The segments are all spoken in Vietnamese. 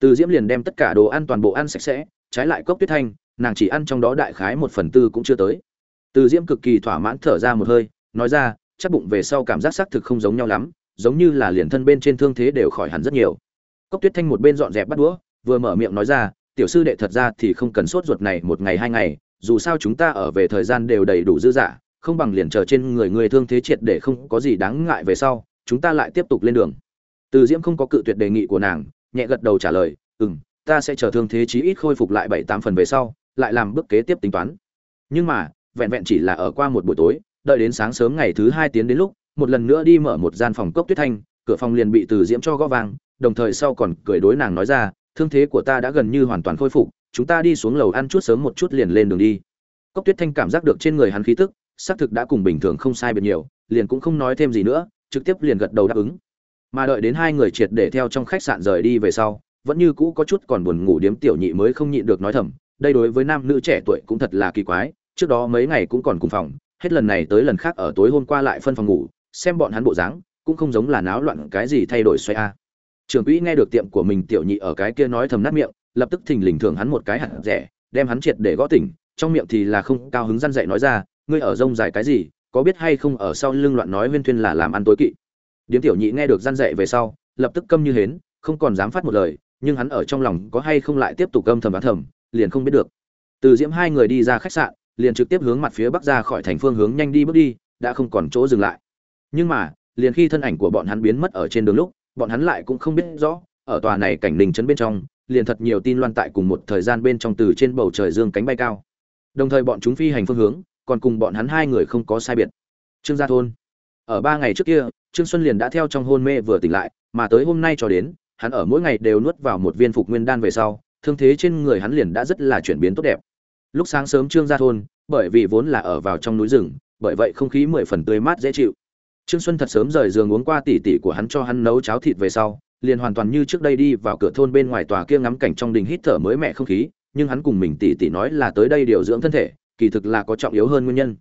từ diễm liền đem tất cả đồ ăn toàn bộ ăn sạch sẽ, trái lại cốc tuyết thanh, nàng chỉ ăn trong đó đại khái một phần tư cũng chưa tới. Từ diễm cực kỳ thỏa mãn thở ra một hơi, nói ra, chắc bụng về sau cảm giác xác thực không giống nhau lắm, giống như là liền thân bên trên thương thế đều khỏi hẳn rất nhiều. Cốc tuyết thanh một bên dọn dẹp bắt đũa, vừa mở miệng nói ra, tiểu sư đệ thật ra thì không cần sốt ruột này một ngày hai ngày, dù sao chúng ta ở về thời gian đều đầy đủ dư dả, không bằng liền chờ trên người người thương thế triệt để không có gì đáng ngại về sau, chúng ta lại tiếp tục lên đường. Từ diễm không có cự tuyệt đề nghị của nàng nhẹ gật đầu trả lời ừ m ta sẽ chờ thương thế chí ít khôi phục lại bảy tám phần về sau, lại làm bước kế tiếp tính toán. Nhưng mà, vẹn vẹn chỉ là ở qua một buổi tối, đợi đến sáng sớm ngày thứ hai tiến đến lúc, một lần nữa đi mở một gian phòng cốc tuyết thanh, cửa phòng liền bị từ diễm cho gõ vang, đồng thời sau còn cười đối nàng nói ra, thương thế của ta đã gần như hoàn toàn khôi phục, chúng ta đi xuống lầu ăn chút sớm một chút liền lên đường đi. Cốc tuyết thanh cảm giác được trên người hắn khí tức, xác thực đã cùng bình thường không sai biệt nhiều, liền cũng không nói thêm gì nữa, trực tiếp liền gật đầu đáp ứng mà đợi đến hai người triệt để theo trong khách sạn rời đi về sau, vẫn như cũ có chút còn buồn ngủ điếm tiểu nhị mới không nhịn được nói thầm, đây đối với nam nữ trẻ tuổi cũng thật là kỳ quái, trước đó mấy ngày cũng còn cùng phòng, hết lần này tới lần khác ở tối hôm qua lại phân phòng ngủ, xem bọn hắn bộ dáng, cũng không giống là náo loạn cái gì thay đổi xoay a. Trưởng quỹ nghe được tiệm của mình tiểu nhị ở cái kia nói thầm nát miệng, lập tức thình lình thưởng hắn một cái hạt rẻ, đem hắn triệt để gõ tỉnh, trong miệng thì là không cao hứng răn dậy nói ra, ngươi ở rông dài cái gì, có biết hay không ở sau lưng loạn nói huyên thuyên là làm ăn tối kỵ điếm tiểu nhị nghe được răn dậy về sau, lập tức câm như hến, không còn dám phát một lời, nhưng hắn ở trong lòng có hay không lại tiếp tục âm thầm bán thầm, liền không biết được. Từ diễm hai người đi ra khách sạn, liền trực tiếp hướng mặt phía bắc ra khỏi thành phương hướng nhanh đi bước đi, đã không còn chỗ dừng lại. Nhưng mà, liền khi thân ảnh của bọn hắn biến mất ở trên đường lúc, bọn hắn lại cũng không biết rõ, ở tòa này cảnh đình trấn bên trong, liền thật nhiều tin loan tại cùng một thời gian bên trong từ trên bầu trời dương cánh bay cao. Đồng thời bọn chúng phi hành phương hướng, còn cùng bọn hắn hai người không có sai biệt. Trương gia thôn ở ba ngày trước kia, trương xuân liền đã theo trong hôn mê vừa tỉnh lại, mà tới hôm nay cho đến, hắn ở mỗi ngày đều nuốt vào một viên phục nguyên đan về sau, thương thế trên người hắn liền đã rất là chuyển biến tốt đẹp. Lúc sáng sớm trương ra thôn, bởi vì vốn là ở vào trong núi rừng, bởi vậy không khí mười phần tươi mát dễ chịu. Trương xuân thật sớm rời giường uống qua tỉ tỉ của hắn cho hắn nấu cháo thịt về sau, liền hoàn toàn như trước đây đi vào cửa thôn bên ngoài tòa kia ngắm cảnh trong đình hít thở mới mẻ không khí, nhưng hắn cùng mình tỉ tỉ nói là tới đây điều dưỡng thân thể, kỳ thực là có trọng yếu hơn nguyên nhân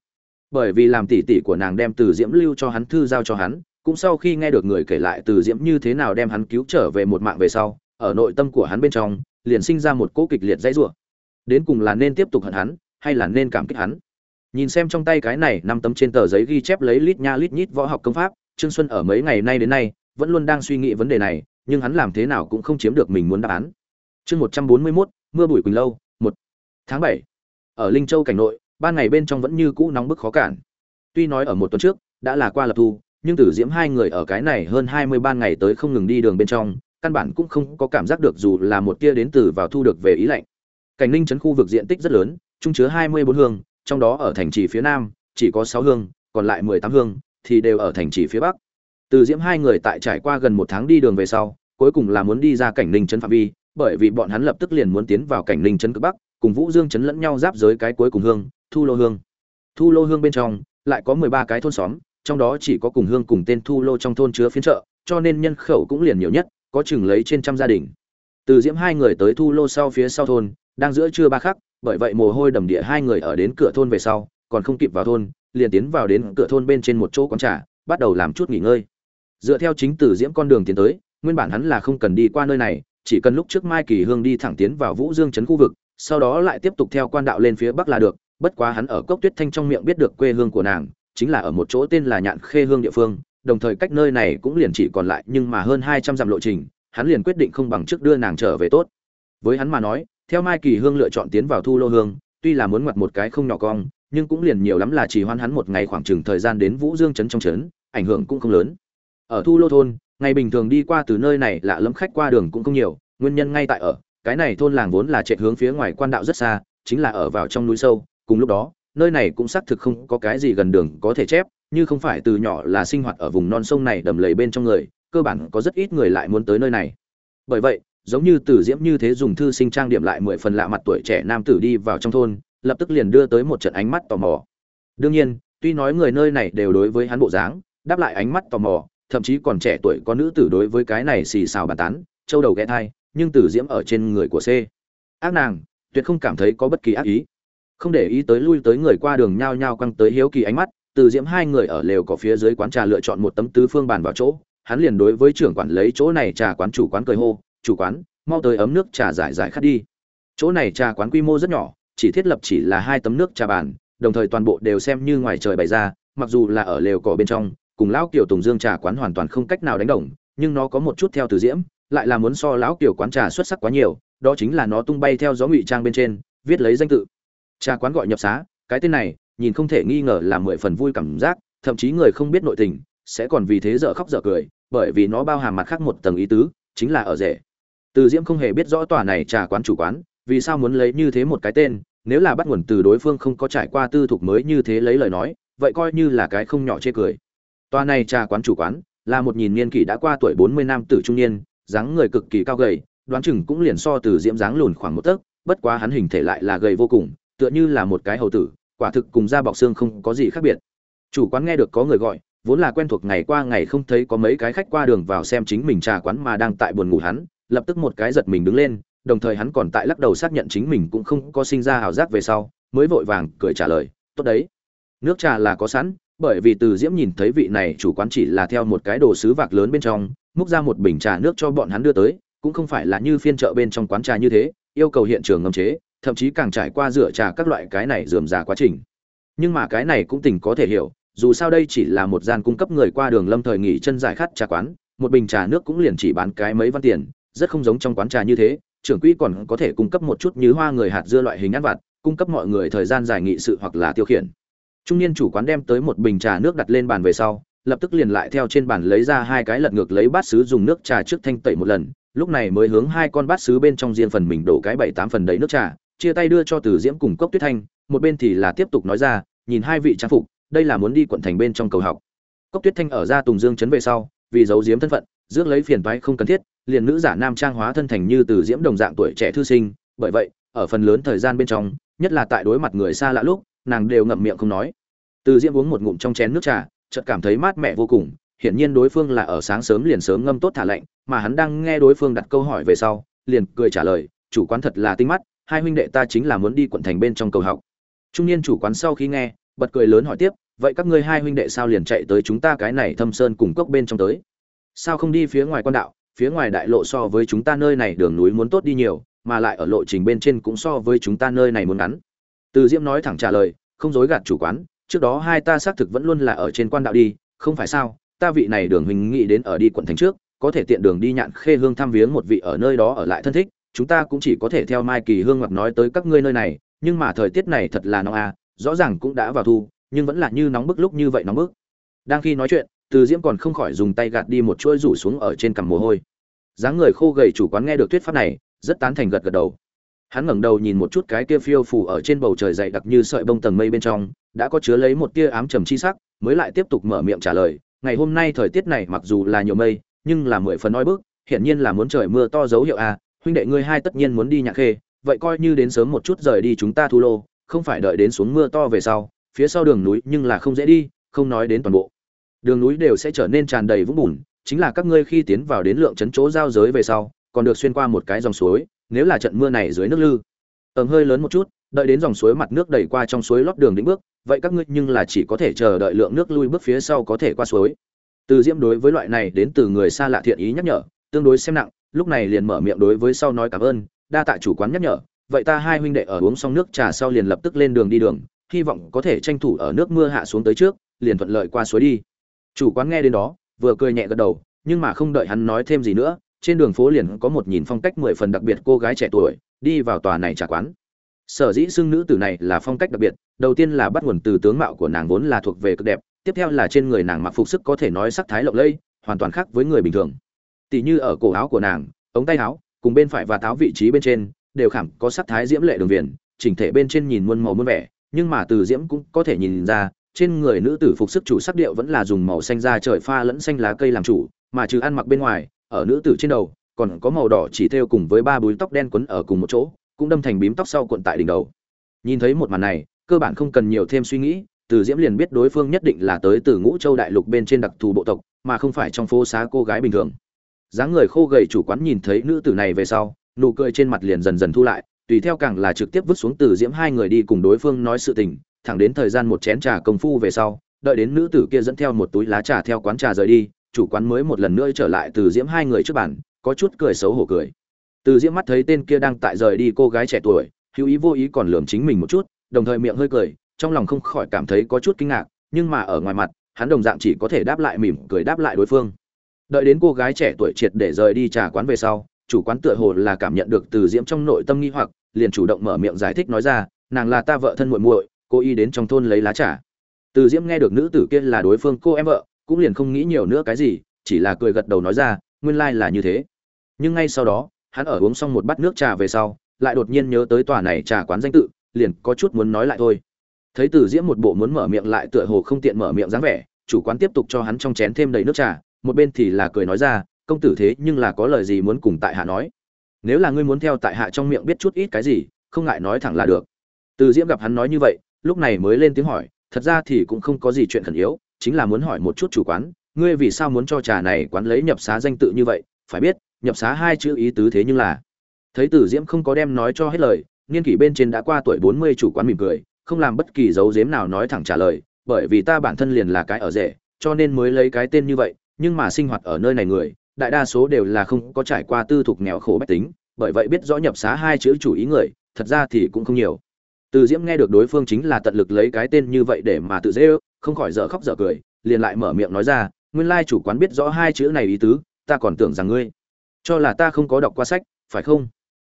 bởi vì làm tỷ tỷ của nàng đem từ diễm lưu cho hắn thư giao cho hắn, cũng sau khi nghe được người kể lại từ diễm như thế nào đem hắn cứu trở về một mạng về sau, ở nội tâm của hắn bên trong, liền sinh ra một cỗ kịch liệt dãy rủa. Đến cùng là nên tiếp tục hận hắn, hay là nên cảm kích hắn? Nhìn xem trong tay cái này năm tấm trên tờ giấy ghi chép lấy lít nha lít nhít võ học công pháp, trương xuân ở mấy ngày nay đến nay, vẫn luôn đang suy nghĩ vấn đề này, nhưng hắn làm thế nào cũng không chiếm được mình muốn đáp án. Chương một trăm bốn mươi mốt, mưa bụi quỳnh lâu, một tháng bảy. Ở linh châu cảnh nội ban ngày bên trong vẫn như cũ nóng bức khó cản. Tuy nói ở một tuần trước, đã là qua lập thu, nhưng tử diễm hai người ở cái này hơn hai mươi ban ngày tới không ngừng đi đường bên trong, căn bản cũng không có cảm giác được dù là một tia đến từ vào thu được về ý lạnh. Cảnh ninh trấn khu vực diện tích rất lớn, trung chứa hai mươi bốn hương, trong đó ở thành trì phía nam, chỉ có sáu hương, còn lại mười tám hương, thì đều ở thành trì phía bắc. Từ diễm hai người tại trải qua gần một tháng đi đường về sau, cuối cùng là muốn đi ra cảnh ninh trấn phạm vi, bởi vì bọn hắn lập tức liền muốn tiến vào cảnh ninh trấn cực bắc, cùng vũ dương trấn lẫn nhau giáp giới cái cuối cùng hương thu lô hương. Thu lô hương bên trong, lại có mười ba cái thôn xóm, trong đó chỉ có cùng hương cùng tên thu lô trong thôn chứa phiên chợ, cho nên nhân khẩu cũng liền nhiều nhất, có chừng lấy trên trăm gia đình. Từ diễm hai người tới thu lô sau phía sau thôn, đang giữa trưa ba khắc, bởi vậy mồ hôi đầm địa hai người ở đến cửa thôn về sau, còn không kịp vào thôn, liền tiến vào đến cửa thôn bên trên một chỗ quán trà, bắt đầu làm chút nghỉ ngơi. Dựa theo chính từ diễm con đường tiến tới, nguyên bản hắn là không cần đi qua nơi này, chỉ cần lúc trước mai kỳ hương đi thẳng tiến vào vũ dương trấn khu vực, sau đó lại tiếp tục theo quan đạo lên phía bắc là được bất quá hắn ở cốc tuyết thanh trong miệng biết được quê hương của nàng, chính là ở một chỗ tên là nhạn khê hương địa phương, đồng thời cách nơi này cũng liền chỉ còn lại nhưng mà hơn hai trăm dặm lộ trình, hắn liền quyết định không bằng trước đưa nàng trở về tốt. Với hắn mà nói, theo mai kỳ hương lựa chọn tiến vào thu lô hương, tuy là muốn ngoặt một cái không nhỏ cong, nhưng cũng liền nhiều lắm là chỉ hoan hắn một ngày khoảng chừng thời gian đến vũ dương trấn trong trấn, ảnh hưởng cũng không lớn. Ở thu lô thôn, ngày bình thường đi qua từ nơi này lạ lẫm khách qua đường cũng không nhiều, nguyên nhân ngay tại ở, cái này thôn làng vốn là chạy hướng phía ngoài quan đạo rất xa, chính là ở vào trong núi sâu cùng lúc đó nơi này cũng xác thực không có cái gì gần đường có thể chép như không phải từ nhỏ là sinh hoạt ở vùng non sông này đầm lầy bên trong người cơ bản có rất ít người lại muốn tới nơi này bởi vậy giống như Tử Diễm như thế dùng thư sinh trang điểm lại mười phần lạ mặt tuổi trẻ nam tử đi vào trong thôn, lập tức liền đưa tới một trận ánh mắt tò mò. Đương nhiên, tuy nói người nơi này đều đối với hắn bộ dáng, đáp lại ánh mắt tò mò, thậm chí còn trẻ tuổi có nữ tử đối với cái này xì xào bàn tán, châu đầu ghé thai, nhưng Tử Diễm ở trên người của C. Ác nàng, tuyệt không cảm thấy có bất kỳ ác ý. Không để ý tới lui tới người qua đường nhao nhao quăng tới hiếu kỳ ánh mắt, từ Diễm hai người ở lều có phía dưới quán trà lựa chọn một tấm tứ phương bàn vào chỗ, hắn liền đối với trưởng quản lấy chỗ này trà quán chủ quán cười hô, chủ quán mau tới ấm nước trà giải giải khát đi. Chỗ này trà quán quy mô rất nhỏ chỉ thiết lập chỉ là hai tấm nước trà bàn đồng thời toàn bộ đều xem như ngoài trời bày ra mặc dù là ở lều cỏ bên trong cùng lão kiểu tùng dương trà quán hoàn toàn không cách nào đánh đồng nhưng nó có một chút theo từ diễm lại là muốn so lão kiểu quán trà xuất sắc quá nhiều đó chính là nó tung bay theo gió ngụy trang bên trên viết lấy danh tự trà quán gọi nhập xá, cái tên này, nhìn không thể nghi ngờ là mười phần vui cảm giác, thậm chí người không biết nội tình, sẽ còn vì thế dở khóc dở cười, bởi vì nó bao hàm mặt khác một tầng ý tứ, chính là ở rể. Từ diễm không hề biết rõ tòa này trà quán chủ quán, vì sao muốn lấy như thế một cái tên, nếu là bắt nguồn từ đối phương không có trải qua tư thục mới như thế lấy lời nói, vậy coi như là cái không nhỏ chê cười. Tòa này trà quán chủ quán, là một nhìn niên kỷ đã qua tuổi bốn mươi năm tử trung niên, dáng người cực kỳ cao gầy, đoán chừng cũng liền so từ diễm dáng lùn khoảng một tấc, bất quá hắn hình thể lại là gầy vô cùng tựa như là một cái hầu tử, quả thực cùng da bọc xương không có gì khác biệt. Chủ quán nghe được có người gọi, vốn là quen thuộc ngày qua ngày không thấy có mấy cái khách qua đường vào xem chính mình trà quán mà đang tại buồn ngủ hắn, lập tức một cái giật mình đứng lên, đồng thời hắn còn tại lắc đầu xác nhận chính mình cũng không có sinh ra ảo giác về sau, mới vội vàng cười trả lời, tốt đấy. Nước trà là có sẵn, bởi vì từ diễm nhìn thấy vị này chủ quán chỉ là theo một cái đồ sứ vạc lớn bên trong, múc ra một bình trà nước cho bọn hắn đưa tới, cũng không phải là như phiên chợ bên trong quán trà như thế, yêu cầu hiện trường ngâm chế thậm chí càng trải qua rửa trà các loại cái này dườm già quá trình. Nhưng mà cái này cũng tình có thể hiểu, dù sao đây chỉ là một gian cung cấp người qua đường lâm thời nghỉ chân giải khát trà quán, một bình trà nước cũng liền chỉ bán cái mấy văn tiền, rất không giống trong quán trà như thế, trưởng quỹ còn có thể cung cấp một chút như hoa người hạt dưa loại hình ăn vặt, cung cấp mọi người thời gian giải nghị sự hoặc là tiêu khiển. Trung niên chủ quán đem tới một bình trà nước đặt lên bàn về sau, lập tức liền lại theo trên bàn lấy ra hai cái lật ngược lấy bát sứ dùng nước trà trước thanh tẩy một lần, lúc này mới hướng hai con bát sứ bên trong riêng phần mình đổ cái bảy tám phần đầy nước trà chia tay đưa cho từ diễm cùng cốc tuyết thanh, một bên thì là tiếp tục nói ra, nhìn hai vị trang phục, đây là muốn đi quận thành bên trong cầu học. Cốc tuyết thanh ở ra tùng dương chấn về sau, vì giấu giếm thân phận, rước lấy phiền toái không cần thiết, liền nữ giả nam trang hóa thân thành như từ diễm đồng dạng tuổi trẻ thư sinh. Bởi vậy, ở phần lớn thời gian bên trong, nhất là tại đối mặt người xa lạ lúc, nàng đều ngậm miệng không nói. Từ diễm uống một ngụm trong chén nước trà, chợt cảm thấy mát mẻ vô cùng, hiển nhiên đối phương là ở sáng sớm liền sớm ngâm tốt thả lạnh, mà hắn đang nghe đối phương đặt câu hỏi về sau, liền cười trả lời, chủ quán thật là tinh mắt hai huynh đệ ta chính là muốn đi quận thành bên trong cầu học. Trung niên chủ quán sau khi nghe, bật cười lớn hỏi tiếp, vậy các ngươi hai huynh đệ sao liền chạy tới chúng ta cái này thâm sơn cùng cốc bên trong tới? Sao không đi phía ngoài quan đạo, phía ngoài đại lộ so với chúng ta nơi này đường núi muốn tốt đi nhiều, mà lại ở lộ trình bên trên cũng so với chúng ta nơi này muốn ngắn? Từ diễm nói thẳng trả lời, không dối gạt chủ quán, trước đó hai ta xác thực vẫn luôn là ở trên quan đạo đi, không phải sao, ta vị này đường huynh nghĩ đến ở đi quận thành trước, có thể tiện đường đi nhạn khê hương thăm viếng một vị ở nơi đó ở lại thân thích chúng ta cũng chỉ có thể theo mai kỳ hương hoặc nói tới các ngươi nơi này, nhưng mà thời tiết này thật là nóng à rõ ràng cũng đã vào thu, nhưng vẫn là như nóng bức lúc như vậy nóng bức. Đang khi nói chuyện, từ diễm còn không khỏi dùng tay gạt đi một chuỗi rủ xuống ở trên cằm mồ hôi. Dáng người khô gầy chủ quán nghe được thuyết pháp này, rất tán thành gật gật đầu. Hắn ngẩng đầu nhìn một chút cái kia phiêu phủ ở trên bầu trời dày đặc như sợi bông tầng mây bên trong, đã có chứa lấy một tia ám trầm chi sắc, mới lại tiếp tục mở miệng trả lời, ngày hôm nay thời tiết này mặc dù là nhiều mây, nhưng là mười phần oi bức, hiển nhiên là muốn trời mưa to dấu hiệu a huynh đệ ngươi hai tất nhiên muốn đi nhạc khê, vậy coi như đến sớm một chút rời đi chúng ta thu lô, không phải đợi đến xuống mưa to về sau, phía sau đường núi nhưng là không dễ đi, không nói đến toàn bộ. Đường núi đều sẽ trở nên tràn đầy vũng bùn, chính là các ngươi khi tiến vào đến lượng trấn chỗ giao giới về sau, còn được xuyên qua một cái dòng suối, nếu là trận mưa này dưới nước lư. Ẩm hơi lớn một chút, đợi đến dòng suối mặt nước đầy qua trong suối lót đường đĩnh bước, vậy các ngươi nhưng là chỉ có thể chờ đợi lượng nước lui bước phía sau có thể qua suối. Từ diễm đối với loại này đến từ người xa lạ thiện ý nhắc nhở, tương đối xem nặng lúc này liền mở miệng đối với sau nói cảm ơn, đa tạ chủ quán nhắc nhở, vậy ta hai huynh đệ ở uống xong nước trà sau liền lập tức lên đường đi đường, hy vọng có thể tranh thủ ở nước mưa hạ xuống tới trước, liền thuận lợi qua suối đi. Chủ quán nghe đến đó, vừa cười nhẹ gật đầu, nhưng mà không đợi hắn nói thêm gì nữa, trên đường phố liền có một nhìn phong cách mười phần đặc biệt cô gái trẻ tuổi, đi vào tòa này trà quán. Sở dĩ xưng nữ tử này là phong cách đặc biệt, đầu tiên là bắt nguồn từ tướng mạo của nàng vốn là thuộc về cực đẹp, tiếp theo là trên người nàng mặc phục sức có thể nói sắc thái lộng lẫy, hoàn toàn khác với người bình thường. Tỉ như ở cổ áo của nàng, ống tay áo, cùng bên phải và tháo vị trí bên trên, đều khảm có sắc thái diễm lệ đường viền, chỉnh thể bên trên nhìn muôn màu muôn vẻ, nhưng mà từ diễm cũng có thể nhìn ra, trên người nữ tử phục sức chủ sắc điệu vẫn là dùng màu xanh da trời pha lẫn xanh lá cây làm chủ, mà trừ ăn mặc bên ngoài, ở nữ tử trên đầu, còn có màu đỏ chỉ theo cùng với ba búi tóc đen quấn ở cùng một chỗ, cũng đâm thành bím tóc sau cuộn tại đỉnh đầu. Nhìn thấy một màn này, cơ bản không cần nhiều thêm suy nghĩ, từ diễm liền biết đối phương nhất định là tới từ ngũ châu đại lục bên trên đặc thù bộ tộc, mà không phải trong phố xá cô gái bình thường dáng người khô gầy chủ quán nhìn thấy nữ tử này về sau, nụ cười trên mặt liền dần dần thu lại, tùy theo càng là trực tiếp vứt xuống từ diễm hai người đi cùng đối phương nói sự tình, thẳng đến thời gian một chén trà công phu về sau, đợi đến nữ tử kia dẫn theo một túi lá trà theo quán trà rời đi, chủ quán mới một lần nữa trở lại từ diễm hai người trước bàn, có chút cười xấu hổ cười. Từ diễm mắt thấy tên kia đang tại rời đi cô gái trẻ tuổi, hữu ý vô ý còn lườm chính mình một chút, đồng thời miệng hơi cười, trong lòng không khỏi cảm thấy có chút kinh ngạc, nhưng mà ở ngoài mặt, hắn đồng dạng chỉ có thể đáp lại mỉm cười đáp lại đối phương đợi đến cô gái trẻ tuổi triệt để rời đi trà quán về sau, chủ quán tựa hồ là cảm nhận được từ diễm trong nội tâm nghi hoặc, liền chủ động mở miệng giải thích nói ra, nàng là ta vợ thân muội muội, cô y đến trong thôn lấy lá trà. Từ diễm nghe được nữ tử kia là đối phương cô em vợ, cũng liền không nghĩ nhiều nữa cái gì, chỉ là cười gật đầu nói ra, nguyên lai là như thế. Nhưng ngay sau đó, hắn ở uống xong một bát nước trà về sau, lại đột nhiên nhớ tới tòa này trà quán danh tự, liền có chút muốn nói lại thôi. Thấy từ diễm một bộ muốn mở miệng lại tựa hồ không tiện mở miệng dáng vẻ, chủ quán tiếp tục cho hắn trong chén thêm đầy nước trà một bên thì là cười nói ra, công tử thế nhưng là có lời gì muốn cùng tại hạ nói? Nếu là ngươi muốn theo tại hạ trong miệng biết chút ít cái gì, không ngại nói thẳng là được. Từ diễm gặp hắn nói như vậy, lúc này mới lên tiếng hỏi, thật ra thì cũng không có gì chuyện khẩn yếu, chính là muốn hỏi một chút chủ quán, ngươi vì sao muốn cho trà này quán lấy nhập xá danh tự như vậy? Phải biết, nhập xá hai chữ ý tứ thế nhưng là thấy tử diễm không có đem nói cho hết lời, niên kỷ bên trên đã qua tuổi bốn mươi chủ quán mỉm cười, không làm bất kỳ dấu dếm nào nói thẳng trả lời, bởi vì ta bản thân liền là cái ở rể, cho nên mới lấy cái tên như vậy nhưng mà sinh hoạt ở nơi này người, đại đa số đều là không có trải qua tư thục nghèo khổ bách tính, bởi vậy biết rõ nhập xá hai chữ chủ ý người, thật ra thì cũng không nhiều. Từ diễm nghe được đối phương chính là tận lực lấy cái tên như vậy để mà tự dễ ước, không khỏi dở khóc dở cười, liền lại mở miệng nói ra, nguyên lai chủ quán biết rõ hai chữ này ý tứ, ta còn tưởng rằng ngươi cho là ta không có đọc qua sách, phải không?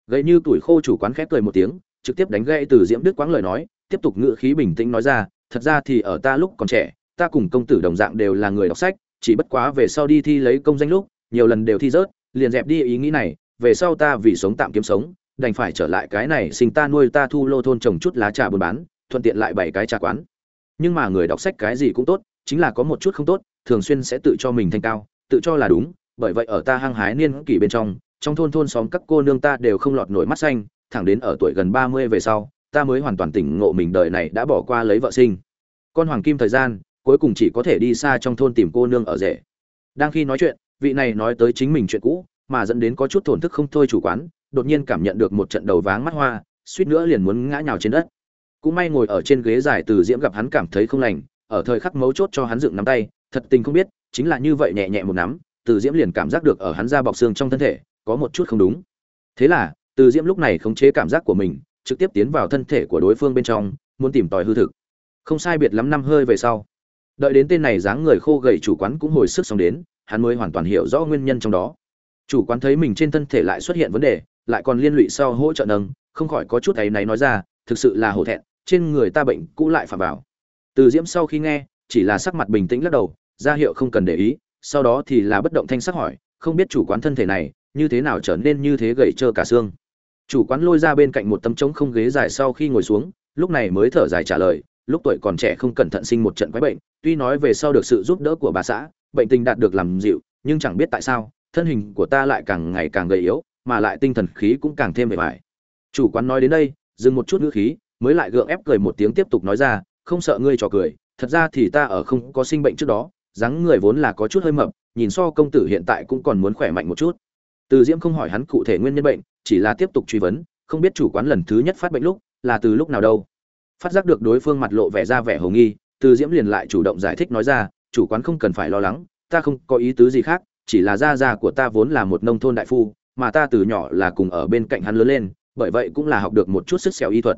Gậy như tuổi khô chủ quán khép cười một tiếng, trực tiếp đánh gãy từ diễm đức quãng lời nói, tiếp tục ngự khí bình tĩnh nói ra, thật ra thì ở ta lúc còn trẻ, ta cùng công tử đồng dạng đều là người đọc sách chỉ bất quá về sau đi thi lấy công danh lúc, nhiều lần đều thi rớt, liền dẹp đi ý nghĩ này, về sau ta vì sống tạm kiếm sống, đành phải trở lại cái này sinh ta nuôi ta thu lô thôn trồng chút lá trà buôn bán, thuận tiện lại bảy cái trà quán. Nhưng mà người đọc sách cái gì cũng tốt, chính là có một chút không tốt, thường xuyên sẽ tự cho mình thanh cao, tự cho là đúng, bởi vậy ở ta hăng hái niên kỷ bên trong trong thôn thôn xóm các cô nương ta đều không lọt nổi mắt xanh, thẳng đến ở tuổi gần ba mươi về sau, ta mới hoàn toàn tỉnh ngộ mình đời này đã bỏ qua lấy vợ sinh. Con hoàng kim thời gian cuối cùng chỉ có thể đi xa trong thôn tìm cô nương ở rể. Đang khi nói chuyện, vị này nói tới chính mình chuyện cũ, mà dẫn đến có chút thổn thức không thôi chủ quán, đột nhiên cảm nhận được một trận đầu váng mắt hoa, suýt nữa liền muốn ngã nhào trên đất. Cũng may ngồi ở trên ghế dài từ diễm gặp hắn cảm thấy không lành, ở thời khắc mấu chốt cho hắn dựng nắm tay, thật tình không biết, chính là như vậy nhẹ nhẹ một nắm, từ diễm liền cảm giác được ở hắn da bọc xương trong thân thể, có một chút không đúng. Thế là, từ diễm lúc này khống chế cảm giác của mình, trực tiếp tiến vào thân thể của đối phương bên trong, muốn tìm tòi hư thực. Không sai biệt lắm năm hơi về sau đợi đến tên này dáng người khô gầy chủ quán cũng hồi sức xong đến, hắn mới hoàn toàn hiểu rõ nguyên nhân trong đó. Chủ quán thấy mình trên thân thể lại xuất hiện vấn đề, lại còn liên lụy sau hỗ trợ nâng, không khỏi có chút ấy náy nói ra, thực sự là hổ thẹn, trên người ta bệnh cũ lại phạm vào. Từ diễm sau khi nghe, chỉ là sắc mặt bình tĩnh lắc đầu, ra hiệu không cần để ý, sau đó thì là bất động thanh sắc hỏi, không biết chủ quán thân thể này, như thế nào trở nên như thế gầy trơ cả xương? Chủ quán lôi ra bên cạnh một tấm trống không ghế dài sau khi ngồi xuống, lúc này mới thở dài trả lời lúc tuổi còn trẻ không cẩn thận sinh một trận quái bệnh, tuy nói về sau được sự giúp đỡ của bà xã, bệnh tình đạt được làm dịu, nhưng chẳng biết tại sao, thân hình của ta lại càng ngày càng gầy yếu, mà lại tinh thần khí cũng càng thêm bề bài chủ quán nói đến đây, dừng một chút ngữ khí, mới lại gượng ép cười một tiếng tiếp tục nói ra, không sợ ngươi trò cười, thật ra thì ta ở không có sinh bệnh trước đó, dáng người vốn là có chút hơi mập, nhìn so công tử hiện tại cũng còn muốn khỏe mạnh một chút. Từ diễm không hỏi hắn cụ thể nguyên nhân bệnh, chỉ là tiếp tục truy vấn, không biết chủ quán lần thứ nhất phát bệnh lúc là từ lúc nào đâu phát giác được đối phương mặt lộ vẻ ra vẻ hồ nghi, từ diễm liền lại chủ động giải thích nói ra, chủ quán không cần phải lo lắng, ta không có ý tứ gì khác, chỉ là gia gia của ta vốn là một nông thôn đại phu, mà ta từ nhỏ là cùng ở bên cạnh hắn lớn lên, bởi vậy cũng là học được một chút sức xẻo y thuật.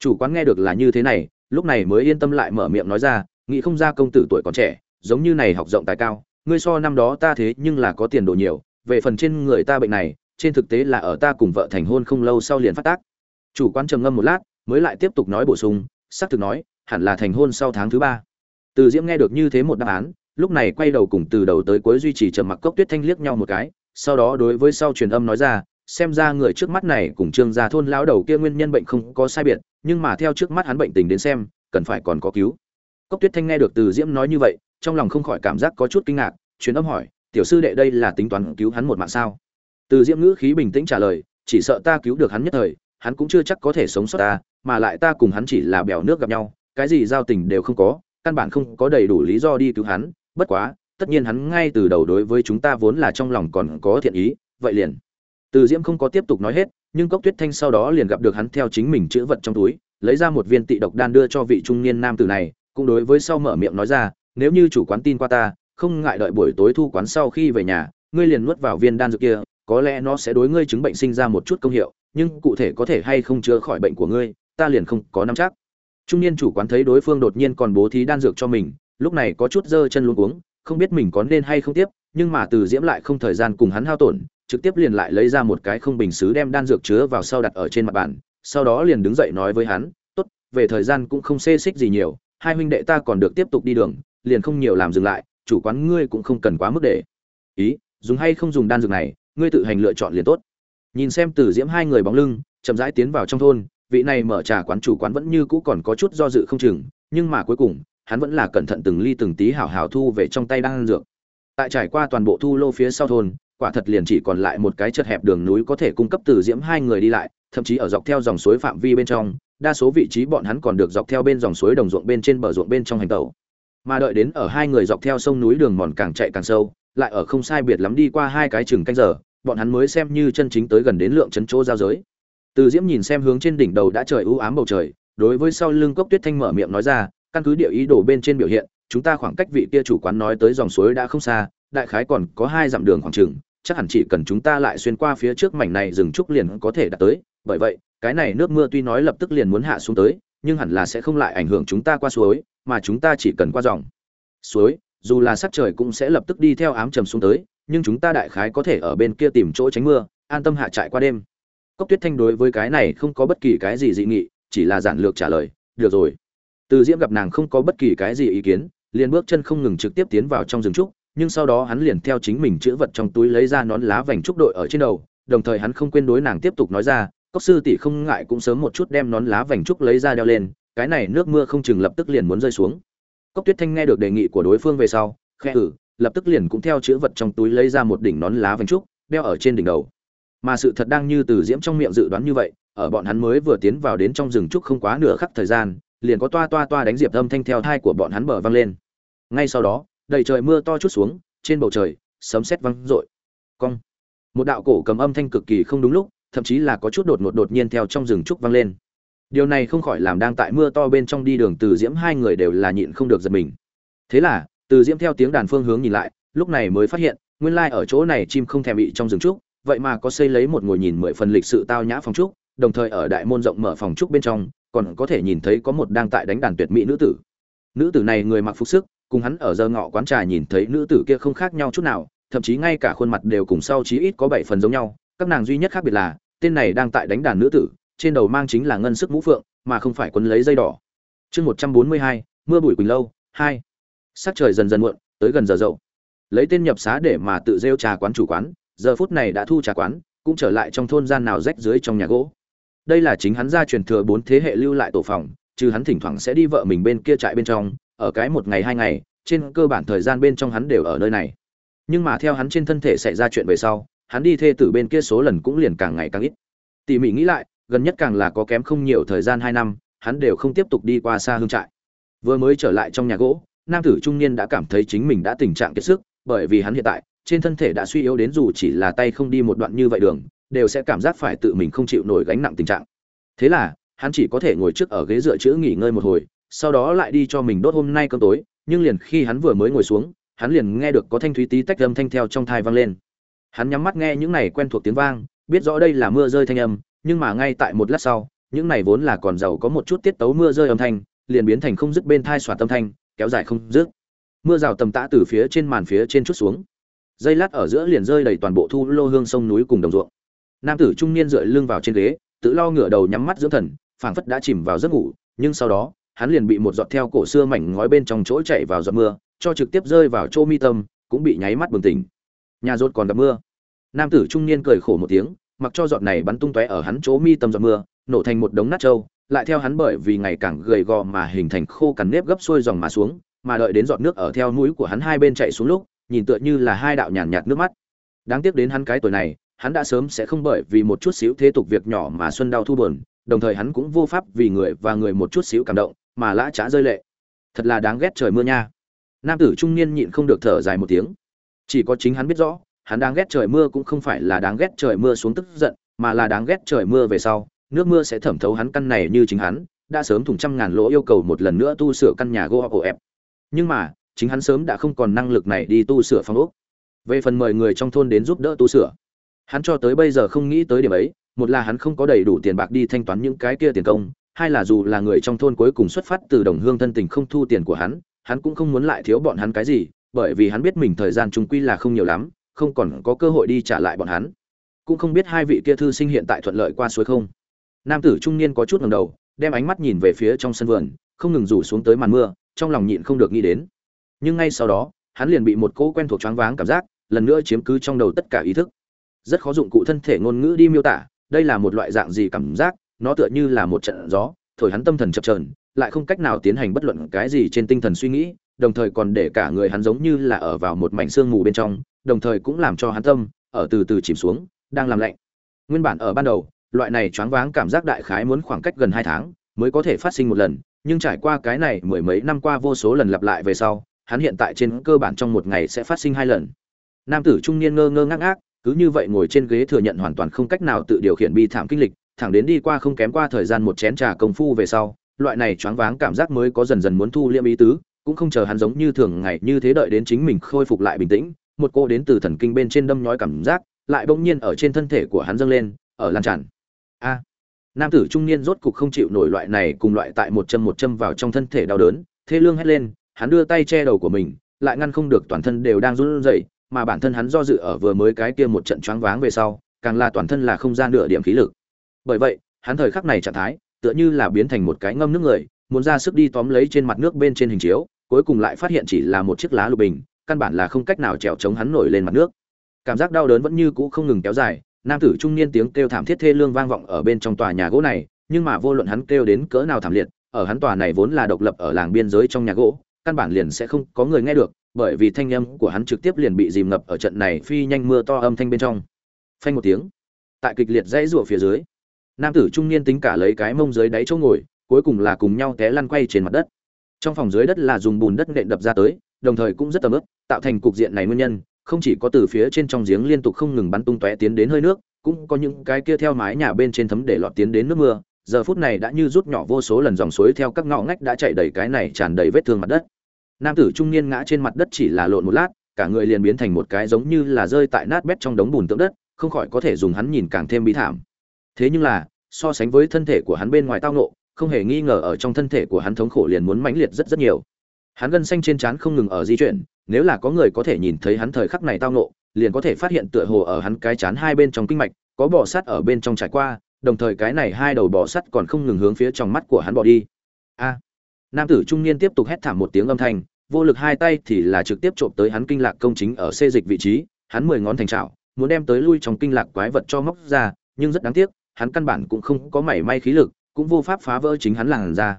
Chủ quán nghe được là như thế này, lúc này mới yên tâm lại mở miệng nói ra, nghĩ không ra công tử tuổi còn trẻ, giống như này học rộng tài cao, ngươi so năm đó ta thế nhưng là có tiền đồ nhiều, về phần trên người ta bệnh này, trên thực tế là ở ta cùng vợ thành hôn không lâu sau liền phát tác. Chủ quán trầm ngâm một lát mới lại tiếp tục nói bổ sung, xác thực nói, hẳn là thành hôn sau tháng thứ ba. Từ diễm nghe được như thế một đáp án, lúc này quay đầu cùng từ đầu tới cuối duy trì trầm mặc cốc tuyết thanh liếc nhau một cái, sau đó đối với sau truyền âm nói ra, xem ra người trước mắt này cùng trương gia thôn lão đầu kia nguyên nhân bệnh không có sai biệt, nhưng mà theo trước mắt hắn bệnh tình đến xem, cần phải còn có cứu. Cốc tuyết thanh nghe được từ diễm nói như vậy, trong lòng không khỏi cảm giác có chút kinh ngạc, truyền âm hỏi, tiểu sư đệ đây là tính toán cứu hắn một mạng sao? Từ diễm ngữ khí bình tĩnh trả lời, chỉ sợ ta cứu được hắn nhất thời, hắn cũng chưa chắc có thể sống sót ta mà lại ta cùng hắn chỉ là bèo nước gặp nhau, cái gì giao tình đều không có, căn bản không có đầy đủ lý do đi cứu hắn, bất quá, tất nhiên hắn ngay từ đầu đối với chúng ta vốn là trong lòng còn có thiện ý, vậy liền. Từ diễm không có tiếp tục nói hết, nhưng cốc tuyết thanh sau đó liền gặp được hắn theo chính mình chữ vật trong túi, lấy ra một viên tị độc đan đưa cho vị trung niên nam tử này, cũng đối với sau mở miệng nói ra, nếu như chủ quán tin qua ta, không ngại đợi buổi tối thu quán sau khi về nhà, ngươi liền nuốt vào viên đan dược kia, có lẽ nó sẽ đối ngươi chứng bệnh sinh ra một chút công hiệu, nhưng cụ thể có thể hay không chữa khỏi bệnh của ngươi ta liền không có nắm chắc. Trung niên chủ quán thấy đối phương đột nhiên còn bố thí đan dược cho mình, lúc này có chút dơ chân luống cuống, không biết mình có nên hay không tiếp, nhưng mà từ diễm lại không thời gian cùng hắn hao tổn, trực tiếp liền lại lấy ra một cái không bình xứ đem đan dược chứa vào sau đặt ở trên mặt bàn, sau đó liền đứng dậy nói với hắn, tốt, về thời gian cũng không xê xích gì nhiều, hai huynh đệ ta còn được tiếp tục đi đường, liền không nhiều làm dừng lại, chủ quán ngươi cũng không cần quá mức để. Ý, dùng hay không dùng đan dược này, ngươi tự hành lựa chọn liền tốt. Nhìn xem từ diễm hai người bóng lưng, chậm rãi tiến vào trong thôn vị này mở trà quán chủ quán vẫn như cũ còn có chút do dự không chừng, nhưng mà cuối cùng, hắn vẫn là cẩn thận từng ly từng tí hảo hảo thu về trong tay đan dược. Tại trải qua toàn bộ thu lô phía sau thôn, quả thật liền chỉ còn lại một cái chật hẹp đường núi có thể cung cấp từ diễm hai người đi lại, thậm chí ở dọc theo dòng suối phạm vi bên trong, đa số vị trí bọn hắn còn được dọc theo bên dòng suối đồng ruộng bên trên bờ ruộng bên trong hành tàu mà đợi đến ở hai người dọc theo sông núi đường mòn càng chạy càng sâu, lại ở không sai biệt lắm đi qua hai cái chừng canh giờ, bọn hắn mới xem như chân chính tới gần đến lượng chấn chỗ giao giới từ diễm nhìn xem hướng trên đỉnh đầu đã trời u ám bầu trời, đối với sau lưng cốc tuyết thanh mở miệng nói ra, căn cứ địa ý đồ bên trên biểu hiện, chúng ta khoảng cách vị kia chủ quán nói tới dòng suối đã không xa, đại khái còn có hai dặm đường khoảng chừng, chắc hẳn chỉ cần chúng ta lại xuyên qua phía trước mảnh này rừng trúc liền có thể đạt tới. Bởi vậy, cái này nước mưa tuy nói lập tức liền muốn hạ xuống tới, nhưng hẳn là sẽ không lại ảnh hưởng chúng ta qua suối, mà chúng ta chỉ cần qua dòng suối, dù là sắc trời cũng sẽ lập tức đi theo ám trầm xuống tới, nhưng chúng ta đại khái có thể ở bên kia tìm chỗ tránh mưa, an tâm hạ trại qua đêm cốc tuyết thanh đối với cái này không có bất kỳ cái gì dị nghị, chỉ là giản lược trả lời, được rồi. Từ diễm gặp nàng không có bất kỳ cái gì ý kiến, liền bước chân không ngừng trực tiếp tiến vào trong rừng trúc, nhưng sau đó hắn liền theo chính mình chữ vật trong túi lấy ra nón lá vành trúc đội ở trên đầu, đồng thời hắn không quên đối nàng tiếp tục nói ra, cốc sư tỷ không ngại cũng sớm một chút đem nón lá vành trúc lấy ra đeo lên, cái này nước mưa không chừng lập tức liền muốn rơi xuống. Cốc tuyết thanh nghe được đề nghị của đối phương về sau khe ử ừ, lập tức liền cũng theo chữ vật trong túi lấy ra một đỉnh nón lá vành trúc, đeo ở trên đỉnh đầu mà sự thật đang như từ diễm trong miệng dự đoán như vậy, ở bọn hắn mới vừa tiến vào đến trong rừng trúc không quá nửa khắc thời gian, liền có toa toa toa đánh diệp âm thanh theo thai của bọn hắn bờ vang lên. Ngay sau đó, đầy trời mưa to chút xuống, trên bầu trời, sấm sét vang rội cong. Một đạo cổ cầm âm thanh cực kỳ không đúng lúc, thậm chí là có chút đột ngột đột nhiên theo trong rừng trúc vang lên. Điều này không khỏi làm đang tại mưa to bên trong đi đường từ diễm hai người đều là nhịn không được giật mình. Thế là, từ diễm theo tiếng đàn phương hướng nhìn lại, lúc này mới phát hiện, nguyên lai ở chỗ này chim không thèm bị trong rừng trúc vậy mà có xây lấy một ngồi nhìn mười phần lịch sự tao nhã phòng trúc, đồng thời ở đại môn rộng mở phòng trúc bên trong, còn có thể nhìn thấy có một đang tại đánh đàn tuyệt mỹ nữ tử. Nữ tử này người mặc phục sức, cùng hắn ở giờ ngọ quán trà nhìn thấy nữ tử kia không khác nhau chút nào, thậm chí ngay cả khuôn mặt đều cùng sau chí ít có bảy phần giống nhau, các nàng duy nhất khác biệt là, tên này đang tại đánh đàn nữ tử, trên đầu mang chính là ngân sức mũ phượng, mà không phải quấn lấy dây đỏ. Chương một trăm bốn mươi hai, mưa bụi quỳnh lâu, hai. Sắc trời dần dần muộn, tới gần giờ dậu. Lấy tên nhập xá để mà tự rêu trà quán chủ quán giờ phút này đã thu trà quán, cũng trở lại trong thôn gian nào rách dưới trong nhà gỗ. Đây là chính hắn gia truyền thừa bốn thế hệ lưu lại tổ phòng, trừ hắn thỉnh thoảng sẽ đi vợ mình bên kia trại bên trong, ở cái một ngày hai ngày, trên cơ bản thời gian bên trong hắn đều ở nơi này. Nhưng mà theo hắn trên thân thể xảy ra chuyện về sau, hắn đi thê tử bên kia số lần cũng liền càng ngày càng ít. Tỉ mỉ nghĩ lại, gần nhất càng là có kém không nhiều thời gian hai năm, hắn đều không tiếp tục đi qua xa hương trại. Vừa mới trở lại trong nhà gỗ, nam tử trung niên đã cảm thấy chính mình đã tình trạng kiệt sức, bởi vì hắn hiện tại trên thân thể đã suy yếu đến dù chỉ là tay không đi một đoạn như vậy đường, đều sẽ cảm giác phải tự mình không chịu nổi gánh nặng tình trạng. Thế là, hắn chỉ có thể ngồi trước ở ghế dựa chữ nghỉ ngơi một hồi, sau đó lại đi cho mình đốt hôm nay cơm tối, nhưng liền khi hắn vừa mới ngồi xuống, hắn liền nghe được có thanh thúy tí tách âm thanh theo trong thai vang lên. Hắn nhắm mắt nghe những này quen thuộc tiếng vang, biết rõ đây là mưa rơi thanh âm, nhưng mà ngay tại một lát sau, những này vốn là còn giàu có một chút tiết tấu mưa rơi âm thanh, liền biến thành không dứt bên thai xoạt âm thanh, kéo dài không dứt. Mưa rào tầm tã từ phía trên màn phía trên chút xuống dây lát ở giữa liền rơi đầy toàn bộ thu lô hương sông núi cùng đồng ruộng. Nam tử trung niên dựa lưng vào trên ghế, tự lo ngửa đầu nhắm mắt dưỡng thần, phảng phất đã chìm vào giấc ngủ, nhưng sau đó, hắn liền bị một giọt theo cổ xưa mảnh ngói bên trong chỗ chạy vào giọt mưa, cho trực tiếp rơi vào chỗ mi tâm, cũng bị nháy mắt bừng tỉnh. Nhà rốt còn gặp mưa. Nam tử trung niên cười khổ một tiếng, mặc cho giọt này bắn tung tóe ở hắn chỗ mi tâm giọt mưa, nổ thành một đống nát trâu, lại theo hắn bởi vì ngày càng gầy gò mà hình thành khô cằn nếp gấp xuôi dòng mà xuống, mà đợi đến giọt nước ở theo mũi của hắn hai bên chạy xuống lúc nhìn tựa như là hai đạo nhàn nhạt nước mắt. Đáng tiếc đến hắn cái tuổi này, hắn đã sớm sẽ không bởi vì một chút xíu thế tục việc nhỏ mà xuân đau thu buồn, đồng thời hắn cũng vô pháp vì người và người một chút xíu cảm động, mà lã trá rơi lệ. Thật là đáng ghét trời mưa nha. Nam tử trung niên nhịn không được thở dài một tiếng. Chỉ có chính hắn biết rõ, hắn đáng ghét trời mưa cũng không phải là đáng ghét trời mưa xuống tức giận, mà là đáng ghét trời mưa về sau, nước mưa sẽ thẩm thấu hắn căn này như chính hắn, đã sớm thủng trăm ngàn lỗ yêu cầu một lần nữa tu sửa căn nhà gỗ ẹp. Nhưng mà chính hắn sớm đã không còn năng lực này đi tu sửa phòng ốc. Về phần mời người trong thôn đến giúp đỡ tu sửa, hắn cho tới bây giờ không nghĩ tới điểm ấy, một là hắn không có đầy đủ tiền bạc đi thanh toán những cái kia tiền công, hai là dù là người trong thôn cuối cùng xuất phát từ đồng hương thân tình không thu tiền của hắn hắn cũng không muốn lại thiếu bọn hắn cái gì, bởi vì hắn biết mình thời gian trung quy là không nhiều lắm, không còn có cơ hội đi trả lại bọn hắn. Cũng không biết hai vị kia thư sinh hiện tại thuận lợi qua suối không. Nam tử trung niên có chút ngẩng đầu, đem ánh mắt nhìn về phía trong sân vườn, không ngừng rủ xuống tới màn mưa, trong lòng nhịn không được nghĩ đến nhưng ngay sau đó, hắn liền bị một cỗ quen thuộc choáng váng cảm giác, lần nữa chiếm cứ trong đầu tất cả ý thức. Rất khó dụng cụ thân thể ngôn ngữ đi miêu tả, đây là một loại dạng gì cảm giác, nó tựa như là một trận gió, thổi hắn tâm thần chập trờn lại không cách nào tiến hành bất luận cái gì trên tinh thần suy nghĩ, đồng thời còn để cả người hắn giống như là ở vào một mảnh sương mù bên trong, đồng thời cũng làm cho hắn tâm, ở từ từ chìm xuống, đang làm lạnh. Nguyên bản ở ban đầu, loại này choáng váng cảm giác đại khái muốn khoảng cách gần hai tháng mới có thể phát sinh một lần, nhưng trải qua cái này mười mấy năm qua vô số lần lặp lại về sau hắn hiện tại trên cơ bản trong một ngày sẽ phát sinh hai lần. Nam tử trung niên ngơ ngơ ngác ngác, cứ như vậy ngồi trên ghế thừa nhận hoàn toàn không cách nào tự điều khiển bi thảm kinh lịch, thẳng đến đi qua không kém qua thời gian một chén trà công phu về sau, loại này choáng váng cảm giác mới có dần dần muốn thu liêm ý tứ, cũng không chờ hắn giống như thường ngày như thế đợi đến chính mình khôi phục lại bình tĩnh, một cô đến từ thần kinh bên trên đâm nhói cảm giác lại bỗng nhiên ở trên thân thể của hắn dâng lên, ở lan tràn. A! Nam tử trung niên rốt cục không chịu nổi loại này cùng loại tại một châm một châm vào trong thân thể đau đớn, thê lương hét lên hắn đưa tay che đầu của mình, lại ngăn không được toàn thân đều đang run rẩy, mà bản thân hắn do dự ở vừa mới cái kia một trận choáng váng về sau, càng là toàn thân là không gian nửa điểm khí lực. Bởi vậy, hắn thời khắc này trạng thái, tựa như là biến thành một cái ngâm nước người, muốn ra sức đi tóm lấy trên mặt nước bên trên hình chiếu, cuối cùng lại phát hiện chỉ là một chiếc lá lục bình, căn bản là không cách nào trèo chống hắn nổi lên mặt nước. Cảm giác đau đớn vẫn như cũ không ngừng kéo dài, nam tử trung niên tiếng kêu thảm thiết thê lương vang vọng ở bên trong tòa nhà gỗ này, nhưng mà vô luận hắn kêu đến cỡ nào thảm liệt, ở hắn tòa này vốn là độc lập ở làng biên giới trong nhà gỗ căn bản liền sẽ không có người nghe được bởi vì thanh âm của hắn trực tiếp liền bị dìm ngập ở trận này phi nhanh mưa to âm thanh bên trong. Phanh một tiếng tại kịch liệt dãy rủa phía dưới nam tử trung niên tính cả lấy cái mông dưới đáy chỗ ngồi cuối cùng là cùng nhau té lăn quay trên mặt đất. Trong phòng dưới đất là dùng bùn đất nện đập ra tới đồng thời cũng rất tầm ướt, tạo thành cục diện này nguyên nhân không chỉ có từ phía trên trong giếng liên tục không ngừng bắn tung tóe tiến đến hơi nước cũng có những cái kia theo mái nhà bên trên thấm để lọt tiến đến nước mưa giờ phút này đã như rút nhỏ vô số lần dòng suối theo các ngõ ngách đã chạy đầy cái này tràn đầy vết thương mặt đất. Nam tử trung niên ngã trên mặt đất chỉ là lộn một lát, cả người liền biến thành một cái giống như là rơi tại nát bét trong đống bùn tượng đất, không khỏi có thể dùng hắn nhìn càng thêm bí thảm. Thế nhưng là, so sánh với thân thể của hắn bên ngoài tao nộ không hề nghi ngờ ở trong thân thể của hắn thống khổ liền muốn mãnh liệt rất rất nhiều. Hắn gân xanh trên trán không ngừng ở di chuyển, nếu là có người có thể nhìn thấy hắn thời khắc này tao nộ liền có thể phát hiện tựa hồ ở hắn cái chán hai bên trong kinh mạch, có bò sát ở bên trong trải qua đồng thời cái này hai đầu bò sắt còn không ngừng hướng phía trong mắt của hắn bỏ đi. A nam tử trung niên tiếp tục hét thảm một tiếng âm thanh vô lực hai tay thì là trực tiếp trộm tới hắn kinh lạc công chính ở xê dịch vị trí hắn mười ngón thành trảo, muốn đem tới lui trong kinh lạc quái vật cho móc ra nhưng rất đáng tiếc hắn căn bản cũng không có mảy may khí lực cũng vô pháp phá vỡ chính hắn làn ra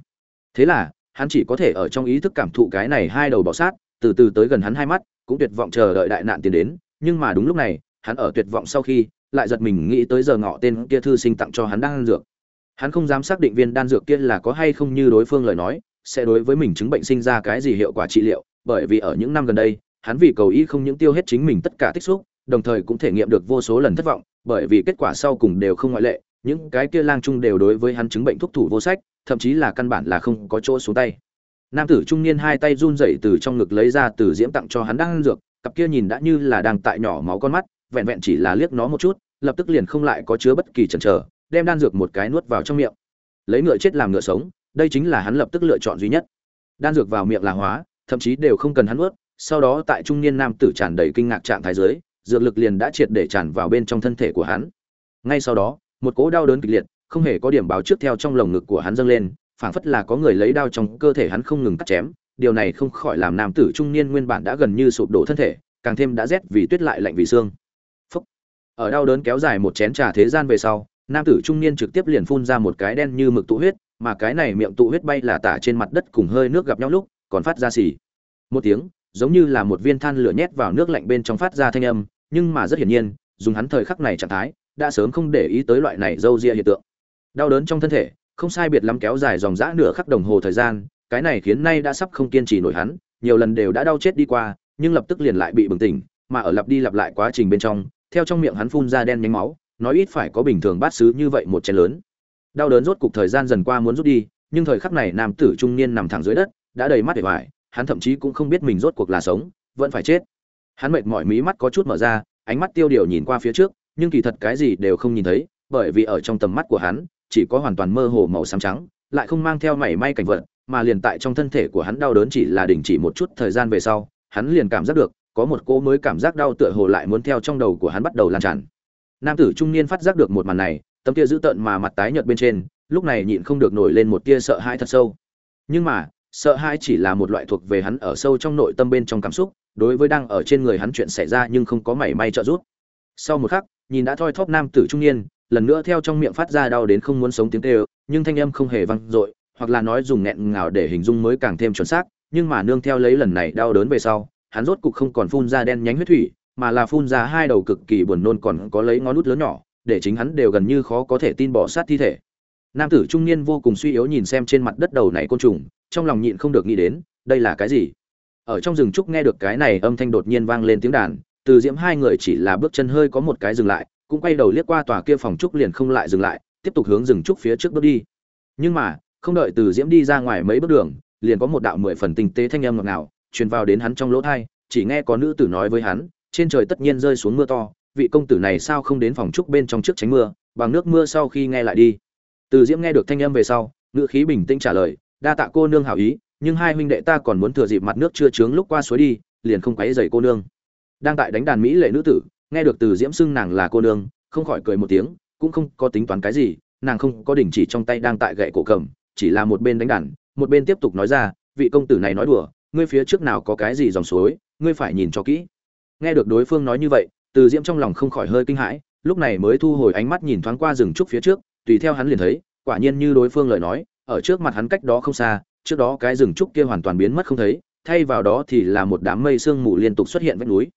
thế là hắn chỉ có thể ở trong ý thức cảm thụ cái này hai đầu bọ sát từ từ tới gần hắn hai mắt cũng tuyệt vọng chờ đợi đại nạn tiến đến nhưng mà đúng lúc này hắn ở tuyệt vọng sau khi lại giật mình nghĩ tới giờ ngọ tên kia thư sinh tặng cho hắn đan dược. Hắn không dám xác định viên đan dược kia là có hay không như đối phương lời nói, sẽ đối với mình chứng bệnh sinh ra cái gì hiệu quả trị liệu, bởi vì ở những năm gần đây, hắn vì cầu y không những tiêu hết chính mình tất cả tích xúc, đồng thời cũng thể nghiệm được vô số lần thất vọng, bởi vì kết quả sau cùng đều không ngoại lệ, những cái kia lang trung đều đối với hắn chứng bệnh thuốc thủ vô sách, thậm chí là căn bản là không có chỗ xuống tay. Nam tử trung niên hai tay run rẩy từ trong ngực lấy ra từ diễm tặng cho hắn đang dược, cặp kia nhìn đã như là đang tại nhỏ máu con mắt vẹn vẹn chỉ là liếc nó một chút, lập tức liền không lại có chứa bất kỳ chần chờ, đem đan dược một cái nuốt vào trong miệng. Lấy ngựa chết làm ngựa sống, đây chính là hắn lập tức lựa chọn duy nhất. Đan dược vào miệng là hóa, thậm chí đều không cần hắn nuốt, sau đó tại trung niên nam tử tràn đầy kinh ngạc trạng thái dưới, dược lực liền đã triệt để tràn vào bên trong thân thể của hắn. Ngay sau đó, một cỗ đau đớn kịch liệt, không hề có điểm báo trước theo trong lồng ngực của hắn dâng lên, phảng phất là có người lấy đao trong cơ thể hắn không ngừng cắt chém. Điều này không khỏi làm nam tử trung niên nguyên bản đã gần như sụp đổ thân thể, càng thêm đã rét vì tuyết lại lạnh vì xương ở đau đớn kéo dài một chén trà thế gian về sau, nam tử trung niên trực tiếp liền phun ra một cái đen như mực tụ huyết, mà cái này miệng tụ huyết bay là tả trên mặt đất cùng hơi nước gặp nhau lúc, còn phát ra xì. Một tiếng, giống như là một viên than lửa nhét vào nước lạnh bên trong phát ra thanh âm, nhưng mà rất hiển nhiên, dùng hắn thời khắc này trạng thái, đã sớm không để ý tới loại này dâu ria hiện tượng. Đau đớn trong thân thể, không sai biệt lắm kéo dài dòng dã nửa khắc đồng hồ thời gian, cái này khiến nay đã sắp không kiên trì nổi hắn, nhiều lần đều đã đau chết đi qua, nhưng lập tức liền lại bị bừng tỉnh, mà ở lặp đi lặp lại quá trình bên trong theo trong miệng hắn phun ra đen nhánh máu, nói ít phải có bình thường bát xứ như vậy một chén lớn. Đau đớn rốt cục thời gian dần qua muốn rút đi, nhưng thời khắc này nam tử trung niên nằm thẳng dưới đất, đã đầy mắt để hoài, hắn thậm chí cũng không biết mình rốt cuộc là sống, vẫn phải chết. Hắn mệt mỏi mí mắt có chút mở ra, ánh mắt tiêu điều nhìn qua phía trước, nhưng kỳ thật cái gì đều không nhìn thấy, bởi vì ở trong tầm mắt của hắn, chỉ có hoàn toàn mơ hồ màu xám trắng, lại không mang theo mảy may cảnh vật, mà liền tại trong thân thể của hắn đau đớn chỉ là đình chỉ một chút thời gian về sau, hắn liền cảm giác được có một cô mới cảm giác đau tựa hồ lại muốn theo trong đầu của hắn bắt đầu lan tràn. Nam tử trung niên phát giác được một màn này, tấm kia dữ tợn mà mặt tái nhợt bên trên, lúc này nhịn không được nổi lên một tia sợ hãi thật sâu. Nhưng mà, sợ hãi chỉ là một loại thuộc về hắn ở sâu trong nội tâm bên trong cảm xúc, đối với đang ở trên người hắn chuyện xảy ra nhưng không có mảy may trợ giúp. Sau một khắc, nhìn đã thoi thóp nam tử trung niên, lần nữa theo trong miệng phát ra đau đến không muốn sống tiếng kêu, nhưng thanh âm không hề vang dội, hoặc là nói dùng nghẹn ngào để hình dung mới càng thêm chuẩn xác, nhưng mà nương theo lấy lần này đau đớn về sau hắn rốt cục không còn phun ra đen nhánh huyết thủy, mà là phun ra hai đầu cực kỳ buồn nôn còn có lấy ngón nút lớn nhỏ, để chính hắn đều gần như khó có thể tin bỏ sát thi thể. Nam tử trung niên vô cùng suy yếu nhìn xem trên mặt đất đầu này côn trùng, trong lòng nhịn không được nghĩ đến, đây là cái gì? Ở trong rừng trúc nghe được cái này âm thanh đột nhiên vang lên tiếng đàn, từ diễm hai người chỉ là bước chân hơi có một cái dừng lại, cũng quay đầu liếc qua tòa kia phòng trúc liền không lại dừng lại, tiếp tục hướng rừng trúc phía trước bước đi. Nhưng mà, không đợi từ diễm đi ra ngoài mấy bước đường, liền có một đạo mười phần tinh tế thanh âm ngọt ngào truyền vào đến hắn trong lỗ thai, chỉ nghe có nữ tử nói với hắn, trên trời tất nhiên rơi xuống mưa to, vị công tử này sao không đến phòng trúc bên trong trước tránh mưa, bằng nước mưa sau khi nghe lại đi. Từ diễm nghe được thanh âm về sau, ngữ khí bình tĩnh trả lời, đa tạ cô nương hảo ý, nhưng hai huynh đệ ta còn muốn thừa dịp mặt nước chưa trướng lúc qua suối đi, liền không quấy dày cô nương. Đang tại đánh đàn mỹ lệ nữ tử, nghe được từ diễm xưng nàng là cô nương, không khỏi cười một tiếng, cũng không có tính toán cái gì, nàng không có đình chỉ trong tay đang tại gậy cổ cầm, chỉ là một bên đánh đàn, một bên tiếp tục nói ra, vị công tử này nói đùa ngươi phía trước nào có cái gì dòng suối, ngươi phải nhìn cho kỹ. Nghe được đối phương nói như vậy, từ diễm trong lòng không khỏi hơi kinh hãi, lúc này mới thu hồi ánh mắt nhìn thoáng qua rừng trúc phía trước, tùy theo hắn liền thấy, quả nhiên như đối phương lời nói, ở trước mặt hắn cách đó không xa, trước đó cái rừng trúc kia hoàn toàn biến mất không thấy, thay vào đó thì là một đám mây sương mù liên tục xuất hiện vách núi.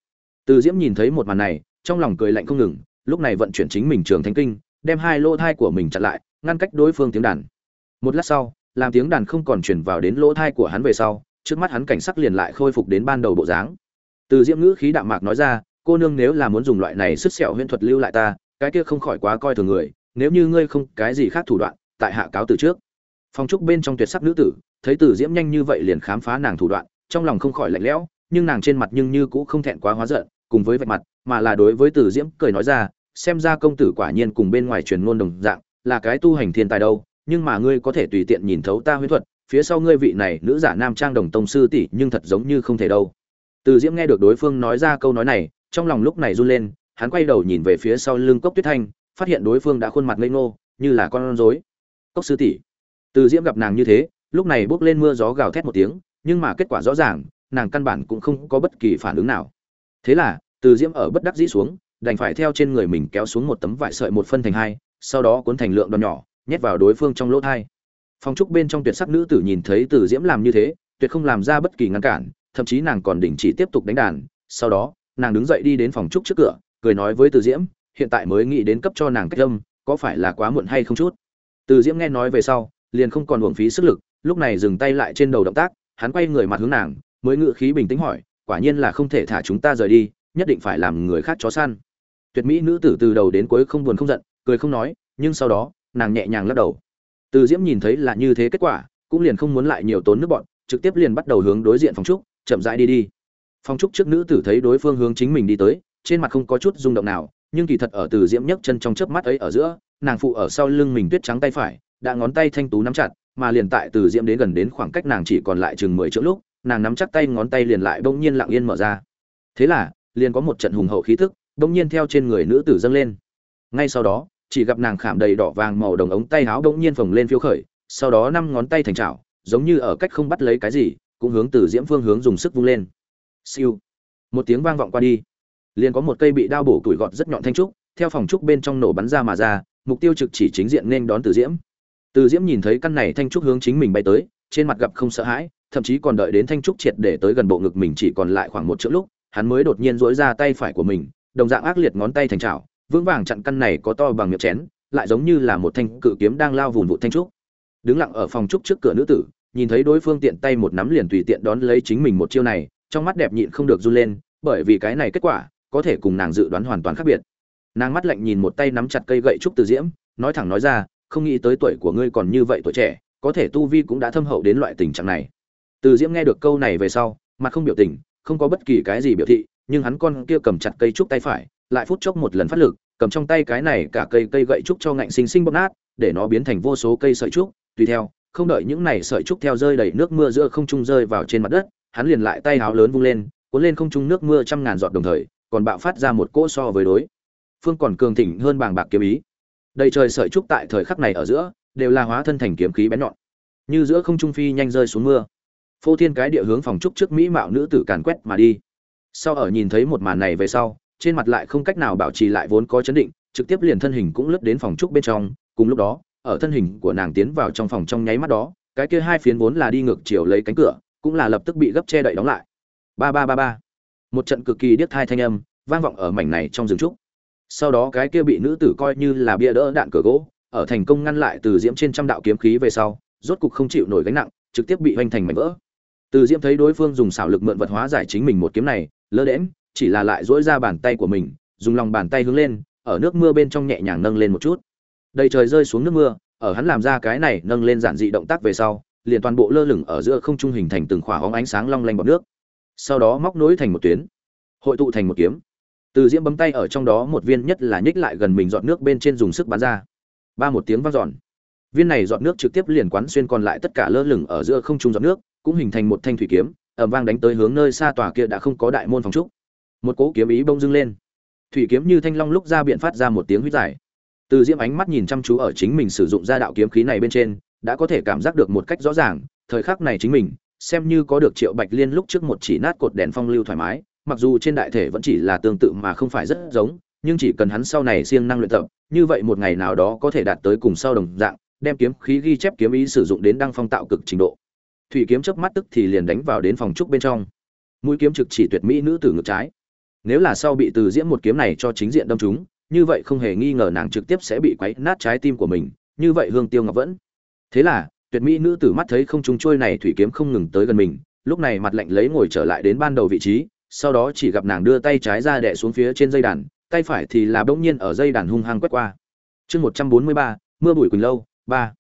Từ diễm nhìn thấy một màn này, trong lòng cười lạnh không ngừng, lúc này vận chuyển chính mình trường thánh kinh, đem hai lỗ thai của mình chặn lại, ngăn cách đối phương tiếng đàn. Một lát sau, làm tiếng đàn không còn chuyển vào đến lỗ thai của hắn về sau trước mắt hắn cảnh sắc liền lại khôi phục đến ban đầu bộ dáng. Từ diễm ngữ khí đạm mạc nói ra, cô nương nếu là muốn dùng loại này sức sẹo huyễn thuật lưu lại ta, cái kia không khỏi quá coi thường người, nếu như ngươi không cái gì khác thủ đoạn, tại hạ cáo từ trước. Phong trúc bên trong tuyệt sắc nữ tử, thấy từ diễm nhanh như vậy liền khám phá nàng thủ đoạn, trong lòng không khỏi lạnh lẽo, nhưng nàng trên mặt nhưng như cũng không thẹn quá hóa giận, cùng với vạch mặt, mà là đối với từ diễm cười nói ra, xem ra công tử quả nhiên cùng bên ngoài truyền ngôn đồng dạng, là cái tu hành thiên tài đâu, nhưng mà ngươi có thể tùy tiện nhìn thấu ta huyễn thuật phía sau ngươi vị này nữ giả nam trang đồng tông sư tỷ nhưng thật giống như không thể đâu. Từ diễm nghe được đối phương nói ra câu nói này, trong lòng lúc này run lên, hắn quay đầu nhìn về phía sau lưng cốc tuyết thanh, phát hiện đối phương đã khuôn mặt ngây ngô, như là con rối. Cốc sư tỷ. Từ diễm gặp nàng như thế, lúc này bước lên mưa gió gào thét một tiếng, nhưng mà kết quả rõ ràng, nàng căn bản cũng không có bất kỳ phản ứng nào. Thế là, từ diễm ở bất đắc dĩ xuống, đành phải theo trên người mình kéo xuống một tấm vải sợi một phân thành hai, sau đó cuốn thành lượng đòn nhỏ, nhét vào đối phương trong lỗ thai phong trúc bên trong tuyệt sắc nữ tử nhìn thấy từ diễm làm như thế, tuyệt không làm ra bất kỳ ngăn cản, thậm chí nàng còn đình chỉ tiếp tục đánh đàn. Sau đó, nàng đứng dậy đi đến phòng trúc trước cửa, cười nói với từ diễm, hiện tại mới nghĩ đến cấp cho nàng cách âm, có phải là quá muộn hay không chút? Từ diễm nghe nói về sau, liền không còn uổng phí sức lực, lúc này dừng tay lại trên đầu động tác, hắn quay người mặt hướng nàng, mới ngự khí bình tĩnh hỏi, quả nhiên là không thể thả chúng ta rời đi, nhất định phải làm người khác chó săn. Tuyệt mỹ nữ tử từ đầu đến cuối không buồn không giận, cười không nói, nhưng sau đó, nàng nhẹ nhàng lắc đầu từ diễm nhìn thấy là như thế kết quả, cũng liền không muốn lại nhiều tốn nước bọn, trực tiếp liền bắt đầu hướng đối diện phòng trúc, chậm rãi đi đi. Phòng trúc trước nữ tử thấy đối phương hướng chính mình đi tới, trên mặt không có chút rung động nào, nhưng kỳ thật ở từ diễm nhấc chân trong chớp mắt ấy ở giữa, nàng phụ ở sau lưng mình tuyết trắng tay phải, đã ngón tay thanh tú nắm chặt, mà liền tại từ diễm đến gần đến khoảng cách nàng chỉ còn lại chừng mười chỗ lúc, nàng nắm chắc tay ngón tay liền lại bỗng nhiên lặng yên mở ra. Thế là, liền có một trận hùng hậu khí tức bỗng nhiên theo trên người nữ tử dâng lên. Ngay sau đó chỉ gặp nàng khảm đầy đỏ vàng màu đồng ống tay áo đống nhiên phồng lên phiêu khởi, sau đó năm ngón tay thành chảo, giống như ở cách không bắt lấy cái gì, cũng hướng từ diễm phương hướng dùng sức vung lên. Siêu. Một tiếng vang vọng qua đi. Liền có một cây bị đao bổ tuổi gọt rất nhọn thanh trúc, theo phòng trúc bên trong nổ bắn ra mà ra, mục tiêu trực chỉ chính diện nên đón từ diễm. Từ diễm nhìn thấy căn này thanh trúc hướng chính mình bay tới, trên mặt gặp không sợ hãi, thậm chí còn đợi đến thanh trúc triệt để tới gần bộ ngực mình chỉ còn lại khoảng một chữ lúc, hắn mới đột nhiên duỗi ra tay phải của mình, đồng dạng ác liệt ngón tay thành trào vững vàng chặn căn này có to bằng miệng chén, lại giống như là một thanh cự kiếm đang lao vùn vụt thanh trúc. Đứng lặng ở phòng trúc trước cửa nữ tử, nhìn thấy đối phương tiện tay một nắm liền tùy tiện đón lấy chính mình một chiêu này, trong mắt đẹp nhịn không được run lên, bởi vì cái này kết quả, có thể cùng nàng dự đoán hoàn toàn khác biệt. Nàng mắt lạnh nhìn một tay nắm chặt cây gậy trúc từ diễm, nói thẳng nói ra, không nghĩ tới tuổi của ngươi còn như vậy tuổi trẻ, có thể tu vi cũng đã thâm hậu đến loại tình trạng này. Từ diễm nghe được câu này về sau, mặt không biểu tình, không có bất kỳ cái gì biểu thị, nhưng hắn con kia cầm chặt cây trúc tay phải lại phút chốc một lần phát lực, cầm trong tay cái này cả cây cây gậy trúc cho ngạnh sinh sinh bóp nát, để nó biến thành vô số cây sợi trúc. Tùy theo, không đợi những này sợi trúc theo rơi đầy nước mưa giữa không trung rơi vào trên mặt đất, hắn liền lại tay háo lớn vung lên, cuốn lên không trung nước mưa trăm ngàn giọt đồng thời, còn bạo phát ra một cỗ so với đối. Phương còn cường thịnh hơn bàng bạc kiếm ý. Đầy trời sợi trúc tại thời khắc này ở giữa, đều là hóa thân thành kiếm khí bén nhọn. Như giữa không trung phi nhanh rơi xuống mưa. Phô thiên cái địa hướng phòng trúc trước mỹ mạo nữ tử càn quét mà đi. Sau ở nhìn thấy một màn này về sau trên mặt lại không cách nào bảo trì lại vốn có chấn định, trực tiếp liền thân hình cũng lướt đến phòng trúc bên trong. Cùng lúc đó, ở thân hình của nàng tiến vào trong phòng trong nháy mắt đó, cái kia hai phiến vốn là đi ngược chiều lấy cánh cửa, cũng là lập tức bị gấp che đậy đóng lại. Ba ba ba ba. Một trận cực kỳ điếc thai thanh âm vang vọng ở mảnh này trong rừng trúc. Sau đó cái kia bị nữ tử coi như là bia đỡ đạn cửa gỗ, ở thành công ngăn lại từ diễm trên trăm đạo kiếm khí về sau, rốt cục không chịu nổi gánh nặng, trực tiếp bị hoành thành mảnh vỡ. Từ diễm thấy đối phương dùng xảo lực mượn vật hóa giải chính mình một kiếm này, lơ đễm chỉ là lại dỗi ra bàn tay của mình, dùng lòng bàn tay hướng lên, ở nước mưa bên trong nhẹ nhàng nâng lên một chút. Đầy trời rơi xuống nước mưa, ở hắn làm ra cái này nâng lên giản dị động tác về sau, liền toàn bộ lơ lửng ở giữa không trung hình thành từng khỏa hóng ánh sáng long lanh bọt nước. Sau đó móc nối thành một tuyến, hội tụ thành một kiếm. Từ diễm bấm tay ở trong đó một viên nhất là nhích lại gần mình dọn nước bên trên dùng sức bắn ra. Ba một tiếng vang dọn. Viên này dọn nước trực tiếp liền quán xuyên còn lại tất cả lơ lửng ở giữa không trung dọn nước, cũng hình thành một thanh thủy kiếm ẩm vang đánh tới hướng nơi xa tòa kia đã không có đại môn phòng trúc một cỗ kiếm ý bông dưng lên. Thủy kiếm như thanh long lúc ra biện phát ra một tiếng huyết giải từ diễm ánh mắt nhìn chăm chú ở chính mình sử dụng ra đạo kiếm khí này bên trên, đã có thể cảm giác được một cách rõ ràng, thời khắc này chính mình, xem như có được triệu bạch liên lúc trước một chỉ nát cột đèn phong lưu thoải mái, mặc dù trên đại thể vẫn chỉ là tương tự mà không phải rất giống, nhưng chỉ cần hắn sau này siêng năng luyện tập, như vậy một ngày nào đó có thể đạt tới cùng sau đồng dạng, đem kiếm khí ghi chép kiếm ý sử dụng đến đăng phong tạo cực trình độ. Thủy kiếm chớp mắt tức thì liền đánh vào đến phòng trúc bên trong. Mũi kiếm trực chỉ tuyệt mỹ nữ tử ngược trái nếu là sau bị từ diễm một kiếm này cho chính diện đâm trúng, như vậy không hề nghi ngờ nàng trực tiếp sẽ bị quấy nát trái tim của mình, như vậy hương tiêu ngọc vẫn. Thế là, tuyệt mỹ nữ tử mắt thấy không trúng trôi này thủy kiếm không ngừng tới gần mình, lúc này mặt lạnh lấy ngồi trở lại đến ban đầu vị trí, sau đó chỉ gặp nàng đưa tay trái ra đẻ xuống phía trên dây đàn, tay phải thì là bỗng nhiên ở dây đàn hung hăng quét qua. Chương một trăm bốn mươi ba, mưa bụi quỳnh lâu, ba.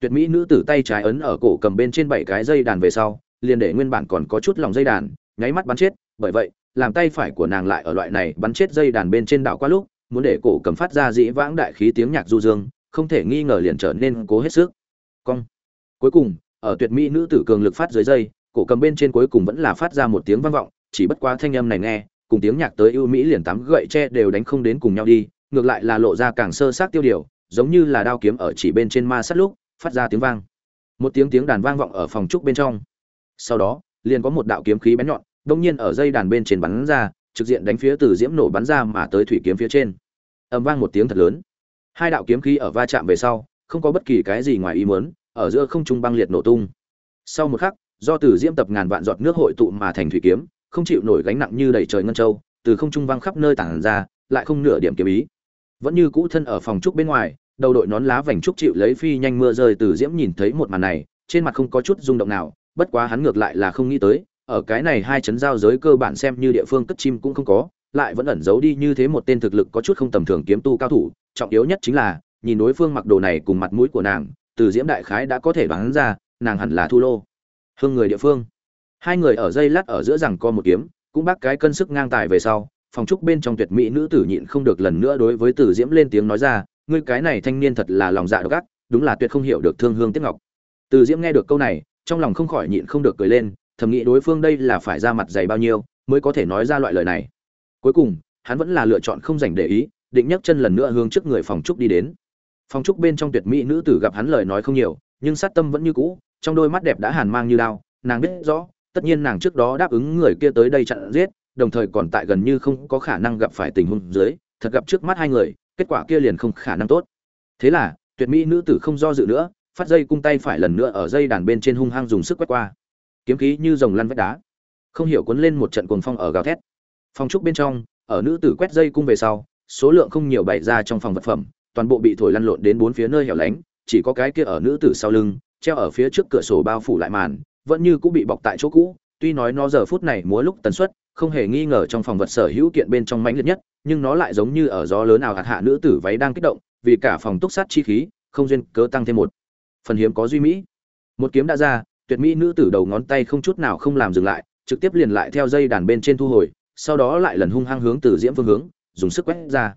Tuyệt mỹ nữ tử tay trái ấn ở cổ cầm bên trên bảy cái dây đàn về sau, liền để nguyên bản còn có chút lòng dây đàn, nháy mắt bắn chết, bởi vậy làm tay phải của nàng lại ở loại này bắn chết dây đàn bên trên đảo qua lúc, muốn để cổ cầm phát ra dĩ vãng đại khí tiếng nhạc du dương, không thể nghi ngờ liền trở nên cố hết sức. Cong. Cuối cùng, ở tuyệt mỹ nữ tử cường lực phát dưới dây, cổ cầm bên trên cuối cùng vẫn là phát ra một tiếng vang vọng, chỉ bất quá thanh âm này nghe, cùng tiếng nhạc tới ưu mỹ liền tắm gậy tre đều đánh không đến cùng nhau đi, ngược lại là lộ ra càng sơ sát tiêu điều, giống như là đao kiếm ở chỉ bên trên ma sát lúc, phát ra tiếng vang. Một tiếng tiếng đàn vang vọng ở phòng trúc bên trong. Sau đó, liền có một đạo kiếm khí bén nhọn đông nhiên ở dây đàn bên trên bắn ra, trực diện đánh phía từ diễm nổ bắn ra mà tới thủy kiếm phía trên. Ầm vang một tiếng thật lớn. Hai đạo kiếm khí ở va chạm về sau, không có bất kỳ cái gì ngoài ý muốn, ở giữa không trung băng liệt nổ tung. Sau một khắc, do từ diễm tập ngàn vạn giọt nước hội tụ mà thành thủy kiếm, không chịu nổi gánh nặng như đầy trời ngân châu, từ không trung văng khắp nơi tản ra, lại không nửa điểm kiếm ý. Vẫn như cũ thân ở phòng trúc bên ngoài, đầu đội nón lá vành trúc chịu lấy phi nhanh mưa rơi từ diễm nhìn thấy một màn này, trên mặt không có chút rung động nào, bất quá hắn ngược lại là không nghĩ tới ở cái này hai chấn giao giới cơ bản xem như địa phương cất chim cũng không có, lại vẫn ẩn giấu đi như thế một tên thực lực có chút không tầm thường kiếm tu cao thủ. Trọng yếu nhất chính là, nhìn đối phương mặc đồ này cùng mặt mũi của nàng, từ diễm đại khái đã có thể đoán ra, nàng hẳn là thu lô. Hương người địa phương. Hai người ở dây lát ở giữa rằng co một kiếm, cũng bác cái cân sức ngang tài về sau, phòng trúc bên trong tuyệt mỹ nữ tử nhịn không được lần nữa đối với từ diễm lên tiếng nói ra, ngươi cái này thanh niên thật là lòng dạ độc ác, đúng là tuyệt không hiểu được thương hương tiếc ngọc. Từ diễm nghe được câu này, trong lòng không khỏi nhịn không được cười lên thầm nghĩ đối phương đây là phải ra mặt dày bao nhiêu mới có thể nói ra loại lời này. Cuối cùng, hắn vẫn là lựa chọn không dành để ý, định nhấc chân lần nữa hướng trước người phòng trúc đi đến. Phòng trúc bên trong tuyệt mỹ nữ tử gặp hắn lời nói không nhiều, nhưng sát tâm vẫn như cũ, trong đôi mắt đẹp đã hàn mang như đao, nàng biết rõ, tất nhiên nàng trước đó đáp ứng người kia tới đây chặn giết, đồng thời còn tại gần như không có khả năng gặp phải tình huống dưới, thật gặp trước mắt hai người, kết quả kia liền không khả năng tốt. Thế là, tuyệt mỹ nữ tử không do dự nữa, phát dây cung tay phải lần nữa ở dây đàn bên trên hung hăng dùng sức quét qua kiếm khí như rồng lăn vách đá. Không hiểu cuốn lên một trận cuồng phong ở gào thét. Phong trúc bên trong, ở nữ tử quét dây cung về sau, số lượng không nhiều bày ra trong phòng vật phẩm, toàn bộ bị thổi lăn lộn đến bốn phía nơi hẻo lánh, chỉ có cái kia ở nữ tử sau lưng, treo ở phía trước cửa sổ bao phủ lại màn, vẫn như cũng bị bọc tại chỗ cũ, tuy nói nó giờ phút này múa lúc tần suất, không hề nghi ngờ trong phòng vật sở hữu kiện bên trong mãnh liệt nhất, nhưng nó lại giống như ở gió lớn nào hạt hạ nữ tử váy đang kích động, vì cả phòng túc sát chi khí, không duyên cớ tăng thêm một phần hiếm có duy mỹ. Một kiếm đã ra tuyệt mỹ nữ tử đầu ngón tay không chút nào không làm dừng lại, trực tiếp liền lại theo dây đàn bên trên thu hồi, sau đó lại lần hung hăng hướng từ diễm phương hướng, dùng sức quét ra.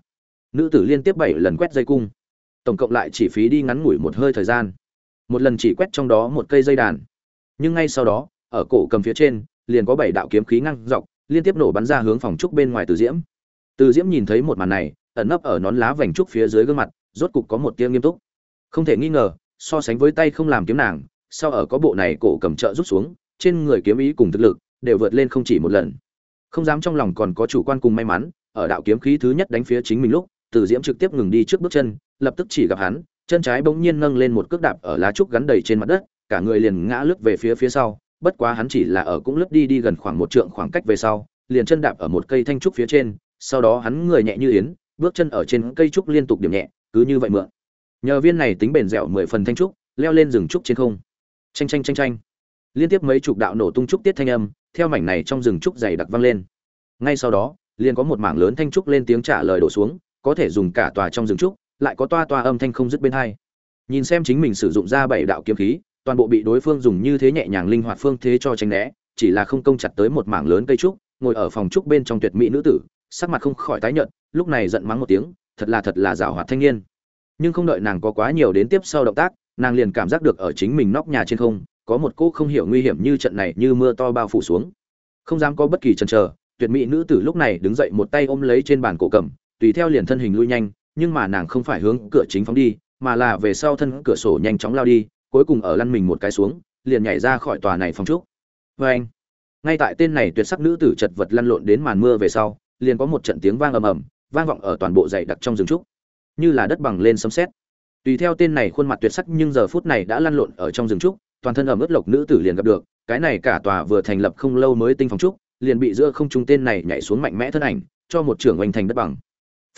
Nữ tử liên tiếp bảy lần quét dây cung. Tổng cộng lại chỉ phí đi ngắn ngủi một hơi thời gian. Một lần chỉ quét trong đó một cây dây đàn. Nhưng ngay sau đó, ở cổ cầm phía trên, liền có bảy đạo kiếm khí ngăn dọc, liên tiếp nổ bắn ra hướng phòng trúc bên ngoài từ diễm. Từ diễm nhìn thấy một màn này, ẩn nấp ở nón lá vành trúc phía dưới gương mặt, rốt cục có một tia nghiêm túc. Không thể nghi ngờ, so sánh với tay không làm kiếm nàng sau ở có bộ này cổ cầm trợ rút xuống, trên người kiếm ý cùng thực lực đều vượt lên không chỉ một lần. Không dám trong lòng còn có chủ quan cùng may mắn, ở đạo kiếm khí thứ nhất đánh phía chính mình lúc, từ diễm trực tiếp ngừng đi trước bước chân, lập tức chỉ gặp hắn, chân trái bỗng nhiên nâng lên một cước đạp ở lá trúc gắn đầy trên mặt đất, cả người liền ngã lướt về phía phía sau, bất quá hắn chỉ là ở cũng lướt đi đi gần khoảng một trượng khoảng cách về sau, liền chân đạp ở một cây thanh trúc phía trên, sau đó hắn người nhẹ như yến, bước chân ở trên cây trúc liên tục điểm nhẹ, cứ như vậy mượn. Nhờ viên này tính bền dẻo mười phần thanh trúc, leo lên rừng trúc trên không chanh chanh chanh chanh. Liên tiếp mấy chục đạo nổ tung trúc tiết thanh âm, theo mảnh này trong rừng trúc dày đặc vang lên. Ngay sau đó, liền có một mảng lớn thanh trúc lên tiếng trả lời đổ xuống, có thể dùng cả tòa trong rừng trúc, lại có toa toa âm thanh không dứt bên hai. Nhìn xem chính mình sử dụng ra bảy đạo kiếm khí, toàn bộ bị đối phương dùng như thế nhẹ nhàng linh hoạt phương thế cho tránh né, chỉ là không công chặt tới một mảng lớn cây trúc, ngồi ở phòng trúc bên trong tuyệt mỹ nữ tử, sắc mặt không khỏi tái nhợt, lúc này giận mắng một tiếng, thật là thật là giảo hoạt thanh niên. Nhưng không đợi nàng có quá nhiều đến tiếp sau động tác nàng liền cảm giác được ở chính mình nóc nhà trên không, có một cô không hiểu nguy hiểm như trận này như mưa to bao phủ xuống. Không dám có bất kỳ chần chờ, tuyệt mỹ nữ tử lúc này đứng dậy một tay ôm lấy trên bàn cổ cầm, tùy theo liền thân hình lui nhanh, nhưng mà nàng không phải hướng cửa chính phóng đi, mà là về sau thân cửa sổ nhanh chóng lao đi, cuối cùng ở lăn mình một cái xuống, liền nhảy ra khỏi tòa này phòng trúc vê anh, ngay tại tên này tuyệt sắc nữ tử chật vật lăn lộn đến màn mưa về sau, liền có một trận tiếng vang ầm ầm, vang vọng ở toàn bộ dãy đặc trong rừng trúc. Như là đất bằng lên sấm sét tùy theo tên này khuôn mặt tuyệt sắc nhưng giờ phút này đã lăn lộn ở trong rừng trúc, toàn thân ẩm ướt lộc nữ tử liền gặp được, cái này cả tòa vừa thành lập không lâu mới tinh phòng trúc, liền bị giữa không trung tên này nhảy xuống mạnh mẽ thân ảnh, cho một trưởng oanh thành đất bằng.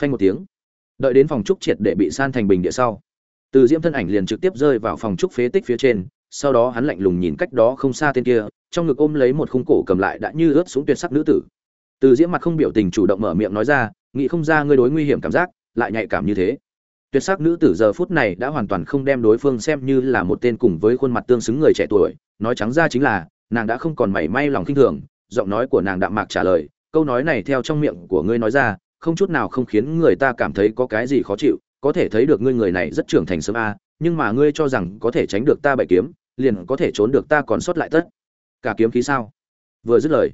Phanh một tiếng, đợi đến phòng trúc triệt để bị san thành bình địa sau, từ diễm thân ảnh liền trực tiếp rơi vào phòng trúc phế tích phía trên, sau đó hắn lạnh lùng nhìn cách đó không xa tên kia, trong ngực ôm lấy một khung cổ cầm lại đã như ướt xuống tuyệt sắc nữ tử. Từ diễm mặt không biểu tình chủ động mở miệng nói ra, nghĩ không ra ngươi đối nguy hiểm cảm giác, lại nhạy cảm như thế tuyệt sắc nữ tử giờ phút này đã hoàn toàn không đem đối phương xem như là một tên cùng với khuôn mặt tương xứng người trẻ tuổi. Nói trắng ra chính là, nàng đã không còn mảy may lòng khinh thường, giọng nói của nàng đạm mạc trả lời, câu nói này theo trong miệng của ngươi nói ra, không chút nào không khiến người ta cảm thấy có cái gì khó chịu, có thể thấy được ngươi người này rất trưởng thành sớm a, nhưng mà ngươi cho rằng có thể tránh được ta bảy kiếm, liền có thể trốn được ta còn sót lại tất. Cả kiếm khí sao? Vừa dứt lời,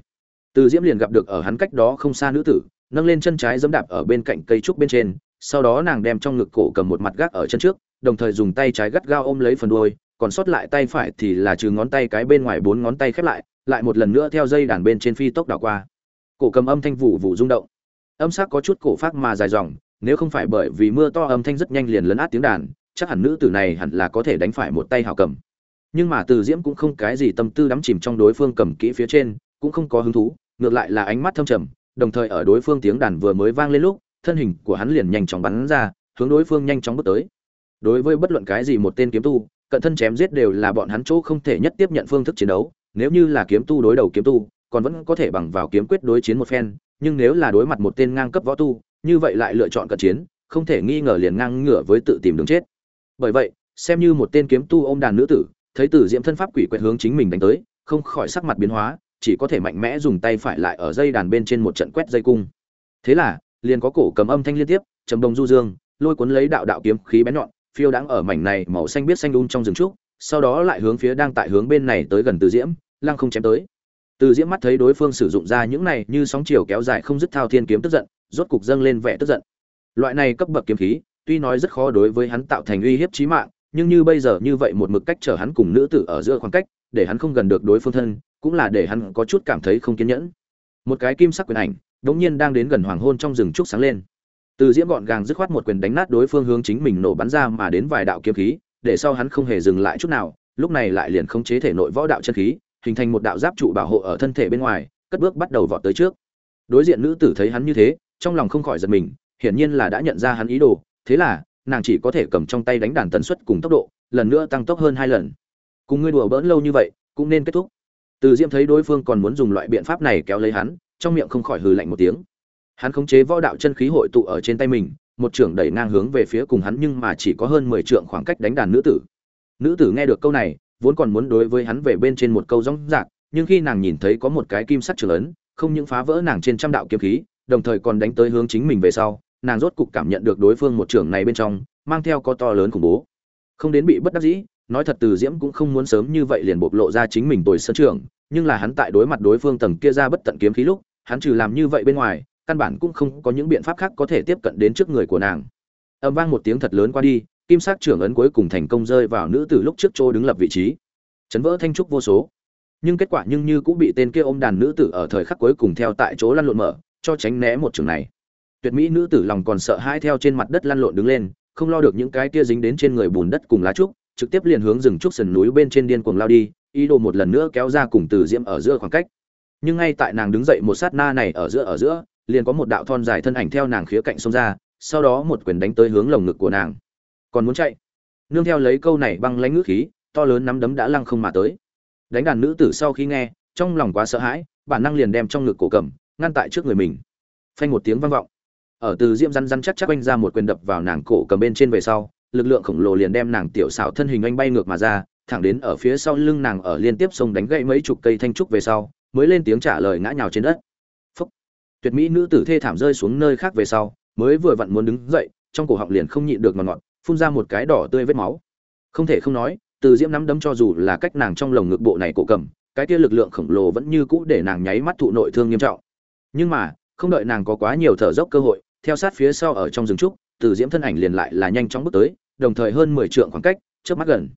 từ diễm liền gặp được ở hắn cách đó không xa nữ tử, nâng lên chân trái giẫm đạp ở bên cạnh cây trúc bên trên sau đó nàng đem trong ngực cổ cầm một mặt gác ở chân trước, đồng thời dùng tay trái gắt gao ôm lấy phần đuôi, còn sót lại tay phải thì là trừ ngón tay cái bên ngoài bốn ngón tay khép lại lại một lần nữa theo dây đàn bên trên phi tốc đảo qua. Cổ cầm âm thanh vụ vụ rung động. Âm sắc có chút cổ phát mà dài dòng, nếu không phải bởi vì mưa to âm thanh rất nhanh liền lấn át tiếng đàn, chắc hẳn nữ tử này hẳn là có thể đánh phải một tay hào cầm. Nhưng mà từ diễm cũng không cái gì tâm tư đắm chìm trong đối phương cầm kỹ phía trên, cũng không có hứng thú, ngược lại là ánh mắt thâm trầm, đồng thời ở đối phương tiếng đàn vừa mới vang lên lúc thân hình của hắn liền nhanh chóng bắn ra, hướng đối phương nhanh chóng bước tới. Đối với bất luận cái gì một tên kiếm tu, cận thân chém giết đều là bọn hắn chỗ không thể nhất tiếp nhận phương thức chiến đấu. Nếu như là kiếm tu đối đầu kiếm tu, còn vẫn có thể bằng vào kiếm quyết đối chiến một phen, nhưng nếu là đối mặt một tên ngang cấp võ tu, như vậy lại lựa chọn cận chiến, không thể nghi ngờ liền ngang ngửa với tự tìm đường chết. Bởi vậy, xem như một tên kiếm tu ôm đàn nữ tử, thấy tử diễm thân pháp quỷ quyệt hướng chính mình đánh tới, không khỏi sắc mặt biến hóa, chỉ có thể mạnh mẽ dùng tay phải lại ở dây đàn bên trên một trận quét dây cung. Thế là liền có cổ cầm âm thanh liên tiếp, trầm đồng du dương, lôi cuốn lấy đạo đạo kiếm khí bén nhọn, phiêu đáng ở mảnh này màu xanh biết xanh đun trong rừng trúc, sau đó lại hướng phía đang tại hướng bên này tới gần từ diễm, lăng không chém tới. Từ diễm mắt thấy đối phương sử dụng ra những này như sóng chiều kéo dài không dứt thao thiên kiếm tức giận, rốt cục dâng lên vẻ tức giận. Loại này cấp bậc kiếm khí, tuy nói rất khó đối với hắn tạo thành uy hiếp chí mạng, nhưng như bây giờ như vậy một mực cách chở hắn cùng nữ tử ở giữa khoảng cách, để hắn không gần được đối phương thân, cũng là để hắn có chút cảm thấy không kiên nhẫn. Một cái kim sắc quyền ảnh đống nhiên đang đến gần hoàng hôn trong rừng trúc sáng lên. Từ diễm gọn gàng dứt khoát một quyền đánh nát đối phương hướng chính mình nổ bắn ra mà đến vài đạo kiếm khí, để sau hắn không hề dừng lại chút nào, lúc này lại liền khống chế thể nội võ đạo chân khí, hình thành một đạo giáp trụ bảo hộ ở thân thể bên ngoài, cất bước bắt đầu vọt tới trước. Đối diện nữ tử thấy hắn như thế, trong lòng không khỏi giật mình, hiển nhiên là đã nhận ra hắn ý đồ, thế là, nàng chỉ có thể cầm trong tay đánh đàn tần suất cùng tốc độ, lần nữa tăng tốc hơn hai lần. Cùng ngươi đùa bỡn lâu như vậy, cũng nên kết thúc. Từ diễm thấy đối phương còn muốn dùng loại biện pháp này kéo lấy hắn trong miệng không khỏi hừ lạnh một tiếng. Hắn khống chế võ đạo chân khí hội tụ ở trên tay mình, một trưởng đẩy ngang hướng về phía cùng hắn nhưng mà chỉ có hơn mười trượng khoảng cách đánh đàn nữ tử. Nữ tử nghe được câu này, vốn còn muốn đối với hắn về bên trên một câu rong rạc, nhưng khi nàng nhìn thấy có một cái kim sắt trường lớn, không những phá vỡ nàng trên trăm đạo kiếm khí, đồng thời còn đánh tới hướng chính mình về sau, nàng rốt cục cảm nhận được đối phương một trưởng này bên trong, mang theo có to lớn khủng bố. Không đến bị bất đắc dĩ, nói thật từ diễm cũng không muốn sớm như vậy liền bộc lộ ra chính mình tồi sân trưởng, nhưng là hắn tại đối mặt đối phương tầng kia ra bất tận kiếm khí lúc hắn trừ làm như vậy bên ngoài, căn bản cũng không có những biện pháp khác có thể tiếp cận đến trước người của nàng. Âm vang một tiếng thật lớn qua đi, kim sắc trưởng ấn cuối cùng thành công rơi vào nữ tử lúc trước chỗ đứng lập vị trí. Chấn vỡ thanh trúc vô số. Nhưng kết quả nhưng như cũng bị tên kia ôm đàn nữ tử ở thời khắc cuối cùng theo tại chỗ lăn lộn mở, cho tránh né một trường này. Tuyệt mỹ nữ tử lòng còn sợ hãi theo trên mặt đất lăn lộn đứng lên, không lo được những cái kia dính đến trên người bùn đất cùng lá trúc, trực tiếp liền hướng rừng trúc sườn núi bên trên điên cuồng lao đi, ý đồ một lần nữa kéo ra cùng từ diễm ở giữa khoảng cách nhưng ngay tại nàng đứng dậy một sát na này ở giữa ở giữa, liền có một đạo thon dài thân ảnh theo nàng khía cạnh xông ra, sau đó một quyền đánh tới hướng lồng ngực của nàng. Còn muốn chạy? Nương theo lấy câu này băng lãnh ngữ khí, to lớn nắm đấm đã lăng không mà tới. Đánh đàn nữ tử sau khi nghe, trong lòng quá sợ hãi, bản năng liền đem trong ngực cổ cầm, ngăn tại trước người mình. Phanh một tiếng vang vọng. Ở từ diễm răn răn chắc chắc oanh ra một quyền đập vào nàng cổ cầm bên trên về sau, lực lượng khổng lồ liền đem nàng tiểu xảo thân hình anh bay ngược mà ra, thẳng đến ở phía sau lưng nàng ở liên tiếp sông đánh gãy mấy chục cây thanh trúc về sau mới lên tiếng trả lời ngã nhào trên đất. Phúc. tuyệt mỹ nữ tử thê thảm rơi xuống nơi khác về sau, mới vừa vặn muốn đứng dậy, trong cổ họng liền không nhịn được ngọt ngọt, phun ra một cái đỏ tươi vết máu. Không thể không nói, từ diễm nắm đấm cho dù là cách nàng trong lồng ngực bộ này cổ cầm, cái kia lực lượng khổng lồ vẫn như cũ để nàng nháy mắt thụ nội thương nghiêm trọng. Nhưng mà, không đợi nàng có quá nhiều thở dốc cơ hội, theo sát phía sau ở trong rừng trúc, từ diễm thân ảnh liền lại là nhanh chóng bước tới, đồng thời hơn mười trượng khoảng cách trước mắt gần.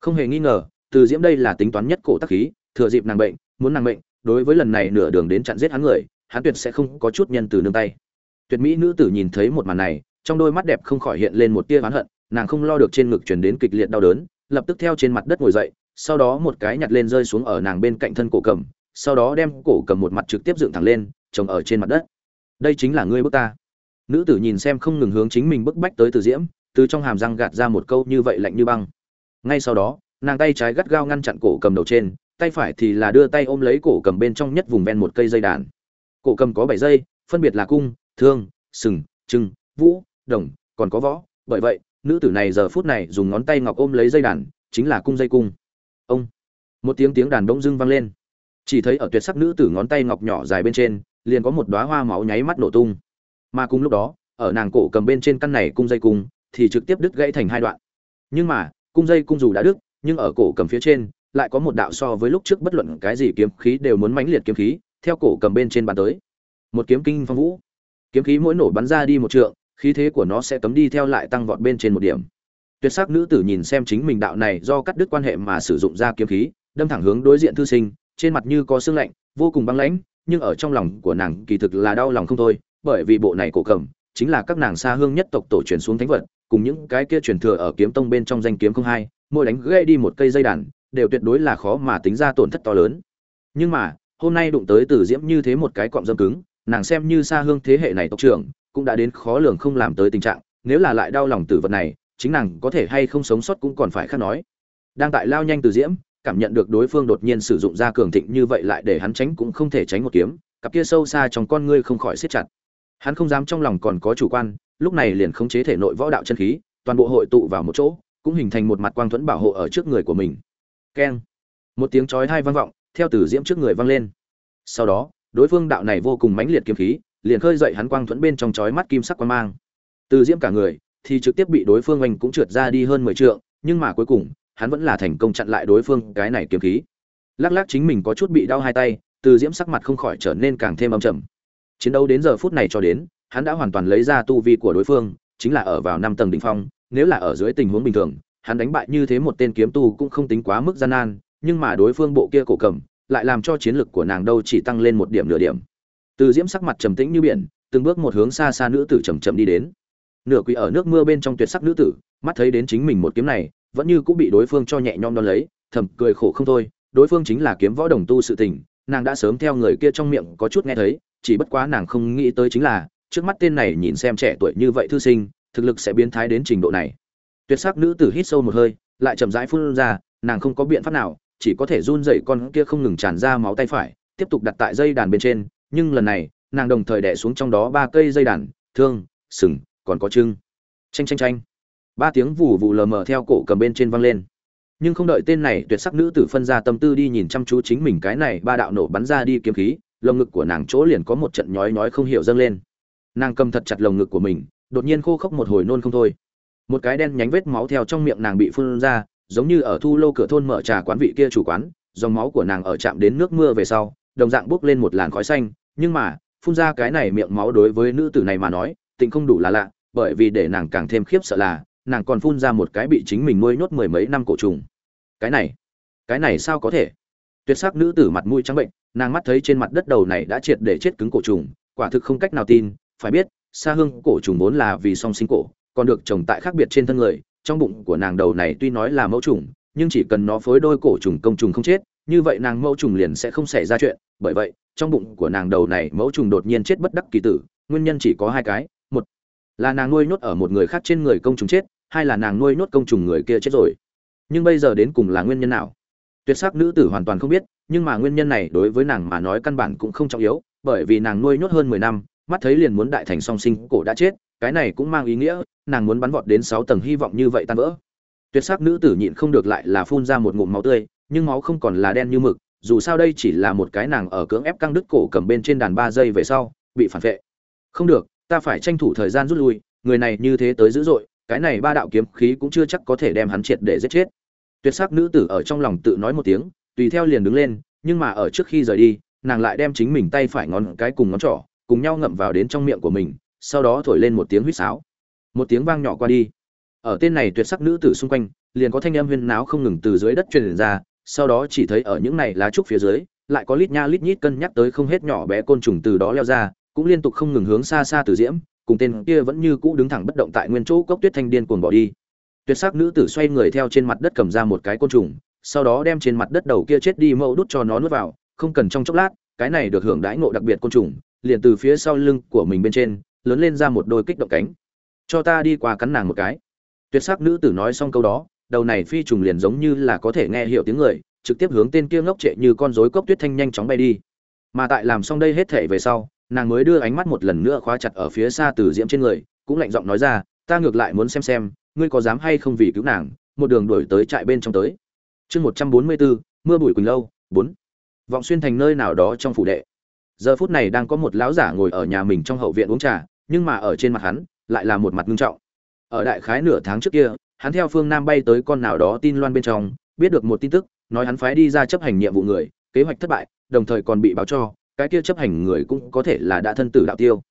Không hề nghi ngờ, từ diễm đây là tính toán nhất cổ tắc khí, thừa dịp nàng bệnh, muốn nàng bệnh đối với lần này nửa đường đến chặn giết hắn người, hắn tuyệt sẽ không có chút nhân từ nương tay. Tuyệt mỹ nữ tử nhìn thấy một màn này, trong đôi mắt đẹp không khỏi hiện lên một tia oán hận, nàng không lo được trên ngực truyền đến kịch liệt đau đớn, lập tức theo trên mặt đất ngồi dậy, sau đó một cái nhặt lên rơi xuống ở nàng bên cạnh thân cổ cầm, sau đó đem cổ cầm một mặt trực tiếp dựng thẳng lên, trồng ở trên mặt đất. Đây chính là ngươi bức ta. Nữ tử nhìn xem không ngừng hướng chính mình bức bách tới từ diễm, từ trong hàm răng gạt ra một câu như vậy lạnh như băng. Ngay sau đó, nàng tay trái gắt gao ngăn chặn cổ cầm đầu trên tay phải thì là đưa tay ôm lấy cổ cầm bên trong nhất vùng ven một cây dây đàn. Cổ cầm có bảy dây, phân biệt là cung, thương, sừng trưng vũ, đồng, còn có võ. Bởi vậy, nữ tử này giờ phút này dùng ngón tay ngọc ôm lấy dây đàn, chính là cung dây cung. Ông! Một tiếng tiếng đàn bỗng dưng vang lên. Chỉ thấy ở tuyệt sắc nữ tử ngón tay ngọc nhỏ dài bên trên, liền có một đóa hoa máu nháy mắt nổ tung. Mà cùng lúc đó, ở nàng cổ cầm bên trên căn này cung dây cung, thì trực tiếp đứt gãy thành hai đoạn. Nhưng mà, cung dây cung dù đã đứt, nhưng ở cổ cầm phía trên lại có một đạo so với lúc trước bất luận cái gì kiếm khí đều muốn mãnh liệt kiếm khí, theo cổ cầm bên trên bàn tới. Một kiếm kinh phong vũ. Kiếm khí mỗi nổ bắn ra đi một trượng, khí thế của nó sẽ cấm đi theo lại tăng vọt bên trên một điểm. Tuyệt sắc nữ tử nhìn xem chính mình đạo này do cắt đứt quan hệ mà sử dụng ra kiếm khí, đâm thẳng hướng đối diện thư sinh, trên mặt như có sương lạnh, vô cùng băng lãnh, nhưng ở trong lòng của nàng kỳ thực là đau lòng không thôi, bởi vì bộ này cổ cầm chính là các nàng xa hương nhất tộc tổ truyền xuống thánh vật, cùng những cái kia truyền thừa ở kiếm tông bên trong danh kiếm không hai, mỗi đánh gãy đi một cây dây đàn đều tuyệt đối là khó mà tính ra tổn thất to lớn. Nhưng mà, hôm nay đụng tới tử diễm như thế một cái cọng dâm cứng, nàng xem như xa hương thế hệ này tộc trưởng, cũng đã đến khó lường không làm tới tình trạng, nếu là lại đau lòng tử vật này, chính nàng có thể hay không sống sót cũng còn phải khác nói. Đang tại lao nhanh từ diễm, cảm nhận được đối phương đột nhiên sử dụng ra cường thịnh như vậy lại để hắn tránh cũng không thể tránh một kiếm, cặp kia sâu xa trong con ngươi không khỏi siết chặt. Hắn không dám trong lòng còn có chủ quan, lúc này liền khống chế thể nội võ đạo chân khí, toàn bộ hội tụ vào một chỗ, cũng hình thành một mặt quang thuẫn bảo hộ ở trước người của mình keng. Một tiếng chói hai vang vọng, theo từ diễm trước người vang lên. Sau đó, đối phương đạo này vô cùng mãnh liệt kiếm khí, liền khơi dậy hắn quang thuẫn bên trong chói mắt kim sắc quang mang. Từ diễm cả người, thì trực tiếp bị đối phương oanh cũng trượt ra đi hơn mười trượng, nhưng mà cuối cùng, hắn vẫn là thành công chặn lại đối phương cái này kiếm khí. Lắc lắc chính mình có chút bị đau hai tay, từ diễm sắc mặt không khỏi trở nên càng thêm âm trầm. Chiến đấu đến giờ phút này cho đến, hắn đã hoàn toàn lấy ra tu vi của đối phương, chính là ở vào năm tầng đỉnh phong, nếu là ở dưới tình huống bình thường hắn đánh bại như thế một tên kiếm tu cũng không tính quá mức gian nan, nhưng mà đối phương bộ kia cổ cầm, lại làm cho chiến lực của nàng đâu chỉ tăng lên một điểm nửa điểm. Từ diễm sắc mặt trầm tĩnh như biển, từng bước một hướng xa xa nữ tử chậm chậm đi đến. Nửa quỷ ở nước mưa bên trong tuyệt sắc nữ tử, mắt thấy đến chính mình một kiếm này, vẫn như cũng bị đối phương cho nhẹ nhõm đón lấy, thầm cười khổ không thôi, đối phương chính là kiếm võ đồng tu sự tình, nàng đã sớm theo người kia trong miệng có chút nghe thấy, chỉ bất quá nàng không nghĩ tới chính là, trước mắt tên này nhìn xem trẻ tuổi như vậy thư sinh, thực lực sẽ biến thái đến trình độ này tuyệt sắc nữ tử hít sâu một hơi, lại chậm rãi phun ra, nàng không có biện pháp nào, chỉ có thể run dậy con kia không ngừng tràn ra máu tay phải, tiếp tục đặt tại dây đàn bên trên, nhưng lần này, nàng đồng thời đẻ xuống trong đó ba cây dây đàn, thương, sừng, còn có trưng. Tranh tranh tranh ba tiếng vù vù lờ mờ theo cổ cầm bên trên văng lên. Nhưng không đợi tên này tuyệt sắc nữ tử phân ra tâm tư đi nhìn chăm chú chính mình cái này ba đạo nổ bắn ra đi kiếm khí, lồng ngực của nàng chỗ liền có một trận nhói nhói không hiểu dâng lên. Nàng cầm thật chặt lồng ngực của mình, đột nhiên khô khốc một hồi nôn không thôi một cái đen nhánh vết máu theo trong miệng nàng bị phun ra, giống như ở thu lô cửa thôn mở trà quán vị kia chủ quán, dòng máu của nàng ở chạm đến nước mưa về sau, đồng dạng bốc lên một làn khói xanh. Nhưng mà, phun ra cái này miệng máu đối với nữ tử này mà nói, tình không đủ là lạ, bởi vì để nàng càng thêm khiếp sợ là, nàng còn phun ra một cái bị chính mình nuôi nhốt mười mấy năm cổ trùng. Cái này cái này sao có thể? Tuyệt sắc nữ tử mặt mũi trắng bệnh, nàng mắt thấy trên mặt đất đầu này đã triệt để chết cứng cổ trùng, quả thực không cách nào tin. Phải biết xa hương cổ trùng vốn là vì song sinh cổ còn được trồng tại khác biệt trên thân người, trong bụng của nàng đầu này tuy nói là mẫu trùng, nhưng chỉ cần nó phối đôi cổ trùng công trùng không chết, như vậy nàng mẫu trùng liền sẽ không xảy ra chuyện. Bởi vậy, trong bụng của nàng đầu này mẫu trùng đột nhiên chết bất đắc kỳ tử, nguyên nhân chỉ có hai cái. Một là nàng nuôi nhốt ở một người khác trên người công trùng chết, hai là nàng nuôi nhốt công trùng người kia chết rồi. Nhưng bây giờ đến cùng là nguyên nhân nào? Tuyệt sắc nữ tử hoàn toàn không biết, nhưng mà nguyên nhân này đối với nàng mà nói căn bản cũng không trọng yếu, bởi vì nàng nuôi nhốt hơn mười năm, mắt thấy liền muốn đại thành song sinh, cổ đã chết cái này cũng mang ý nghĩa, nàng muốn bắn vọt đến sáu tầng hy vọng như vậy tan vỡ. Tuyệt sắc nữ tử nhịn không được lại là phun ra một ngụm máu tươi, nhưng máu không còn là đen như mực, dù sao đây chỉ là một cái nàng ở cưỡng ép căng đứt cổ cầm bên trên đàn ba giây về sau, bị phản vệ. Không được, ta phải tranh thủ thời gian rút lui, người này như thế tới dữ dội, cái này ba đạo kiếm khí cũng chưa chắc có thể đem hắn triệt để giết chết. Tuyệt sắc nữ tử ở trong lòng tự nói một tiếng, tùy theo liền đứng lên, nhưng mà ở trước khi rời đi, nàng lại đem chính mình tay phải ngón cái cùng ngón trỏ, cùng nhau ngậm vào đến trong miệng của mình sau đó thổi lên một tiếng huýt sáo. Một tiếng vang nhỏ qua đi. Ở tên này tuyệt sắc nữ tử xung quanh, liền có thanh âm huyên náo không ngừng từ dưới đất truyền ra, sau đó chỉ thấy ở những này lá trúc phía dưới, lại có lít nha lít nhít cân nhắc tới không hết nhỏ bé côn trùng từ đó leo ra, cũng liên tục không ngừng hướng xa xa từ diễm, cùng tên kia vẫn như cũ đứng thẳng bất động tại nguyên chỗ cốc tuyết thanh điên cuồng bỏ đi. Tuyệt sắc nữ tử xoay người theo trên mặt đất cầm ra một cái côn trùng, sau đó đem trên mặt đất đầu kia chết đi mẫu đút cho nó nuốt vào, không cần trong chốc lát, cái này được hưởng đãi ngộ đặc biệt côn trùng, liền từ phía sau lưng của mình bên trên lớn lên ra một đôi kích động cánh. Cho ta đi qua cắn nàng một cái. Tuyệt sắc nữ tử nói xong câu đó, đầu này phi trùng liền giống như là có thể nghe hiểu tiếng người, trực tiếp hướng tên kia ngốc trệ như con rối cốc tuyết thanh nhanh chóng bay đi. Mà tại làm xong đây hết thể về sau, nàng mới đưa ánh mắt một lần nữa khóa chặt ở phía xa từ diễm trên người, cũng lạnh giọng nói ra, ta ngược lại muốn xem xem, ngươi có dám hay không vì cứu nàng, một đường đuổi tới trại bên trong tới. Chương một trăm bốn mươi bốn, mưa bụi quỳnh lâu, bốn. Vọng xuyên thành nơi nào đó trong phủ đệ. Giờ phút này đang có một lão giả ngồi ở nhà mình trong hậu viện uống trà nhưng mà ở trên mặt hắn, lại là một mặt nghiêm trọng. Ở đại khái nửa tháng trước kia, hắn theo phương nam bay tới con nào đó tin loan bên trong, biết được một tin tức, nói hắn phái đi ra chấp hành nhiệm vụ người, kế hoạch thất bại, đồng thời còn bị báo cho, cái kia chấp hành người cũng có thể là đã thân tử đạo tiêu.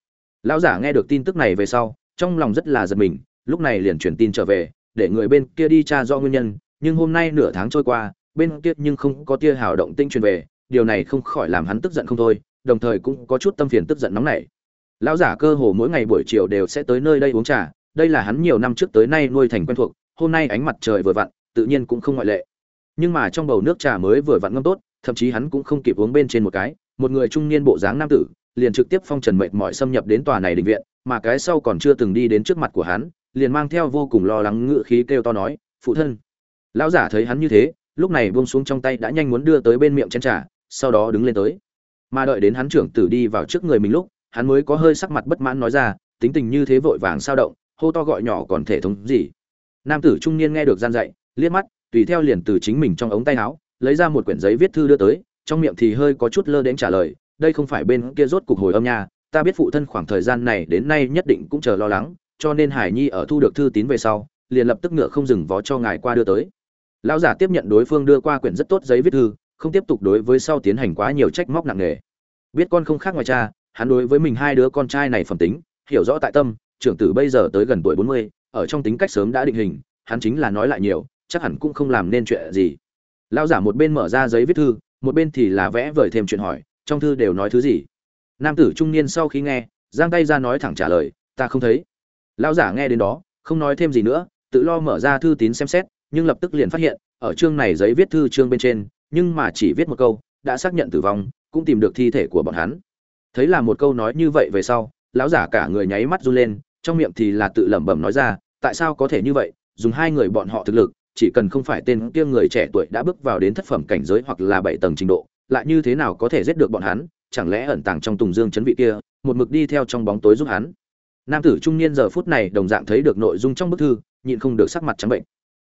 Lão giả nghe được tin tức này về sau, trong lòng rất là giật mình, lúc này liền truyền tin trở về, để người bên kia đi tra do nguyên nhân, nhưng hôm nay nửa tháng trôi qua, bên kia nhưng không có tia hào động tinh truyền về, điều này không khỏi làm hắn tức giận không thôi, đồng thời cũng có chút tâm phiền tức giận nóng nảy lão giả cơ hồ mỗi ngày buổi chiều đều sẽ tới nơi đây uống trà, đây là hắn nhiều năm trước tới nay nuôi thành quen thuộc, hôm nay ánh mặt trời vừa vặn, tự nhiên cũng không ngoại lệ. Nhưng mà trong bầu nước trà mới vừa vặn ngâm tốt, thậm chí hắn cũng không kịp uống bên trên một cái, một người trung niên bộ dáng nam tử, liền trực tiếp phong trần mệt mỏi xâm nhập đến tòa này định viện, mà cái sau còn chưa từng đi đến trước mặt của hắn, liền mang theo vô cùng lo lắng ngựa khí kêu to nói, phụ thân. Lão giả thấy hắn như thế, lúc này buông xuống trong tay đã nhanh muốn đưa tới bên miệng chén trà, sau đó đứng lên tới. Mà đợi đến hắn trưởng tử đi vào trước người mình lúc hắn mới có hơi sắc mặt bất mãn nói ra, tính tình như thế vội vàng sao động, hô to gọi nhỏ còn thể thống gì. Nam tử trung niên nghe được gian dạy, liếc mắt, tùy theo liền từ chính mình trong ống tay áo, lấy ra một quyển giấy viết thư đưa tới, trong miệng thì hơi có chút lơ đến trả lời, đây không phải bên kia rốt cục hồi âm nha, ta biết phụ thân khoảng thời gian này đến nay nhất định cũng chờ lo lắng, cho nên hải nhi ở thu được thư tín về sau, liền lập tức ngựa không dừng vó cho ngài qua đưa tới. Lão giả tiếp nhận đối phương đưa qua quyển rất tốt giấy viết thư, không tiếp tục đối với sau tiến hành quá nhiều trách móc nặng nề. Biết con không khác ngoài cha hắn đối với mình hai đứa con trai này phẩm tính, hiểu rõ tại tâm, trưởng tử bây giờ tới gần tuổi bốn mươi, ở trong tính cách sớm đã định hình, hắn chính là nói lại nhiều, chắc hẳn cũng không làm nên chuyện gì. Lão giả một bên mở ra giấy viết thư, một bên thì là vẽ vời thêm chuyện hỏi, trong thư đều nói thứ gì? Nam tử trung niên sau khi nghe, giang tay ra nói thẳng trả lời, ta không thấy. Lão giả nghe đến đó, không nói thêm gì nữa, tự lo mở ra thư tín xem xét, nhưng lập tức liền phát hiện, ở chương này giấy viết thư chương bên trên, nhưng mà chỉ viết một câu, đã xác nhận tử vong, cũng tìm được thi thể của bọn hắn thấy là một câu nói như vậy về sau, lão giả cả người nháy mắt run lên, trong miệng thì là tự lẩm bẩm nói ra, tại sao có thể như vậy, dùng hai người bọn họ thực lực, chỉ cần không phải tên kia người trẻ tuổi đã bước vào đến thất phẩm cảnh giới hoặc là bảy tầng trình độ, lại như thế nào có thể giết được bọn hắn, chẳng lẽ ẩn tàng trong tùng dương chấn vị kia, một mực đi theo trong bóng tối giúp hắn. Nam tử trung niên giờ phút này đồng dạng thấy được nội dung trong bức thư, nhịn không được sắc mặt trắng bệnh.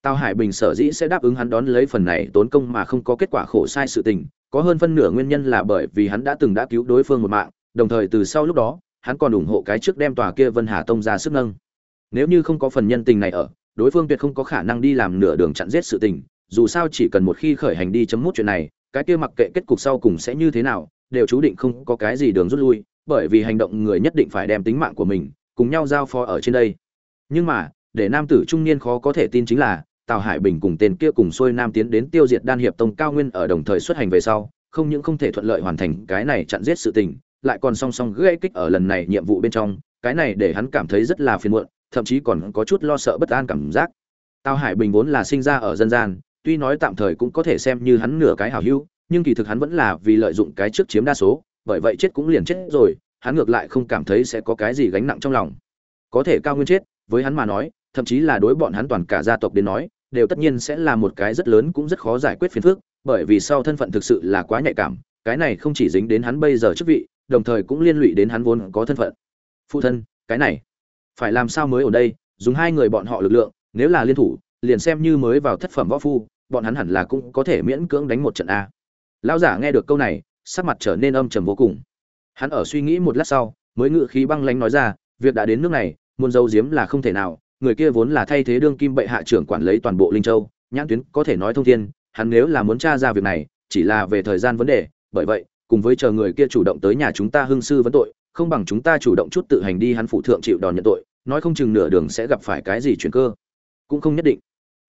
Tào hải bình sở dĩ sẽ đáp ứng hắn đón lấy phần này tốn công mà không có kết quả khổ sai sự tình có hơn phân nửa nguyên nhân là bởi vì hắn đã từng đã cứu đối phương một mạng đồng thời từ sau lúc đó hắn còn ủng hộ cái trước đem tòa kia Vân Hà Tông ra sức nâng. Nếu như không có phần nhân tình này ở, đối phương tuyệt không có khả năng đi làm nửa đường chặn giết sự tình, dù sao chỉ cần một khi khởi hành đi chấm mút chuyện này, cái kia mặc kệ kết cục sau cùng sẽ như thế nào, đều chú định không có cái gì đường rút lui, bởi vì hành động người nhất định phải đem tính mạng của mình cùng nhau giao phó ở trên đây. Nhưng mà, để nam tử trung niên khó có thể tin chính là, Tào Hải Bình cùng tên kia cùng xuôi nam tiến đến tiêu diệt đan hiệp tông cao nguyên ở đồng thời xuất hành về sau, không những không thể thuận lợi hoàn thành cái này chặn giết sự tình, lại còn song song gây kích ở lần này nhiệm vụ bên trong, cái này để hắn cảm thấy rất là phiền muộn, thậm chí còn có chút lo sợ bất an cảm giác. Tào Hải Bình vốn là sinh ra ở dân gian, tuy nói tạm thời cũng có thể xem như hắn nửa cái hảo hữu, nhưng kỳ thực hắn vẫn là vì lợi dụng cái trước chiếm đa số, bởi vậy chết cũng liền chết rồi, hắn ngược lại không cảm thấy sẽ có cái gì gánh nặng trong lòng. Có thể cao nguyên chết, với hắn mà nói, thậm chí là đối bọn hắn toàn cả gia tộc đến nói, đều tất nhiên sẽ là một cái rất lớn cũng rất khó giải quyết phiền phức, bởi vì sau thân phận thực sự là quá nhạy cảm, cái này không chỉ dính đến hắn bây giờ chức vị, đồng thời cũng liên lụy đến hắn vốn có thân phận. Phụ thân, cái này phải làm sao mới ở đây, dùng hai người bọn họ lực lượng, nếu là liên thủ, liền xem như mới vào thất phẩm võ phu, bọn hắn hẳn là cũng có thể miễn cưỡng đánh một trận a. Lão giả nghe được câu này, sắc mặt trở nên âm trầm vô cùng. Hắn ở suy nghĩ một lát sau, mới ngự khí băng lãnh nói ra, việc đã đến nước này, muốn giấu giếm là không thể nào, người kia vốn là thay thế đương kim bệ hạ trưởng quản lý toàn bộ linh châu, nhãn tuyến có thể nói thông thiên, hắn nếu là muốn tra ra việc này, chỉ là về thời gian vấn đề, bởi vậy, cùng với chờ người kia chủ động tới nhà chúng ta hưng sư vấn tội, không bằng chúng ta chủ động chút tự hành đi hắn phụ thượng chịu đòn nhận tội, nói không chừng nửa đường sẽ gặp phải cái gì chuyển cơ. Cũng không nhất định.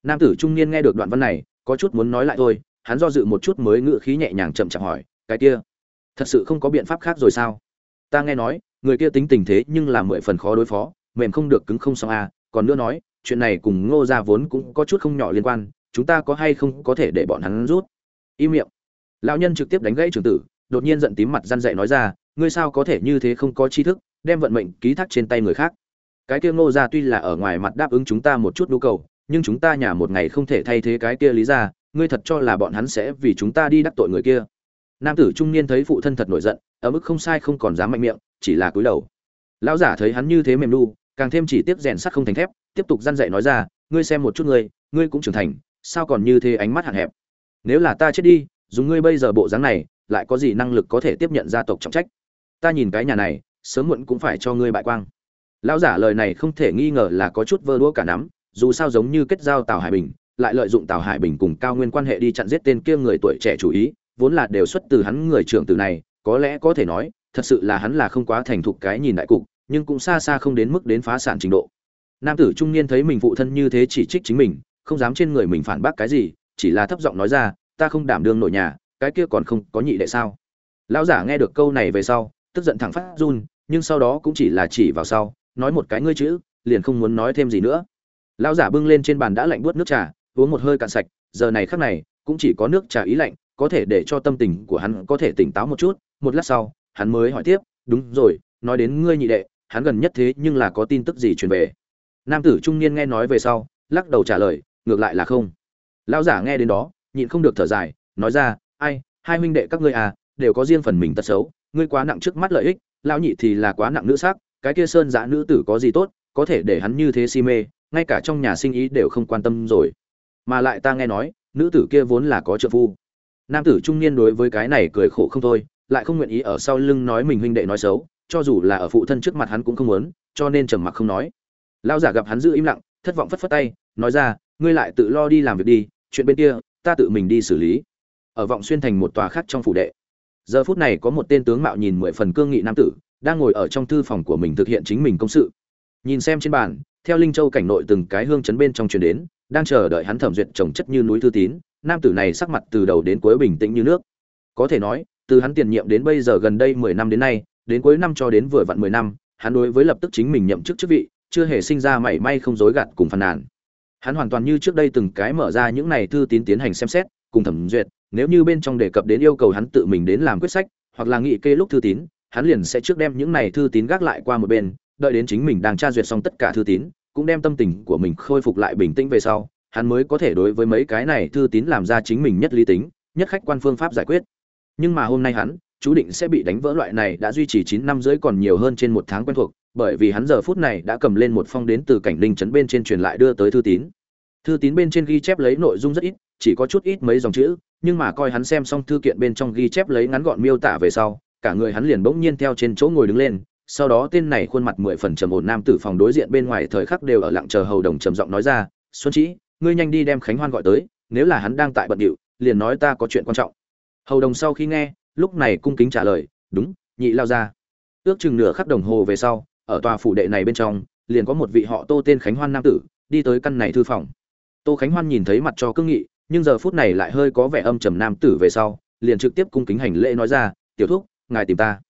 Nam tử trung niên nghe được đoạn văn này, có chút muốn nói lại thôi, hắn do dự một chút mới ngự khí nhẹ nhàng chậm chạp hỏi, cái kia, thật sự không có biện pháp khác rồi sao? Ta nghe nói, người kia tính tình thế nhưng là mười phần khó đối phó, mềm không được cứng không xong a, à còn nữa nói, chuyện này cùng Ngô gia vốn cũng có chút không nhỏ liên quan, chúng ta có hay không có thể để bọn hắn rút? Im miệng. Lão nhân trực tiếp đánh gãy trường tử, đột nhiên giận tím mặt răn dậy nói ra, ngươi sao có thể như thế không có tri thức, đem vận mệnh ký thác trên tay người khác? Cái kia Ngô gia tuy là ở ngoài mặt đáp ứng chúng ta một chút nhu cầu, nhưng chúng ta nhà một ngày không thể thay thế cái kia lý ra ngươi thật cho là bọn hắn sẽ vì chúng ta đi đắc tội người kia nam tử trung niên thấy phụ thân thật nổi giận ở mức không sai không còn dám mạnh miệng chỉ là cúi đầu lão giả thấy hắn như thế mềm lu càng thêm chỉ tiếp rèn sắt không thành thép tiếp tục răn dạy nói ra ngươi xem một chút ngươi ngươi cũng trưởng thành sao còn như thế ánh mắt hạn hẹp? Nếu là ta chết đi dùng ngươi bây giờ bộ dáng này lại có gì năng lực có thể tiếp nhận gia tộc trọng trách? Ta nhìn cái nhà này sớm muộn cũng phải cho ngươi bại quang. Lão giả lời này không thể nghi ngờ là có chút vơ đũa cả nắm dù sao giống như kết giao Tào Hải Bình, lại lợi dụng Tào Hải Bình cùng Cao Nguyên quan hệ đi chặn giết tên kia người tuổi trẻ chủ ý, vốn là đều xuất từ hắn người trưởng tử này, có lẽ có thể nói, thật sự là hắn là không quá thành thục cái nhìn đại cục, nhưng cũng xa xa không đến mức đến phá sản trình độ. Nam tử trung niên thấy mình phụ thân như thế chỉ trích chính mình, không dám trên người mình phản bác cái gì, chỉ là thấp giọng nói ra, ta không đảm đương nổi nhà, cái kia còn không có nhị đệ sao? Lão giả nghe được câu này về sau, tức giận thẳng phát run, nhưng sau đó cũng chỉ là chỉ vào sau, nói một cái ngươi chữ, liền không muốn nói thêm gì nữa lão giả bưng lên trên bàn đã lạnh buốt nước trà uống một hơi cạn sạch giờ này khắc này cũng chỉ có nước trà ý lạnh có thể để cho tâm tình của hắn có thể tỉnh táo một chút một lát sau hắn mới hỏi tiếp đúng rồi nói đến ngươi nhị đệ hắn gần nhất thế nhưng là có tin tức gì truyền về? Nam tử trung niên nghe nói về sau, lắc đầu trả lời, ngược lại là không. Lão giả nghe đến đó, nhịn không được thở dài, nói ra, ai, hai huynh đệ các ngươi à đều có riêng phần mình tật xấu, ngươi quá nặng trước mắt lợi ích, lão nhị thì là quá nặng nữ sắc, cái kia sơn giã nữ tử có gì tốt, có thể để hắn như thế si mê, ngay cả trong nhà sinh ý đều không quan tâm rồi. Mà lại ta nghe nói, nữ tử kia vốn là có trợ phu. Nam tử trung niên đối với cái này cười khổ không thôi, lại không nguyện ý ở sau lưng nói mình huynh đệ nói xấu cho dù là ở phụ thân trước mặt hắn cũng không muốn, cho nên trầm mặc không nói. Lão giả gặp hắn giữ im lặng, thất vọng phất phất tay, nói ra, ngươi lại tự lo đi làm việc đi, chuyện bên kia, ta tự mình đi xử lý. Ở vọng xuyên thành một tòa khác trong phủ đệ. Giờ phút này có một tên tướng mạo nhìn mười phần cương nghị nam tử, đang ngồi ở trong thư phòng của mình thực hiện chính mình công sự. Nhìn xem trên bàn, theo linh châu cảnh nội từng cái hương chấn bên trong truyền đến, đang chờ đợi hắn thẩm duyệt trồng chất như núi thư tín, nam tử này sắc mặt từ đầu đến cuối bình tĩnh như nước. Có thể nói, từ hắn tiền nhiệm đến bây giờ gần đây mười năm đến nay đến cuối năm cho đến vừa vặn mười năm, hắn đối với lập tức chính mình nhậm chức chức vị, chưa hề sinh ra mảy may không dối gạt cùng phàn nàn. Hắn hoàn toàn như trước đây từng cái mở ra những này thư tín tiến hành xem xét, cùng thẩm duyệt, nếu như bên trong đề cập đến yêu cầu hắn tự mình đến làm quyết sách, hoặc là nghị kê lúc thư tín, hắn liền sẽ trước đem những này thư tín gác lại qua một bên, đợi đến chính mình đang tra duyệt xong tất cả thư tín, cũng đem tâm tình của mình khôi phục lại bình tĩnh về sau, hắn mới có thể đối với mấy cái này thư tín làm ra chính mình nhất lý tính, nhất khách quan phương pháp giải quyết. Nhưng mà hôm nay hắn chú định sẽ bị đánh vỡ loại này đã duy trì chín năm rưỡi còn nhiều hơn trên một tháng quen thuộc, bởi vì hắn giờ phút này đã cầm lên một phong đến từ cảnh linh trấn bên trên truyền lại đưa tới thư tín. Thư tín bên trên ghi chép lấy nội dung rất ít, chỉ có chút ít mấy dòng chữ, nhưng mà coi hắn xem xong thư kiện bên trong ghi chép lấy ngắn gọn miêu tả về sau, cả người hắn liền bỗng nhiên theo trên chỗ ngồi đứng lên, sau đó tên này khuôn mặt mười phần trầm ổn nam tử phòng đối diện bên ngoài thời khắc đều ở lặng chờ hầu đồng trầm giọng nói ra, xuân trí ngươi nhanh đi đem khánh hoan gọi tới, nếu là hắn đang tại bận điệu, liền nói ta có chuyện quan trọng. Hầu đồng sau khi nghe lúc này cung kính trả lời, đúng, nhị lao ra ước chừng nửa khắc đồng hồ về sau, ở tòa phủ đệ này bên trong, liền có một vị họ tô tên khánh hoan nam tử, đi tới căn này thư phòng. Tô khánh hoan nhìn thấy mặt cho cương nghị, nhưng giờ phút này lại hơi có vẻ âm trầm nam tử về sau, liền trực tiếp cung kính hành lễ nói ra, tiểu thúc, ngài tìm ta.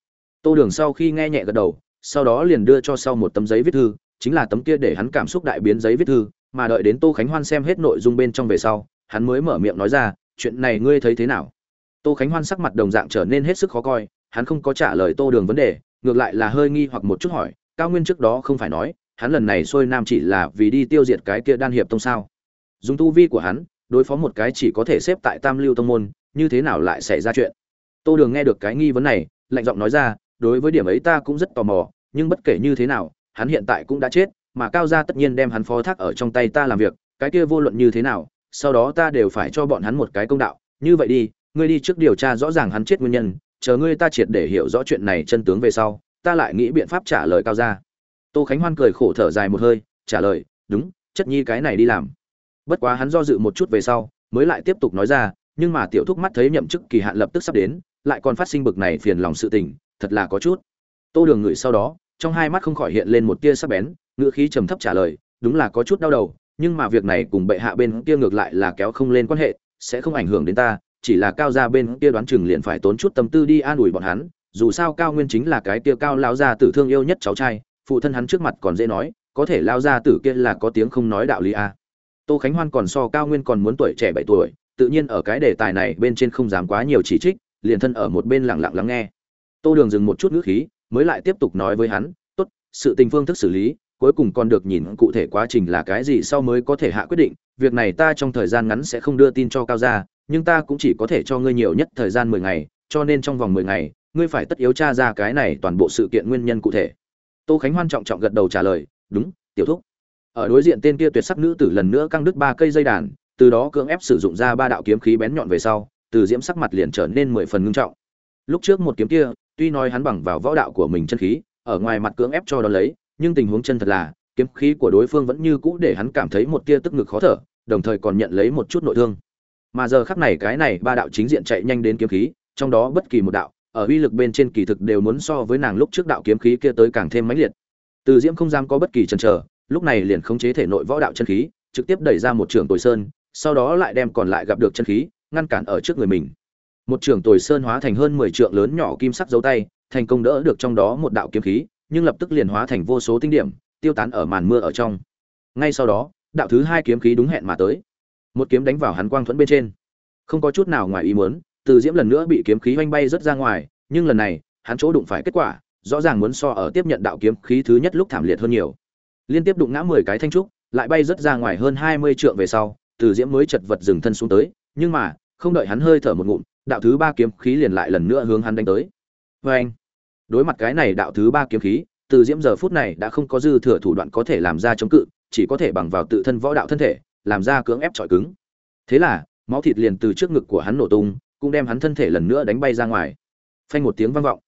Tô đường sau khi nghe nhẹ gật đầu, sau đó liền đưa cho sau một tấm giấy viết thư, chính là tấm kia để hắn cảm xúc đại biến giấy viết thư, mà đợi đến tô khánh hoan xem hết nội dung bên trong về sau, hắn mới mở miệng nói ra, chuyện này ngươi thấy thế nào? Tô khánh hoan sắc mặt đồng dạng trở nên hết sức khó coi, hắn không có trả lời tô đường vấn đề, ngược lại là hơi nghi hoặc một chút hỏi, cao nguyên trước đó không phải nói, hắn lần này xuôi nam chỉ là vì đi tiêu diệt cái kia đan hiệp tông sao? Dùng tu vi của hắn, đối phó một cái chỉ có thể xếp tại tam lưu tông môn, như thế nào lại xảy ra chuyện? Tô đường nghe được cái nghi vấn này, lạnh giọng nói ra, đối với điểm ấy ta cũng rất tò mò, nhưng bất kể như thế nào, hắn hiện tại cũng đã chết, mà cao gia tất nhiên đem hắn phó thác ở trong tay ta làm việc, cái kia vô luận như thế nào, sau đó ta đều phải cho bọn hắn một cái công đạo, như vậy đi ngươi đi trước điều tra rõ ràng hắn chết nguyên nhân, chờ ngươi ta triệt để hiểu rõ chuyện này chân tướng về sau, ta lại nghĩ biện pháp trả lời cao ra. tô khánh hoan cười khổ thở dài một hơi, trả lời, đúng, chất nhi cái này đi làm bất quá hắn do dự một chút về sau, mới lại tiếp tục nói ra, nhưng mà tiểu thúc mắt thấy nhậm chức kỳ hạn lập tức sắp đến, lại còn phát sinh bực này phiền lòng sự tình, thật là có chút tô đường ngửi sau đó, trong hai mắt không khỏi hiện lên một tia sắc bén, ngữ khí trầm thấp trả lời, đúng là có chút đau đầu, nhưng mà việc này cùng bệ hạ bên kia ngược lại là kéo không lên quan hệ, sẽ không ảnh hưởng đến ta chỉ là cao gia bên kia đoán chừng liền phải tốn chút tâm tư đi an ủi bọn hắn, dù sao cao nguyên chính là cái kia cao lão gia tử thương yêu nhất cháu trai, phụ thân hắn trước mặt còn dễ nói, có thể lao gia tử kia là có tiếng không nói đạo lý a à. tô khánh hoan còn so cao nguyên còn muốn tuổi trẻ bảy tuổi, tự nhiên ở cái đề tài này bên trên không dám quá nhiều chỉ trích, liền thân ở một bên lặng lặng lắng nghe tô đường dừng một chút ngữ khí, mới lại tiếp tục nói với hắn, tốt, sự tình phương thức xử lý, cuối cùng còn được nhìn cụ thể quá trình là cái gì sau mới có thể hạ quyết định, việc này ta trong thời gian ngắn sẽ không đưa tin cho cao gia nhưng ta cũng chỉ có thể cho ngươi nhiều nhất thời gian mười ngày, cho nên trong vòng mười ngày, ngươi phải tất yếu tra ra cái này toàn bộ sự kiện nguyên nhân cụ thể. Tô khánh hoan trọng trọng gật đầu trả lời, đúng, tiểu thúc. Ở đối diện tên kia tuyệt sắc nữ tử lần nữa căng đứt ba cây dây đàn, từ đó cưỡng ép sử dụng ra ba đạo kiếm khí bén nhọn về sau, từ diễm sắc mặt liền trở nên mười phần ngưng trọng. Lúc trước một kiếm kia, tuy nói hắn bằng vào võ đạo của mình chân khí, ở ngoài mặt cưỡng ép cho đó lấy, nhưng tình huống chân thật là, kiếm khí của đối phương vẫn như cũ để hắn cảm thấy một tia tức ngực khó thở, đồng thời còn nhận lấy một chút nội thương mà giờ khắc này cái này ba đạo chính diện chạy nhanh đến kiếm khí, trong đó bất kỳ một đạo, ở uy lực bên trên kỳ thực đều muốn so với nàng lúc trước đạo kiếm khí kia tới càng thêm mãnh liệt. Từ diễm không dám có bất kỳ chần chờ, lúc này liền khống chế thể nội võ đạo chân khí, trực tiếp đẩy ra một trường tồi sơn, sau đó lại đem còn lại gặp được chân khí, ngăn cản ở trước người mình. Một trường tồi sơn hóa thành hơn mười trượng lớn nhỏ kim sắc dấu tay, thành công đỡ được trong đó một đạo kiếm khí, nhưng lập tức liền hóa thành vô số tinh điểm, tiêu tán ở màn mưa ở trong. Ngay sau đó, đạo thứ hai kiếm khí đúng hẹn mà tới một kiếm đánh vào hắn quang thuẫn bên trên. Không có chút nào ngoài ý muốn, từ diễm lần nữa bị kiếm khí oanh bay rất ra ngoài, nhưng lần này, hắn chỗ đụng phải kết quả, rõ ràng muốn so ở tiếp nhận đạo kiếm khí thứ nhất lúc thảm liệt hơn nhiều. Liên tiếp đụng ngã mười cái thanh trúc, lại bay rất ra ngoài hơn hai mươi trượng về sau, từ diễm mới chật vật dừng thân xuống tới, nhưng mà, không đợi hắn hơi thở một ngụm, đạo thứ ba kiếm khí liền lại lần nữa hướng hắn đánh tới. Vê anh, đối mặt cái này đạo thứ ba kiếm khí, từ diễm giờ phút này đã không có dư thừa thủ đoạn có thể làm ra chống cự, chỉ có thể bằng vào tự thân võ đạo thân thể làm ra cưỡng ép trọi cứng. Thế là, máu thịt liền từ trước ngực của hắn nổ tung, cũng đem hắn thân thể lần nữa đánh bay ra ngoài. Phanh một tiếng vang vọng.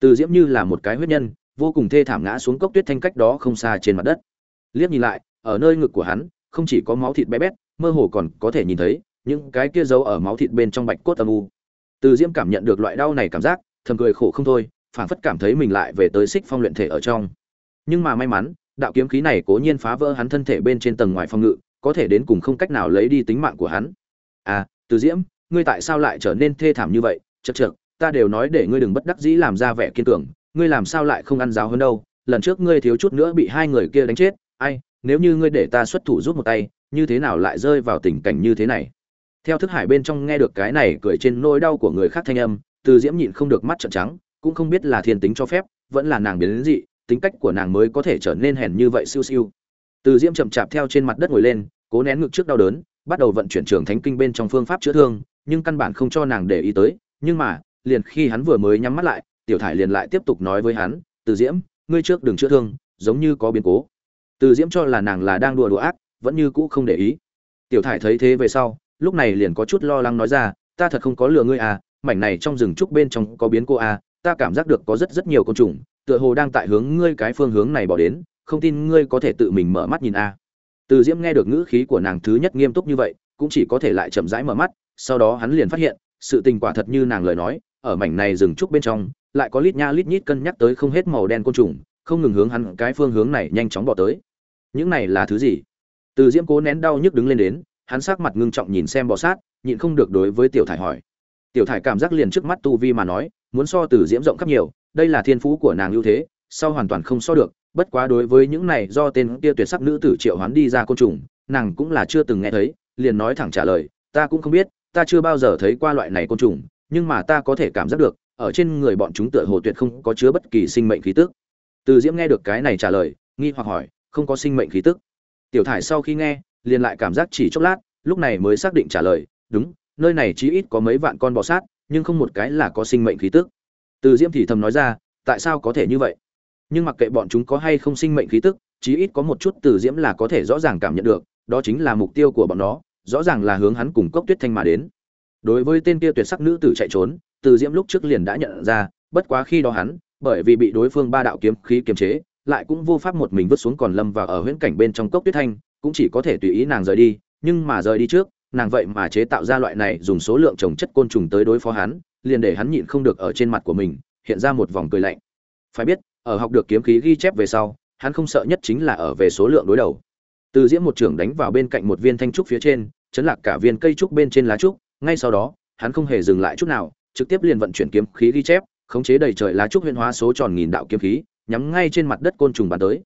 Từ diễm như là một cái huyết nhân, vô cùng thê thảm ngã xuống cốc tuyết thanh cách đó không xa trên mặt đất. Liếc nhìn lại, ở nơi ngực của hắn, không chỉ có máu thịt bé bét, mơ hồ còn có thể nhìn thấy những cái kia giấu ở máu thịt bên trong bạch cốt âm u. Từ diễm cảm nhận được loại đau này cảm giác, thầm cười khổ không thôi, phảng phất cảm thấy mình lại về tới xích phong luyện thể ở trong. Nhưng mà may mắn, đạo kiếm khí này cố nhiên phá vỡ hắn thân thể bên trên tầng ngoài phòng ngự có thể đến cùng không cách nào lấy đi tính mạng của hắn. À từ diễm, ngươi tại sao lại trở nên thê thảm như vậy? Chật chật ta đều nói để ngươi đừng bất đắc dĩ làm ra vẻ kiên cường, ngươi làm sao lại không ăn giáo hơn đâu? Lần trước ngươi thiếu chút nữa bị hai người kia đánh chết. Ai, nếu như ngươi để ta xuất thủ giúp một tay, như thế nào lại rơi vào tình cảnh như thế này? Theo thức hải bên trong nghe được cái này cười trên nỗi đau của người khác thanh âm, từ diễm nhịn không được mắt trợn trắng, cũng không biết là thiên tính cho phép, vẫn là nàng biến đến dị, tính cách của nàng mới có thể trở nên hèn như vậy siêu siêu từ diễm chậm chạp theo trên mặt đất ngồi lên, cố nén ngực trước đau đớn, bắt đầu vận chuyển trường thánh kinh bên trong phương pháp chữa thương, nhưng căn bản không cho nàng để ý tới. Nhưng mà, liền khi hắn vừa mới nhắm mắt lại, tiểu thải liền lại tiếp tục nói với hắn, từ diễm, ngươi trước đừng chữa thương, giống như có biến cố. Từ diễm cho là nàng là đang đùa đùa ác, vẫn như cũ không để ý. Tiểu thải thấy thế về sau, lúc này liền có chút lo lắng nói ra, ta thật không có lừa ngươi à mảnh này trong rừng trúc bên trong có biến cô à ta cảm giác được có rất rất nhiều côn trùng, tựa hồ đang tại hướng ngươi cái phương hướng này bỏ đến không tin ngươi có thể tự mình mở mắt nhìn a. Từ diễm nghe được ngữ khí của nàng thứ nhất nghiêm túc như vậy, cũng chỉ có thể lại chậm rãi mở mắt, sau đó hắn liền phát hiện, sự tình quả thật như nàng lời nói, ở mảnh này rừng trúc bên trong, lại có lít nha lít nhít cân nhắc tới không hết màu đen côn trùng, không ngừng hướng hắn cái phương hướng này nhanh chóng bỏ tới. Những này là thứ gì? Từ diễm cố nén đau nhức đứng lên đến, hắn sắc mặt ngưng trọng nhìn xem bò sát, nhịn không được đối với tiểu thải hỏi. Tiểu thải cảm giác liền trước mắt tu vi mà nói, muốn so từ diễm rộng khắp nhiều, đây là thiên phú của nàng ưu thế sau hoàn toàn không so được, bất quá đối với những này do tên kia tuyệt sắc nữ tử triệu hoán đi ra côn trùng, nàng cũng là chưa từng nghe thấy, liền nói thẳng trả lời, ta cũng không biết, ta chưa bao giờ thấy qua loại này côn trùng, nhưng mà ta có thể cảm giác được, ở trên người bọn chúng tựa hồ tuyệt không có chứa bất kỳ sinh mệnh khí tức. Từ diễm nghe được cái này trả lời, nghi hoặc hỏi, không có sinh mệnh khí tức? Tiểu thải sau khi nghe, liền lại cảm giác chỉ chốc lát, lúc này mới xác định trả lời, đúng, nơi này chí ít có mấy vạn con bò sát, nhưng không một cái là có sinh mệnh khí tức. Từ diễm thì thầm nói ra, tại sao có thể như vậy? Nhưng mặc kệ bọn chúng có hay không sinh mệnh khí tức, chí ít có một chút từ diễm là có thể rõ ràng cảm nhận được, đó chính là mục tiêu của bọn nó, rõ ràng là hướng hắn cùng cốc tuyết thanh mà đến. Đối với tên kia tuyệt sắc nữ tử chạy trốn, từ diễm lúc trước liền đã nhận ra, bất quá khi đó hắn, bởi vì bị đối phương ba đạo kiếm khí kiềm chế, lại cũng vô pháp một mình vứt xuống còn lâm và ở huyễn cảnh bên trong cốc tuyết thanh, cũng chỉ có thể tùy ý nàng rời đi, nhưng mà rời đi trước, nàng vậy mà chế tạo ra loại này dùng số lượng trồng chất côn trùng tới đối phó hắn, liền để hắn nhịn không được ở trên mặt của mình, hiện ra một vòng cười lạnh. Phải biết ở học được kiếm khí ghi chép về sau, hắn không sợ nhất chính là ở về số lượng đối đầu. Từ diễm một trưởng đánh vào bên cạnh một viên thanh trúc phía trên, chấn lạc cả viên cây trúc bên trên lá trúc, ngay sau đó, hắn không hề dừng lại chút nào, trực tiếp liền vận chuyển kiếm khí ghi chép, khống chế đầy trời lá trúc huyền hóa số tròn nghìn đạo kiếm khí, nhắm ngay trên mặt đất côn trùng bắn tới.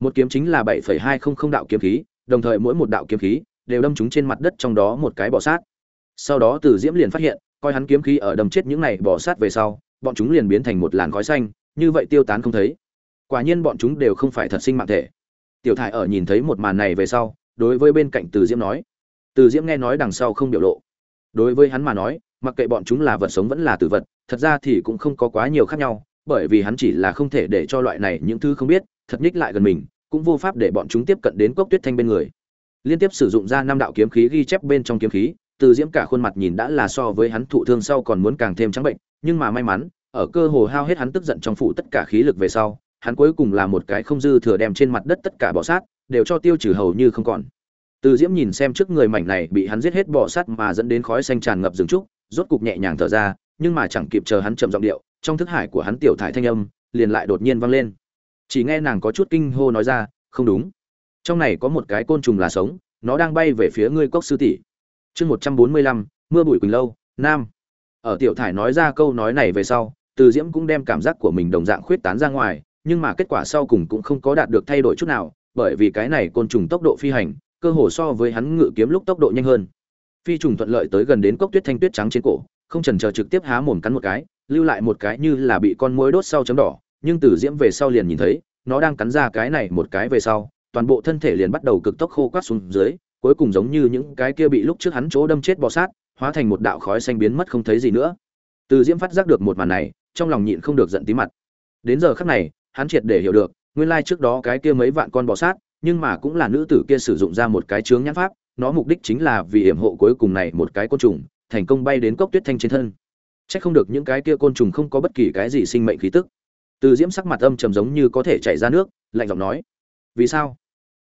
Một kiếm chính là bảy hai không không đạo kiếm khí, đồng thời mỗi một đạo kiếm khí đều đâm trúng trên mặt đất trong đó một cái bò sát. Sau đó từ diễm liền phát hiện, coi hắn kiếm khí ở đâm chết những này bò sát về sau, bọn chúng liền biến thành một làn khói xanh như vậy tiêu tán không thấy. Quả nhiên bọn chúng đều không phải thật sinh mạng thể. Tiểu thải ở nhìn thấy một màn này về sau, đối với bên cạnh từ diễm nói. Từ diễm nghe nói đằng sau không biểu lộ. Đối với hắn mà nói, mặc kệ bọn chúng là vật sống vẫn là tử vật, thật ra thì cũng không có quá nhiều khác nhau, bởi vì hắn chỉ là không thể để cho loại này những thứ không biết, thật nhích lại gần mình, cũng vô pháp để bọn chúng tiếp cận đến cốc tuyết thanh bên người. Liên tiếp sử dụng ra năm đạo kiếm khí ghi chép bên trong kiếm khí, từ diễm cả khuôn mặt nhìn đã là so với hắn thụ thương sau còn muốn càng thêm trắng bệnh, nhưng mà may mắn ở cơ hồ hao hết hắn tức giận trong phủ tất cả khí lực về sau, hắn cuối cùng là một cái không dư thừa đem trên mặt đất tất cả bọ sát, đều cho tiêu trừ hầu như không còn. Từ diễm nhìn xem trước người mảnh này bị hắn giết hết bọ sát mà dẫn đến khói xanh tràn ngập rừng trúc, rốt cục nhẹ nhàng thở ra, nhưng mà chẳng kịp chờ hắn chậm giọng điệu, trong thức hải của hắn tiểu thải thanh âm liền lại đột nhiên vang lên. Chỉ nghe nàng có chút kinh hô nói ra, không đúng. Trong này có một cái côn trùng là sống, nó đang bay về phía ngươi cốc sư tỷ. Chương một trăm bốn mươi lăm, mưa bụi quỳnh lâu, nam. Ở tiểu thải nói ra câu nói này về sau từ diễm cũng đem cảm giác của mình đồng dạng khuyết tán ra ngoài, nhưng mà kết quả sau cùng cũng không có đạt được thay đổi chút nào, bởi vì cái này côn trùng tốc độ phi hành, cơ hồ so với hắn ngự kiếm lúc tốc độ nhanh hơn. Phi trùng thuận lợi tới gần đến cốc tuyết thanh tuyết trắng trên cổ, không chần chờ trực tiếp há mồm cắn một cái, lưu lại một cái như là bị con muỗi đốt sau chấm đỏ, nhưng từ diễm về sau liền nhìn thấy, nó đang cắn ra cái này một cái về sau, toàn bộ thân thể liền bắt đầu cực tốc khô quát xuống dưới, cuối cùng giống như những cái kia bị lúc trước hắn chỗ đâm chết bò sát, hóa thành một đạo khói xanh biến mất không thấy gì nữa. Từ diễm phát giác được một màn này trong lòng nhịn không được giận tí mặt đến giờ khắc này hắn triệt để hiểu được nguyên lai trước đó cái kia mấy vạn con bò sát nhưng mà cũng là nữ tử kia sử dụng ra một cái chướng nhãn pháp nó mục đích chính là vì hiểm hộ cuối cùng này một cái côn trùng thành công bay đến cốc tuyết thanh trên thân Chắc không được những cái kia côn trùng không có bất kỳ cái gì sinh mệnh khí tức. Từ Diễm sắc mặt âm trầm giống như có thể chảy ra nước, lạnh giọng nói: "Vì sao?"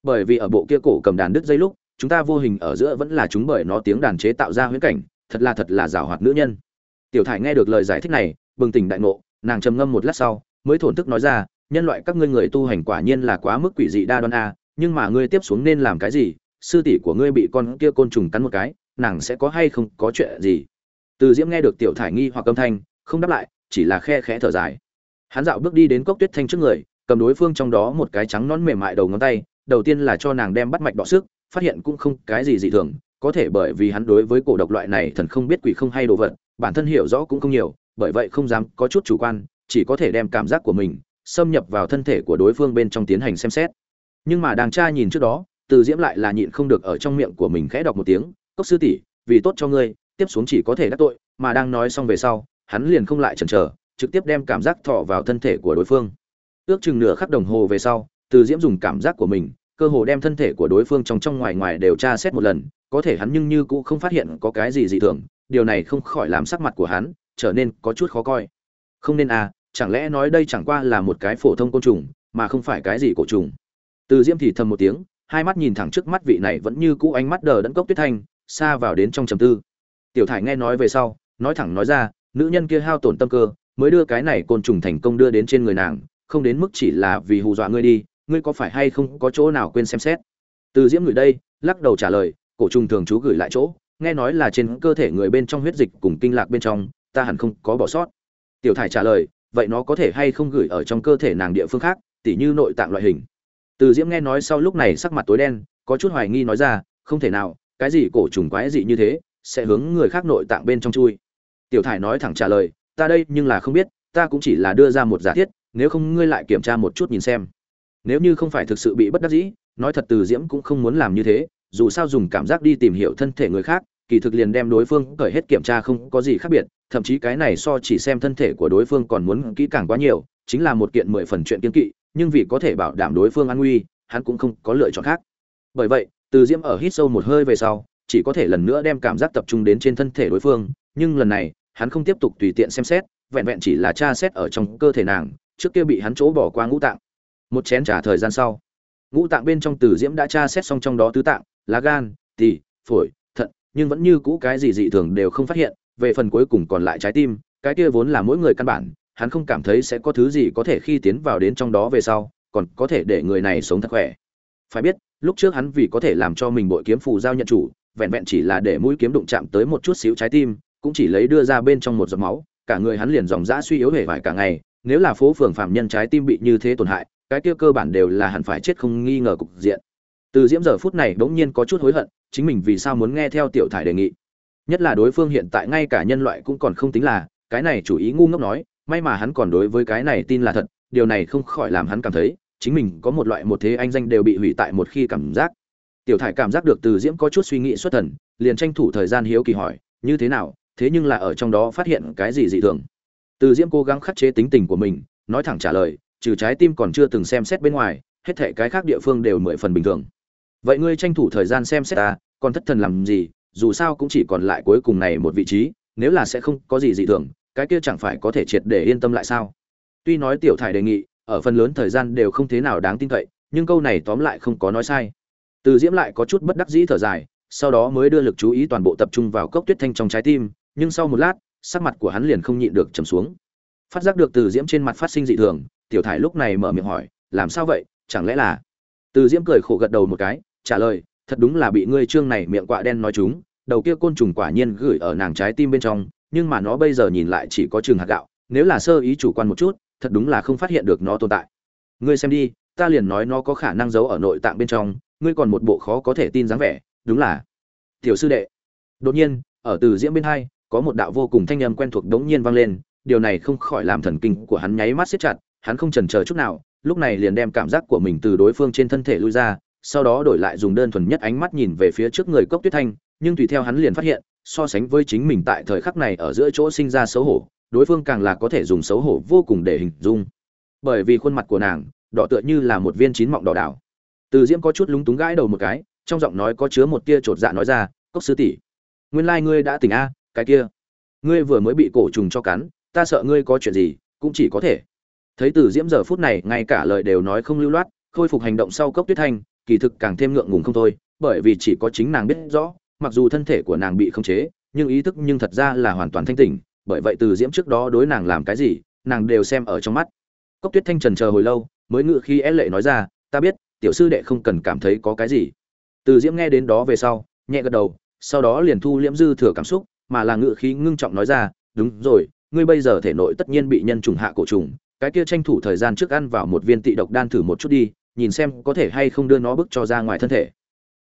Bởi vì ở bộ kia cổ cầm đàn đứt dây lúc, chúng ta vô hình ở giữa vẫn là chúng bởi nó tiếng đàn chế tạo ra huyễn cảnh, thật là thật là giàu hoạt nữ nhân. Tiểu Thải nghe được lời giải thích này, bừng tỉnh đại ngộ, nàng trầm ngâm một lát sau, mới thổn thức nói ra: "Nhân loại các ngươi người tu hành quả nhiên là quá mức quỷ dị đa đoan a, nhưng mà ngươi tiếp xuống nên làm cái gì? Sư tỷ của ngươi bị con kia côn trùng cắn một cái, nàng sẽ có hay không có chuyện gì?" từ diễm nghe được tiểu thải nghi hoặc âm thanh không đáp lại chỉ là khe khẽ thở dài hắn dạo bước đi đến cốc tuyết thanh trước người cầm đối phương trong đó một cái trắng nón mềm mại đầu ngón tay đầu tiên là cho nàng đem bắt mạch đọ sức phát hiện cũng không cái gì dị thường có thể bởi vì hắn đối với cổ độc loại này thần không biết quỷ không hay đồ vật bản thân hiểu rõ cũng không nhiều bởi vậy không dám có chút chủ quan, chỉ có thể đem cảm giác của mình xâm nhập vào thân thể của đối phương bên trong tiến hành xem xét. Nhưng mà đàng cha nhìn trước đó, từ diễm lại là nhịn không được ở trong miệng của mình khẽ đọc một tiếng, cốc sư tỷ, vì tốt cho ngươi, tiếp xuống chỉ có thể đắc tội, mà đang nói xong về sau, hắn liền không lại chần chờ, trực tiếp đem cảm giác thọ vào thân thể của đối phương. Ước chừng nửa khắc đồng hồ về sau, từ diễm dùng cảm giác của mình, cơ hồ đem thân thể của đối phương trong trong ngoài ngoài đều tra xét một lần, có thể hắn nhưng như cũng không phát hiện có cái gì dị thường, điều này không khỏi làm sắc mặt của hắn trở nên có chút khó coi. Không nên à chẳng lẽ nói đây chẳng qua là một cái phổ thông côn trùng, mà không phải cái gì cổ trùng? Từ diễm thì thầm một tiếng, hai mắt nhìn thẳng trước mắt vị này vẫn như cũ ánh mắt đờ đẫn cốc tuyết thanh, xa vào đến trong trầm tư. Tiểu thải nghe nói về sau, nói thẳng nói ra, nữ nhân kia hao tổn tâm cơ, mới đưa cái này côn trùng thành công đưa đến trên người nàng, không đến mức chỉ là vì hù dọa ngươi đi, ngươi có phải hay không có chỗ nào quên xem xét? Từ diễm người đây, lắc đầu trả lời, cổ trùng thường chú gửi lại chỗ, nghe nói là trên cơ thể người bên trong huyết dịch cùng kinh lạc bên trong ta hẳn không có bỏ sót. Tiểu thải trả lời, vậy nó có thể hay không gửi ở trong cơ thể nàng địa phương khác, tỉ như nội tạng loại hình. Từ diễm nghe nói sau lúc này sắc mặt tối đen, có chút hoài nghi nói ra, không thể nào, cái gì cổ trùng quái dị như thế, sẽ hướng người khác nội tạng bên trong chui. Tiểu thải nói thẳng trả lời, ta đây nhưng là không biết, ta cũng chỉ là đưa ra một giả thiết, nếu không ngươi lại kiểm tra một chút nhìn xem. Nếu như không phải thực sự bị bất đắc dĩ, nói thật từ diễm cũng không muốn làm như thế, dù sao dùng cảm giác đi tìm hiểu thân thể người khác, kỳ thực liền đem đối phương cởi hết kiểm tra không có gì khác biệt thậm chí cái này so chỉ xem thân thể của đối phương còn muốn kỹ càng quá nhiều, chính là một kiện mười phần chuyện kiên kỵ, nhưng vì có thể bảo đảm đối phương an nguy, hắn cũng không có lựa chọn khác. Bởi vậy, từ diễm ở hít sâu một hơi về sau, chỉ có thể lần nữa đem cảm giác tập trung đến trên thân thể đối phương, nhưng lần này, hắn không tiếp tục tùy tiện xem xét, vẹn vẹn chỉ là tra xét ở trong cơ thể nàng, trước kia bị hắn chỗ bỏ qua ngũ tạng. Một chén trả thời gian sau, ngũ tạng bên trong từ diễm đã tra xét xong trong đó tứ tạng, lá gan, tỳ, phổi nhưng vẫn như cũ cái gì dị thường đều không phát hiện, về phần cuối cùng còn lại trái tim, cái kia vốn là mỗi người căn bản, hắn không cảm thấy sẽ có thứ gì có thể khi tiến vào đến trong đó về sau, còn có thể để người này sống thật khỏe. Phải biết, lúc trước hắn vì có thể làm cho mình bội kiếm phù giao nhận chủ, vẹn vẹn chỉ là để mũi kiếm đụng chạm tới một chút xíu trái tim, cũng chỉ lấy đưa ra bên trong một giọt máu, cả người hắn liền dòng dã suy yếu hề vải cả ngày, nếu là phố phường phạm nhân trái tim bị như thế tổn hại, cái kia cơ bản đều là hẳn phải chết không nghi ngờ cục diện từ diễm giờ phút này bỗng nhiên có chút hối hận, chính mình vì sao muốn nghe theo tiểu thải đề nghị. Nhất là đối phương hiện tại ngay cả nhân loại cũng còn không tính là, cái này chủ ý ngu ngốc nói, may mà hắn còn đối với cái này tin là thật, điều này không khỏi làm hắn cảm thấy, chính mình có một loại một thế anh danh đều bị hủy tại một khi cảm giác. Tiểu thải cảm giác được từ diễm có chút suy nghĩ xuất thần, liền tranh thủ thời gian hiếu kỳ hỏi, như thế nào, thế nhưng là ở trong đó phát hiện cái gì dị thường. Từ diễm cố gắng khắc chế tính tình của mình, nói thẳng trả lời, trừ trái tim còn chưa từng xem xét bên ngoài, hết thể cái khác địa phương đều mười phần bình thường vậy ngươi tranh thủ thời gian xem xét ta, còn thất thần làm gì, dù sao cũng chỉ còn lại cuối cùng này một vị trí, nếu là sẽ không có gì dị thường, cái kia chẳng phải có thể triệt để yên tâm lại sao? Tuy nói tiểu thải đề nghị, ở phần lớn thời gian đều không thế nào đáng tin cậy, nhưng câu này tóm lại không có nói sai. Từ diễm lại có chút bất đắc dĩ thở dài, sau đó mới đưa lực chú ý toàn bộ tập trung vào cốc tuyết thanh trong trái tim, nhưng sau một lát, sắc mặt của hắn liền không nhịn được trầm xuống. Phát giác được từ diễm trên mặt phát sinh dị thường, tiểu thải lúc này mở miệng hỏi, làm sao vậy? Chẳng lẽ là? Từ diễm cười khổ gật đầu một cái trả lời, thật đúng là bị ngươi trương này miệng quạ đen nói chúng, đầu kia côn trùng quả nhiên gửi ở nàng trái tim bên trong, nhưng mà nó bây giờ nhìn lại chỉ có chừng hạt gạo, nếu là sơ ý chủ quan một chút, thật đúng là không phát hiện được nó tồn tại. Ngươi xem đi, ta liền nói nó có khả năng giấu ở nội tạng bên trong, ngươi còn một bộ khó có thể tin dáng vẻ, đúng là. Tiểu sư đệ. Đột nhiên, ở từ diễm bên hai, có một đạo vô cùng thanh âm quen thuộc đống nhiên vang lên, điều này không khỏi làm thần kinh của hắn nháy mắt siết chặt, hắn không chần chờ chút nào, lúc này liền đem cảm giác của mình từ đối phương trên thân thể lui ra sau đó đổi lại dùng đơn thuần nhất ánh mắt nhìn về phía trước người cốc tuyết thanh, nhưng tùy theo hắn liền phát hiện, so sánh với chính mình tại thời khắc này ở giữa chỗ sinh ra xấu hổ, đối phương càng là có thể dùng xấu hổ vô cùng để hình dung. Bởi vì khuôn mặt của nàng, đỏ tựa như là một viên chín mọng đỏ đảo. Từ diễm có chút lúng túng gãi đầu một cái, trong giọng nói có chứa một tia chột dạ nói ra, cốc sứ tỷ, nguyên lai ngươi đã tỉnh a, cái kia. Ngươi vừa mới bị cổ trùng cho cắn, ta sợ ngươi có chuyện gì, cũng chỉ có thể. Thấy từ diễm giờ phút này ngay cả lời đều nói không lưu loát, khôi phục hành động sau cốc tuyết thanh kỳ thực càng thêm ngượng ngùng không thôi, bởi vì chỉ có chính nàng biết rõ, mặc dù thân thể của nàng bị khống chế, nhưng ý thức nhưng thật ra là hoàn toàn thanh tỉnh, bởi vậy từ diễm trước đó đối nàng làm cái gì, nàng đều xem ở trong mắt. Cốc tuyết thanh trần chờ hồi lâu, mới ngự khi é e lệ nói ra, ta biết, tiểu sư đệ không cần cảm thấy có cái gì. Từ diễm nghe đến đó về sau, nhẹ gật đầu, sau đó liền thu liễm dư thừa cảm xúc, mà là ngự khí ngưng trọng nói ra, đúng rồi, ngươi bây giờ thể nội tất nhiên bị nhân trùng hạ cổ trùng, cái kia tranh thủ thời gian trước ăn vào một viên tị độc đan thử một chút đi nhìn xem có thể hay không đưa nó bước cho ra ngoài thân thể.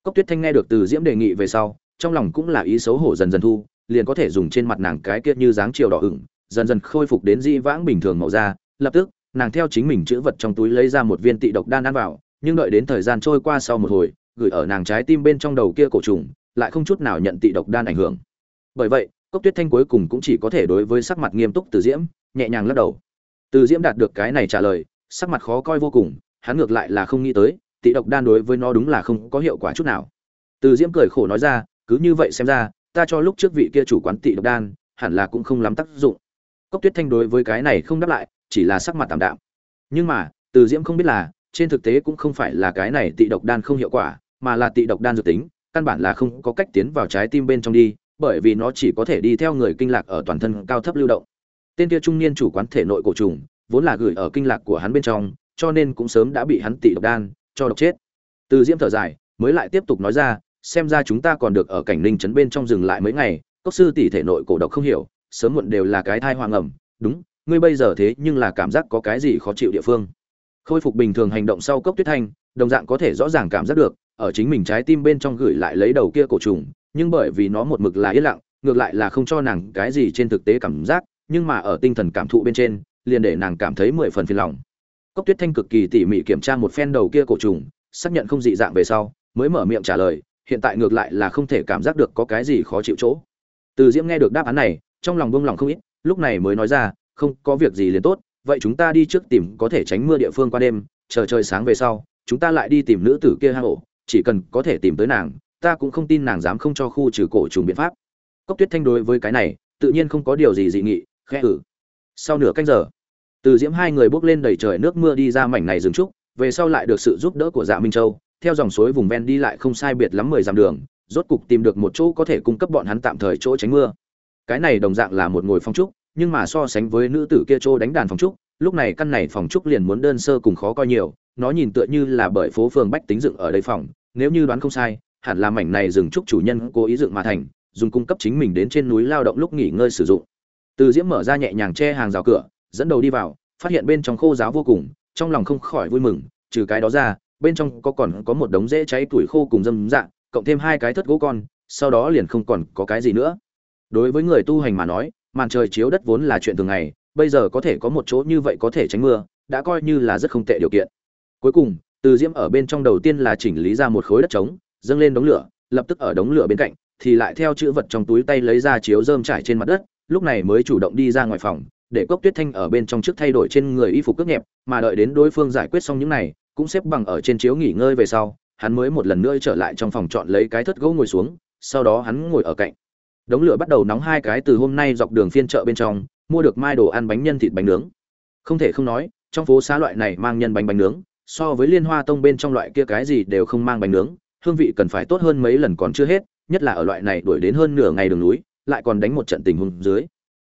Cốc tuyết thanh nghe được từ diễm đề nghị về sau, trong lòng cũng là ý xấu hổ dần dần thu, liền có thể dùng trên mặt nàng cái kia như dáng chiều đỏ ửng, dần dần khôi phục đến di vãng bình thường màu da. Lập tức, nàng theo chính mình chữ vật trong túi lấy ra một viên tị độc đan ăn vào, nhưng đợi đến thời gian trôi qua sau một hồi, gửi ở nàng trái tim bên trong đầu kia cổ trùng, lại không chút nào nhận tị độc đan ảnh hưởng. Bởi vậy, cốc tuyết thanh cuối cùng cũng chỉ có thể đối với sắc mặt nghiêm túc từ diễm, nhẹ nhàng lắc đầu. Từ diễm đạt được cái này trả lời, sắc mặt khó coi vô cùng hắn ngược lại là không nghĩ tới, tị độc đan đối với nó đúng là không có hiệu quả chút nào. Từ diễm cười khổ nói ra, cứ như vậy xem ra, ta cho lúc trước vị kia chủ quán tị độc đan, hẳn là cũng không lắm tác dụng. Cốc tuyết thanh đối với cái này không đáp lại, chỉ là sắc mặt tạm đạm. Nhưng mà, từ diễm không biết là, trên thực tế cũng không phải là cái này tị độc đan không hiệu quả, mà là tị độc đan dự tính, căn bản là không có cách tiến vào trái tim bên trong đi, bởi vì nó chỉ có thể đi theo người kinh lạc ở toàn thân cao thấp lưu động. Tên kia trung niên chủ quán thể nội cổ trùng, vốn là gửi ở kinh lạc của hắn bên trong cho nên cũng sớm đã bị hắn tị độc đan, cho độc chết. Từ diễm thở dài, mới lại tiếp tục nói ra, xem ra chúng ta còn được ở cảnh ninh trấn bên trong dừng lại mấy ngày, cốc sư tỷ thể nội cổ độc không hiểu, sớm muộn đều là cái thai hoàng ẩm. Đúng, ngươi bây giờ thế nhưng là cảm giác có cái gì khó chịu địa phương. Khôi phục bình thường hành động sau cốc tuyết thanh, đồng dạng có thể rõ ràng cảm giác được, ở chính mình trái tim bên trong gửi lại lấy đầu kia cổ trùng, nhưng bởi vì nó một mực là yên lặng, ngược lại là không cho nàng cái gì trên thực tế cảm giác, nhưng mà ở tinh thần cảm thụ bên trên, liền để nàng cảm thấy mười phần phiền lòng cốc tuyết thanh cực kỳ tỉ mỉ kiểm tra một phen đầu kia cổ trùng, xác nhận không dị dạng về sau, mới mở miệng trả lời, hiện tại ngược lại là không thể cảm giác được có cái gì khó chịu chỗ. Từ diễm nghe được đáp án này, trong lòng buông lòng không ít, lúc này mới nói ra, không, có việc gì liền tốt, vậy chúng ta đi trước tìm, có thể tránh mưa địa phương qua đêm, chờ trời sáng về sau, chúng ta lại đi tìm nữ tử kia hang ổ, chỉ cần có thể tìm tới nàng, ta cũng không tin nàng dám không cho khu trừ cổ trùng biện pháp. Cốc tuyết thanh đối với cái này, tự nhiên không có điều gì dị nghị, khẽ ử sau nửa canh giờ từ diễm hai người bước lên đầy trời nước mưa đi ra mảnh này dừng trúc, về sau lại được sự giúp đỡ của dạ minh châu, theo dòng suối vùng ven đi lại không sai biệt lắm mười dặm đường, rốt cục tìm được một chỗ có thể cung cấp bọn hắn tạm thời chỗ tránh mưa. Cái này đồng dạng là một ngồi phong trúc, nhưng mà so sánh với nữ tử kia chỗ đánh đàn phòng trúc, lúc này căn này phòng trúc liền muốn đơn sơ cùng khó coi nhiều, nó nhìn tựa như là bởi phố phường bách tính dựng ở đây phòng, nếu như đoán không sai, hẳn là mảnh này dừng trúc chủ nhân cố ý dựng mà thành, dùng cung cấp chính mình đến trên núi lao động lúc nghỉ ngơi sử dụng. Từ diễm mở ra nhẹ nhàng che hàng rào cửa dẫn đầu đi vào, phát hiện bên trong khô giáo vô cùng, trong lòng không khỏi vui mừng, trừ cái đó ra, bên trong có còn có một đống rễ cháy tuổi khô cùng dâm dạng cộng thêm hai cái thất gỗ con, sau đó liền không còn có cái gì nữa. Đối với người tu hành mà nói, màn trời chiếu đất vốn là chuyện thường ngày, bây giờ có thể có một chỗ như vậy có thể tránh mưa, đã coi như là rất không tệ điều kiện. Cuối cùng, từ diễm ở bên trong đầu tiên là chỉnh lý ra một khối đất trống, dâng lên đống lửa, lập tức ở đống lửa bên cạnh, thì lại theo chữ vật trong túi tay lấy ra chiếu rơm trải trên mặt đất, lúc này mới chủ động đi ra ngoài phòng để cốc tuyết thanh ở bên trong trước thay đổi trên người y phục cước nhẹp, mà đợi đến đối phương giải quyết xong những này, cũng xếp bằng ở trên chiếu nghỉ ngơi về sau, hắn mới một lần nữa trở lại trong phòng chọn lấy cái thất gỗ ngồi xuống, sau đó hắn ngồi ở cạnh. Đống lửa bắt đầu nóng hai cái từ hôm nay dọc đường phiên chợ bên trong, mua được mai đồ ăn bánh nhân thịt bánh nướng. Không thể không nói, trong phố xá loại này mang nhân bánh bánh nướng, so với liên hoa tông bên trong loại kia cái gì đều không mang bánh nướng, hương vị cần phải tốt hơn mấy lần còn chưa hết, nhất là ở loại này đuổi đến hơn nửa ngày đường núi, lại còn đánh một trận tình hùng dưới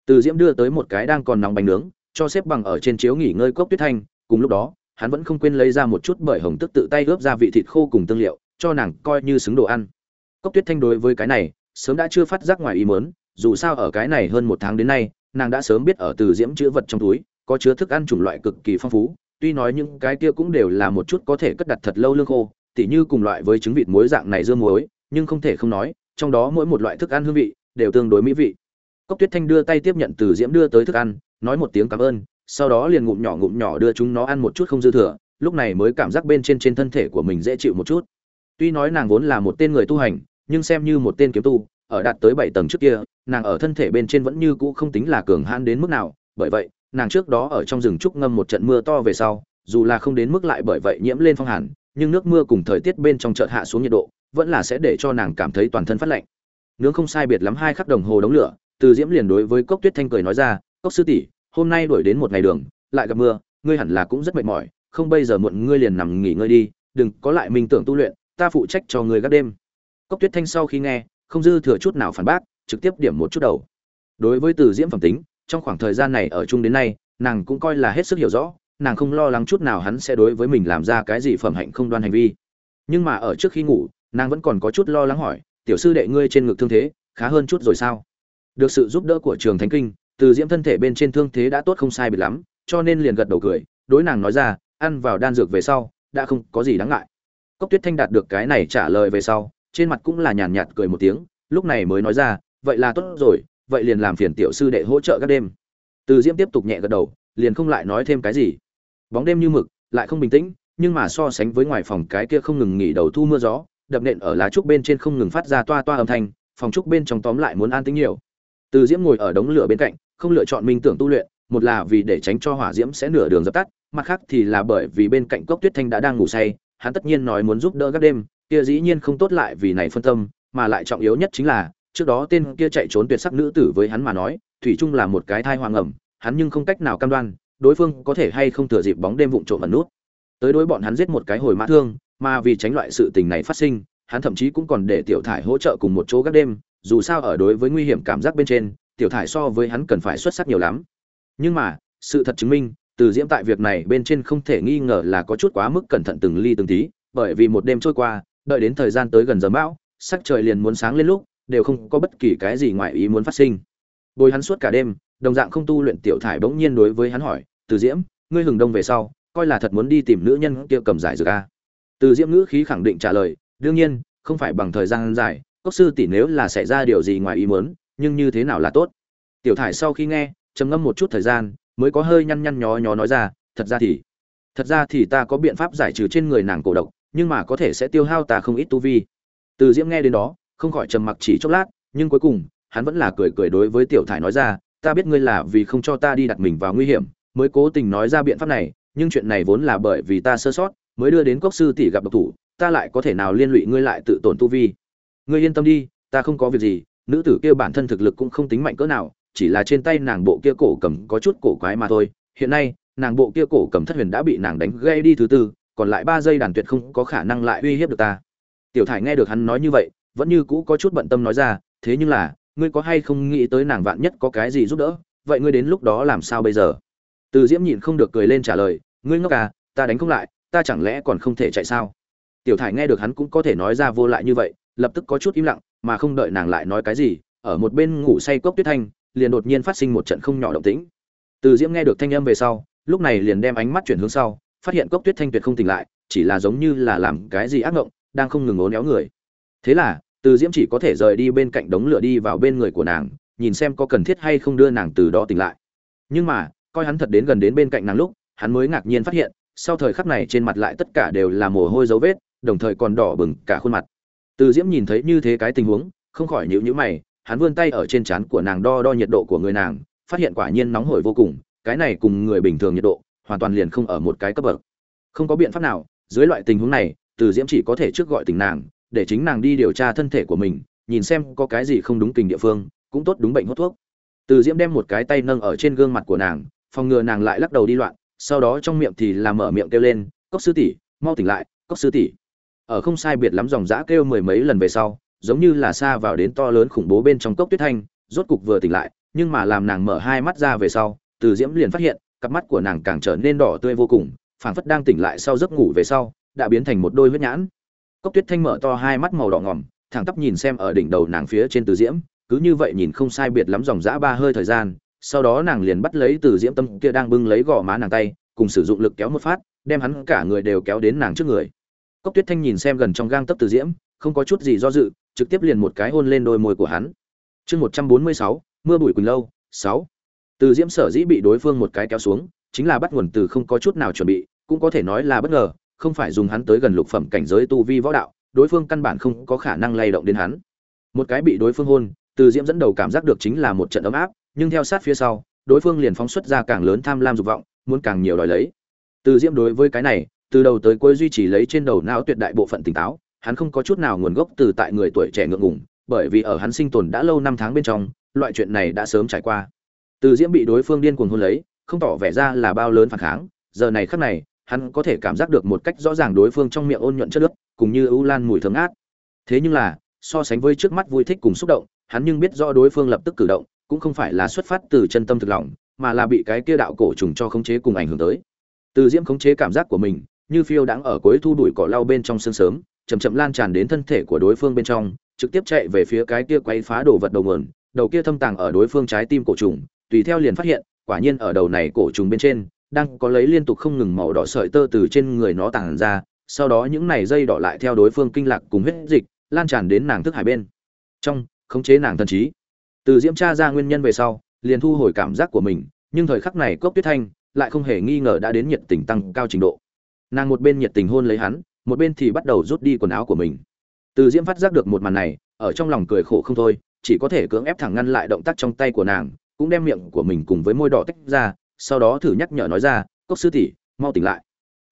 từ diễm đưa tới một cái đang còn nóng bánh nướng, cho xếp bằng ở trên chiếu nghỉ ngơi cốc tuyết thanh, cùng lúc đó, hắn vẫn không quên lấy ra một chút bởi hồng tức tự tay ướp ra vị thịt khô cùng tương liệu, cho nàng coi như xứng đồ ăn. Cốc tuyết thanh đối với cái này, sớm đã chưa phát giác ngoài ý muốn, dù sao ở cái này hơn một tháng đến nay, nàng đã sớm biết ở từ diễm chữ vật trong túi, có chứa thức ăn chủng loại cực kỳ phong phú, tuy nói những cái kia cũng đều là một chút có thể cất đặt thật lâu lương khô, tỉ như cùng loại với trứng vịt muối dạng này dưa muối, nhưng không thể không nói, trong đó mỗi một loại thức ăn hương vị, đều tương đối mỹ vị cốc tuyết thanh đưa tay tiếp nhận từ diễm đưa tới thức ăn, nói một tiếng cảm ơn, sau đó liền ngụm nhỏ ngụm nhỏ đưa chúng nó ăn một chút không dư thừa, lúc này mới cảm giác bên trên trên thân thể của mình dễ chịu một chút. Tuy nói nàng vốn là một tên người tu hành, nhưng xem như một tên kiếm tu, ở đạt tới bảy tầng trước kia, nàng ở thân thể bên trên vẫn như cũ không tính là cường hãn đến mức nào, bởi vậy, nàng trước đó ở trong rừng trúc ngâm một trận mưa to về sau, dù là không đến mức lại bởi vậy nhiễm lên phong hàn, nhưng nước mưa cùng thời tiết bên trong chợt hạ xuống nhiệt độ, vẫn là sẽ để cho nàng cảm thấy toàn thân phát lạnh. Nướng không sai biệt lắm hai khắc đồng hồ đống lửa từ diễm liền đối với cốc tuyết thanh cười nói ra, cốc sư tỷ, hôm nay đuổi đến một ngày đường, lại gặp mưa, ngươi hẳn là cũng rất mệt mỏi, không bây giờ muộn ngươi liền nằm nghỉ ngơi đi, đừng có lại mình tưởng tu luyện, ta phụ trách cho ngươi gác đêm. Cốc tuyết thanh sau khi nghe, không dư thừa chút nào phản bác, trực tiếp điểm một chút đầu. Đối với từ diễm phẩm tính, trong khoảng thời gian này ở chung đến nay, nàng cũng coi là hết sức hiểu rõ, nàng không lo lắng chút nào hắn sẽ đối với mình làm ra cái gì phẩm hạnh không đoan hành vi. Nhưng mà ở trước khi ngủ, nàng vẫn còn có chút lo lắng hỏi, tiểu sư đệ ngươi trên ngực thương thế, khá hơn chút rồi sao? Được sự giúp đỡ của trường thánh kinh, từ diễm thân thể bên trên thương thế đã tốt không sai biệt lắm, cho nên liền gật đầu cười, đối nàng nói ra, ăn vào đan dược về sau, đã không có gì đáng ngại. Cốc tuyết thanh đạt được cái này trả lời về sau, trên mặt cũng là nhàn nhạt cười một tiếng, lúc này mới nói ra, vậy là tốt rồi, vậy liền làm phiền tiểu sư đệ hỗ trợ các đêm. Từ diễm tiếp tục nhẹ gật đầu, liền không lại nói thêm cái gì. Bóng đêm như mực, lại không bình tĩnh, nhưng mà so sánh với ngoài phòng cái kia không ngừng nghỉ đầu thu mưa gió, đập nện ở lá trúc bên trên không ngừng phát ra toa toa âm thanh, phòng trúc bên trong tóm lại muốn an tĩnh nhiều từ diễm ngồi ở đống lửa bên cạnh, không lựa chọn minh tưởng tu luyện, một là vì để tránh cho hỏa diễm sẽ nửa đường dập tắt, mặt khác thì là bởi vì bên cạnh cốc tuyết thanh đã đang ngủ say, hắn tất nhiên nói muốn giúp đỡ các đêm, kia dĩ nhiên không tốt lại vì này phân tâm, mà lại trọng yếu nhất chính là, trước đó tên kia chạy trốn tuyệt sắc nữ tử với hắn mà nói, thủy chung là một cái thai hoàng ẩm, hắn nhưng không cách nào cam đoan, đối phương có thể hay không thừa dịp bóng đêm vụng trộm ẩn nút. Tới đối bọn hắn giết một cái hồi mã thương, mà vì tránh loại sự tình này phát sinh, hắn thậm chí cũng còn để tiểu thải hỗ trợ cùng một chỗ các đêm dù sao ở đối với nguy hiểm cảm giác bên trên, tiểu thải so với hắn cần phải xuất sắc nhiều lắm. Nhưng mà, sự thật chứng minh, từ diễm tại việc này bên trên không thể nghi ngờ là có chút quá mức cẩn thận từng ly từng tí, bởi vì một đêm trôi qua, đợi đến thời gian tới gần giờ bão sắc trời liền muốn sáng lên lúc, đều không có bất kỳ cái gì ngoài ý muốn phát sinh. Bồi hắn suốt cả đêm, đồng dạng không tu luyện tiểu thải bỗng nhiên đối với hắn hỏi, từ diễm, ngươi hừng đông về sau, coi là thật muốn đi tìm nữ nhân kia cầm giải dược a? Từ diễm ngữ khí khẳng định trả lời, đương nhiên, không phải bằng thời gian dài cốc sư tỷ nếu là xảy ra điều gì ngoài ý muốn, nhưng như thế nào là tốt? Tiểu thải sau khi nghe, trầm ngâm một chút thời gian, mới có hơi nhăn nhăn nhó nhó nói ra, thật ra thì, thật ra thì ta có biện pháp giải trừ trên người nàng cổ độc, nhưng mà có thể sẽ tiêu hao ta không ít tu vi. Từ diễm nghe đến đó, không khỏi trầm mặc chỉ chốc lát, nhưng cuối cùng, hắn vẫn là cười cười đối với tiểu thải nói ra, ta biết ngươi là vì không cho ta đi đặt mình vào nguy hiểm, mới cố tình nói ra biện pháp này, nhưng chuyện này vốn là bởi vì ta sơ sót, mới đưa đến cốc sư tỷ gặp độc thủ, ta lại có thể nào liên lụy ngươi lại tự tổn tu vi? Ngươi yên tâm đi, ta không có việc gì, nữ tử kia bản thân thực lực cũng không tính mạnh cỡ nào, chỉ là trên tay nàng bộ kia cổ cầm có chút cổ quái mà thôi. Hiện nay, nàng bộ kia cổ cầm thất huyền đã bị nàng đánh gây đi thứ tư, còn lại ba giây đàn tuyệt không có khả năng lại uy hiếp được ta. Tiểu thải nghe được hắn nói như vậy, vẫn như cũ có chút bận tâm nói ra, thế nhưng là, ngươi có hay không nghĩ tới nàng vạn nhất có cái gì giúp đỡ, vậy ngươi đến lúc đó làm sao bây giờ? Từ diễm nhịn không được cười lên trả lời, ngươi ngốc à ta đánh không lại, ta chẳng lẽ còn không thể chạy sao? Tiểu thải nghe được hắn cũng có thể nói ra vô lại như vậy lập tức có chút im lặng, mà không đợi nàng lại nói cái gì, ở một bên ngủ say cốc tuyết thanh, liền đột nhiên phát sinh một trận không nhỏ động tĩnh. Từ diễm nghe được thanh âm về sau, lúc này liền đem ánh mắt chuyển hướng sau, phát hiện cốc tuyết thanh tuyệt không tỉnh lại, chỉ là giống như là làm cái gì ác ngộng, đang không ngừng ố néo người. Thế là, từ diễm chỉ có thể rời đi bên cạnh đống lửa đi vào bên người của nàng, nhìn xem có cần thiết hay không đưa nàng từ đó tỉnh lại. Nhưng mà, coi hắn thật đến gần đến bên cạnh nàng lúc, hắn mới ngạc nhiên phát hiện, sau thời khắc này trên mặt lại tất cả đều là mồ hôi dấu vết, đồng thời còn đỏ bừng cả khuôn mặt từ diễm nhìn thấy như thế cái tình huống, không khỏi nhíu nhíu mày, hắn vươn tay ở trên trán của nàng đo đo nhiệt độ của người nàng, phát hiện quả nhiên nóng hổi vô cùng, cái này cùng người bình thường nhiệt độ, hoàn toàn liền không ở một cái cấp bậc. Không có biện pháp nào, dưới loại tình huống này, từ diễm chỉ có thể trước gọi tình nàng, để chính nàng đi điều tra thân thể của mình, nhìn xem có cái gì không đúng tình địa phương, cũng tốt đúng bệnh hốt thuốc. Từ diễm đem một cái tay nâng ở trên gương mặt của nàng, phòng ngừa nàng lại lắc đầu đi loạn, sau đó trong miệng thì làm mở miệng kêu lên, cốc sư tỷ, mau tỉnh lại, cốc sư tỷ ở không sai biệt lắm dòng dã kêu mười mấy lần về sau, giống như là xa vào đến to lớn khủng bố bên trong cốc tuyết thanh, rốt cục vừa tỉnh lại, nhưng mà làm nàng mở hai mắt ra về sau, từ diễm liền phát hiện, cặp mắt của nàng càng trở nên đỏ tươi vô cùng, phảng phất đang tỉnh lại sau giấc ngủ về sau, đã biến thành một đôi huyết nhãn. Cốc tuyết thanh mở to hai mắt màu đỏ ngỏm, thẳng tắp nhìn xem ở đỉnh đầu nàng phía trên từ diễm, cứ như vậy nhìn không sai biệt lắm dòng dã ba hơi thời gian, sau đó nàng liền bắt lấy từ diễm tâm kia đang bưng lấy gò má nàng tay, cùng sử dụng lực kéo một phát, đem hắn cả người đều kéo đến nàng trước người cốc tuyết thanh nhìn xem gần trong gang tấp từ diễm, không có chút gì do dự, trực tiếp liền một cái hôn lên đôi môi của hắn. Chương một trăm bốn mươi sáu, mưa bụi quỳnh lâu, sáu. Từ diễm sở dĩ bị đối phương một cái kéo xuống, chính là bắt nguồn từ không có chút nào chuẩn bị, cũng có thể nói là bất ngờ, không phải dùng hắn tới gần lục phẩm cảnh giới tu vi võ đạo, đối phương căn bản không có khả năng lay động đến hắn. Một cái bị đối phương hôn, từ diễm dẫn đầu cảm giác được chính là một trận ấm áp, nhưng theo sát phía sau, đối phương liền phóng xuất ra càng lớn tham lam dục vọng, muốn càng nhiều đòi lấy. Từ diễm đối với cái này từ đầu tới cuối duy trì lấy trên đầu não tuyệt đại bộ phận tỉnh táo, hắn không có chút nào nguồn gốc từ tại người tuổi trẻ ngượng ngùng, bởi vì ở hắn sinh tồn đã lâu năm tháng bên trong, loại chuyện này đã sớm trải qua. Từ diễm bị đối phương điên cuồng hôn lấy, không tỏ vẻ ra là bao lớn phản kháng, giờ này khắc này, hắn có thể cảm giác được một cách rõ ràng đối phương trong miệng ôn nhuận chất nước cùng như ưu lan mùi thơm ngát. Thế nhưng là, so sánh với trước mắt vui thích cùng xúc động, hắn nhưng biết rõ đối phương lập tức cử động, cũng không phải là xuất phát từ chân tâm thực lòng, mà là bị cái kia đạo cổ trùng cho khống chế cùng ảnh hưởng tới. Từ diễm khống chế cảm giác của mình như phiêu đang ở cuối thu đuổi cỏ lau bên trong sương sớm, chậm chậm lan tràn đến thân thể của đối phương bên trong, trực tiếp chạy về phía cái kia quay phá đồ vật đầu nguồn, đầu kia thâm tàng ở đối phương trái tim cổ trùng, tùy theo liền phát hiện, quả nhiên ở đầu này cổ trùng bên trên, đang có lấy liên tục không ngừng màu đỏ sợi tơ từ trên người nó tàng ra, sau đó những này dây đỏ lại theo đối phương kinh lạc cùng huyết dịch, lan tràn đến nàng thức hải bên. Trong, khống chế nàng thần trí. Từ diễm tra ra nguyên nhân về sau, liền thu hồi cảm giác của mình, nhưng thời khắc này cốc tuyết thanh lại không hề nghi ngờ đã đến nhiệt tình tăng cao trình độ nàng một bên nhiệt tình hôn lấy hắn, một bên thì bắt đầu rút đi quần áo của mình. Từ diễm phát giác được một màn này, ở trong lòng cười khổ không thôi, chỉ có thể cưỡng ép thẳng ngăn lại động tác trong tay của nàng, cũng đem miệng của mình cùng với môi đỏ tách ra, sau đó thử nhắc nhở nói ra, cốc sư tỷ, mau tỉnh lại.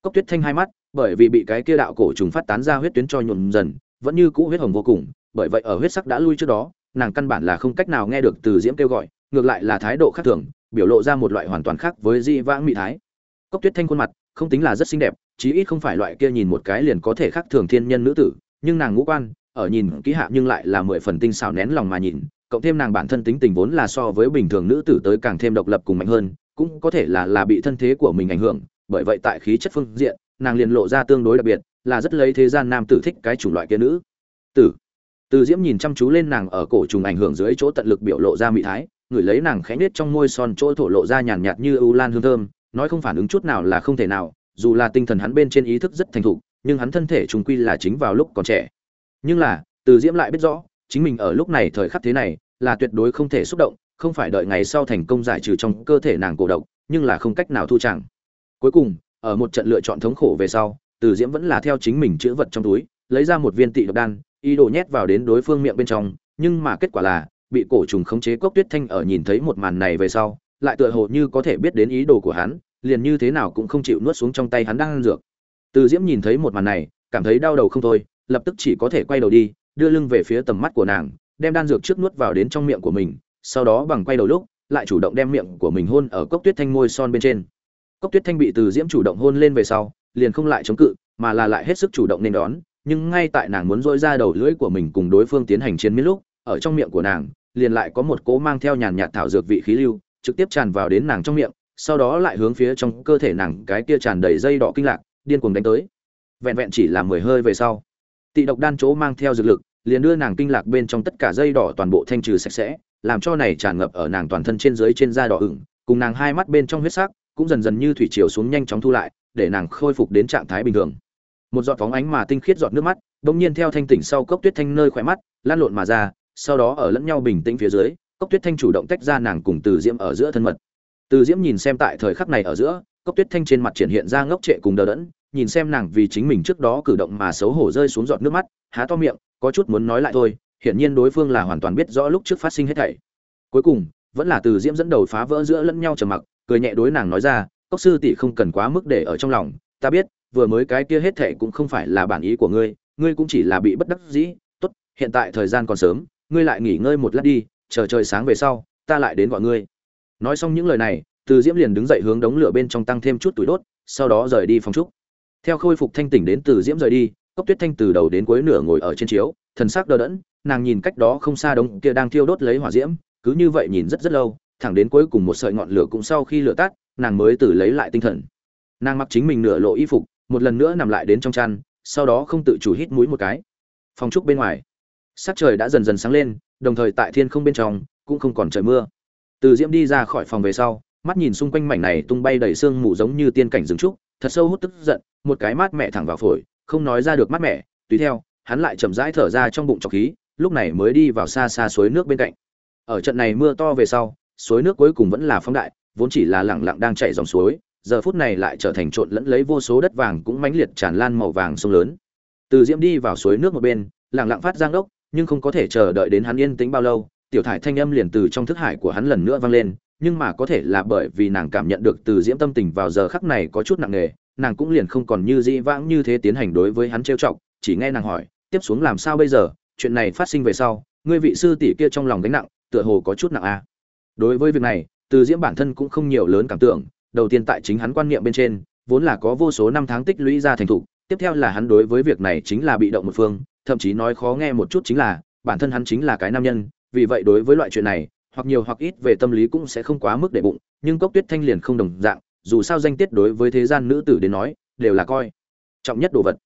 Cốc tuyết thanh hai mắt, bởi vì bị cái kia đạo cổ trùng phát tán ra huyết tuyến cho nhuộm dần, vẫn như cũ huyết hồng vô cùng, bởi vậy ở huyết sắc đã lui trước đó, nàng căn bản là không cách nào nghe được từ diễm kêu gọi, ngược lại là thái độ khác thường, biểu lộ ra một loại hoàn toàn khác với di vãng mỹ thái. Cốc tuyết thanh khuôn mặt, không tính là rất xinh đẹp chí ít không phải loại kia nhìn một cái liền có thể khác thường thiên nhân nữ tử, nhưng nàng ngũ quan, ở nhìn kỹ hạ nhưng lại là mười phần tinh xảo nén lòng mà nhìn, cộng thêm nàng bản thân tính tình vốn là so với bình thường nữ tử tới càng thêm độc lập cùng mạnh hơn, cũng có thể là là bị thân thế của mình ảnh hưởng, bởi vậy tại khí chất phương diện, nàng liền lộ ra tương đối đặc biệt, là rất lấy thế gian nam tử thích cái chủng loại kia nữ. Tử. Từ diễm nhìn chăm chú lên nàng ở cổ trùng ảnh hưởng dưới chỗ tận lực biểu lộ ra mỹ thái người lấy nàng khẽ nết trong môi son chỗ thổ lộ ra nhàn nhạt như ưu lan hương thơm, nói không phản ứng chút nào là không thể nào dù là tinh thần hắn bên trên ý thức rất thành thục, nhưng hắn thân thể trùng quy là chính vào lúc còn trẻ. Nhưng là, từ diễm lại biết rõ, chính mình ở lúc này thời khắc thế này, là tuyệt đối không thể xúc động, không phải đợi ngày sau thành công giải trừ trong cơ thể nàng cổ độc, nhưng là không cách nào thu chẳng. Cuối cùng, ở một trận lựa chọn thống khổ về sau, từ diễm vẫn là theo chính mình chữ vật trong túi, lấy ra một viên tị độc đan, ý đồ nhét vào đến đối phương miệng bên trong, nhưng mà kết quả là, bị cổ trùng khống chế cốc tuyết thanh ở nhìn thấy một màn này về sau, lại tựa hồ như có thể biết đến ý đồ của hắn liền như thế nào cũng không chịu nuốt xuống trong tay hắn đang ăn dược. Từ diễm nhìn thấy một màn này, cảm thấy đau đầu không thôi, lập tức chỉ có thể quay đầu đi, đưa lưng về phía tầm mắt của nàng, đem đan dược trước nuốt vào đến trong miệng của mình, sau đó bằng quay đầu lúc, lại chủ động đem miệng của mình hôn ở cốc tuyết thanh môi son bên trên. Cốc tuyết thanh bị từ diễm chủ động hôn lên về sau, liền không lại chống cự, mà là lại hết sức chủ động nên đón, nhưng ngay tại nàng muốn dỗi ra đầu lưỡi của mình cùng đối phương tiến hành chiến miết lúc, ở trong miệng của nàng, liền lại có một cỗ mang theo nhàn nhạt thảo dược vị khí lưu, trực tiếp tràn vào đến nàng trong miệng sau đó lại hướng phía trong cơ thể nàng cái kia tràn đầy dây đỏ kinh lạc, điên cuồng đánh tới. Vẹn vẹn chỉ là mười hơi về sau, tị độc đan chỗ mang theo dược lực, liền đưa nàng kinh lạc bên trong tất cả dây đỏ toàn bộ thanh trừ sạch sẽ, làm cho này tràn ngập ở nàng toàn thân trên dưới trên da đỏ ửng, cùng nàng hai mắt bên trong huyết sắc cũng dần dần như thủy chiều xuống nhanh chóng thu lại, để nàng khôi phục đến trạng thái bình thường. Một giọt phóng ánh mà tinh khiết giọt nước mắt bỗng nhiên theo thanh tỉnh sau cốc tuyết thanh nơi khỏe mắt, lan lộn mà ra, sau đó ở lẫn nhau bình tĩnh phía dưới, cốc tuyết thanh chủ động tách ra nàng cùng từ diễm ở giữa thân mật từ diễm nhìn xem tại thời khắc này ở giữa, cốc tuyết thanh trên mặt triển hiện ra ngốc trệ cùng đờ đẫn, nhìn xem nàng vì chính mình trước đó cử động mà xấu hổ rơi xuống giọt nước mắt, há to miệng, có chút muốn nói lại thôi, hiển nhiên đối phương là hoàn toàn biết rõ lúc trước phát sinh hết thảy. Cuối cùng, vẫn là từ diễm dẫn đầu phá vỡ giữa lẫn nhau trầm mặc, cười nhẹ đối nàng nói ra, cốc sư tỷ không cần quá mức để ở trong lòng, ta biết, vừa mới cái kia hết thảy cũng không phải là bản ý của ngươi ngươi cũng chỉ là bị bất đắc dĩ, tốt, hiện tại thời gian còn sớm, ngươi lại nghỉ ngơi một lát đi, chờ trời sáng về sau, ta lại đến gọi ngươi nói xong những lời này, từ diễm liền đứng dậy hướng đống lửa bên trong tăng thêm chút tuổi đốt, sau đó rời đi phòng trúc. Theo khôi phục thanh tỉnh đến từ diễm rời đi, cốc tuyết thanh từ đầu đến cuối nửa ngồi ở trên chiếu, thần sắc đờ đẫn, nàng nhìn cách đó không xa đống kia đang thiêu đốt lấy hỏa diễm, cứ như vậy nhìn rất rất lâu, thẳng đến cuối cùng một sợi ngọn lửa cũng sau khi lửa tắt, nàng mới từ lấy lại tinh thần. Nàng mặc chính mình nửa lộ y phục, một lần nữa nằm lại đến trong chăn, sau đó không tự chủ hít mũi một cái. Phòng trúc bên ngoài, sắc trời đã dần dần sáng lên, đồng thời tại thiên không bên trong, cũng không còn trời mưa từ diễm đi ra khỏi phòng về sau, mắt nhìn xung quanh mảnh này tung bay đầy sương mù giống như tiên cảnh rừng trúc, thật sâu hút tức giận, một cái mát mẹ thẳng vào phổi, không nói ra được mát mẹ tùy theo, hắn lại chậm rãi thở ra trong bụng trọc khí, lúc này mới đi vào xa xa suối nước bên cạnh. Ở trận này mưa to về sau, suối nước cuối cùng vẫn là phóng đại, vốn chỉ là lẳng lặng đang chảy dòng suối, giờ phút này lại trở thành trộn lẫn lấy vô số đất vàng cũng mãnh liệt tràn lan màu vàng sông lớn. Từ diễm đi vào suối nước một bên, lẳng lặng phát giang đốc nhưng không có thể chờ đợi đến hắn yên tĩnh bao lâu tiểu thải thanh âm liền từ trong thức hải của hắn lần nữa vang lên, nhưng mà có thể là bởi vì nàng cảm nhận được từ diễm tâm tình vào giờ khắc này có chút nặng nề, nàng cũng liền không còn như dĩ vãng như thế tiến hành đối với hắn trêu chọc, chỉ nghe nàng hỏi, tiếp xuống làm sao bây giờ chuyện này phát sinh về sau, ngươi vị sư tỷ kia trong lòng gánh nặng, tựa hồ có chút nặng a à. đối với việc này, từ diễm bản thân cũng không nhiều lớn cảm tưởng, đầu tiên tại chính hắn quan niệm bên trên, vốn là có vô số năm tháng tích lũy ra thành thục, tiếp theo là hắn đối với việc này chính là bị động một phương, thậm chí nói khó nghe một chút chính là, bản thân hắn chính là cái nam nhân vì vậy đối với loại chuyện này, hoặc nhiều hoặc ít về tâm lý cũng sẽ không quá mức để bụng, nhưng cốc tuyết thanh liền không đồng dạng, dù sao danh tiết đối với thế gian nữ tử đến nói, đều là coi trọng nhất đồ vật.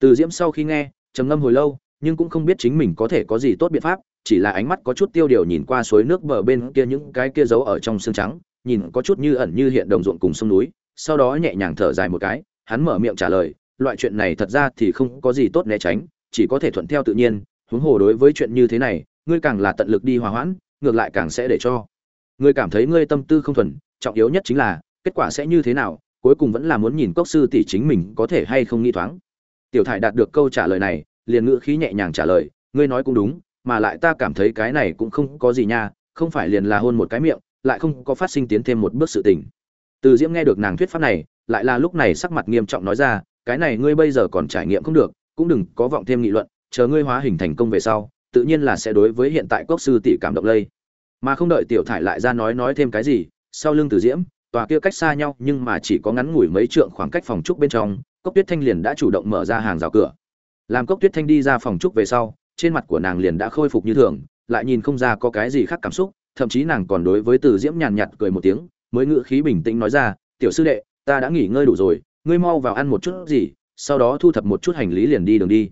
Từ diễm sau khi nghe, trầm ngâm hồi lâu, nhưng cũng không biết chính mình có thể có gì tốt biện pháp, chỉ là ánh mắt có chút tiêu điều nhìn qua suối nước bờ bên kia những cái kia giấu ở trong xương trắng, nhìn có chút như ẩn như hiện đồng ruộng cùng sông núi, sau đó nhẹ nhàng thở dài một cái, hắn mở miệng trả lời, loại chuyện này thật ra thì không có gì tốt né tránh, chỉ có thể thuận theo tự nhiên, huống hồ đối với chuyện như thế này ngươi càng là tận lực đi hòa hoãn, ngược lại càng sẽ để cho. Ngươi cảm thấy ngươi tâm tư không thuần, trọng yếu nhất chính là, kết quả sẽ như thế nào, cuối cùng vẫn là muốn nhìn cốc sư tỷ chính mình có thể hay không nghĩ thoáng. Tiểu thải đạt được câu trả lời này, liền ngữ khí nhẹ nhàng trả lời, ngươi nói cũng đúng, mà lại ta cảm thấy cái này cũng không có gì nha, không phải liền là hôn một cái miệng, lại không có phát sinh tiến thêm một bước sự tình. Từ diễm nghe được nàng thuyết pháp này, lại là lúc này sắc mặt nghiêm trọng nói ra, cái này ngươi bây giờ còn trải nghiệm không được, cũng đừng có vọng thêm nghị luận, chờ ngươi hóa hình thành công về sau tự nhiên là sẽ đối với hiện tại cốc sư tỷ cảm động lây mà không đợi tiểu thải lại ra nói nói thêm cái gì sau lưng Từ Diễm, tòa kia cách xa nhau nhưng mà chỉ có ngắn ngủi mấy trượng khoảng cách phòng trúc bên trong, Cốc Tuyết Thanh liền đã chủ động mở ra hàng rào cửa. Làm Cốc Tuyết Thanh đi ra phòng trúc về sau, trên mặt của nàng liền đã khôi phục như thường, lại nhìn không ra có cái gì khác cảm xúc, thậm chí nàng còn đối với Từ Diễm nhàn nhạt cười một tiếng, mới ngự khí bình tĩnh nói ra, "Tiểu sư đệ, ta đã nghỉ ngơi đủ rồi, ngươi mau vào ăn một chút gì, sau đó thu thập một chút hành lý liền đi đường đi."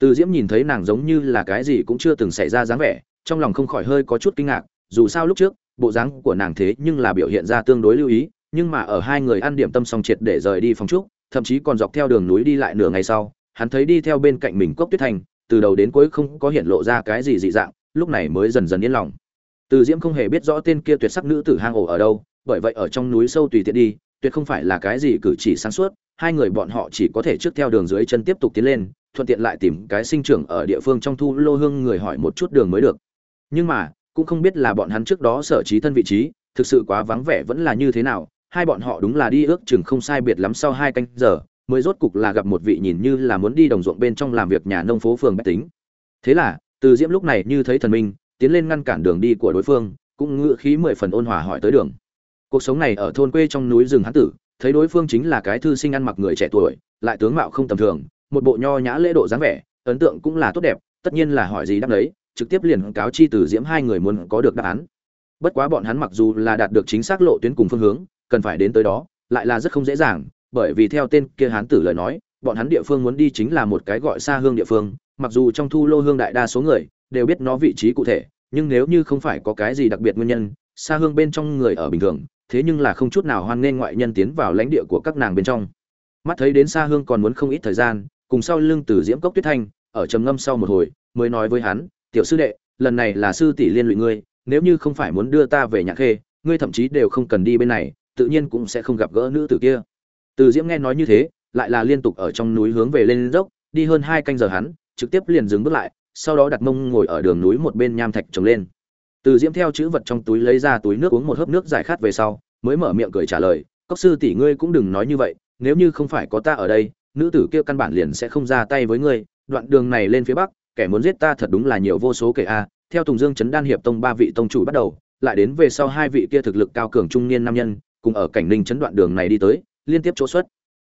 Từ Diễm nhìn thấy nàng giống như là cái gì cũng chưa từng xảy ra dáng vẻ, trong lòng không khỏi hơi có chút kinh ngạc, dù sao lúc trước, bộ dáng của nàng thế nhưng là biểu hiện ra tương đối lưu ý, nhưng mà ở hai người ăn điểm tâm xong triệt để rời đi phòng trúc, thậm chí còn dọc theo đường núi đi lại nửa ngày sau, hắn thấy đi theo bên cạnh mình Cốc Tuyết Thành, từ đầu đến cuối không có hiện lộ ra cái gì dị dạng, lúc này mới dần dần yên lòng. Từ Diễm không hề biết rõ tên kia tuyệt sắc nữ tử hang ổ ở đâu, bởi vậy ở trong núi sâu tùy tiện đi, tuyệt không phải là cái gì cử chỉ sáng suốt, hai người bọn họ chỉ có thể trước theo đường dưới chân tiếp tục tiến lên, thuận tiện lại tìm cái sinh trưởng ở địa phương trong thu lô hương người hỏi một chút đường mới được. Nhưng mà, cũng không biết là bọn hắn trước đó sở trí thân vị trí, thực sự quá vắng vẻ vẫn là như thế nào, hai bọn họ đúng là đi ước chừng không sai biệt lắm sau hai canh giờ, mới rốt cục là gặp một vị nhìn như là muốn đi đồng ruộng bên trong làm việc nhà nông phố phường bách tính. Thế là, Từ Diễm lúc này như thấy thần minh, tiến lên ngăn cản đường đi của đối phương, cũng ngựa khí mười phần ôn hòa hỏi tới đường. Cuộc sống này ở thôn quê trong núi rừng hắn tử, thấy đối phương chính là cái thư sinh ăn mặc người trẻ tuổi, lại tướng mạo không tầm thường, một bộ nho nhã lễ độ dáng vẻ, ấn tượng cũng là tốt đẹp, tất nhiên là hỏi gì đáp đấy, trực tiếp liền cáo chi từ diễm hai người muốn có được đáp án. Bất quá bọn hắn mặc dù là đạt được chính xác lộ tuyến cùng phương hướng, cần phải đến tới đó, lại là rất không dễ dàng, bởi vì theo tên kia hán tử lời nói, bọn hắn địa phương muốn đi chính là một cái gọi xa hương địa phương, mặc dù trong thu lô hương đại đa số người đều biết nó vị trí cụ thể, nhưng nếu như không phải có cái gì đặc biệt nguyên nhân, xa hương bên trong người ở bình thường, thế nhưng là không chút nào hoan nghênh ngoại nhân tiến vào lãnh địa của các nàng bên trong. Mắt thấy đến xa hương còn muốn không ít thời gian, cùng sau lưng Từ Diễm Cốc Tuyết Thanh, ở trầm ngâm sau một hồi, mới nói với hắn, "Tiểu sư đệ, lần này là sư tỷ liên lụy ngươi, nếu như không phải muốn đưa ta về nhạc khê, ngươi thậm chí đều không cần đi bên này, tự nhiên cũng sẽ không gặp gỡ nữ tử kia." Từ Diễm nghe nói như thế, lại là liên tục ở trong núi hướng về lên dốc, đi hơn hai canh giờ hắn, trực tiếp liền dừng bước lại, sau đó đặt mông ngồi ở đường núi một bên nham thạch trồng lên. Từ Diễm theo chữ vật trong túi lấy ra túi nước uống một hớp nước giải khát về sau, mới mở miệng cười trả lời, "Cốc sư tỷ ngươi cũng đừng nói như vậy, nếu như không phải có ta ở đây, nữ tử kia căn bản liền sẽ không ra tay với ngươi, đoạn đường này lên phía bắc, kẻ muốn giết ta thật đúng là nhiều vô số kẻ a." Theo Tùng Dương trấn đan hiệp tông ba vị tông chủ bắt đầu, lại đến về sau hai vị kia thực lực cao cường trung niên nam nhân, cùng ở cảnh Ninh trấn đoạn đường này đi tới, liên tiếp chỗ xuất.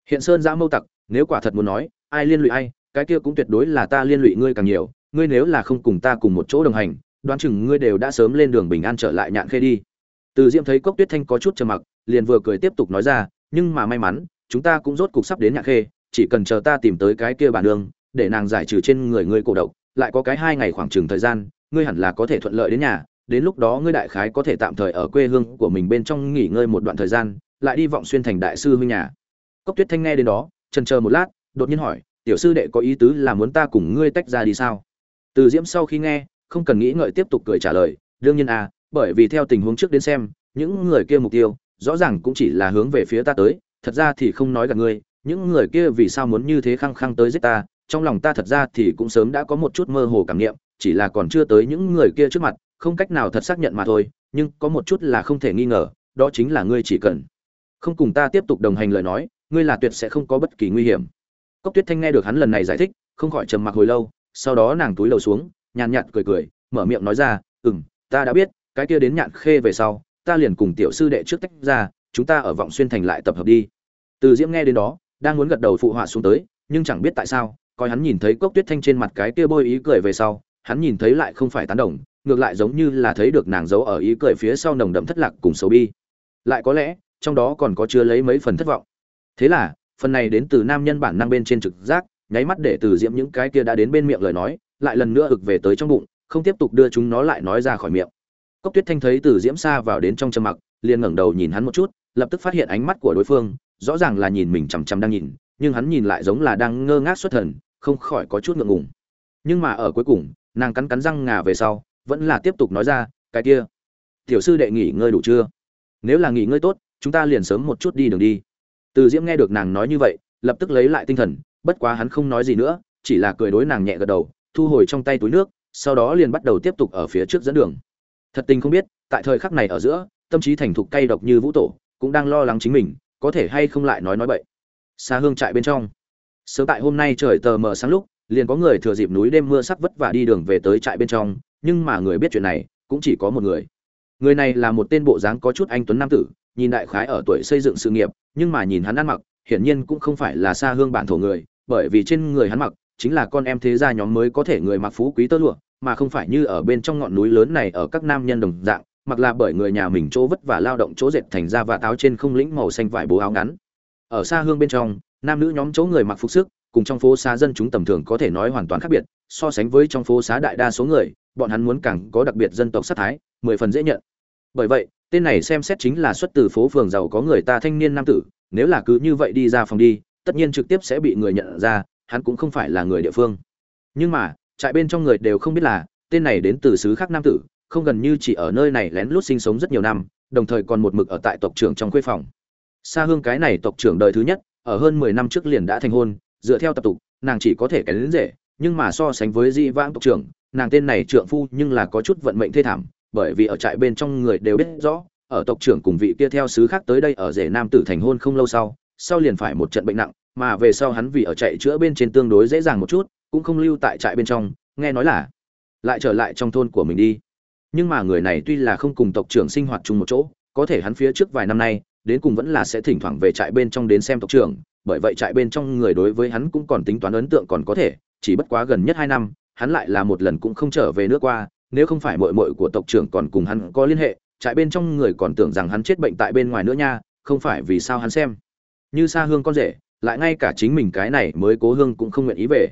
Hiện Sơn giã mâu tặc, nếu quả thật muốn nói, ai liên lụy ai, cái kia cũng tuyệt đối là ta liên lụy ngươi càng nhiều, ngươi nếu là không cùng ta cùng một chỗ đồng hành, đoán chừng ngươi đều đã sớm lên đường bình an trở lại nhạn khê đi. Từ Diễm thấy Cốc Tuyết Thanh có chút trầm mặc, liền vừa cười tiếp tục nói ra, nhưng mà may mắn, chúng ta cũng rốt cục sắp đến nhạn khê, chỉ cần chờ ta tìm tới cái kia bản đường, để nàng giải trừ trên người ngươi cổ độc, lại có cái hai ngày khoảng chừng thời gian, ngươi hẳn là có thể thuận lợi đến nhà, đến lúc đó ngươi đại khái có thể tạm thời ở quê hương của mình bên trong nghỉ ngơi một đoạn thời gian, lại đi vọng xuyên thành đại sư huynh nhà. Cốc Tuyết Thanh nghe đến đó, chần chờ một lát, đột nhiên hỏi, tiểu sư đệ có ý tứ là muốn ta cùng ngươi tách ra đi sao? Từ Diễm sau khi nghe, không cần nghĩ ngợi tiếp tục cười trả lời, đương nhiên à, bởi vì theo tình huống trước đến xem, những người kia mục tiêu, rõ ràng cũng chỉ là hướng về phía ta tới, thật ra thì không nói gặp ngươi, những người kia vì sao muốn như thế khăng khăng tới giết ta, trong lòng ta thật ra thì cũng sớm đã có một chút mơ hồ cảm nghiệm, chỉ là còn chưa tới những người kia trước mặt, không cách nào thật xác nhận mà thôi, nhưng có một chút là không thể nghi ngờ, đó chính là ngươi chỉ cần không cùng ta tiếp tục đồng hành lời nói, ngươi là tuyệt sẽ không có bất kỳ nguy hiểm. Cốc Tuyết Thanh nghe được hắn lần này giải thích, không khỏi trầm mặc hồi lâu, sau đó nàng túi lầu xuống, nhàn nhạt cười cười, mở miệng nói ra, "Ừm, ta đã biết, cái kia đến nhạn khê về sau, ta liền cùng tiểu sư đệ trước tách ra, chúng ta ở vọng xuyên thành lại tập hợp đi." Từ Diễm nghe đến đó, đang muốn gật đầu phụ họa xuống tới, nhưng chẳng biết tại sao, coi hắn nhìn thấy Cốc Tuyết Thanh trên mặt cái kia bôi ý cười về sau, hắn nhìn thấy lại không phải tán đồng, ngược lại giống như là thấy được nàng giấu ở ý cười phía sau nồng đậm thất lạc cùng xấu bi. Lại có lẽ, trong đó còn có chứa lấy mấy phần thất vọng. Thế là, phần này đến từ nam nhân bản năng bên trên trực giác, nháy mắt để từ diễm những cái kia đã đến bên miệng lời nói lại lần nữa ực về tới trong bụng không tiếp tục đưa chúng nó lại nói ra khỏi miệng cốc tuyết thanh thấy từ diễm xa vào đến trong trầm mặc liền ngẩng đầu nhìn hắn một chút lập tức phát hiện ánh mắt của đối phương rõ ràng là nhìn mình chằm chằm đang nhìn, nhưng hắn nhìn lại giống là đang ngơ ngác xuất thần, không khỏi có chút ngượng ngùng. Nhưng mà ở cuối cùng, nàng cắn cắn răng ngà về sau, vẫn là tiếp tục nói ra, cái kia, tiểu sư đệ nghỉ ngơi đủ chưa? Nếu là nghỉ ngơi tốt, chúng ta liền sớm một chút đi đường đi. Từ diễm nghe được nàng nói như vậy, lập tức lấy lại tinh thần, bất quá hắn không nói gì nữa, chỉ là cười đối nàng nhẹ gật đầu, thu hồi trong tay túi nước, sau đó liền bắt đầu tiếp tục ở phía trước dẫn đường. Thật tình không biết, tại thời khắc này ở giữa, tâm trí thành thục cay độc như vũ tổ, cũng đang lo lắng chính mình có thể hay không lại nói nói bậy. Xa hương trại bên trong. Sớm tại hôm nay trời tờ mờ sáng lúc, liền có người thừa dịp núi đêm mưa sắp vất vả đi đường về tới trại bên trong, nhưng mà người biết chuyện này, cũng chỉ có một người. Người này là một tên bộ dáng có chút anh tuấn nam tử, nhìn đại khái ở tuổi xây dựng sự nghiệp, nhưng mà nhìn hắn ăn mặc, hiển nhiên cũng không phải là xa hương bản thổ người, bởi vì trên người hắn mặc chính là con em thế gia nhóm mới có thể người mặc phú quý tơ lụa, mà không phải như ở bên trong ngọn núi lớn này ở các nam nhân đồng dạng mặc là bởi người nhà mình chỗ vất vả lao động chỗ dệt thành ra và táo trên không lĩnh màu xanh vải bố áo ngắn. Ở xa hương bên trong, nam nữ nhóm chỗ người mặc phục sức, cùng trong phố xá dân chúng tầm thường có thể nói hoàn toàn khác biệt, so sánh với trong phố xá đại đa số người, bọn hắn muốn càng có đặc biệt dân tộc sát thái, mười phần dễ nhận. Bởi vậy, tên này xem xét chính là xuất từ phố phường giàu có người ta thanh niên nam tử, nếu là cứ như vậy đi ra phòng đi, tất nhiên trực tiếp sẽ bị người nhận ra, hắn cũng không phải là người địa phương. Nhưng mà, trại bên trong người đều không biết là, tên này đến từ xứ khác nam tử không gần như chỉ ở nơi này lén lút sinh sống rất nhiều năm, đồng thời còn một mực ở tại tộc trưởng trong khuê phòng. Xa hương cái này tộc trưởng đời thứ nhất, ở hơn mười năm trước liền đã thành hôn, dựa theo tập tục, nàng chỉ có thể kén đến rể nhưng mà so sánh với di vãng tộc trưởng, nàng tên này trượng phu nhưng là có chút vận mệnh thê thảm, bởi vì ở trại bên trong người đều biết rõ, ở tộc trưởng cùng vị kia theo sứ khác tới đây ở rể nam tử thành hôn không lâu sau sau liền phải một trận bệnh nặng, mà về sau hắn vì ở chạy chữa bên trên tương đối dễ dàng một chút, cũng không lưu tại trại bên trong, nghe nói là lại trở lại trong thôn của mình đi nhưng mà người này tuy là không cùng tộc trưởng sinh hoạt chung một chỗ, có thể hắn phía trước vài năm nay, đến cùng vẫn là sẽ thỉnh thoảng về trại bên trong đến xem tộc trưởng, bởi vậy trại bên trong người đối với hắn cũng còn tính toán ấn tượng còn có thể, chỉ bất quá gần nhất hai năm, hắn lại là một lần cũng không trở về nước qua, nếu không phải mội mội của tộc trưởng còn cùng hắn có liên hệ, trại bên trong người còn tưởng rằng hắn chết bệnh tại bên ngoài nữa nha, không phải vì sao hắn xem. Như xa hương con rể, lại ngay cả chính mình cái này mới cố hương cũng không nguyện ý về.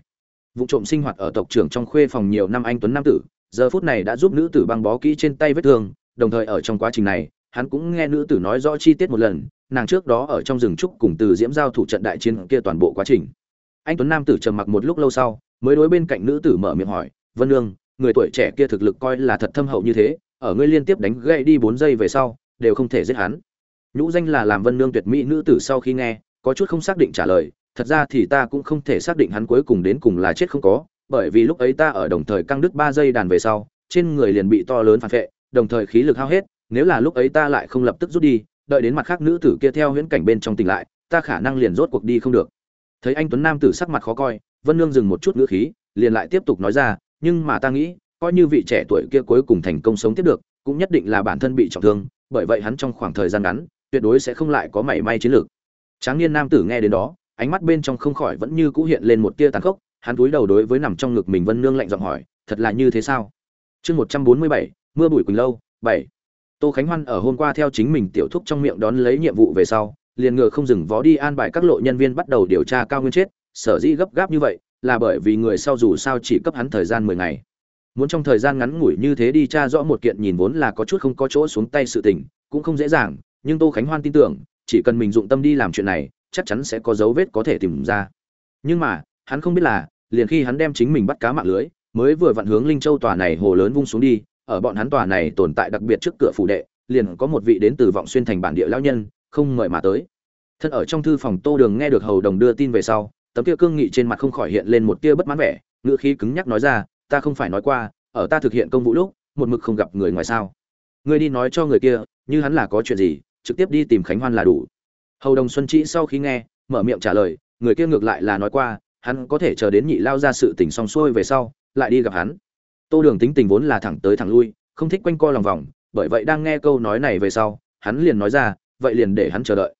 Vụ trộm sinh hoạt ở tộc trưởng trong khuê phòng nhiều năm anh tuấn nam tử giờ phút này đã giúp nữ tử băng bó kỹ trên tay vết thương, đồng thời ở trong quá trình này, hắn cũng nghe nữ tử nói rõ chi tiết một lần, nàng trước đó ở trong rừng trúc cùng từ diễm giao thủ trận đại chiến kia toàn bộ quá trình. Anh tuấn nam tử trầm mặc một lúc lâu sau, mới đối bên cạnh nữ tử mở miệng hỏi, vân nương, người tuổi trẻ kia thực lực coi là thật thâm hậu như thế, ở ngươi liên tiếp đánh gậy đi bốn giây về sau, đều không thể giết hắn. Nhũ danh là làm vân nương tuyệt mỹ nữ tử sau khi nghe, có chút không xác định trả lời, thật ra thì ta cũng không thể xác định hắn cuối cùng đến cùng là chết không có bởi vì lúc ấy ta ở đồng thời căng đứt ba giây đàn về sau, trên người liền bị to lớn phản vệ, đồng thời khí lực hao hết, nếu là lúc ấy ta lại không lập tức rút đi, đợi đến mặt khác nữ tử kia theo huyễn cảnh bên trong tỉnh lại, ta khả năng liền rốt cuộc đi không được. Thấy anh tuấn nam tử sắc mặt khó coi, vân nương dừng một chút ngữ khí, liền lại tiếp tục nói ra, nhưng mà ta nghĩ, coi như vị trẻ tuổi kia cuối cùng thành công sống tiếp được, cũng nhất định là bản thân bị trọng thương, bởi vậy hắn trong khoảng thời gian ngắn, tuyệt đối sẽ không lại có mảy may chiến lược. Tráng niên nam tử nghe đến đó, ánh mắt bên trong không khỏi vẫn như cũ hiện lên một tia tàn khốc hắn cúi đầu đối với nằm trong ngực mình vân nương lạnh giọng hỏi, thật là như thế sao? Chương một trăm bốn mươi bảy, mưa bụi quỳnh lâu, bảy. Tô khánh hoan ở hôm qua theo chính mình tiểu thúc trong miệng đón lấy nhiệm vụ về sau, liền ngựa không dừng vó đi an bài các lộ nhân viên bắt đầu điều tra cao nguyên chết, sở dĩ gấp gáp như vậy là bởi vì người sau dù sao chỉ cấp hắn thời gian mười ngày. Muốn trong thời gian ngắn ngủi như thế đi tra rõ một kiện nhìn vốn là có chút không có chỗ xuống tay sự tình, cũng không dễ dàng, nhưng tô khánh hoan tin tưởng, chỉ cần mình dụng tâm đi làm chuyện này, chắc chắn sẽ có dấu vết có thể tìm ra. Nhưng mà, hắn không biết là liền khi hắn đem chính mình bắt cá mạng lưới, mới vừa vặn hướng linh châu tòa này hồ lớn vung xuống đi, ở bọn hắn tòa này tồn tại đặc biệt trước cửa phủ đệ, liền có một vị đến từ vọng xuyên thành bản địa lão nhân, không mời mà tới. Thân ở trong thư phòng tô đường nghe được hầu đồng đưa tin về sau, tấm kia cương nghị trên mặt không khỏi hiện lên một tia bất mãn vẻ ngựa khí cứng nhắc nói ra, ta không phải nói qua, ở ta thực hiện công vụ lúc, một mực không gặp người ngoài sao. Ngươi đi nói cho người kia, như hắn là có chuyện gì, trực tiếp đi tìm khánh hoan là đủ. Hầu đồng xuân trĩ sau khi nghe, mở miệng trả lời, người kia ngược lại là nói qua hắn có thể chờ đến nhị lao ra sự tình xong xuôi về sau, lại đi gặp hắn. Tô đường tính tình vốn là thẳng tới thẳng lui, không thích quanh co lòng vòng, bởi vậy đang nghe câu nói này về sau, hắn liền nói ra, vậy liền để hắn chờ đợi.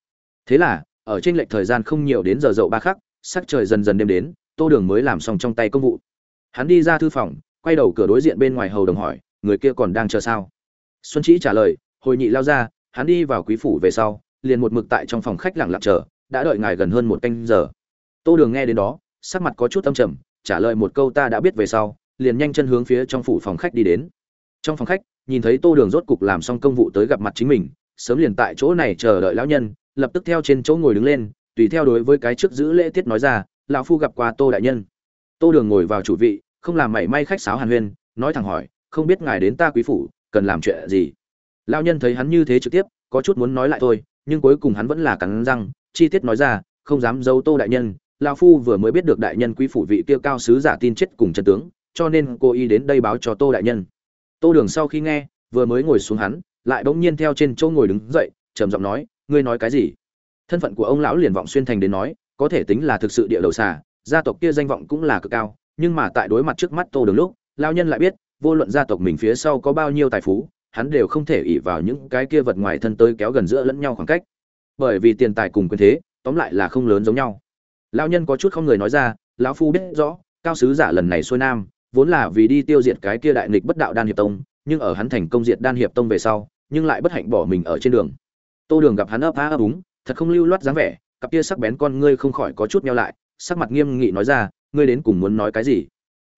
Thế là, ở trên lệch thời gian không nhiều đến giờ dậu ba khắc, sắc trời dần dần đêm đến, tô đường mới làm xong trong tay công vụ. Hắn đi ra thư phòng, quay đầu cửa đối diện bên ngoài hầu đồng hỏi, người kia còn đang chờ sao? Xuân trí trả lời, hồi nhị lao ra, hắn đi vào quý phủ về sau, liền một mực tại trong phòng khách lặng lặng chờ, đã đợi ngài gần hơn một canh giờ. Tô đường nghe đến đó sắc mặt có chút âm trầm, trả lời một câu ta đã biết về sau, liền nhanh chân hướng phía trong phủ phòng khách đi đến. Trong phòng khách, nhìn thấy tô đường rốt cục làm xong công vụ tới gặp mặt chính mình, sớm liền tại chỗ này chờ đợi lão nhân, lập tức theo trên chỗ ngồi đứng lên, tùy theo đối với cái trước giữ lễ tiết nói ra, lão phu gặp qua tô đại nhân. Tô đường ngồi vào chủ vị, không làm mảy may khách sáo hàn huyên, nói thẳng hỏi, không biết ngài đến ta quý phủ, cần làm chuyện gì? Lão nhân thấy hắn như thế trực tiếp, có chút muốn nói lại thôi, nhưng cuối cùng hắn vẫn là cắn răng, chi tiết nói ra, không dám giấu tô đại nhân lão phu vừa mới biết được đại nhân quý phủ vị kia cao sứ giả tin chết cùng chân tướng, cho nên cô y đến đây báo cho tô đại nhân. Tô đường sau khi nghe, vừa mới ngồi xuống hắn, lại bỗng nhiên theo trên chỗ ngồi đứng dậy, trầm giọng nói, ngươi nói cái gì? Thân phận của ông lão liền vọng xuyên thành đến nói, có thể tính là thực sự địa đầu xà, gia tộc kia danh vọng cũng là cực cao, nhưng mà tại đối mặt trước mắt tô đường lúc lao nhân lại biết, vô luận gia tộc mình phía sau có bao nhiêu tài phú, hắn đều không thể ỉ vào những cái kia vật ngoài thân tới kéo gần giữa lẫn nhau khoảng cách. Bởi vì tiền tài cùng quyền thế, tóm lại là không lớn giống nhau lão nhân có chút không người nói ra, lão phu biết rõ, cao sứ giả lần này xuôi nam, vốn là vì đi tiêu diệt cái kia đại nghịch bất đạo đan hiệp tông, nhưng ở hắn thành công diệt đan hiệp tông về sau, nhưng lại bất hạnh bỏ mình ở trên đường. Tô đường gặp hắn ấp á ấp úng, thật không lưu loát dáng vẻ, cặp kia sắc bén con ngươi không khỏi có chút meo lại, sắc mặt nghiêm nghị nói ra, ngươi đến cùng muốn nói cái gì?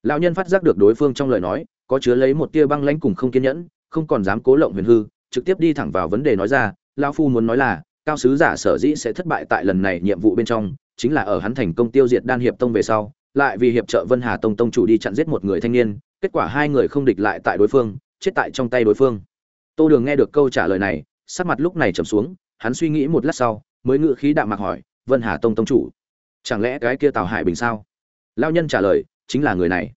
Lão nhân phát giác được đối phương trong lời nói, có chứa lấy một tia băng lãnh cùng không kiên nhẫn, không còn dám cố lộng huyền hư, trực tiếp đi thẳng vào vấn đề nói ra, lão phu muốn nói là, cao sứ giả sở dĩ sẽ thất bại tại lần này nhiệm vụ bên trong chính là ở hắn thành công tiêu diệt đan hiệp tông về sau, lại vì hiệp trợ vân hà tông tông chủ đi chặn giết một người thanh niên, kết quả hai người không địch lại tại đối phương, chết tại trong tay đối phương. Tô đường nghe được câu trả lời này, sắc mặt lúc này trầm xuống, hắn suy nghĩ một lát sau, mới ngự khí đạm mạc hỏi, vân hà tông tông chủ, chẳng lẽ cái kia tào hải bình sao? Lao nhân trả lời, chính là người này.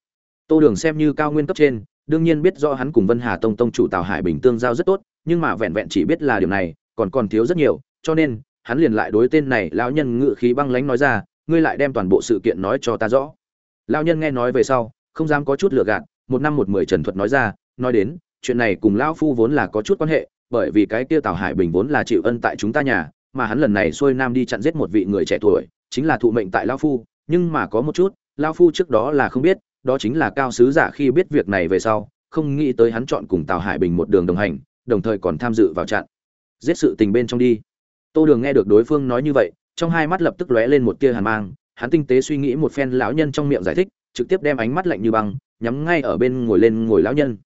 Tô đường xem như cao nguyên cấp trên, đương nhiên biết do hắn cùng vân hà tông tông chủ tào hải bình tương giao rất tốt, nhưng mà vẹn vẹn chỉ biết là điều này, còn còn thiếu rất nhiều, cho nên hắn liền lại đối tên này lão nhân ngự khí băng lánh nói ra, ngươi lại đem toàn bộ sự kiện nói cho ta rõ. Lão nhân nghe nói về sau, không dám có chút lừa gạt, một năm một mười trần thuật nói ra, nói đến, chuyện này cùng lão phu vốn là có chút quan hệ, bởi vì cái kia tào hải bình vốn là chịu ân tại chúng ta nhà, mà hắn lần này xuôi nam đi chặn giết một vị người trẻ tuổi, chính là thụ mệnh tại lão phu, nhưng mà có một chút, lão phu trước đó là không biết, đó chính là cao sứ giả khi biết việc này về sau, không nghĩ tới hắn chọn cùng tào hải bình một đường đồng hành, đồng thời còn tham dự vào chặn giết sự tình bên trong đi tô đường nghe được đối phương nói như vậy, trong hai mắt lập tức lóe lên một tia hàn mang, hắn tinh tế suy nghĩ một phen lão nhân trong miệng giải thích, trực tiếp đem ánh mắt lạnh như băng, nhắm ngay ở bên ngồi lên ngồi lão nhân.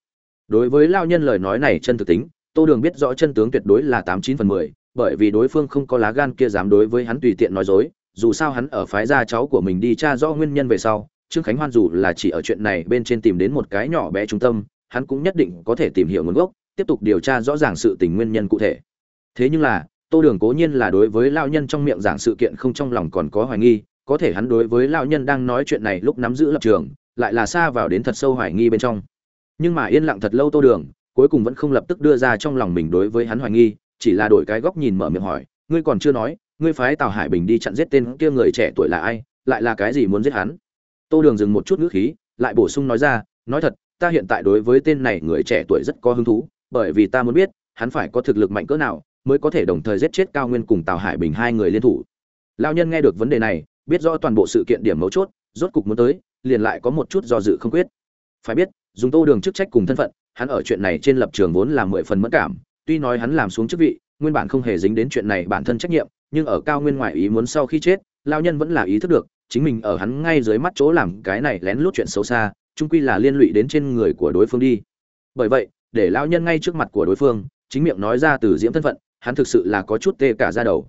Đối với lão nhân lời nói này chân thực tính, tô đường biết rõ chân tướng tuyệt đối là tám chín phần mười, bởi vì đối phương không có lá gan kia dám đối với hắn tùy tiện nói dối, dù sao hắn ở phái gia cháu của mình đi tra rõ nguyên nhân về sau, trương khánh hoan dù là chỉ ở chuyện này bên trên tìm đến một cái nhỏ bé trung tâm, hắn cũng nhất định có thể tìm hiểu nguồn gốc, tiếp tục điều tra rõ ràng sự tình nguyên nhân cụ thể. Thế nhưng là tô đường cố nhiên là đối với lao nhân trong miệng giảng sự kiện không trong lòng còn có hoài nghi, có thể hắn đối với lao nhân đang nói chuyện này lúc nắm giữ lập trường, lại là xa vào đến thật sâu hoài nghi bên trong. Nhưng mà yên lặng thật lâu tô đường, cuối cùng vẫn không lập tức đưa ra trong lòng mình đối với hắn hoài nghi, chỉ là đổi cái góc nhìn mở miệng hỏi, ngươi còn chưa nói, ngươi phái tào hải bình đi chặn giết tên kia người trẻ tuổi là ai, lại là cái gì muốn giết hắn? Tô đường dừng một chút ngữ khí, lại bổ sung nói ra, nói thật, ta hiện tại đối với tên này người trẻ tuổi rất có hứng thú, bởi vì ta muốn biết, hắn phải có thực lực mạnh cỡ nào mới có thể đồng thời giết chết cao nguyên cùng tào hải bình hai người liên thủ. Lao nhân nghe được vấn đề này, biết rõ toàn bộ sự kiện điểm mấu chốt, rốt cục muốn tới, liền lại có một chút do dự không quyết. Phải biết, dùng tô đường chức trách cùng thân phận, hắn ở chuyện này trên lập trường vốn là mười phần mất cảm, tuy nói hắn làm xuống chức vị, nguyên bản không hề dính đến chuyện này bản thân trách nhiệm, nhưng ở cao nguyên ngoại ý muốn sau khi chết lao nhân vẫn là ý thức được, chính mình ở hắn ngay dưới mắt chỗ làm cái này lén lút chuyện xấu xa, chung quy là liên lụy đến trên người của đối phương đi. Bởi vậy, để lao nhân ngay trước mặt của đối phương, chính miệng nói ra từ diễm thân phận hắn thực sự là có chút tê cả ra đầu.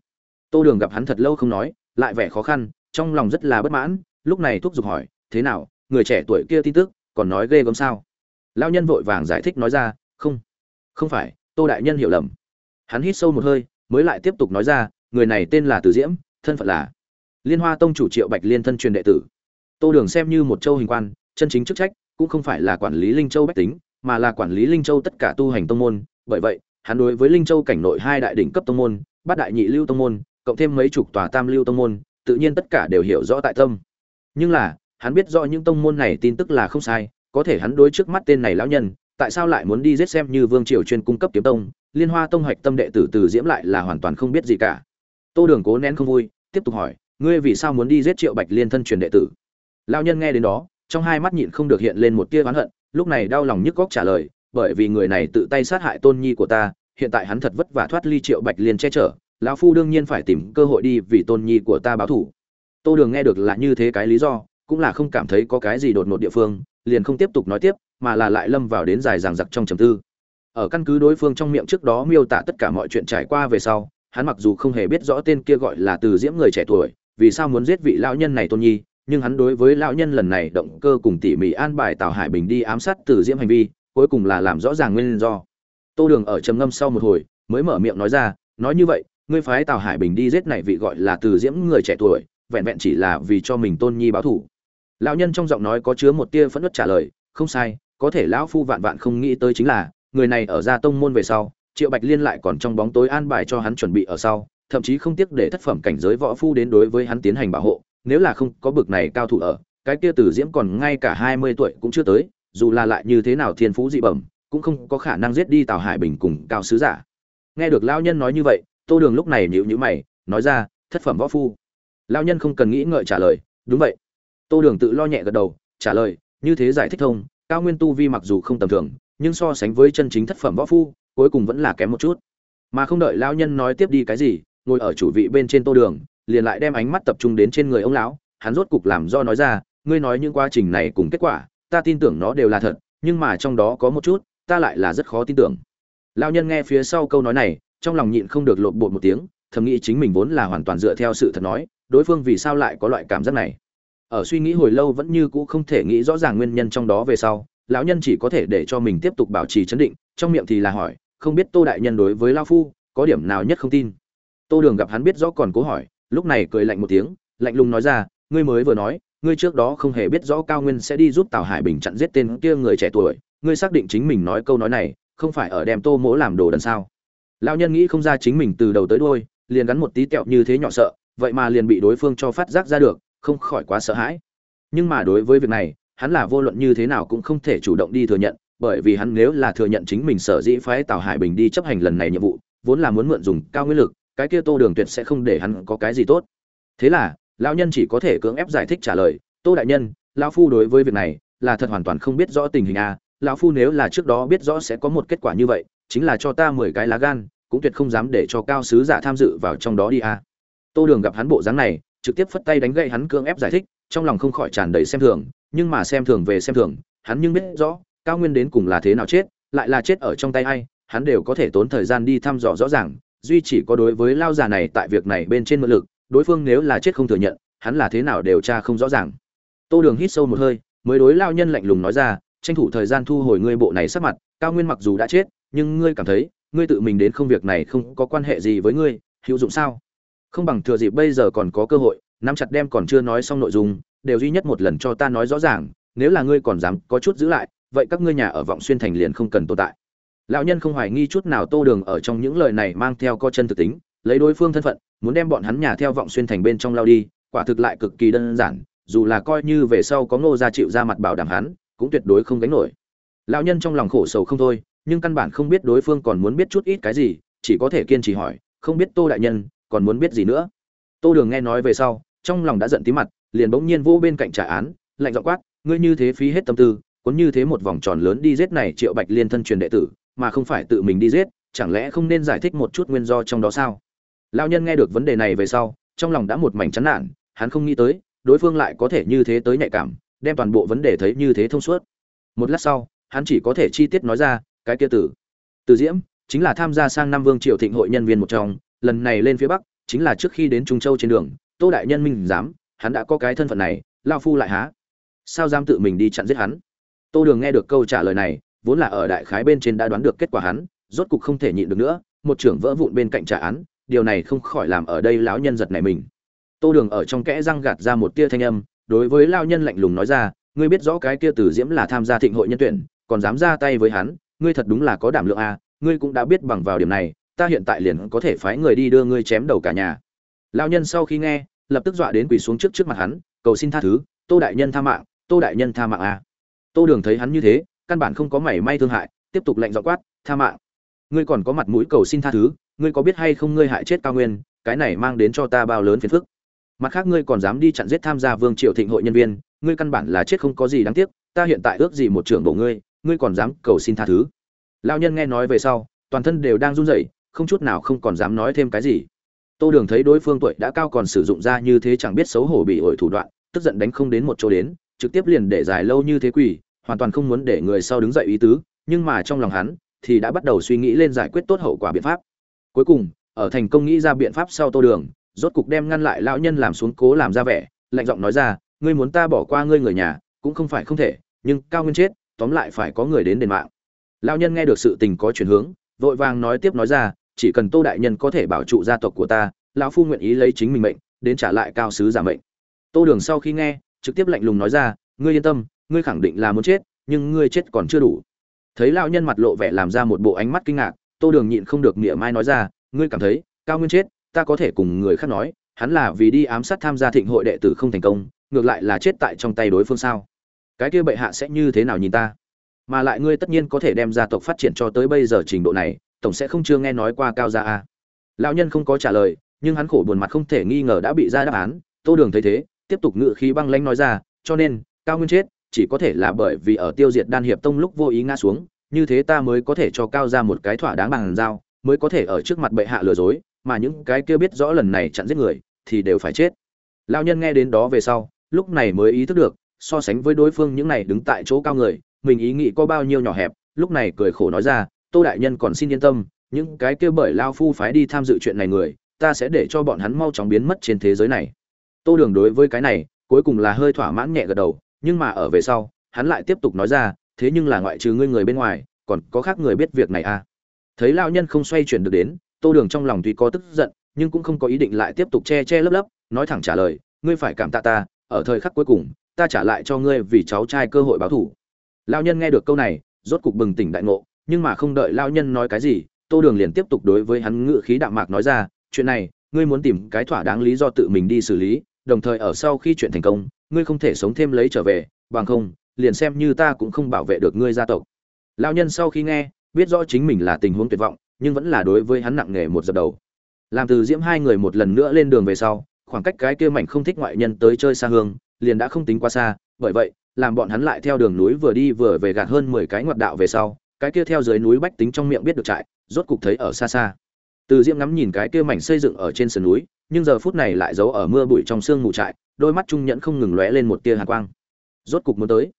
Tô đường gặp hắn thật lâu không nói, lại vẻ khó khăn, trong lòng rất là bất mãn, lúc này thúc giục hỏi, thế nào, người trẻ tuổi kia tin tức, còn nói ghê gớm sao? Lao nhân vội vàng giải thích nói ra, không không phải, tô đại nhân hiểu lầm. Hắn hít sâu một hơi, mới lại tiếp tục nói ra, người này tên là từ diễm, thân phận là liên hoa tông chủ triệu bạch liên thân truyền đệ tử. Tô đường xem như một châu hình quan, chân chính chức trách cũng không phải là quản lý linh châu bách tính, mà là quản lý linh châu tất cả tu hành tông môn, bởi vậy hắn đối với linh châu cảnh nội hai đại đỉnh cấp tông môn, bát đại nhị lưu tông môn, cộng thêm mấy chục tòa tam lưu tông môn, tự nhiên tất cả đều hiểu rõ tại tâm. Nhưng là, hắn biết rõ những tông môn này tin tức là không sai, có thể hắn đối trước mắt tên này lão nhân, tại sao lại muốn đi giết xem như vương triều chuyên cung cấp kiếm tông, liên hoa tông hoạch tâm đệ tử từ diễm lại là hoàn toàn không biết gì cả. Tô đường cố nén không vui, tiếp tục hỏi, ngươi vì sao muốn đi giết triệu bạch liên thân truyền đệ tử? Lão nhân nghe đến đó, trong hai mắt nhịn không được hiện lên một tia oán hận, lúc này đau lòng nhức góc trả lời bởi vì người này tự tay sát hại tôn nhi của ta, hiện tại hắn thật vất vả thoát ly triệu bạch liên che chở, lão phu đương nhiên phải tìm cơ hội đi vì tôn nhi của ta báo thủ tô đường nghe được là như thế cái lý do, cũng là không cảm thấy có cái gì đột ngột địa phương, liền không tiếp tục nói tiếp, mà là lại lâm vào đến dài dằng dặc trong trầm tư. Ở căn cứ đối phương trong miệng trước đó miêu tả tất cả mọi chuyện trải qua về sau, hắn mặc dù không hề biết rõ tên kia gọi là từ diễm người trẻ tuổi, vì sao muốn giết vị lão nhân này tôn nhi, nhưng hắn đối với lão nhân lần này động cơ cùng tỉ mỉ an bài tào hải bình đi ám sát từ diễm hành vi cuối cùng là làm rõ ràng nguyên do. Tô đường ở trầm ngâm sau một hồi, mới mở miệng nói ra, nói như vậy, ngươi phái tào hải bình đi giết này vị gọi là từ diễm người trẻ tuổi, vẹn vẹn chỉ là vì cho mình tôn nhi báo thủ lão nhân trong giọng nói có chứa một tia phẫn nộ trả lời, không sai, có thể lão phu vạn vạn không nghĩ tới chính là, người này ở gia tông môn về sau, triệu bạch liên lại còn trong bóng tối an bài cho hắn chuẩn bị ở sau, thậm chí không tiếc để thất phẩm cảnh giới võ phu đến đối với hắn tiến hành bảo hộ, nếu là không có bực này cao thủ ở, cái kia từ diễm còn ngay cả hai mươi tuổi cũng chưa tới dù là lại như thế nào thiên phú dị bẩm, cũng không có khả năng giết đi tào hải bình cùng cao sứ giả. Nghe được lão nhân nói như vậy, tô đường lúc này nhịu nhữ mày, nói ra, thất phẩm võ phu. Lão nhân không cần nghĩ ngợi trả lời, đúng vậy. Tô đường tự lo nhẹ gật đầu, trả lời, như thế giải thích thông, cao nguyên tu vi mặc dù không tầm thường, nhưng so sánh với chân chính thất phẩm võ phu, cuối cùng vẫn là kém một chút. Mà không đợi lão nhân nói tiếp đi cái gì, ngồi ở chủ vị bên trên tô đường, liền lại đem ánh mắt tập trung đến trên người ông lão, hắn rốt cục làm do nói ra, ngươi nói những quá trình này cùng kết quả ta tin tưởng nó đều là thật, nhưng mà trong đó có một chút, ta lại là rất khó tin tưởng. Lão nhân nghe phía sau câu nói này, trong lòng nhịn không được lộn bột một tiếng, thầm nghĩ chính mình vốn là hoàn toàn dựa theo sự thật nói, đối phương vì sao lại có loại cảm giác này. Ở suy nghĩ hồi lâu vẫn như cũ không thể nghĩ rõ ràng nguyên nhân trong đó về sau, lão nhân chỉ có thể để cho mình tiếp tục bảo trì chấn định, trong miệng thì là hỏi, không biết tô đại nhân đối với lao phu, có điểm nào nhất không tin? Tô đường gặp hắn biết rõ còn cố hỏi, lúc này cười lạnh một tiếng, lạnh lùng nói ra, ngươi mới vừa nói ngươi trước đó không hề biết rõ cao nguyên sẽ đi giúp tào hải bình chặn giết tên kia người trẻ tuổi ngươi xác định chính mình nói câu nói này không phải ở đem tô mỗ làm đồ đần sao lão nhân nghĩ không ra chính mình từ đầu tới đuôi liền gắn một tí tẹo như thế nhỏ sợ vậy mà liền bị đối phương cho phát giác ra được không khỏi quá sợ hãi nhưng mà đối với việc này hắn là vô luận như thế nào cũng không thể chủ động đi thừa nhận bởi vì hắn nếu là thừa nhận chính mình sở dĩ phái tào hải bình đi chấp hành lần này nhiệm vụ vốn là muốn mượn dùng cao nguyên lực cái kia tô đường tuyệt sẽ không để hắn có cái gì tốt thế là lão nhân chỉ có thể cưỡng ép giải thích trả lời, tô đại nhân, lão phu đối với việc này là thật hoàn toàn không biết rõ tình hình a lão phu nếu là trước đó biết rõ sẽ có một kết quả như vậy, chính là cho ta mười cái lá gan, cũng tuyệt không dám để cho cao sứ giả tham dự vào trong đó đi a tô đường gặp hắn bộ dáng này, trực tiếp phất tay đánh gậy hắn cưỡng ép giải thích, trong lòng không khỏi tràn đầy xem thường, nhưng mà xem thường về xem thường, hắn nhưng biết rõ, cao nguyên đến cùng là thế nào chết, lại là chết ở trong tay ai, hắn đều có thể tốn thời gian đi thăm dò rõ ràng, duy chỉ có đối với lao già này tại việc này bên trên mượn lực đối phương nếu là chết không thừa nhận, hắn là thế nào điều tra không rõ ràng. Tô đường hít sâu một hơi, mới đối lao nhân lạnh lùng nói ra, tranh thủ thời gian thu hồi ngươi bộ này sắc mặt, cao nguyên mặc dù đã chết, nhưng ngươi cảm thấy, ngươi tự mình đến không việc này không có quan hệ gì với ngươi, hữu dụng sao? Không bằng thừa dịp bây giờ còn có cơ hội, nắm chặt đem còn chưa nói xong nội dung, đều duy nhất một lần cho ta nói rõ ràng, nếu là ngươi còn dám có chút giữ lại, vậy các ngươi nhà ở vọng xuyên thành liền không cần tồn tại. Lão nhân không hoài nghi chút nào tô đường ở trong những lời này mang theo co chân thực tính, lấy đối phương thân phận muốn đem bọn hắn nhà theo vọng xuyên thành bên trong lao đi, quả thực lại cực kỳ đơn giản, dù là coi như về sau có ngô gia chịu ra mặt bảo đảm hắn, cũng tuyệt đối không gánh nổi. Lão nhân trong lòng khổ sầu không thôi, nhưng căn bản không biết đối phương còn muốn biết chút ít cái gì, chỉ có thể kiên trì hỏi, không biết tô đại nhân còn muốn biết gì nữa. Tô đường nghe nói về sau, trong lòng đã giận tí mặt, liền bỗng nhiên vô bên cạnh trả án, lạnh giọng quát, ngươi như thế phí hết tâm tư, cuốn như thế một vòng tròn lớn đi giết này triệu bạch liên thân truyền đệ tử, mà không phải tự mình đi giết, chẳng lẽ không nên giải thích một chút nguyên do trong đó sao? Lão nhân nghe được vấn đề này về sau, trong lòng đã một mảnh chán nản, hắn không nghĩ tới, đối phương lại có thể như thế tới nhạy cảm, đem toàn bộ vấn đề thấy như thế thông suốt. Một lát sau, hắn chỉ có thể chi tiết nói ra, cái kia tử. Từ diễm, chính là tham gia sang năm vương triều thịnh hội nhân viên một trong, lần này lên phía bắc, chính là trước khi đến trung châu trên đường, tô đại nhân minh dám hắn đã có cái thân phận này, lao phu lại há? Sao dám tự mình đi chặn giết hắn? Tô đường nghe được câu trả lời này, vốn là ở đại khái bên trên đã đoán được kết quả hắn, rốt cục không thể nhịn được nữa, một trưởng vỡ vụn bên cạnh trả án điều này không khỏi làm ở đây lão nhân giật này mình. Tô đường ở trong kẽ răng gạt ra một tia thanh âm, đối với lao nhân lạnh lùng nói ra, ngươi biết rõ cái kia từ diễm là tham gia thịnh hội nhân tuyển, còn dám ra tay với hắn, ngươi thật đúng là có đảm lượng a ngươi cũng đã biết bằng vào điểm này, ta hiện tại liền có thể phái người đi đưa ngươi chém đầu cả nhà. Lao nhân sau khi nghe, lập tức dọa đến quỳ xuống trước trước mặt hắn, cầu xin tha thứ, tô đại nhân tha mạng, tô đại nhân tha mạng a tô đường thấy hắn như thế, căn bản không có mảy may thương hại, tiếp tục lệnh dọ quát, tha mạng ngươi còn có mặt mũi cầu xin tha thứ, ngươi có biết hay không ngươi hại chết cao nguyên, cái này mang đến cho ta bao lớn phiền phức. Mặt khác ngươi còn dám đi chặn giết tham gia vương triều thịnh hội nhân viên, ngươi căn bản là chết không có gì đáng tiếc, ta hiện tại ước gì một trưởng bộ ngươi ngươi còn dám cầu xin tha thứ. Lao nhân nghe nói về sau, toàn thân đều đang run rẩy, không chút nào không còn dám nói thêm cái gì. Tô đường thấy đối phương tuổi đã cao còn sử dụng ra như thế chẳng biết xấu hổ bị ổi thủ đoạn, tức giận đánh không đến một chỗ đến, trực tiếp liền để dài lâu như thế quỷ hoàn toàn không muốn để người sau đứng dậy ý tứ, nhưng mà trong lòng hắn thì đã bắt đầu suy nghĩ lên giải quyết tốt hậu quả biện pháp. Cuối cùng, ở thành công nghĩ ra biện pháp sau tô đường, rốt cục đem ngăn lại lão nhân làm xuống cố làm ra vẻ, lạnh giọng nói ra, ngươi muốn ta bỏ qua ngươi người nhà, cũng không phải không thể, nhưng cao nguyên chết, tóm lại phải có người đến đền mạng. Lão nhân nghe được sự tình có chuyển hướng, vội vàng nói tiếp nói ra, chỉ cần tô đại nhân có thể bảo trụ gia tộc của ta, lão phu nguyện ý lấy chính mình mệnh, đến trả lại cao sứ giả mệnh. Tô đường sau khi nghe, trực tiếp lạnh lùng nói ra, ngươi yên tâm, ngươi khẳng định là muốn chết, nhưng ngươi chết còn chưa đủ thấy lão nhân mặt lộ vẻ làm ra một bộ ánh mắt kinh ngạc, tô đường nhịn không được nghĩa mai nói ra, ngươi cảm thấy, cao nguyên chết, ta có thể cùng người khác nói, hắn là vì đi ám sát tham gia thịnh hội đệ tử không thành công, ngược lại là chết tại trong tay đối phương sao? Cái kia bệ hạ sẽ như thế nào nhìn ta? Mà lại ngươi tất nhiên có thể đem gia tộc phát triển cho tới bây giờ trình độ này, tổng sẽ không chưa nghe nói qua cao gia a. Lão nhân không có trả lời, nhưng hắn khổ buồn mặt không thể nghi ngờ đã bị ra đáp án, tô đường thấy thế, tiếp tục ngự khí băng lanh nói ra, cho nên, cao nguyên chết chỉ có thể là bởi vì ở tiêu diệt đan hiệp tông lúc vô ý ngã xuống, như thế ta mới có thể cho cao ra một cái thỏa đáng bằng dao mới có thể ở trước mặt bệ hạ lừa dối, mà những cái kia biết rõ lần này chặn giết người, thì đều phải chết. Lão nhân nghe đến đó về sau, lúc này mới ý thức được, so sánh với đối phương những này đứng tại chỗ cao người, mình ý nghĩ có bao nhiêu nhỏ hẹp, lúc này cười khổ nói ra, tô đại nhân còn xin yên tâm, những cái kia bởi lao phu phái đi tham dự chuyện này người, ta sẽ để cho bọn hắn mau chóng biến mất trên thế giới này. Tô đường đối với cái này, cuối cùng là hơi thỏa mãn nhẹ gật đầu nhưng mà ở về sau, hắn lại tiếp tục nói ra, thế nhưng là ngoại trừ ngươi người bên ngoài, còn có khác người biết việc này à? Thấy lao nhân không xoay chuyển được đến, tô đường trong lòng tuy có tức giận, nhưng cũng không có ý định lại tiếp tục che che lấp lấp, nói thẳng trả lời, ngươi phải cảm tạ ta, ở thời khắc cuối cùng, ta trả lại cho ngươi vì cháu trai cơ hội báo thủ lao nhân nghe được câu này, rốt cục bừng tỉnh đại ngộ, nhưng mà không đợi lao nhân nói cái gì, tô đường liền tiếp tục đối với hắn ngự khí đạm mạc nói ra, chuyện này, ngươi muốn tìm cái thỏa đáng lý do tự mình đi xử lý đồng thời ở sau khi chuyện thành công, ngươi không thể sống thêm lấy trở về, bằng không, liền xem như ta cũng không bảo vệ được ngươi gia tộc. Lao nhân sau khi nghe, biết rõ chính mình là tình huống tuyệt vọng, nhưng vẫn là đối với hắn nặng nề một dập đầu. Làm từ diễm hai người một lần nữa lên đường về sau, khoảng cách cái kia mảnh không thích ngoại nhân tới chơi xa hương, liền đã không tính quá xa, bởi vậy, làm bọn hắn lại theo đường núi vừa đi vừa về gạt hơn mười cái ngoặt đạo về sau, cái kia theo dưới núi bách tính trong miệng biết được trại, rốt cục thấy ở xa xa từ diễm ngắm nhìn cái kia mảnh xây dựng ở trên sườn núi, nhưng giờ phút này lại giấu ở mưa bụi trong sương mù trại, đôi mắt trung nhẫn không ngừng lóe lên một tia hàn quang. Rốt cục muốn tới.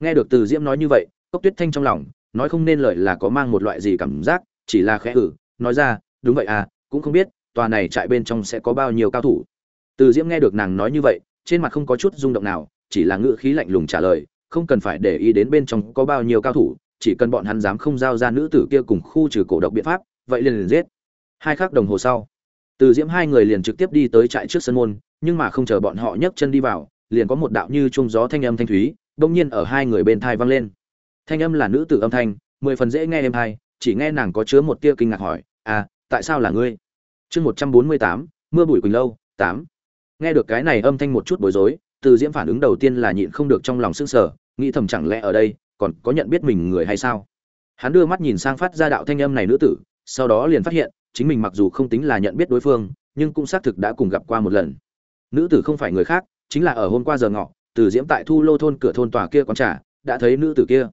Nghe được từ diễm nói như vậy, cốc tuyết thanh trong lòng, nói không nên lời là có mang một loại gì cảm giác, chỉ là khẽ hử, nói ra, đúng vậy à cũng không biết, tòa này trại bên trong sẽ có bao nhiêu cao thủ. Từ diễm nghe được nàng nói như vậy, trên mặt không có chút rung động nào, chỉ là ngữ khí lạnh lùng trả lời, không cần phải để ý đến bên trong có bao nhiêu cao thủ, chỉ cần bọn hắn dám không giao ra nữ tử kia cùng khu trừ cổ độc biện pháp, vậy liền liền giết hai khắc đồng hồ sau, từ diễm hai người liền trực tiếp đi tới trại trước sân môn, nhưng mà không chờ bọn họ nhấc chân đi vào, liền có một đạo như trung gió thanh âm thanh thúy, bỗng nhiên ở hai người bên thai vang lên. Thanh âm là nữ tử âm thanh, mười phần dễ nghe em thai chỉ nghe nàng có chứa một tia kinh ngạc hỏi à tại sao là ngươi? Chương một trăm bốn mươi tám, mưa bụi quỳnh lâu, tám. Nghe được cái này âm thanh một chút bối rối, từ diễm phản ứng đầu tiên là nhịn không được trong lòng sững sờ, nghĩ thầm chẳng lẽ ở đây còn có nhận biết mình người hay sao? Hắn đưa mắt nhìn sang phát ra đạo thanh âm này nữ tử, sau đó liền phát hiện chính mình mặc dù không tính là nhận biết đối phương, nhưng cũng xác thực đã cùng gặp qua một lần. Nữ tử không phải người khác, chính là ở hôm qua giờ ngọ, từ diễm tại thu lô thôn cửa thôn tòa kia quán trà, đã thấy nữ tử kia.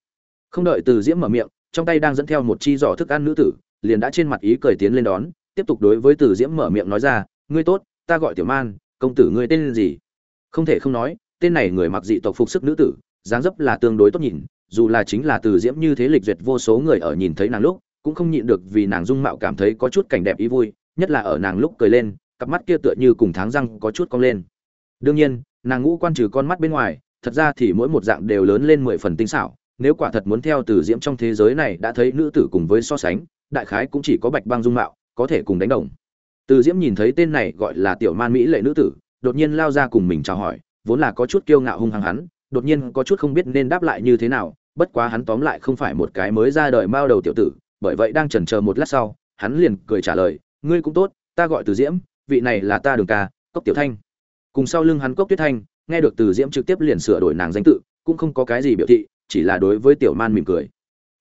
Không đợi từ diễm mở miệng, trong tay đang dẫn theo một chi giỏ thức ăn nữ tử, liền đã trên mặt ý cười tiến lên đón, tiếp tục đối với từ diễm mở miệng nói ra, ngươi tốt, ta gọi tiểu man, công tử ngươi tên gì? Không thể không nói, tên này người mặc dị tộc phục sức nữ tử, dáng dấp là tương đối tốt nhìn, dù là chính là từ diễm như thế lịch duyệt vô số người ở nhìn thấy nàng lúc cũng không nhịn được vì nàng dung mạo cảm thấy có chút cảnh đẹp ý vui, nhất là ở nàng lúc cười lên, cặp mắt kia tựa như cùng tháng răng có chút cong lên. Đương nhiên, nàng ngũ quan trừ con mắt bên ngoài, thật ra thì mỗi một dạng đều lớn lên mười phần tinh xảo, nếu quả thật muốn theo từ diễm trong thế giới này đã thấy nữ tử cùng với so sánh, đại khái cũng chỉ có bạch băng dung mạo, có thể cùng đánh đồng. Từ diễm nhìn thấy tên này gọi là tiểu man mỹ lệ nữ tử, đột nhiên lao ra cùng mình chào hỏi, vốn là có chút kiêu ngạo hung hăng hắn, đột nhiên có chút không biết nên đáp lại như thế nào, bất quá hắn tóm lại không phải một cái mới ra đời mao đầu tiểu tử bởi vậy đang chần chờ một lát sau, hắn liền cười trả lời, ngươi cũng tốt, ta gọi từ diễm, vị này là ta đường ca, cốc tiểu thanh. Cùng sau lưng hắn cốc tuyết thanh, nghe được từ diễm trực tiếp liền sửa đổi nàng danh tự, cũng không có cái gì biểu thị, chỉ là đối với tiểu man mỉm cười.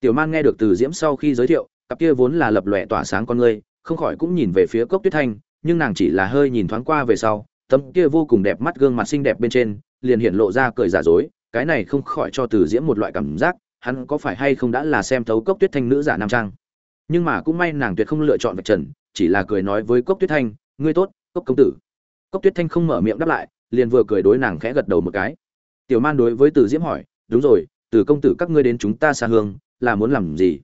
Tiểu man nghe được từ diễm sau khi giới thiệu, cặp kia vốn là lập lòe tỏa sáng con ngươi, không khỏi cũng nhìn về phía cốc tuyết thanh, nhưng nàng chỉ là hơi nhìn thoáng qua về sau, tấm kia vô cùng đẹp mắt gương mặt xinh đẹp bên trên, liền hiện lộ ra cười giả dối, cái này không khỏi cho từ diễm một loại cảm giác hắn có phải hay không đã là xem thấu cốc tuyết thanh nữ giả nam trang? Nhưng mà cũng may nàng tuyệt không lựa chọn vạch trần, chỉ là cười nói với cốc tuyết thanh, ngươi tốt, cốc công tử. Cốc tuyết thanh không mở miệng đáp lại, liền vừa cười đối nàng khẽ gật đầu một cái. Tiểu man đối với từ diễm hỏi, đúng rồi, từ công tử các ngươi đến chúng ta xa hương, là muốn làm gì?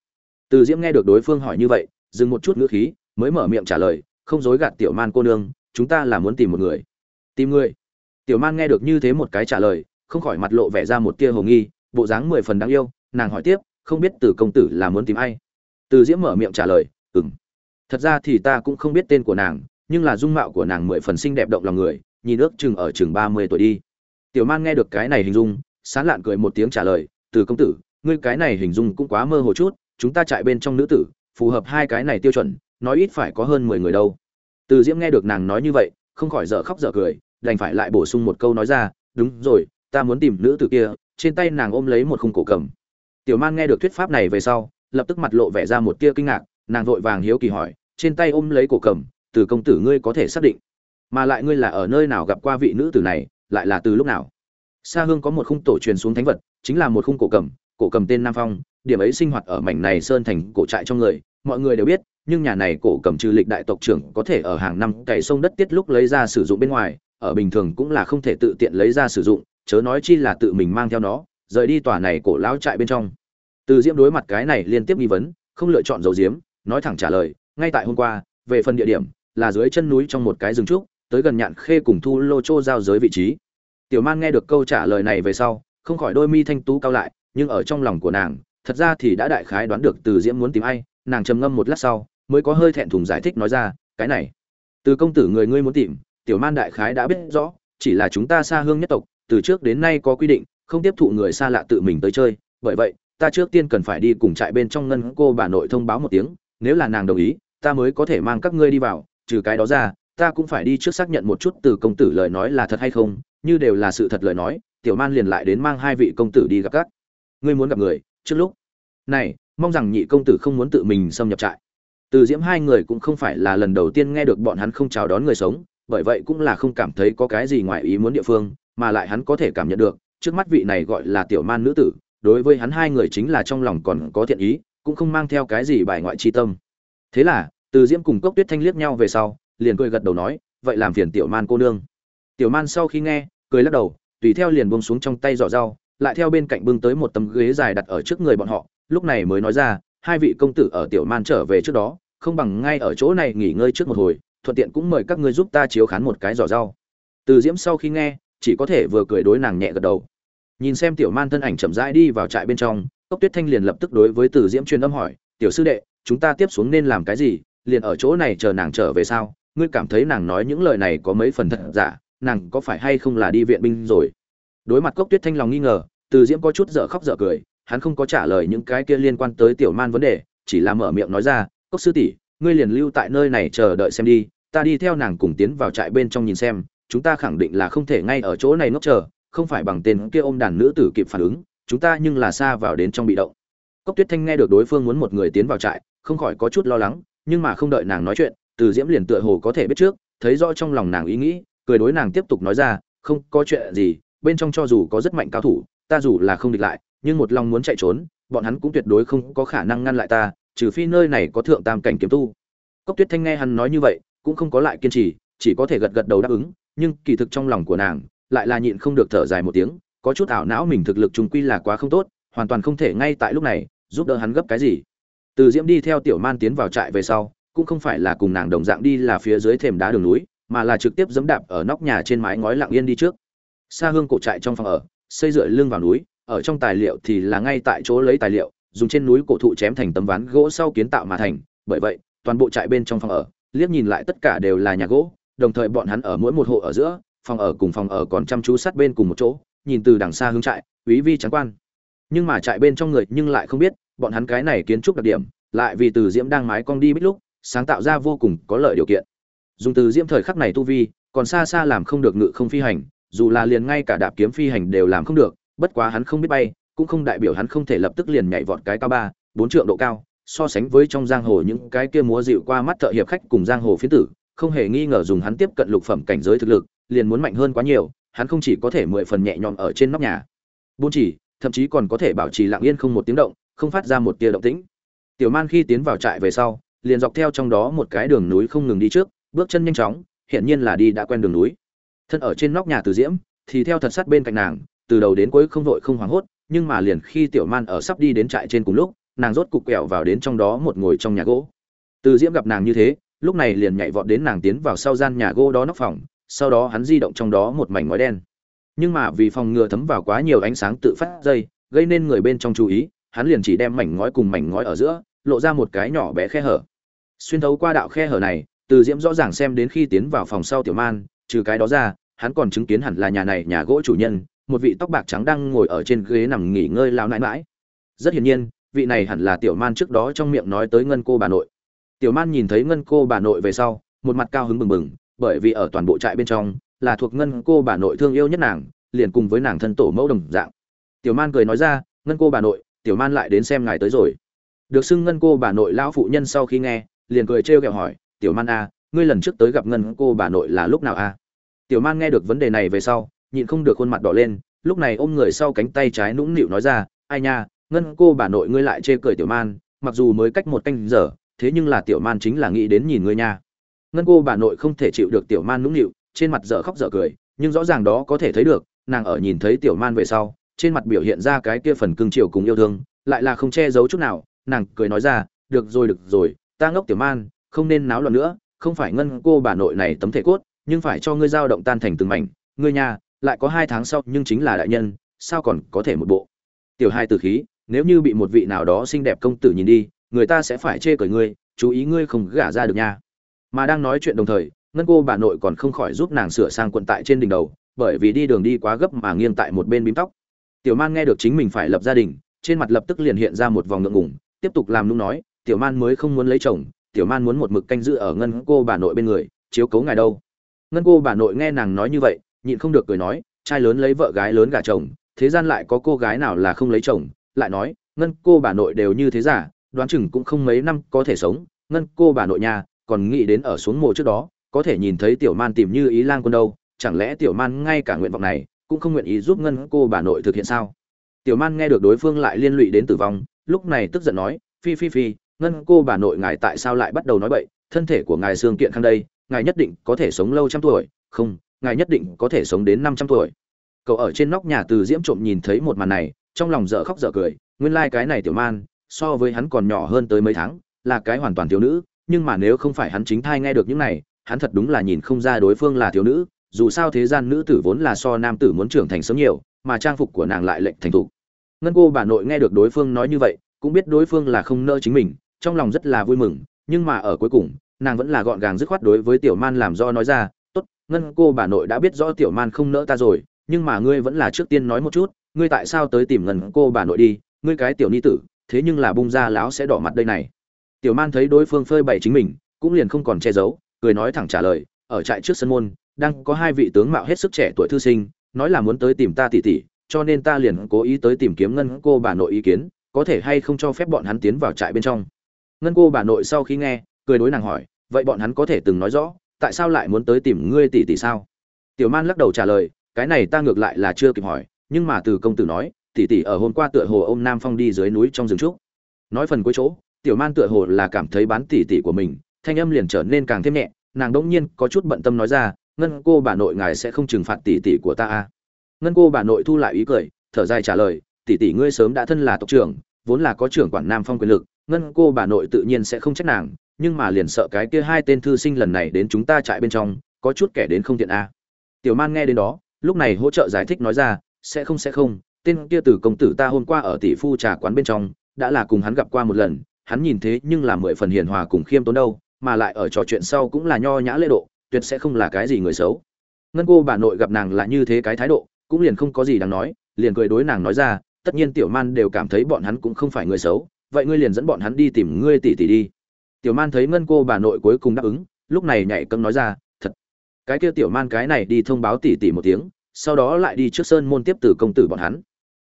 Từ diễm nghe được đối phương hỏi như vậy, dừng một chút ngữ khí, mới mở miệng trả lời, không dối gạt tiểu man cô nương, chúng ta là muốn tìm một người. Tìm người? Tiểu man nghe được như thế một cái trả lời, không khỏi mặt lộ vẻ ra một tia hồ nghi, bộ dáng mười phần đáng yêu nàng hỏi tiếp, không biết từ công tử là muốn tìm ai? Từ diễm mở miệng trả lời, ừm. Thật ra thì ta cũng không biết tên của nàng, nhưng là dung mạo của nàng mười phần xinh đẹp động lòng người, nhìn ước chừng ở chừng ba mươi tuổi đi. Tiểu man nghe được cái này hình dung, sán lạn cười một tiếng trả lời, từ công tử, ngươi cái này hình dung cũng quá mơ hồ chút, chúng ta chạy bên trong nữ tử, phù hợp hai cái này tiêu chuẩn, nói ít phải có hơn mười người đâu. Từ diễm nghe được nàng nói như vậy, không khỏi dở khóc dở cười, đành phải lại bổ sung một câu nói ra, đúng rồi, ta muốn tìm nữ tử kia. Trên tay nàng ôm lấy một khung cổ cầm tiểu man nghe được thuyết pháp này về sau, lập tức mặt lộ vẻ ra một tia kinh ngạc, nàng vội vàng hiếu kỳ hỏi, trên tay ôm lấy cổ cầm, từ công tử ngươi có thể xác định, mà lại ngươi là ở nơi nào gặp qua vị nữ tử này, lại là từ lúc nào? Xa hương có một khung tổ truyền xuống thánh vật, chính là một khung cổ cầm cổ cầm tên nam phong, điểm ấy sinh hoạt ở mảnh này sơn thành cổ trại trong người, mọi người đều biết, nhưng nhà này cổ cầm trừ lịch đại tộc trưởng có thể ở hàng năm cày sông đất tiết lúc lấy ra sử dụng bên ngoài, ở bình thường cũng là không thể tự tiện lấy ra sử dụng, chớ nói chi là tự mình mang theo nó, rời đi tòa này cổ lão trại bên trong từ diễm đối mặt cái này liên tiếp nghi vấn, không lựa chọn dầu diếm nói thẳng trả lời, ngay tại hôm qua, về phần địa điểm, là dưới chân núi trong một cái rừng trúc, tới gần nhạn khê cùng thu lô chô giao giới vị trí. Tiểu man nghe được câu trả lời này về sau, không khỏi đôi mi thanh tú cao lại, nhưng ở trong lòng của nàng, thật ra thì đã đại khái đoán được từ diễm muốn tìm ai, nàng trầm ngâm một lát sau, mới có hơi thẹn thùng giải thích nói ra, cái này, từ công tử người ngươi muốn tìm, tiểu man đại khái đã biết rõ, chỉ là chúng ta xa hương nhất tộc, từ trước đến nay có quy định, không tiếp thụ người xa lạ tự mình tới chơi, bởi vậy ta trước tiên cần phải đi cùng trại bên trong ngân cô bà nội thông báo một tiếng, nếu là nàng đồng ý, ta mới có thể mang các ngươi đi vào, trừ cái đó ra, ta cũng phải đi trước xác nhận một chút từ công tử lời nói là thật hay không, như đều là sự thật lời nói, tiểu man liền lại đến mang hai vị công tử đi gặp các. Ngươi muốn gặp người, trước lúc. Này, mong rằng nhị công tử không muốn tự mình xâm nhập trại. Từ diễm hai người cũng không phải là lần đầu tiên nghe được bọn hắn không chào đón người sống, bởi vậy cũng là không cảm thấy có cái gì ngoài ý muốn địa phương, mà lại hắn có thể cảm nhận được, trước mắt vị này gọi là tiểu man nữ tử đối với hắn hai người chính là trong lòng còn có thiện ý, cũng không mang theo cái gì bài ngoại chi tâm. Thế là, từ diễm cùng cốc tuyết thanh liếc nhau về sau, liền cười gật đầu nói, vậy làm phiền tiểu man cô nương. Tiểu man sau khi nghe, cười lắc đầu, tùy theo liền buông xuống trong tay giỏ rau, lại theo bên cạnh bưng tới một tấm ghế dài đặt ở trước người bọn họ, lúc này mới nói ra, hai vị công tử ở tiểu man trở về trước đó, không bằng ngay ở chỗ này nghỉ ngơi trước một hồi, thuận tiện cũng mời các ngươi giúp ta chiếu khán một cái giỏ rau. Từ diễm sau khi nghe, chỉ có thể vừa cười đối nàng nhẹ gật đầu nhìn xem tiểu man thân ảnh chậm rãi đi vào trại bên trong, cốc tuyết thanh liền lập tức đối với từ diễm chuyên âm hỏi, tiểu sư đệ, chúng ta tiếp xuống nên làm cái gì? Liền ở chỗ này chờ nàng trở về sao? Ngươi cảm thấy nàng nói những lời này có mấy phần thật giả? Nàng có phải hay không là đi viện binh rồi? Đối mặt cốc tuyết thanh lòng nghi ngờ, từ diễm có chút dở khóc dở cười, hắn không có trả lời những cái kia liên quan tới tiểu man vấn đề, chỉ là mở miệng nói ra, cốc sư tỷ, ngươi liền lưu tại nơi này chờ đợi xem đi, ta đi theo nàng cùng tiến vào trại bên trong nhìn xem, chúng ta khẳng định là không thể ngay ở chỗ này ngốc chờ không phải bằng tên kia ôm đàn nữ tử kịp phản ứng, chúng ta nhưng là xa vào đến trong bị động. Cốc tuyết thanh nghe được đối phương muốn một người tiến vào trại, không khỏi có chút lo lắng, nhưng mà không đợi nàng nói chuyện, từ diễm liền tựa hồ có thể biết trước, thấy rõ trong lòng nàng ý nghĩ, cười đối nàng tiếp tục nói ra, không có chuyện gì, bên trong cho dù có rất mạnh cao thủ, ta dù là không địch lại, nhưng một lòng muốn chạy trốn, bọn hắn cũng tuyệt đối không có khả năng ngăn lại ta, trừ phi nơi này có thượng tam cảnh kiếm tu. Cốc tuyết thanh nghe hắn nói như vậy, cũng không có lại kiên trì, chỉ có thể gật gật đầu đáp ứng, nhưng kỳ thực trong lòng của nàng lại là nhịn không được thở dài một tiếng, có chút ảo não mình thực lực trùng quy là quá không tốt, hoàn toàn không thể ngay tại lúc này, giúp đỡ hắn gấp cái gì. Từ diễm đi theo tiểu man tiến vào trại về sau, cũng không phải là cùng nàng đồng dạng đi là phía dưới thềm đá đường núi, mà là trực tiếp dẫm đạp ở nóc nhà trên mái ngói lặng yên đi trước. Xa hương cổ trại trong phòng ở, xây dựa lưng vào núi, ở trong tài liệu thì là ngay tại chỗ lấy tài liệu, dùng trên núi cổ thụ chém thành tấm ván gỗ sau kiến tạo mà thành, bởi vậy, toàn bộ trại bên trong phòng ở, liếc nhìn lại tất cả đều là nhà gỗ, đồng thời bọn hắn ở mỗi một hộ ở giữa phòng ở cùng phòng ở còn chăm chú sát bên cùng một chỗ, nhìn từ đằng xa hướng trại quý vi trắng quan. Nhưng mà trại bên trong người nhưng lại không biết, bọn hắn cái này kiến trúc đặc điểm, lại vì từ diễm đang mái cong đi bít lúc, sáng tạo ra vô cùng có lợi điều kiện. Dùng từ diễm thời khắc này tu vi, còn xa xa làm không được ngự không phi hành, dù là liền ngay cả đạp kiếm phi hành đều làm không được, bất quá hắn không biết bay, cũng không đại biểu hắn không thể lập tức liền nhảy vọt cái cao ba, bốn trượng độ cao, so sánh với trong giang hồ những cái kia múa dịu qua mắt thợ hiệp khách cùng giang hồ phiến tử, không hề nghi ngờ dùng hắn tiếp cận lục phẩm cảnh giới thực lực liền muốn mạnh hơn quá nhiều, hắn không chỉ có thể mười phần nhẹ nhõm ở trên nóc nhà. Buôn chỉ, thậm chí còn có thể bảo trì lặng yên không một tiếng động, không phát ra một tia động tĩnh. Tiểu man khi tiến vào trại về sau, liền dọc theo trong đó một cái đường núi không ngừng đi trước, bước chân nhanh chóng hiện nhiên là đi đã quen đường núi. Thân ở trên nóc nhà từ diễm, thì theo thật sát bên cạnh nàng, từ đầu đến cuối không vội không hoảng hốt, nhưng mà liền khi tiểu man ở sắp đi đến trại trên cùng lúc, nàng rốt cục quẹo vào đến trong đó một ngồi trong nhà gỗ. Từ diễm gặp nàng như thế, lúc này liền nhảy vọt đến nàng tiến vào sau gian nhà gỗ đó nóc phòng sau đó hắn di động trong đó một mảnh ngói đen. Nhưng mà vì phòng ngừa thấm vào quá nhiều ánh sáng tự phát dây, gây nên người bên trong chú ý, hắn liền chỉ đem mảnh ngói cùng mảnh ngói ở giữa, lộ ra một cái nhỏ bé khe hở. Xuyên thấu qua đạo khe hở này, từ diễm rõ ràng xem đến khi tiến vào phòng sau tiểu man, trừ cái đó ra, hắn còn chứng kiến hẳn là nhà này nhà gỗ chủ nhân, một vị tóc bạc trắng đang ngồi ở trên ghế nằm nghỉ ngơi lao nãi mãi. Rất hiển nhiên, vị này hẳn là tiểu man trước đó trong miệng nói tới ngân cô bà nội. Tiểu man nhìn thấy ngân cô bà nội về sau, một mặt cao hứng bừng bừng bởi vì ở toàn bộ trại bên trong, là thuộc ngân cô bà nội thương yêu nhất nàng, liền cùng với nàng thân tổ mẫu đồng dạng. Tiểu man cười nói ra, ngân cô bà nội, tiểu man lại đến xem ngài tới rồi. Được xưng ngân cô bà nội lão phụ nhân sau khi nghe, liền cười trêu ghẹo hỏi, tiểu man a ngươi lần trước tới gặp ngân cô bà nội là lúc nào a tiểu man nghe được vấn đề này về sau, nhịn không được khuôn mặt đỏ lên, lúc này ôm người sau cánh tay trái nũng nịu nói ra, ai nha, ngân cô bà nội ngươi lại chê cười tiểu man, mặc dù mới cách một canh giờ, thế nhưng là tiểu man chính là nghĩ đến nhìn ngươi nha ngân cô bà nội không thể chịu được tiểu man nũng nịu, trên mặt dở khóc dở cười, nhưng rõ ràng đó có thể thấy được, nàng ở nhìn thấy tiểu man về sau, trên mặt biểu hiện ra cái kia phần cưng chiều cùng yêu thương, lại là không che giấu chút nào, nàng cười nói ra, được rồi được rồi, ta ngốc tiểu man, không nên náo loạn nữa, không phải ngân cô bà nội này tấm thể cốt, nhưng phải cho ngươi dao động tan thành từng mảnh. Ngươi nhà, lại có hai tháng sau, nhưng chính là đại nhân, sao còn có thể một bộ? Tiểu hai từ khí, nếu như bị một vị nào đó xinh đẹp công tử nhìn đi, người ta sẽ phải chê cười ngươi, chú ý ngươi không gả ra được nha mà đang nói chuyện đồng thời, ngân cô bà nội còn không khỏi giúp nàng sửa sang quần tại trên đỉnh đầu, bởi vì đi đường đi quá gấp mà nghiêng tại một bên bím tóc. Tiểu man nghe được chính mình phải lập gia đình, trên mặt lập tức liền hiện ra một vòng ngượng ngùng, tiếp tục làm nung nói, tiểu man mới không muốn lấy chồng, tiểu man muốn một mực canh giữ ở ngân cô bà nội bên người, chiếu cố ngài đâu. Ngân cô bà nội nghe nàng nói như vậy, nhịn không được cười nói, trai lớn lấy vợ gái lớn gả chồng, thế gian lại có cô gái nào là không lấy chồng? Lại nói, ngân cô bà nội đều như thế giả đoán chừng cũng không mấy năm có thể sống, ngân cô bà nội nhà còn nghĩ đến ở xuống mồ trước đó, có thể nhìn thấy tiểu man tìm như ý lang quân đâu, chẳng lẽ tiểu man ngay cả nguyện vọng này cũng không nguyện ý giúp ngân cô bà nội thực hiện sao? Tiểu man nghe được đối phương lại liên lụy đến tử vong, lúc này tức giận nói, phi phi phi, ngân cô bà nội ngài tại sao lại bắt đầu nói bậy? Thân thể của ngài xương kiện khang đây, ngài nhất định có thể sống lâu trăm tuổi. Không, ngài nhất định có thể sống đến năm trăm tuổi. Cậu ở trên nóc nhà từ diễm trộm nhìn thấy một màn này, trong lòng dở khóc dở cười, nguyên lai、like、cái này tiểu man, so với hắn còn nhỏ hơn tới mấy tháng, là cái hoàn toàn thiếu nữ nhưng mà nếu không phải hắn chính thai nghe được những này, hắn thật đúng là nhìn không ra đối phương là thiếu nữ, dù sao thế gian nữ tử vốn là so nam tử muốn trưởng thành sớm nhiều, mà trang phục của nàng lại lệnh thành thục. Ngân cô bà nội nghe được đối phương nói như vậy, cũng biết đối phương là không nỡ chính mình, trong lòng rất là vui mừng, nhưng mà ở cuối cùng, nàng vẫn là gọn gàng dứt khoát đối với tiểu man làm do nói ra, tốt, ngân cô bà nội đã biết rõ tiểu man không nỡ ta rồi, nhưng mà ngươi vẫn là trước tiên nói một chút, ngươi tại sao tới tìm ngân cô bà nội đi, ngươi cái tiểu ni tử, thế nhưng là bung ra láo sẽ đỏ mặt đây này tiểu man thấy đối phương phơi bày chính mình, cũng liền không còn che giấu, cười nói thẳng trả lời, ở trại trước sân môn, đang có hai vị tướng mạo hết sức trẻ tuổi thư sinh, nói là muốn tới tìm ta tỉ tỉ, cho nên ta liền cố ý tới tìm kiếm ngân cô bà nội ý kiến, có thể hay không cho phép bọn hắn tiến vào trại bên trong? Ngân cô bà nội sau khi nghe, cười đối nàng hỏi, vậy bọn hắn có thể từng nói rõ, tại sao lại muốn tới tìm ngươi tỷ tỷ sao? Tiểu man lắc đầu trả lời, cái này ta ngược lại là chưa kịp hỏi, nhưng mà từ công tử nói tỷ tỷ ở hôm qua tựa hồ ôm nam phong đi dưới núi trong rừng trúc. Nói phần cuối chỗ tiểu man tựa hồ là cảm thấy bán tỷ tỷ của mình, thanh âm liền trở nên càng thêm nhẹ, nàng đỗng nhiên có chút bận tâm nói ra, ngân cô bà nội ngài sẽ không trừng phạt tỷ tỷ của ta à ngân cô bà nội thu lại ý cười, thở dài trả lời tỷ tỷ ngươi sớm đã thân là tộc trưởng, vốn là có trưởng quản nam phong quyền lực, ngân cô bà nội tự nhiên sẽ không trách nàng, nhưng mà liền sợ cái kia hai tên thư sinh lần này đến chúng ta trại bên trong, có chút kẻ đến không tiện a à. tiểu man nghe đến đó, lúc này hỗ trợ giải thích nói ra, sẽ không sẽ không, tên kia từ công tử ta hôm qua ở tỷ phu trà quán bên trong, đã là cùng hắn gặp qua một lần hắn nhìn thế nhưng là mười phần hiền hòa cùng khiêm tốn đâu, mà lại ở trò chuyện sau cũng là nho nhã lễ độ, tuyệt sẽ không là cái gì người xấu. Ngân cô bà nội gặp nàng là như thế cái thái độ, cũng liền không có gì đáng nói, liền cười đối nàng nói ra, tất nhiên tiểu man đều cảm thấy bọn hắn cũng không phải người xấu, vậy ngươi liền dẫn bọn hắn đi tìm ngươi tỷ tỷ đi. Tiểu man thấy ngân cô bà nội cuối cùng đáp ứng, lúc này nhảy cấm nói ra, thật. Cái kia tiểu man cái này đi thông báo tỷ tỷ một tiếng, sau đó lại đi trước sơn môn tiếp tử công tử bọn hắn.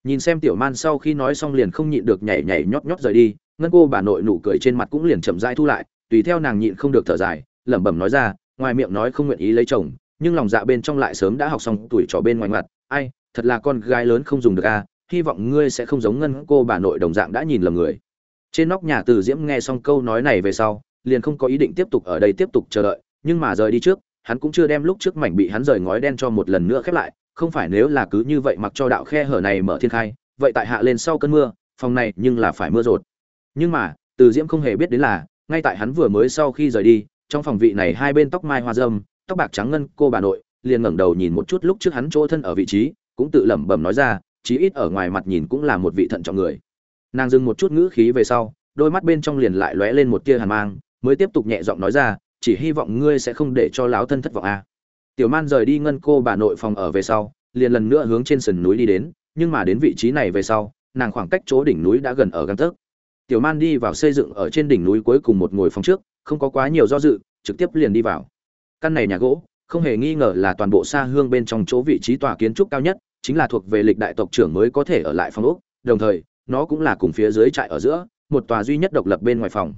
Nhìn xem tiểu man sau khi nói xong liền không nhịn được nhảy nhảy nhót nhót rời đi ngân cô bà nội nụ cười trên mặt cũng liền chậm rãi thu lại, tùy theo nàng nhịn không được thở dài, lẩm bẩm nói ra, ngoài miệng nói không nguyện ý lấy chồng, nhưng lòng dạ bên trong lại sớm đã học xong tuổi trò bên ngoài mặt ai, thật là con gái lớn không dùng được a hy vọng ngươi sẽ không giống ngân cô bà nội đồng dạng đã nhìn lầm người. Trên nóc nhà từ diễm nghe xong câu nói này về sau, liền không có ý định tiếp tục ở đây tiếp tục chờ đợi, nhưng mà rời đi trước, hắn cũng chưa đem lúc trước mảnh bị hắn rời ngói đen cho một lần nữa khép lại, không phải nếu là cứ như vậy mặc cho đạo khe hở này mở thiên khai, vậy tại hạ lên sau cơn mưa, phòng này nhưng là phải mưa rột nhưng mà, từ diễm không hề biết đến là, ngay tại hắn vừa mới sau khi rời đi, trong phòng vị này hai bên tóc mai hoa dâm, tóc bạc trắng ngân, cô bà nội, liền ngẩng đầu nhìn một chút lúc trước hắn chỗ thân ở vị trí, cũng tự lẩm bẩm nói ra, chí ít ở ngoài mặt nhìn cũng là một vị thận trọng người nàng dừng một chút ngữ khí về sau, đôi mắt bên trong liền lại lóe lên một tia hàn mang, mới tiếp tục nhẹ giọng nói ra, chỉ hy vọng ngươi sẽ không để cho láo thân thất vọng a à. tiểu man rời đi ngân cô bà nội phòng ở về sau, liền lần nữa hướng trên sườn núi đi đến, nhưng mà đến vị trí này về sau, nàng khoảng cách chỗ đỉnh núi đã gần ở găng tấc tiểu man đi vào xây dựng ở trên đỉnh núi cuối cùng một ngồi phòng trước, không có quá nhiều do dự, trực tiếp liền đi vào. Căn này nhà gỗ, không hề nghi ngờ là toàn bộ xa hương bên trong chỗ vị trí tòa kiến trúc cao nhất, chính là thuộc về lịch đại tộc trưởng mới có thể ở lại phòng ốc, đồng thời, nó cũng là cùng phía dưới trại ở giữa, một tòa duy nhất độc lập bên ngoài phòng.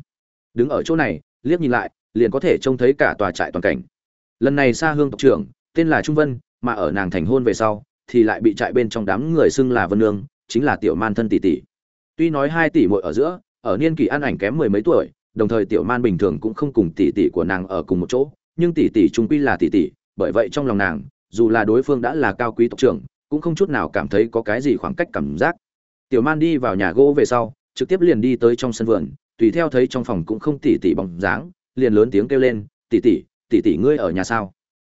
Đứng ở chỗ này, liếc nhìn lại, liền có thể trông thấy cả tòa trại toàn cảnh. Lần này xa hương tộc trưởng, tên là trung vân, mà ở nàng thành hôn về sau, thì lại bị trại bên trong đám người xưng là vân nương, chính là tiểu man thân tỷ tỷ tuy nói hai tỷ muội ở giữa, ở niên kỷ ăn ảnh kém mười mấy tuổi, đồng thời tiểu man bình thường cũng không cùng tỷ tỷ của nàng ở cùng một chỗ, nhưng tỷ tỷ trung quy là tỷ tỷ, bởi vậy trong lòng nàng, dù là đối phương đã là cao quý tộc trưởng, cũng không chút nào cảm thấy có cái gì khoảng cách cảm giác. Tiểu man đi vào nhà gỗ về sau, trực tiếp liền đi tới trong sân vườn, tùy theo thấy trong phòng cũng không tỷ tỷ bóng dáng, liền lớn tiếng kêu lên, tỷ tỷ tỷ tỷ ngươi ở nhà sao?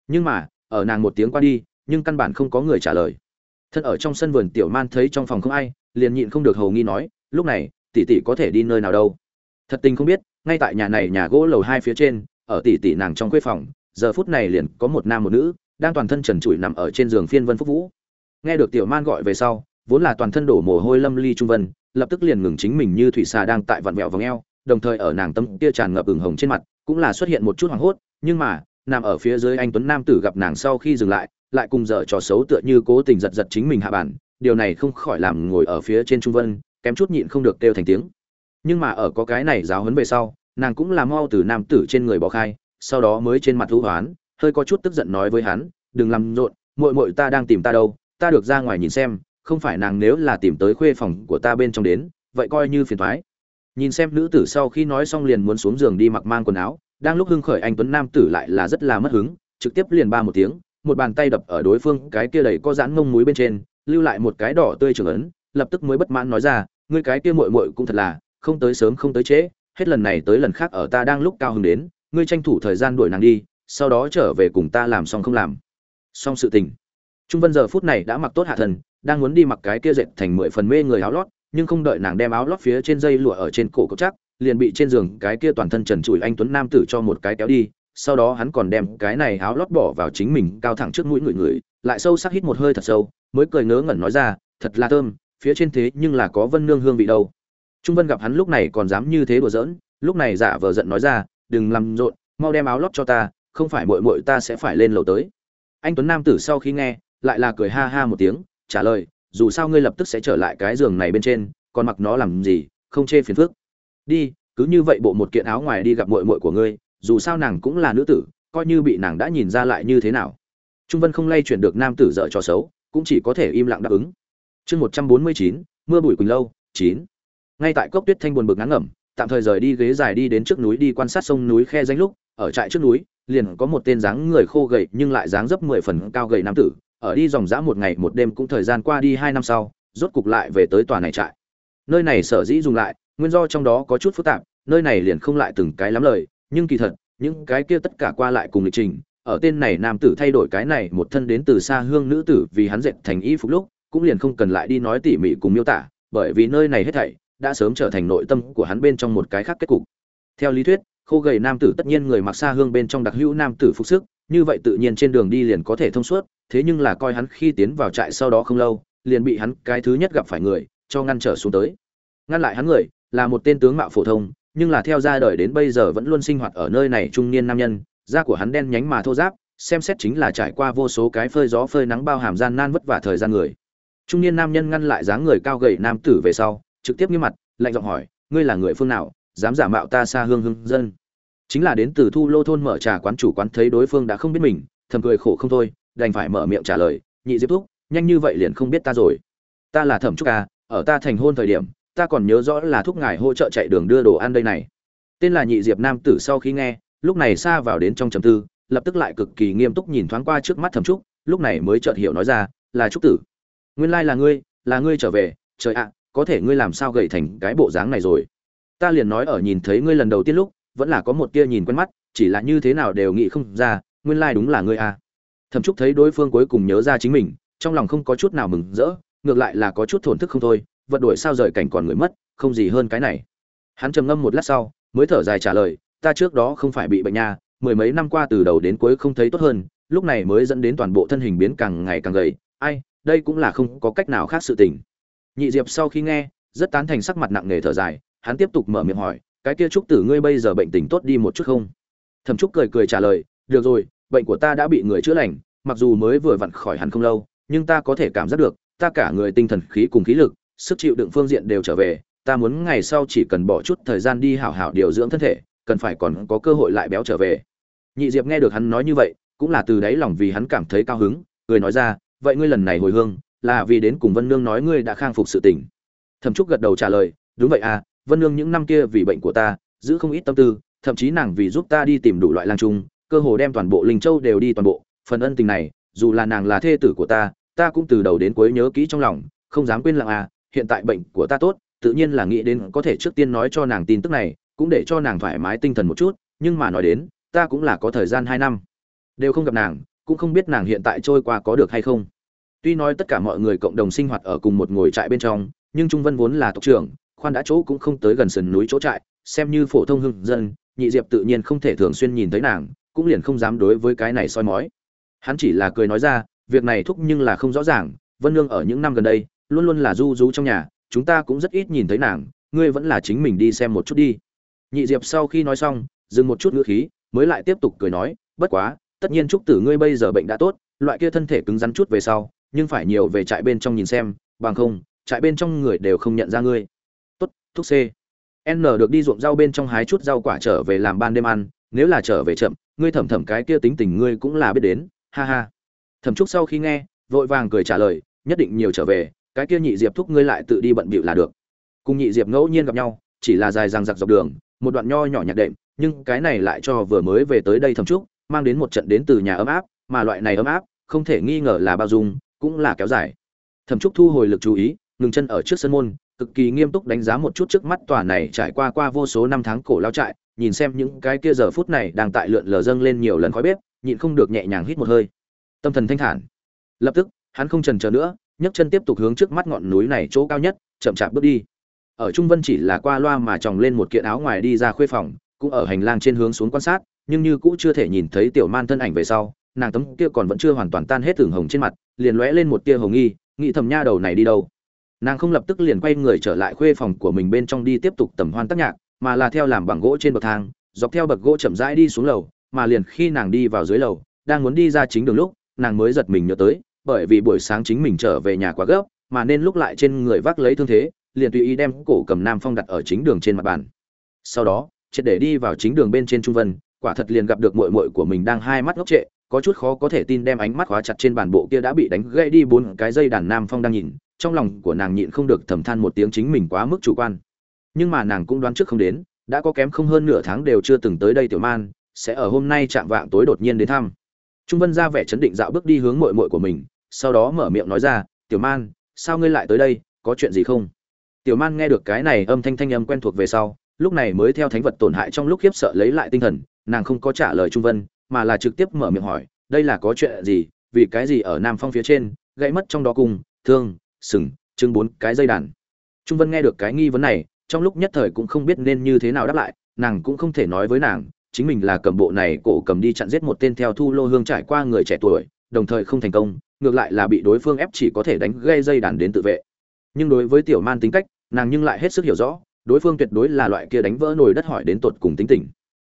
Nhưng mà, ở nàng một tiếng qua đi, nhưng căn bản không có người trả lời. Thân ở trong sân vườn tiểu man thấy trong phòng không ai liền nhịn không được hầu nghi nói, lúc này, tỷ tỷ có thể đi nơi nào đâu? Thật tình không biết, ngay tại nhà này nhà gỗ lầu hai phía trên, ở tỷ tỷ nàng trong khuê phòng, giờ phút này liền có một nam một nữ đang toàn thân trần trụi nằm ở trên giường phiên vân phúc vũ. Nghe được tiểu man gọi về sau, vốn là toàn thân đổ mồ hôi lâm ly trung vân, lập tức liền ngừng chính mình như thủy xà đang tại vặn vẹo vòng eo, đồng thời ở nàng tâm kia tràn ngập ửng hồng trên mặt, cũng là xuất hiện một chút hoảng hốt, nhưng mà, nằm ở phía dưới anh tuấn nam tử gặp nàng sau khi dừng lại lại cùng dở trò xấu tựa như cố tình giật giật chính mình hạ bản điều này không khỏi làm ngồi ở phía trên trung vân, kém chút nhịn không được kêu thành tiếng. Nhưng mà ở có cái này giáo huấn về sau, nàng cũng là mau từ nam tử trên người bỏ khai, sau đó mới trên mặt hữu hoán, hơi có chút tức giận nói với hắn, đừng làm rộn, muội muội ta đang tìm ta đâu, ta được ra ngoài nhìn xem, không phải nàng nếu là tìm tới khuê phòng của ta bên trong đến, vậy coi như phiền thoái nhìn xem nữ tử sau khi nói xong liền muốn xuống giường đi mặc mang quần áo, đang lúc hưng khởi anh tuấn nam tử lại là rất là mất hứng, trực tiếp liền ba một tiếng, một bàn tay đập ở đối phương cái kia đầy có dán mông múi bên trên lưu lại một cái đỏ tươi trưởng ấn, lập tức mới bất mãn nói ra, ngươi cái kia muội muội cũng thật là, không tới sớm không tới trễ, hết lần này tới lần khác ở ta đang lúc cao hứng đến, ngươi tranh thủ thời gian đuổi nàng đi, sau đó trở về cùng ta làm xong không làm. Xong sự tình. Trung vân giờ phút này đã mặc tốt hạ thần, đang muốn đi mặc cái kia dệt thành mười phần mê người áo lót, nhưng không đợi nàng đem áo lót phía trên dây lụa ở trên cổ cốc chắc, liền bị trên giường cái kia toàn thân trần trụi anh tuấn nam tử cho một cái kéo đi, sau đó hắn còn đem cái này áo lót bỏ vào chính mình, cao thẳng trước mũi người người, lại sâu sắc hít một hơi thật sâu mới cười ngớ ngẩn nói ra, thật là thơm, phía trên thế nhưng là có vân nương hương vị đâu. Trung vân gặp hắn lúc này còn dám như thế đùa giỡn, lúc này giả vờ giận nói ra, đừng làm rộn, mau đem áo lót cho ta, không phải muội muội ta sẽ phải lên lầu tới. Anh tuấn nam tử sau khi nghe, lại là cười ha ha một tiếng, trả lời, dù sao ngươi lập tức sẽ trở lại cái giường này bên trên, còn mặc nó làm gì, không chê phiền phức. Đi, cứ như vậy bộ một kiện áo ngoài đi gặp muội muội của ngươi, dù sao nàng cũng là nữ tử, coi như bị nàng đã nhìn ra lại như thế nào. Trung vân không lay chuyển được nam tử dở trò xấu cũng chỉ có thể im lặng đáp ứng. Chương một trăm bốn mươi chín, mưa bụi quỳnh lâu, chín. Ngay tại cốc tuyết thanh buồn bực ngắn ngẩm, tạm thời rời đi ghế dài đi đến trước núi đi quan sát sông núi khe danh lúc, ở trại trước núi, liền có một tên dáng người khô gầy nhưng lại dáng dấp mười phần cao gầy nam tử, ở đi dòng dã một ngày một đêm cũng thời gian qua đi hai năm sau, rốt cục lại về tới tòa này trại. Nơi này sở dĩ dùng lại, nguyên do trong đó có chút phức tạp, nơi này liền không lại từng cái lắm lời, nhưng kỳ thật, những cái kia tất cả qua lại cùng lịch trình ở tên này nam tử thay đổi cái này một thân đến từ xa hương nữ tử vì hắn dệt thành y phục lúc, cũng liền không cần lại đi nói tỉ mỉ cùng miêu tả, bởi vì nơi này hết thảy đã sớm trở thành nội tâm của hắn bên trong một cái khác kết cục. Theo lý thuyết, khô gầy nam tử tất nhiên người mặc xa hương bên trong đặc hữu nam tử phục sức, như vậy tự nhiên trên đường đi liền có thể thông suốt, thế nhưng là coi hắn khi tiến vào trại sau đó không lâu, liền bị hắn cái thứ nhất gặp phải người, cho ngăn trở xuống tới. Ngăn lại hắn người, là một tên tướng mạo phổ thông, nhưng là theo ra đời đến bây giờ vẫn luôn sinh hoạt ở nơi này trung niên nam nhân da của hắn đen nhánh mà thô ráp xem xét chính là trải qua vô số cái phơi gió phơi nắng bao hàm gian nan vất vả thời gian người. Trung niên nam nhân ngăn lại dáng người cao gầy nam tử về sau, trực tiếp nghiêm mặt, lạnh giọng hỏi, ngươi là người phương nào, dám giả mạo ta xa hương hương dân? Chính là đến từ thu lô thôn mở trà quán chủ quán thấy đối phương đã không biết mình, thầm cười khổ không thôi, đành phải mở miệng trả lời, nhị diệp thúc, nhanh như vậy liền không biết ta rồi. Ta là thẩm trúc ca, ở ta thành hôn thời điểm, ta còn nhớ rõ là thúc ngài hỗ trợ chạy đường đưa đồ ăn đây này. Tên là nhị diệp nam tử sau khi nghe lúc này xa vào đến trong trầm tư, lập tức lại cực kỳ nghiêm túc nhìn thoáng qua trước mắt thẩm trúc, lúc này mới chợt hiểu nói ra, là trúc tử. Nguyên lai là ngươi là ngươi trở về, trời ạ, có thể ngươi làm sao gậy thành cái bộ dáng này rồi? Ta liền nói ở nhìn thấy ngươi lần đầu tiên lúc, vẫn là có một tia nhìn quen mắt, chỉ là như thế nào đều nghĩ không ra, nguyên lai đúng là ngươi à. thẩm trúc thấy đối phương cuối cùng nhớ ra chính mình, trong lòng không có chút nào mừng rỡ, ngược lại là có chút thổn thức không thôi vật đuổi sao rời cảnh còn người mất, không gì hơn cái này. Hắn trầm ngâm một lát sau, mới thở dài trả lời ta trước đó không phải bị bệnh nha, mười mấy năm qua từ đầu đến cuối không thấy tốt hơn, lúc này mới dẫn đến toàn bộ thân hình biến càng ngày càng gầy. Ai, đây cũng là không có cách nào khác sự tình. Nhị diệp sau khi nghe, rất tán thành sắc mặt nặng nề thở dài, hắn tiếp tục mở miệng hỏi, cái kia trúc tử ngươi bây giờ bệnh tình tốt đi một chút không? Thẩm trúc cười cười trả lời, được rồi, bệnh của ta đã bị người chữa lành, mặc dù mới vừa vặn khỏi hẳn không lâu, nhưng ta có thể cảm giác được, ta cả người tinh thần khí cùng khí lực, sức chịu đựng phương diện đều trở về, ta muốn ngày sau chỉ cần bỏ chút thời gian đi hảo hảo điều dưỡng thân thể cần phải còn có cơ hội lại béo trở về. Nhị diệp nghe được hắn nói như vậy, cũng là từ đáy lòng vì hắn cảm thấy cao hứng, cười nói ra, vậy ngươi lần này hồi hương, là vì đến cùng vân nương nói ngươi đã khang phục sự tình. Thẩm trúc gật đầu trả lời, đúng vậy à vân nương những năm kia vì bệnh của ta, giữ không ít tâm tư, thậm chí nàng vì giúp ta đi tìm đủ loại lang trung, cơ hồ đem toàn bộ linh châu đều đi toàn bộ. Phần ân tình này, dù là nàng là thê tử của ta ta cũng từ đầu đến cuối nhớ kỹ trong lòng, không dám quên lặng à hiện tại bệnh của ta tốt, tự nhiên là nghĩ đến có thể trước tiên nói cho nàng tin tức này cũng để cho nàng thoải mái tinh thần một chút, nhưng mà nói đến, ta cũng là có thời gian hai năm. Đều không gặp nàng, cũng không biết nàng hiện tại trôi qua có được hay không. Tuy nói tất cả mọi người cộng đồng sinh hoạt ở cùng một ngồi trại bên trong, nhưng trung vân vốn là tộc trưởng, khoan đã chỗ cũng không tới gần sườn núi chỗ trại, xem như phổ thông hưng dân, nhị diệp tự nhiên không thể thường xuyên nhìn thấy nàng, cũng liền không dám đối với cái này soi mói. Hắn chỉ là cười nói ra, việc này thúc nhưng là không rõ ràng, vân nương ở những năm gần đây, luôn luôn là du du trong nhà, chúng ta cũng rất ít nhìn thấy nàng, ngươi vẫn là chính mình đi xem một chút đi nhị diệp sau khi nói xong, dừng một chút ngữ khí, mới lại tiếp tục cười nói, bất quá, tất nhiên trúc tử ngươi bây giờ bệnh đã tốt, loại kia thân thể cứng rắn chút về sau, nhưng phải nhiều về trại bên trong nhìn xem, bằng không, trại bên trong người đều không nhận ra ngươi. Tốt thúc c. N được đi ruộng rau bên trong hái chút rau quả trở về làm ban đêm ăn, nếu là trở về chậm, ngươi thẩm thẩm cái kia tính tình ngươi cũng là biết đến, ha ha. Thẩm trúc sau khi nghe, vội vàng cười trả lời, nhất định nhiều trở về, cái kia nhị diệp thúc ngươi lại tự đi bận bịu là được. Cùng nhị diệp ngẫu nhiên gặp nhau, chỉ là dài ràng giặc dọc đường một đoạn nho nhỏ nhạc đệm, nhưng cái này lại cho vừa mới về tới đây thẩm trúc mang đến một trận đến từ nhà ấm áp, mà loại này ấm áp, không thể nghi ngờ là bao dung, cũng là kéo dài. Thẩm trúc thu hồi lực chú ý, ngừng chân ở trước sân môn, cực kỳ nghiêm túc đánh giá một chút trước mắt tòa này trải qua qua vô số năm tháng cổ lao trại, nhìn xem những cái kia giờ phút này đang tại lượn lờ dâng lên nhiều lần khói bếp, nhịn không được nhẹ nhàng hít một hơi. Tâm thần thanh thản. Lập tức, hắn không trần chờ nữa, nhấc chân tiếp tục hướng trước mắt ngọn núi này chỗ cao nhất, chậm chạp bước đi ở trung vân chỉ là qua loa mà tròng lên một kiện áo ngoài đi ra khuê phòng, cũng ở hành lang trên hướng xuống quan sát, nhưng như cũ chưa thể nhìn thấy tiểu man thân ảnh về sau, nàng tấm kia còn vẫn chưa hoàn toàn tan hết tưởng hồng trên mặt, liền lóe lên một tia hồng nghi, nghĩ thầm nha đầu này đi đâu. Nàng không lập tức liền quay người trở lại khuê phòng của mình bên trong đi tiếp tục tầm hoan tác nhạc, mà là theo làm bằng gỗ trên bậc thang, dọc theo bậc gỗ chậm rãi đi xuống lầu, mà liền khi nàng đi vào dưới lầu, đang muốn đi ra chính đường lúc, nàng mới giật mình nhớ tới, bởi vì buổi sáng chính mình trở về nhà quá gấp, mà nên lúc lại trên người vác lấy thương thế liền tùy ý đem cổ cầm nam phong đặt ở chính đường trên mặt bàn. Sau đó, triệt để đi vào chính đường bên trên trung vân, quả thật liền gặp được muội muội của mình đang hai mắt ngốc trệ, có chút khó có thể tin đem ánh mắt khóa chặt trên bàn bộ kia đã bị đánh gãy đi bốn cái dây đàn nam phong đang nhìn, trong lòng của nàng nhịn không được thầm than một tiếng chính mình quá mức chủ quan. Nhưng mà nàng cũng đoán trước không đến, đã có kém không hơn nửa tháng đều chưa từng tới đây tiểu man, sẽ ở hôm nay chạm vạng tối đột nhiên đến thăm. Trung vân ra vẻ chấn định dạo bước đi hướng muội muội của mình, sau đó mở miệng nói ra, tiểu man, sao ngươi lại tới đây, có chuyện gì không? Tiểu man nghe được cái này âm thanh thanh âm quen thuộc về sau, lúc này mới theo thánh vật tổn hại trong lúc khiếp sợ lấy lại tinh thần, nàng không có trả lời trung vân, mà là trực tiếp mở miệng hỏi, đây là có chuyện gì, vì cái gì ở nam phong phía trên, gãy mất trong đó cùng, thương, sừng chứng bốn cái dây đàn. Trung vân nghe được cái nghi vấn này, trong lúc nhất thời cũng không biết nên như thế nào đáp lại, nàng cũng không thể nói với nàng, chính mình là cầm bộ này cổ cầm đi chặn giết một tên theo thu lô hương trải qua người trẻ tuổi, đồng thời không thành công, ngược lại là bị đối phương ép chỉ có thể đánh gây dây đàn đến tự vệ. Nhưng đối với tiểu man tính cách nàng nhưng lại hết sức hiểu rõ, đối phương tuyệt đối là loại kia đánh vỡ nồi đất hỏi đến tột cùng tính tình.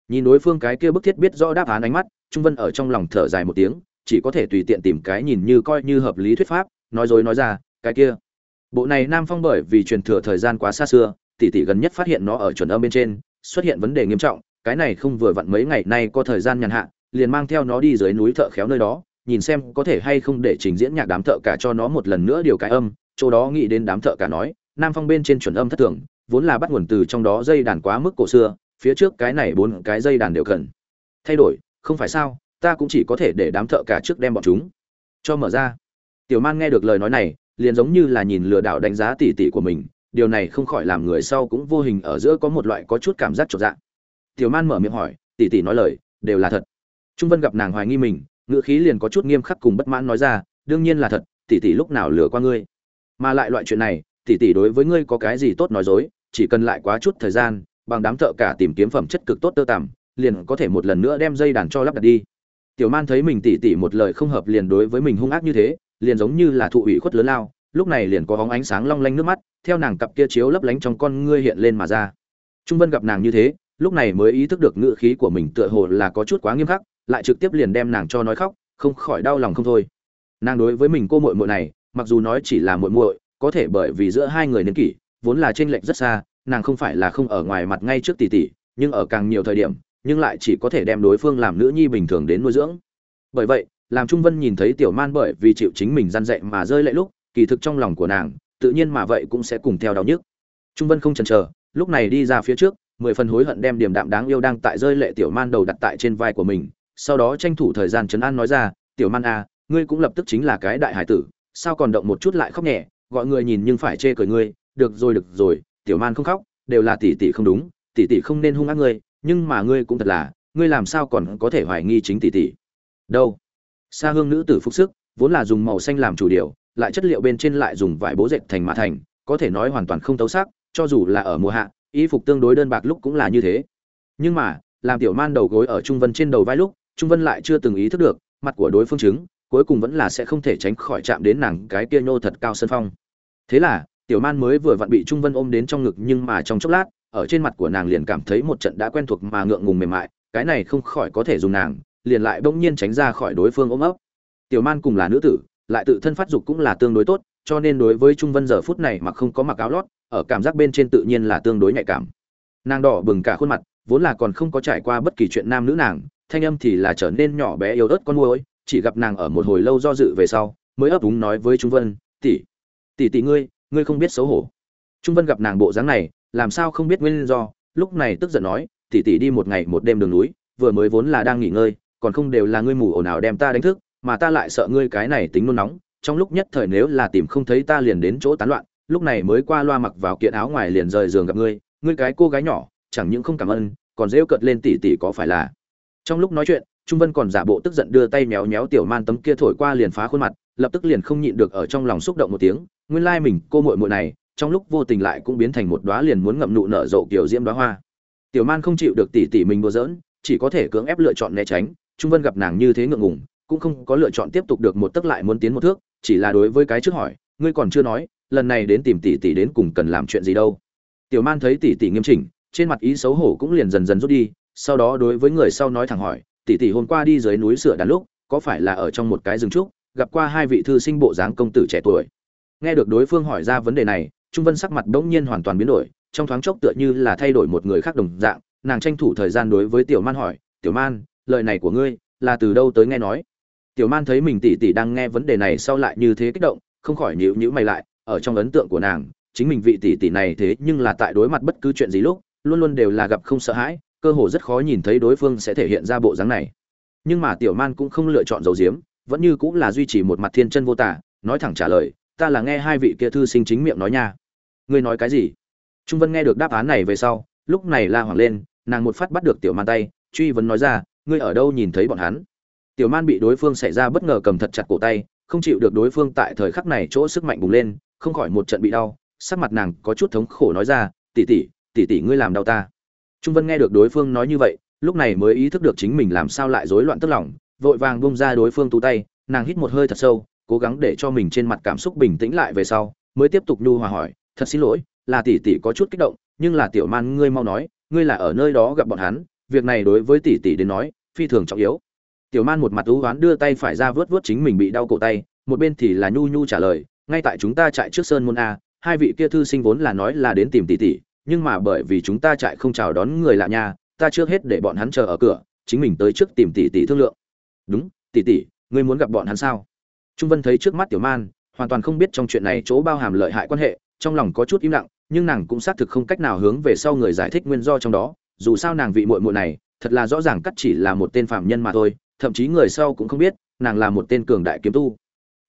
Nhìn đối phương cái kia bức thiết biết rõ đáp án ánh mắt, trung vân ở trong lòng thở dài một tiếng, chỉ có thể tùy tiện tìm cái nhìn như coi như hợp lý thuyết pháp, nói dối nói ra, cái kia. Bộ này nam phong bởi vì truyền thừa thời gian quá xa xưa, tỷ tỷ gần nhất phát hiện nó ở chuẩn âm bên trên, xuất hiện vấn đề nghiêm trọng, cái này không vừa vặn mấy ngày nay có thời gian nhàn hạ, liền mang theo nó đi dưới núi thợ khéo nơi đó, nhìn xem có thể hay không để trình diễn nhạc đám thợ cả cho nó một lần nữa điều cái âm, chỗ đó nghĩ đến đám thợ cả nói nam phong bên trên chuẩn âm thất thường, vốn là bắt nguồn từ trong đó dây đàn quá mức cổ xưa, phía trước cái này bốn cái dây đàn đều cần. Thay đổi, không phải sao, ta cũng chỉ có thể để đám thợ cả trước đem bọn chúng cho mở ra. Tiểu man nghe được lời nói này, liền giống như là nhìn lừa đảo đánh giá tỉ tỉ của mình, điều này không khỏi làm người sau cũng vô hình ở giữa có một loại có chút cảm giác trột dạ. Tiểu man mở miệng hỏi, tỉ tỉ nói lời, đều là thật. Trung vân gặp nàng hoài nghi mình ngựa khí liền có chút nghiêm khắc cùng bất mãn nói ra, đương nhiên là thật, tỉ tỉ lúc nào lừa qua ngươi. Mà lại loại chuyện này Tỷ tỷ đối với ngươi có cái gì tốt nói dối, chỉ cần lại quá chút thời gian, bằng đám thợ cả tìm kiếm phẩm chất cực tốt tơ tằm, liền có thể một lần nữa đem dây đàn cho lắp đặt đi. Tiểu man thấy mình tỷ tỷ một lời không hợp liền đối với mình hung ác như thế, liền giống như là thụ ủy khuất lớn lao, lúc này liền có hóng ánh sáng long lanh nước mắt, theo nàng cặp kia chiếu lấp lánh trong con ngươi hiện lên mà ra. Trung vân gặp nàng như thế, lúc này mới ý thức được ngựa khí của mình tựa hồ là có chút quá nghiêm khắc, lại trực tiếp liền đem nàng cho nói khóc, không khỏi đau lòng không thôi. Nàng đối với mình cô muội muội này, mặc dù nói chỉ là muội muội có thể bởi vì giữa hai người niên kỷ, vốn là chênh lệch rất xa, nàng không phải là không ở ngoài mặt ngay trước tỷ tỷ, nhưng ở càng nhiều thời điểm, nhưng lại chỉ có thể đem đối phương làm nữ nhi bình thường đến nuôi dưỡng. Bởi vậy, làm trung vân nhìn thấy tiểu man bởi vì chịu chính mình gian dạy mà rơi lệ lúc, kỳ thực trong lòng của nàng, tự nhiên mà vậy cũng sẽ cùng theo đau nhức. Trung vân không chần chờ, lúc này đi ra phía trước, mười phần hối hận đem điểm đạm đáng yêu đang tại rơi lệ tiểu man đầu đặt tại trên vai của mình, sau đó tranh thủ thời gian chấn an nói ra, tiểu man a ngươi cũng lập tức chính là cái đại hải tử, sao còn động một chút lại khóc nhẹ gọi người nhìn nhưng phải chê cười ngươi, được rồi được rồi, tiểu man không khóc, đều là tỷ tỷ không đúng, tỷ tỷ không nên hung ác ngươi, nhưng mà ngươi cũng thật là, ngươi làm sao còn có thể hoài nghi chính tỷ tỷ? Đâu? Xa hương nữ tử phục sức, vốn là dùng màu xanh làm chủ điều lại chất liệu bên trên lại dùng vải bố dệt thành mã thành, có thể nói hoàn toàn không tấu sắc, cho dù là ở mùa hạ, y phục tương đối đơn bạc lúc cũng là như thế. Nhưng mà, làm tiểu man đầu gối ở trung vân trên đầu vai lúc, trung vân lại chưa từng ý thức được, mặt của đối phương chứng cuối cùng vẫn là sẽ không thể tránh khỏi chạm đến nàng cái kia nhô thật cao sân phong. Thế là, tiểu man mới vừa vặn bị trung vân ôm đến trong ngực nhưng mà trong chốc lát, ở trên mặt của nàng liền cảm thấy một trận đã quen thuộc mà ngượng ngùng mềm mại, cái này không khỏi có thể dùng nàng, liền lại bỗng nhiên tránh ra khỏi đối phương ôm ấp. Tiểu man cùng là nữ tử, lại tự thân phát dục cũng là tương đối tốt, cho nên đối với trung vân giờ phút này mà không có mặc áo lót, ở cảm giác bên trên tự nhiên là tương đối nhạy cảm. Nàng đỏ bừng cả khuôn mặt, vốn là còn không có trải qua bất kỳ chuyện nam nữ nàng, thanh âm thì là trở nên nhỏ bé yếu ớt con môi chỉ gặp nàng ở một hồi lâu do dự về sau, mới ấp úng nói với trung vân, tỷ tỷ tỷ ngươi ngươi không biết xấu hổ. Trung vân gặp nàng bộ dáng này, làm sao không biết nguyên do, lúc này tức giận nói, tỷ tỷ đi một ngày một đêm đường núi, vừa mới vốn là đang nghỉ ngơi, còn không đều là ngươi mù ồn ào đem ta đánh thức, mà ta lại sợ ngươi cái này tính nôn nóng, trong lúc nhất thời nếu là tìm không thấy ta liền đến chỗ tán loạn, lúc này mới qua loa mặc vào kiện áo ngoài liền rời giường gặp ngươi ngươi cái cô gái nhỏ, chẳng những không cảm ơn, còn rêu cợt lên tỷ tỷ có phải là. Trong lúc nói chuyện trung vân còn giả bộ tức giận đưa tay méo méo tiểu man tấm kia thổi qua liền phá khuôn mặt, lập tức liền không nhịn được ở trong lòng xúc động một tiếng, nguyên lai mình, cô muội muội này, trong lúc vô tình lại cũng biến thành một đóa liền muốn ngậm nụ nở rộ kiểu diễm đóa hoa. Tiểu man không chịu được tỷ tỷ mình đùa giỡn, chỉ có thể cưỡng ép lựa chọn né tránh, trung vân gặp nàng như thế ngượng ngùng, cũng không có lựa chọn tiếp tục được một tức lại muốn tiến một thước, chỉ là đối với cái trước hỏi, ngươi còn chưa nói, lần này đến tìm tỷ tỷ đến cùng cần làm chuyện gì đâu? Tiểu man thấy tỷ tỷ nghiêm chỉnh, trên mặt ý xấu hổ cũng liền dần dần rút đi, sau đó đối với người sau nói thẳng hỏi tỷ tỷ hôm qua đi dưới núi sửa đàn lúc, có phải là ở trong một cái rừng trúc, gặp qua hai vị thư sinh bộ dáng công tử trẻ tuổi? Nghe được đối phương hỏi ra vấn đề này, trung vân sắc mặt bỗng nhiên hoàn toàn biến đổi, trong thoáng chốc tựa như là thay đổi một người khác đồng dạng, nàng tranh thủ thời gian đối với tiểu man hỏi, tiểu man, lời này của ngươi là từ đâu tới nghe nói? Tiểu man thấy mình tỷ tỷ đang nghe vấn đề này sau lại như thế kích động, không khỏi nhíu nhíu mày lại, ở trong ấn tượng của nàng, chính mình vị tỷ tỷ này thế nhưng là tại đối mặt bất cứ chuyện gì lúc, luôn luôn đều là gặp không sợ hãi cơ hồ rất khó nhìn thấy đối phương sẽ thể hiện ra bộ dáng này. Nhưng mà tiểu man cũng không lựa chọn dầu diếm vẫn như cũng là duy trì một mặt thiên chân vô tả, nói thẳng trả lời, ta là nghe hai vị kia thư sinh chính miệng nói nha. Ngươi nói cái gì? Trung vân nghe được đáp án này về sau, lúc này la hoảng lên, nàng một phát bắt được tiểu man tay, truy vấn nói ra, ngươi ở đâu nhìn thấy bọn hắn? Tiểu man bị đối phương xảy ra bất ngờ cầm thật chặt cổ tay, không chịu được đối phương tại thời khắc này chỗ sức mạnh bùng lên, không khỏi một trận bị đau, sắc mặt nàng có chút thống khổ nói ra, tỷ tỷ tỷ tỷ ngươi làm đau ta trung vân nghe được đối phương nói như vậy, lúc này mới ý thức được chính mình làm sao lại rối loạn tức lòng, vội vàng bông ra đối phương tú tay, nàng hít một hơi thật sâu, cố gắng để cho mình trên mặt cảm xúc bình tĩnh lại về sau, mới tiếp tục nhu hòa hỏi, thật xin lỗi, là tỷ tỷ có chút kích động, nhưng là tiểu man ngươi mau nói, ngươi là ở nơi đó gặp bọn hắn, việc này đối với tỷ tỷ đến nói, phi thường trọng yếu. Tiểu man một mặt ú oán đưa tay phải ra vớt vớt chính mình bị đau cổ tay, một bên thì là nhu nhu trả lời, ngay tại chúng ta chạy trước sơn môn a, hai vị kia thư sinh vốn là nói là đến tìm tỷ tỷ nhưng mà bởi vì chúng ta chạy không chào đón người lạ nha, ta trước hết để bọn hắn chờ ở cửa, chính mình tới trước tìm tỷ tỷ thương lượng. Đúng, tỷ tỷ, ngươi muốn gặp bọn hắn sao? Trung vân thấy trước mắt tiểu man, hoàn toàn không biết trong chuyện này chỗ bao hàm lợi hại quan hệ, trong lòng có chút im lặng, nhưng nàng cũng xác thực không cách nào hướng về sau người giải thích nguyên do trong đó, dù sao nàng vị muội muội này, thật là rõ ràng cắt chỉ là một tên phạm nhân mà thôi, thậm chí người sau cũng không biết, nàng là một tên cường đại kiếm tu.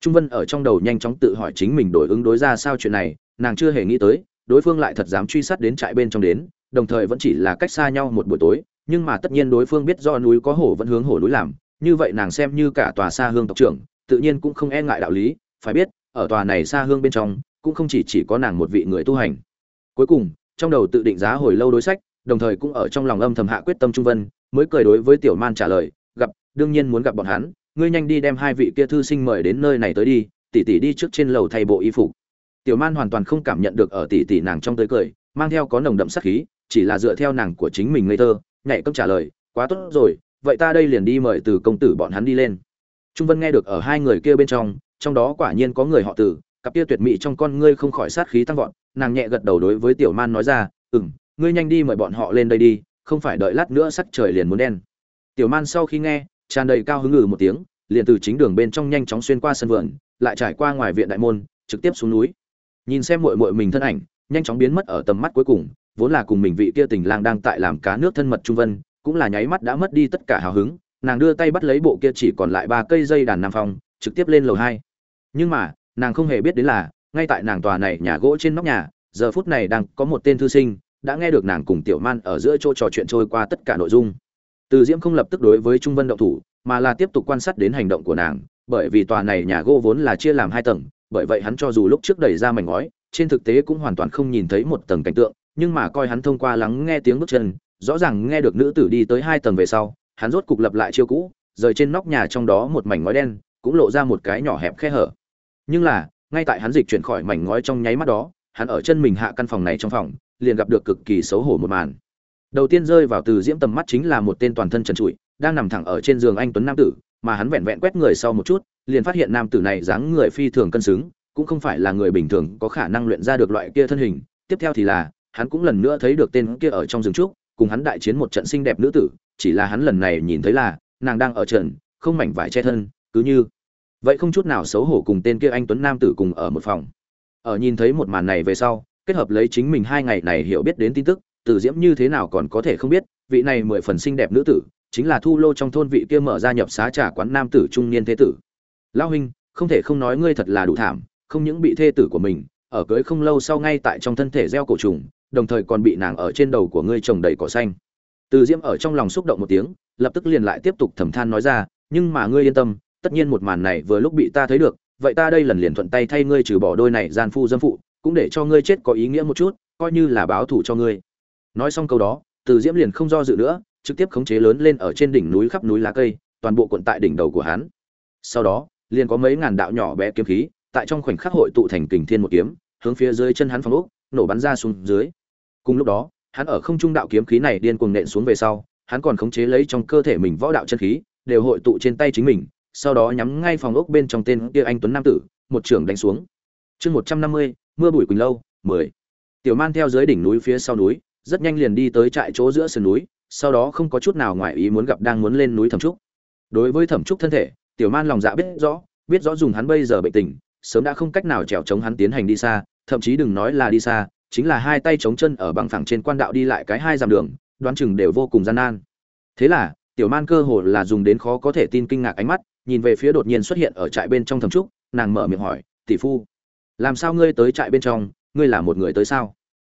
Trung vân ở trong đầu nhanh chóng tự hỏi chính mình đổi ứng đối ra sao chuyện này, nàng chưa hề nghĩ tới đối phương lại thật dám truy sát đến trại bên trong đến, đồng thời vẫn chỉ là cách xa nhau một buổi tối, nhưng mà tất nhiên đối phương biết do núi có hổ vẫn hướng hổ núi làm, như vậy nàng xem như cả tòa xa hương tộc trưởng, tự nhiên cũng không e ngại đạo lý, phải biết, ở tòa này xa hương bên trong, cũng không chỉ chỉ có nàng một vị người tu hành. Cuối cùng, trong đầu tự định giá hồi lâu đối sách, đồng thời cũng ở trong lòng âm thầm hạ quyết tâm trung vân, mới cười đối với tiểu man trả lời, gặp, đương nhiên muốn gặp bọn hắn, ngươi nhanh đi đem hai vị kia thư sinh mời đến nơi này tới đi tỷ tỷ đi trước trên lầu thay bộ y phục tiểu man hoàn toàn không cảm nhận được ở tỷ tỷ nàng trong tới cười, mang theo có nồng đậm sát khí, chỉ là dựa theo nàng của chính mình ngây thơ, nhảy cấp trả lời, quá tốt rồi, vậy ta đây liền đi mời từ công tử bọn hắn đi lên. Trung vân nghe được ở hai người kia bên trong trong đó quả nhiên có người họ tử cặp kia tuyệt mỹ trong con ngươi không khỏi sát khí tăng vọt, nàng nhẹ gật đầu đối với tiểu man nói ra ừ m ngươi nhanh đi mời bọn họ lên đây đi, không phải đợi lát nữa sắc trời liền muốn đen. Tiểu man sau khi nghe, tràn đầy cao hứng ngừ một tiếng, liền từ chính đường bên trong nhanh chóng xuyên qua sân vườn, lại trải qua ngoài viện đại môn, trực tiếp xuống núi nhìn xem muội muội mình thân ảnh, nhanh chóng biến mất ở tầm mắt cuối cùng, vốn là cùng mình vị kia tình lang đang tại làm cá nước thân mật trung vân, cũng là nháy mắt đã mất đi tất cả hào hứng, nàng đưa tay bắt lấy bộ kia chỉ còn lại ba cây dây đàn nam phong, trực tiếp lên lầu hai. Nhưng mà, nàng không hề biết đến là, ngay tại nàng tòa này nhà gỗ trên nóc nhà, giờ phút này đang có một tên thư sinh, đã nghe được nàng cùng tiểu man ở giữa chỗ trò chuyện trôi qua tất cả nội dung. Từ diễm không lập tức đối với trung vân động thủ, mà là tiếp tục quan sát đến hành động của nàng, bởi vì tòa này nhà gỗ vốn là chia làm hai tầng bởi vậy hắn cho dù lúc trước đẩy ra mảnh ngói, trên thực tế cũng hoàn toàn không nhìn thấy một tầng cảnh tượng, nhưng mà coi hắn thông qua lắng nghe tiếng bước chân, rõ ràng nghe được nữ tử đi tới hai tầng về sau, hắn rốt cục lập lại chiêu cũ, rời trên nóc nhà trong đó một mảnh ngói đen, cũng lộ ra một cái nhỏ hẹp khe hở. Nhưng là, ngay tại hắn dịch chuyển khỏi mảnh ngói trong nháy mắt đó, hắn ở chân mình hạ căn phòng này trong phòng, liền gặp được cực kỳ xấu hổ một màn. Đầu tiên rơi vào từ diễm tầm mắt chính là một tên toàn thân trần trụi, đang nằm thẳng ở trên giường anh tuấn nam tử, mà hắn vẹn vẹn quét người sau một chút liền phát hiện nam tử này dáng người phi thường cân xứng, cũng không phải là người bình thường có khả năng luyện ra được loại kia thân hình. Tiếp theo thì là, hắn cũng lần nữa thấy được tên kia ở trong rừng trúc, cùng hắn đại chiến một trận xinh đẹp nữ tử, chỉ là hắn lần này nhìn thấy là, nàng đang ở trận không mảnh vải che thân, cứ như vậy không chút nào xấu hổ cùng tên kia anh tuấn nam tử cùng ở một phòng. Ở nhìn thấy một màn này về sau, kết hợp lấy chính mình hai ngày này hiểu biết đến tin tức, từ diễm như thế nào còn có thể không biết, vị này mười phần xinh đẹp nữ tử, chính là thu lô trong thôn vị kia mở ra nhập xá trà quán nam tử trung niên thế tử lao huynh, không thể không nói ngươi thật là đủ thảm, không những bị thê tử của mình ở cưới không lâu sau ngay tại trong thân thể gieo cổ trùng, đồng thời còn bị nàng ở trên đầu của ngươi trồng đầy cỏ xanh. Từ diễm ở trong lòng xúc động một tiếng, lập tức liền lại tiếp tục thầm than nói ra, nhưng mà ngươi yên tâm, tất nhiên một màn này vừa lúc bị ta thấy được, vậy ta đây lần liền thuận tay thay ngươi trừ bỏ đôi này gian phu dâm phụ, cũng để cho ngươi chết có ý nghĩa một chút, coi như là báo thù cho ngươi. Nói xong câu đó, từ diễm liền không do dự nữa, trực tiếp khống chế lớn lên ở trên đỉnh núi khắp núi lá cây, toàn bộ quận tại đỉnh đầu của hắn. Sau đó liền có mấy ngàn đạo nhỏ bé kiếm khí, tại trong khoảnh khắc hội tụ thành kình thiên một kiếm, hướng phía dưới chân hắn phóng ốc, nổ bắn ra xuống dưới. Cùng lúc đó, hắn ở không trung đạo kiếm khí này điên cuồng nện xuống về sau, hắn còn khống chế lấy trong cơ thể mình võ đạo chân khí, đều hội tụ trên tay chính mình, sau đó nhắm ngay phòng ốc bên trong tên kia anh tuấn nam tử, một trưởng đánh xuống. Chương một trăm năm mươi, mưa bụi quỳnh lâu, mười. Tiểu man theo dưới đỉnh núi phía sau núi, rất nhanh liền đi tới trại chỗ giữa sườn núi, sau đó không có chút nào ngoại ý muốn gặp đang muốn lên núi thẩm trúc. Đối với thẩm trúc thân thể tiểu man lòng dạ biết rõ biết rõ dùng hắn bây giờ bệnh tình, sớm đã không cách nào trèo chống hắn tiến hành đi xa, thậm chí đừng nói là đi xa, chính là hai tay chống chân ở bằng phẳng trên quan đạo đi lại cái hai dặm đường, đoán chừng đều vô cùng gian nan. Thế là, tiểu man cơ hồ là dùng đến khó có thể tin kinh ngạc ánh mắt, nhìn về phía đột nhiên xuất hiện ở trại bên trong thầm trúc, nàng mở miệng hỏi, tỷ phu, làm sao ngươi tới trại bên trong, ngươi là một người tới sao?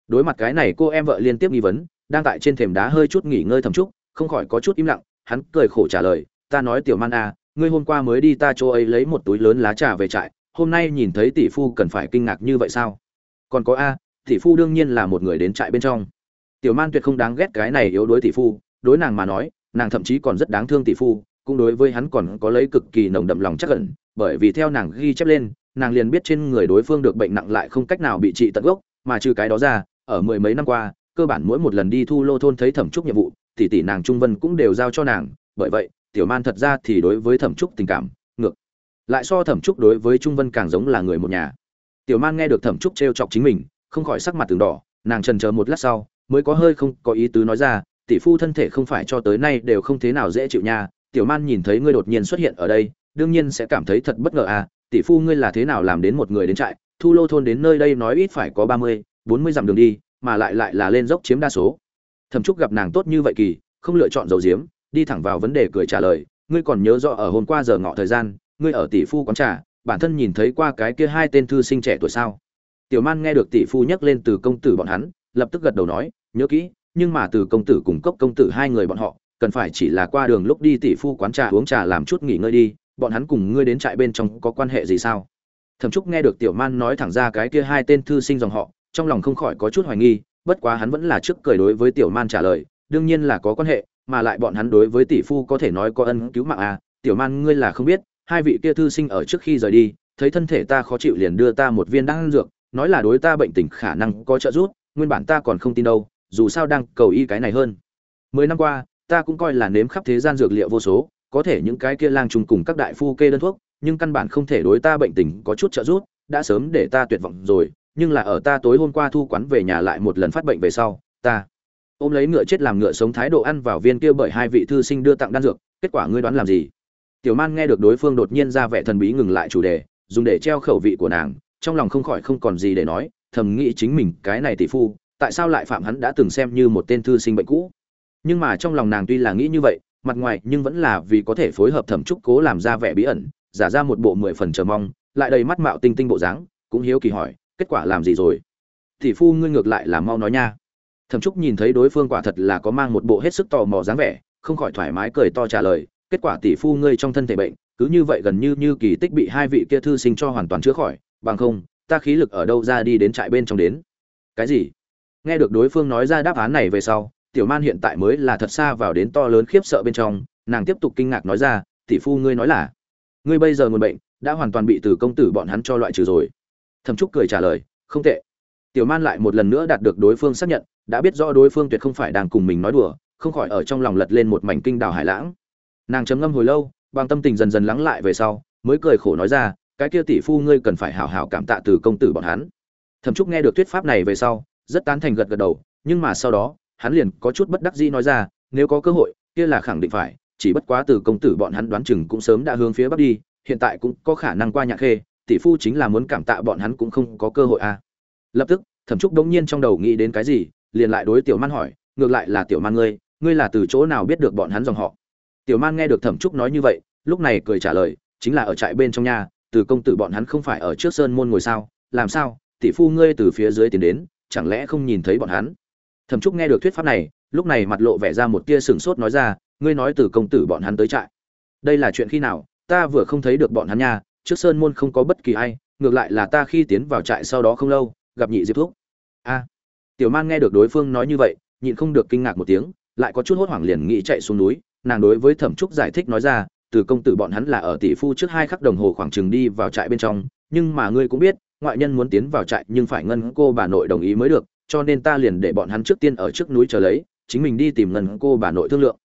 Đối mặt cái này cô em vợ liên tiếp nghi vấn, đang tại trên thềm đá hơi chút nghỉ ngơi thầm trúc, không khỏi có chút im lặng, hắn cười khổ trả lời, ta nói tiểu man à ngươi hôm qua mới đi ta chỗ ấy lấy một túi lớn lá trà về trại, hôm nay nhìn thấy tỷ phu cần phải kinh ngạc như vậy sao? Còn có a, tỷ phu đương nhiên là một người đến trại bên trong. Tiểu man tuyệt không đáng ghét cái này yếu đuối tỷ phu, đối nàng mà nói, nàng thậm chí còn rất đáng thương tỷ phu, cũng đối với hắn còn có lấy cực kỳ nồng đậm lòng chắc ẩn, bởi vì theo nàng ghi chép lên, nàng liền biết trên người đối phương được bệnh nặng lại không cách nào bị trị tận gốc, mà trừ cái đó ra, ở mười mấy năm qua, cơ bản mỗi một lần đi thu lô thôn thấy thẩm trúc nhiệm vụ, tỷ tỷ nàng trung vân cũng đều giao cho nàng, bởi vậy tiểu man thật ra thì đối với thẩm trúc tình cảm, ngược. Lại so thẩm trúc đối với trung vân càng giống là người một nhà. Tiểu man nghe được thẩm trúc t chọc chính mình, không khỏi sắc mặt từng đỏ, nàng trần chờ một lát sau, mới có hơi không có ý tứ nói ra, tỷ phu thân thể không phải cho tới nay đều không thế nào dễ chịu nha, tiểu man nhìn thấy ngươi đột nhiên xuất hiện ở đây, đương nhiên sẽ cảm thấy thật bất ngờ à tỷ phu ngươi là thế nào làm đến một người đến trại, thu lô thôn đến nơi đây nói ít phải có ba mươi, bốn mươi dặm đường đi, mà lại lại là lên dốc chiếm đa số. Thẩm trúc gặp nàng tốt như vậy kỳ, không lựa chọn dầu diếm đi thẳng vào vấn đề cười trả lời, ngươi còn nhớ rõ ở hôm qua giờ ngọ thời gian, ngươi ở tỷ phu quán trà, bản thân nhìn thấy qua cái kia hai tên thư sinh trẻ tuổi sao? Tiểu man nghe được tỷ phu nhắc lên từ công tử bọn hắn, lập tức gật đầu nói, nhớ kỹ, nhưng mà từ công tử cùng cốc công tử hai người bọn họ, cần phải chỉ là qua đường lúc đi tỷ phu quán trà uống trà làm chút nghỉ ngơi đi, bọn hắn cùng ngươi đến trại bên trong có quan hệ gì sao? Thẩm trúc nghe được tiểu man nói thẳng ra cái kia hai tên thư sinh dòng họ, trong lòng không khỏi có chút hoài nghi, bất quá hắn vẫn là trước cười đối với tiểu man trả lời, đương nhiên là có quan hệ mà lại bọn hắn đối với tỷ phu có thể nói có ân cứu mạng à tiểu man ngươi là không biết, hai vị kia thư sinh ở trước khi rời đi, thấy thân thể ta khó chịu liền đưa ta một viên đan dược, nói là đối ta bệnh tình khả năng có trợ giúp, nguyên bản ta còn không tin đâu, dù sao đang cầu y cái này hơn. Mười năm qua, ta cũng coi là nếm khắp thế gian dược liệu vô số, có thể những cái kia lang trùng cùng các đại phu kê đơn thuốc, nhưng căn bản không thể đối ta bệnh tình có chút trợ giúp, đã sớm để ta tuyệt vọng rồi, nhưng là ở ta tối hôm qua thu quán về nhà lại một lần phát bệnh về sau, ta ôm lấy ngựa chết làm ngựa sống thái độ ăn vào viên kia bởi hai vị thư sinh đưa tặng đan dược, kết quả ngươi đoán làm gì? Tiểu man nghe được đối phương đột nhiên ra vẻ thần bí ngừng lại chủ đề, dùng để treo khẩu vị của nàng, trong lòng không khỏi không còn gì để nói, thầm nghĩ chính mình, cái này tỷ phu, tại sao lại phạm hắn đã từng xem như một tên thư sinh bệnh cũ? Nhưng mà trong lòng nàng tuy là nghĩ như vậy, mặt ngoài nhưng vẫn là vì có thể phối hợp thẩm trúc cố làm ra vẻ bí ẩn, giả ra một bộ mười phần chờ mong, lại đầy mắt mạo tinh tinh bộ dáng, cũng hiếu kỳ hỏi, kết quả làm gì rồi? Tỷ phu ngươi ngược lại là mau nói nha thẩm trúc nhìn thấy đối phương quả thật là có mang một bộ hết sức tò mò dáng vẻ, không khỏi thoải mái cười to trả lời, kết quả tỷ phu ngươi trong thân thể bệnh, cứ như vậy gần như như kỳ tích bị hai vị kia thư sinh cho hoàn toàn chữa khỏi, bằng không, ta khí lực ở đâu ra đi đến trại bên trong đến? Cái gì? Nghe được đối phương nói ra đáp án này về sau, tiểu man hiện tại mới là thật xa vào đến to lớn khiếp sợ bên trong, nàng tiếp tục kinh ngạc nói ra, tỷ phu ngươi nói là, ngươi bây giờ nguồn bệnh, đã hoàn toàn bị từ công tử bọn hắn cho loại trừ rồi. Thẩm trúc cười trả lời, không tệ tiểu man lại một lần nữa đạt được đối phương xác nhận, đã biết rõ đối phương tuyệt không phải đang cùng mình nói đùa, không khỏi ở trong lòng lật lên một mảnh kinh đào hải lãng. Nàng chấm ngâm hồi lâu, bằng tâm tình dần dần lắng lại về sau, mới cười khổ nói ra, cái kia tỷ phu ngươi cần phải hào hào cảm tạ từ công tử bọn hắn. Thẩm trúc nghe được thuyết pháp này về sau, rất tán thành gật gật đầu, nhưng mà sau đó, hắn liền có chút bất đắc dĩ nói ra, nếu có cơ hội, kia là khẳng định phải, chỉ bất quá từ công tử bọn hắn đoán chừng cũng sớm đã hướng phía bắc đi, hiện tại cũng có khả năng qua nhạc khê, tỷ phu chính là muốn cảm tạ bọn hắn cũng không có cơ hội à lập tức, thẩm trúc đống nhiên trong đầu nghĩ đến cái gì, liền lại đối tiểu man hỏi, ngược lại là tiểu man ngươi ngươi là từ chỗ nào biết được bọn hắn dòng họ? Tiểu man nghe được thẩm trúc nói như vậy, lúc này cười trả lời, chính là ở trại bên trong nhà từ công tử bọn hắn không phải ở trước sơn môn ngồi sao? Làm sao? Tỷ phu ngươi từ phía dưới tiến đến, chẳng lẽ không nhìn thấy bọn hắn? Thẩm trúc nghe được thuyết pháp này, lúc này mặt lộ vẻ ra một tia sừng sốt nói ra, ngươi nói từ công tử bọn hắn tới trại. Đây là chuyện khi nào? Ta vừa không thấy được bọn hắn nha, trước sơn môn không có bất kỳ ai, ngược lại là ta khi tiến vào trại sau đó không lâu gặp nhị diệp thúc. A. Tiểu man nghe được đối phương nói như vậy, nhịn không được kinh ngạc một tiếng, lại có chút hốt hoảng liền nghĩ chạy xuống núi, nàng đối với thẩm trúc giải thích nói ra, từ công tử bọn hắn là ở tỷ phu trước hai khắc đồng hồ khoảng chừng đi vào trại bên trong, nhưng mà ngươi cũng biết, ngoại nhân muốn tiến vào trại nhưng phải ngân cô bà nội đồng ý mới được, cho nên ta liền để bọn hắn trước tiên ở trước núi chờ lấy, chính mình đi tìm ngân cô bà nội thương lượng.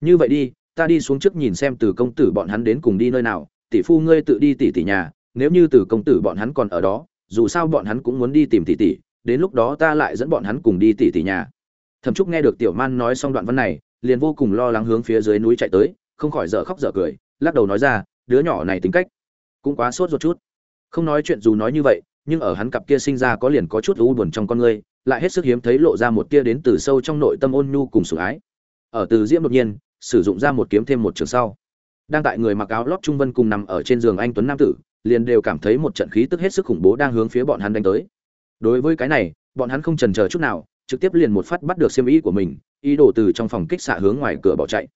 Như vậy đi, ta đi xuống trước nhìn xem từ công tử bọn hắn đến cùng đi nơi nào, tỷ phu ngươi tự đi tỷ tỷ nhà, nếu như từ công tử bọn hắn còn ở đó dù sao bọn hắn cũng muốn đi tìm tỷ tỷ, đến lúc đó ta lại dẫn bọn hắn cùng đi tỷ tỷ nhà. Thẩm trúc nghe được tiểu man nói xong đoạn văn này, liền vô cùng lo lắng hướng phía dưới núi chạy tới, không khỏi dở khóc dở cười, lắc đầu nói ra, đứa nhỏ này tính cách cũng quá sốt ruột chút. Không nói chuyện dù nói như vậy, nhưng ở hắn cặp kia sinh ra có liền có chút u buồn trong con ngươi lại hết sức hiếm thấy lộ ra một tia đến từ sâu trong nội tâm ôn nhu cùng sủng ái. Ở từ diễm đột nhiên, sử dụng ra một kiếm thêm một trường sau. Đang tại người mặc áo lót trung vân cùng nằm ở trên giường anh tuấn nam tử liền đều cảm thấy một trận khí tức hết sức khủng bố đang hướng phía bọn hắn đánh tới. Đối với cái này, bọn hắn không chần chờ chút nào, trực tiếp liền một phát bắt được xiêm y của mình, ý đồ từ trong phòng kích xạ hướng ngoài cửa bỏ chạy.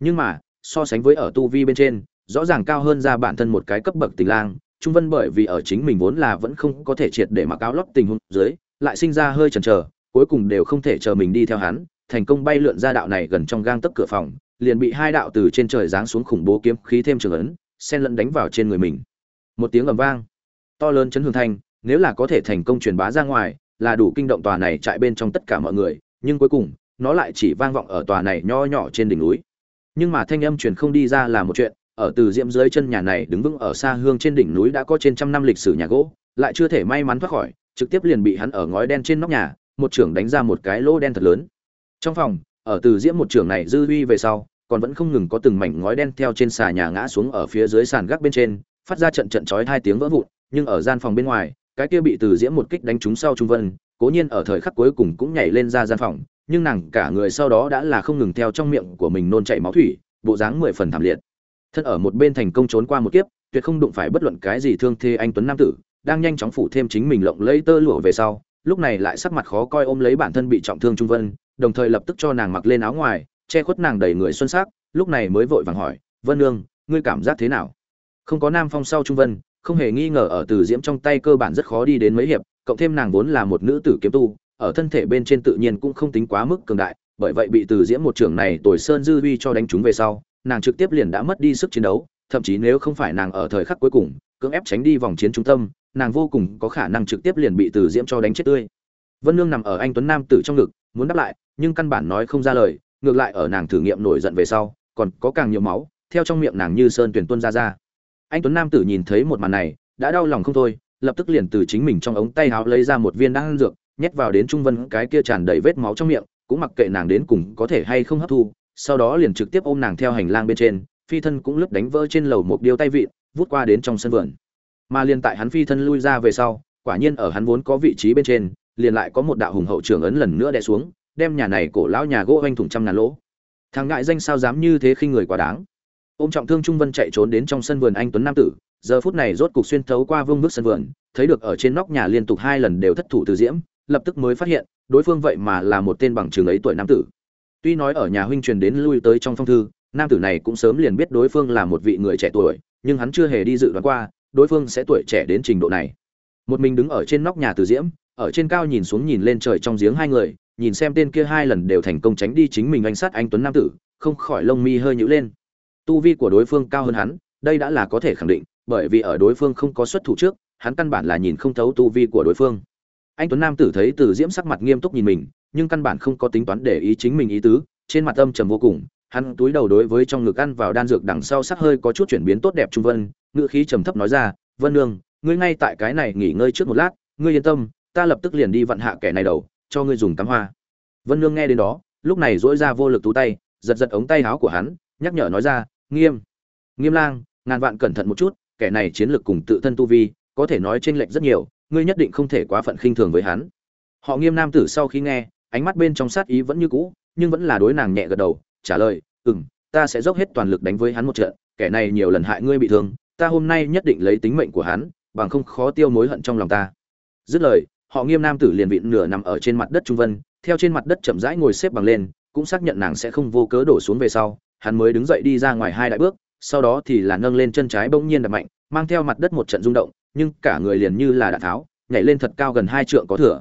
Nhưng mà, so sánh với ở tu vi bên trên, rõ ràng cao hơn ra bản thân một cái cấp bậc tình lang, trung vân bởi vì ở chính mình vốn là vẫn không có thể triệt để mặc áo lót tình huống dưới, lại sinh ra hơi chần chờ, cuối cùng đều không thể chờ mình đi theo hắn, thành công bay lượn ra đạo này gần trong gang tấc cửa phòng, liền bị hai đạo từ trên trời giáng xuống khủng bố kiếm khí thêm trường ấn, xen lẫn đánh vào trên người mình một tiếng ầm vang. To lớn chấn hương thanh nếu là có thể thành công truyền bá ra ngoài, là đủ kinh động tòa này chạy bên trong tất cả mọi người, nhưng cuối cùng, nó lại chỉ vang vọng ở tòa này nho nhỏ trên đỉnh núi. Nhưng mà thanh âm truyền không đi ra là một chuyện, ở từ diễm dưới chân nhà này đứng vững ở xa hương trên đỉnh núi đã có trên trăm năm lịch sử nhà gỗ, lại chưa thể may mắn thoát khỏi, trực tiếp liền bị hắn ở ngói đen trên nóc nhà, một trưởng đánh ra một cái lỗ đen thật lớn. Trong phòng, ở từ diễm một trưởng này dư huy về sau, còn vẫn không ngừng có từng mảnh ngói đen theo trên xà nhà ngã xuống ở phía dưới sàn gác bên trên phát ra trận trận chói hai tiếng vỡ vụn, nhưng ở gian phòng bên ngoài, cái kia bị từ diễm một kích đánh trúng sau trung vân, cố nhiên ở thời khắc cuối cùng cũng nhảy lên ra gian phòng, nhưng nàng cả người sau đó đã là không ngừng theo trong miệng của mình nôn chảy máu thủy, bộ dáng mười phần thảm liệt. Thân ở một bên thành công trốn qua một kiếp, tuyệt không đụng phải bất luận cái gì thương thê anh tuấn nam tử, đang nhanh chóng phủ thêm chính mình lộng lấy tơ lụa về sau, lúc này lại sắc mặt khó coi ôm lấy bản thân bị trọng thương trung vân, đồng thời lập tức cho nàng mặc lên áo ngoài, che khuất nàng đầy người xuân sắc, lúc này mới vội vàng hỏi, vân nương, ngươi cảm giác thế nào? Không có nam phong sau trung vân, không hề nghi ngờ ở từ diễm trong tay cơ bản rất khó đi đến mấy hiệp, cộng thêm nàng vốn là một nữ tử kiếm tu, ở thân thể bên trên tự nhiên cũng không tính quá mức cường đại, bởi vậy bị từ diễm một trưởng này tồi sơn dư vi cho đánh trúng về sau, nàng trực tiếp liền đã mất đi sức chiến đấu, thậm chí nếu không phải nàng ở thời khắc cuối cùng, cưỡng ép tránh đi vòng chiến trung tâm, nàng vô cùng có khả năng trực tiếp liền bị từ diễm cho đánh chết tươi. Vân nương nằm ở anh tuấn nam tử trong ngực, muốn đáp lại, nhưng căn bản nói không ra lời, ngược lại ở nàng thử nghiệm nổi giận về sau, còn có càng nhiều máu, theo trong miệng nàng như sơn tuyển tuôn ra ra anh tuấn nam tử nhìn thấy một màn này, đã đau lòng không thôi, lập tức liền từ chính mình trong ống tay áo lấy ra một viên đan dược, nhét vào đến trung vân cái kia tràn đầy vết máu trong miệng, cũng mặc kệ nàng đến cùng có thể hay không hấp thu, sau đó liền trực tiếp ôm nàng theo hành lang bên trên, phi thân cũng lướt đánh vỡ trên lầu một điêu tay vịn, vút qua đến trong sân vườn. Mà liền tại hắn phi thân lui ra về sau, quả nhiên ở hắn vốn có vị trí bên trên, liền lại có một đạo hùng hậu trưởng ấn lần nữa đè xuống, đem nhà này cổ lão nhà gỗ oanh thủng trăm ngàn lỗ. Thằng ngại danh sao dám như thế khi người quá đáng ôm trọng thương trung vân chạy trốn đến trong sân vườn anh tuấn nam tử, giờ phút này rốt cục xuyên thấu qua vương bước sân vườn, thấy được ở trên nóc nhà liên tục hai lần đều thất thủ từ diễm, lập tức mới phát hiện, đối phương vậy mà là một tên bằng trường ấy tuổi nam tử. Tuy nói ở nhà huynh truyền đến lui tới trong phong thư, nam tử này cũng sớm liền biết đối phương là một vị người trẻ tuổi, nhưng hắn chưa hề đi dự đoán qua, đối phương sẽ tuổi trẻ đến trình độ này. Một mình đứng ở trên nóc nhà từ diễm, ở trên cao nhìn xuống nhìn lên trời trong giếng hai người, nhìn xem tên kia hai lần đều thành công tránh đi chính mình anh sát anh tuấn nam tử, không khỏi lông mi hơi nhữ lên tu vi của đối phương cao hơn hắn, đây đã là có thể khẳng định, bởi vì ở đối phương không có xuất thủ trước, hắn căn bản là nhìn không thấu tu vi của đối phương. Anh tuấn nam tử thấy từ diễm sắc mặt nghiêm túc nhìn mình, nhưng căn bản không có tính toán để ý chính mình ý tứ, trên mặt âm trầm vô cùng, hắn túi đầu đối với trong ngực ăn vào đan dược đằng sau sắc hơi có chút chuyển biến tốt đẹp trung vân ngự khí trầm thấp nói ra, vân nương, ngươi ngay tại cái này nghỉ ngơi trước một lát, ngươi yên tâm, ta lập tức liền đi vận hạ kẻ này đầu, cho ngươi dùng tắm hoa. Vân nương nghe đến đó, lúc này dỗi ra vô lực tú tay, giật giật ống tay áo của hắn, nhắc nhở nói ra nghiêm. Nghiêm lang, ngàn vạn cẩn thận một chút, kẻ này chiến lược cùng tự thân tu vi, có thể nói chênh lệch rất nhiều, ngươi nhất định không thể quá phận khinh thường với hắn. Họ nghiêm nam tử sau khi nghe, ánh mắt bên trong sát ý vẫn như cũ, nhưng vẫn là đối nàng nhẹ gật đầu, trả lời, ừm, ta sẽ dốc hết toàn lực đánh với hắn một trận, kẻ này nhiều lần hại ngươi bị thương, ta hôm nay nhất định lấy tính mệnh của hắn, bằng không khó tiêu mối hận trong lòng ta. Dứt lời, họ nghiêm nam tử liền vịn nửa nằm ở trên mặt đất trung vân, theo trên mặt đất chậm rãi ngồi xếp bằng lên, cũng xác nhận nàng sẽ không vô cớ đổ xuống về sau hắn mới đứng dậy đi ra ngoài hai đại bước, sau đó thì là nâng lên chân trái bỗng nhiên đập mạnh, mang theo mặt đất một trận rung động, nhưng cả người liền như là đạn tháo, nhảy lên thật cao gần hai trượng có thừa.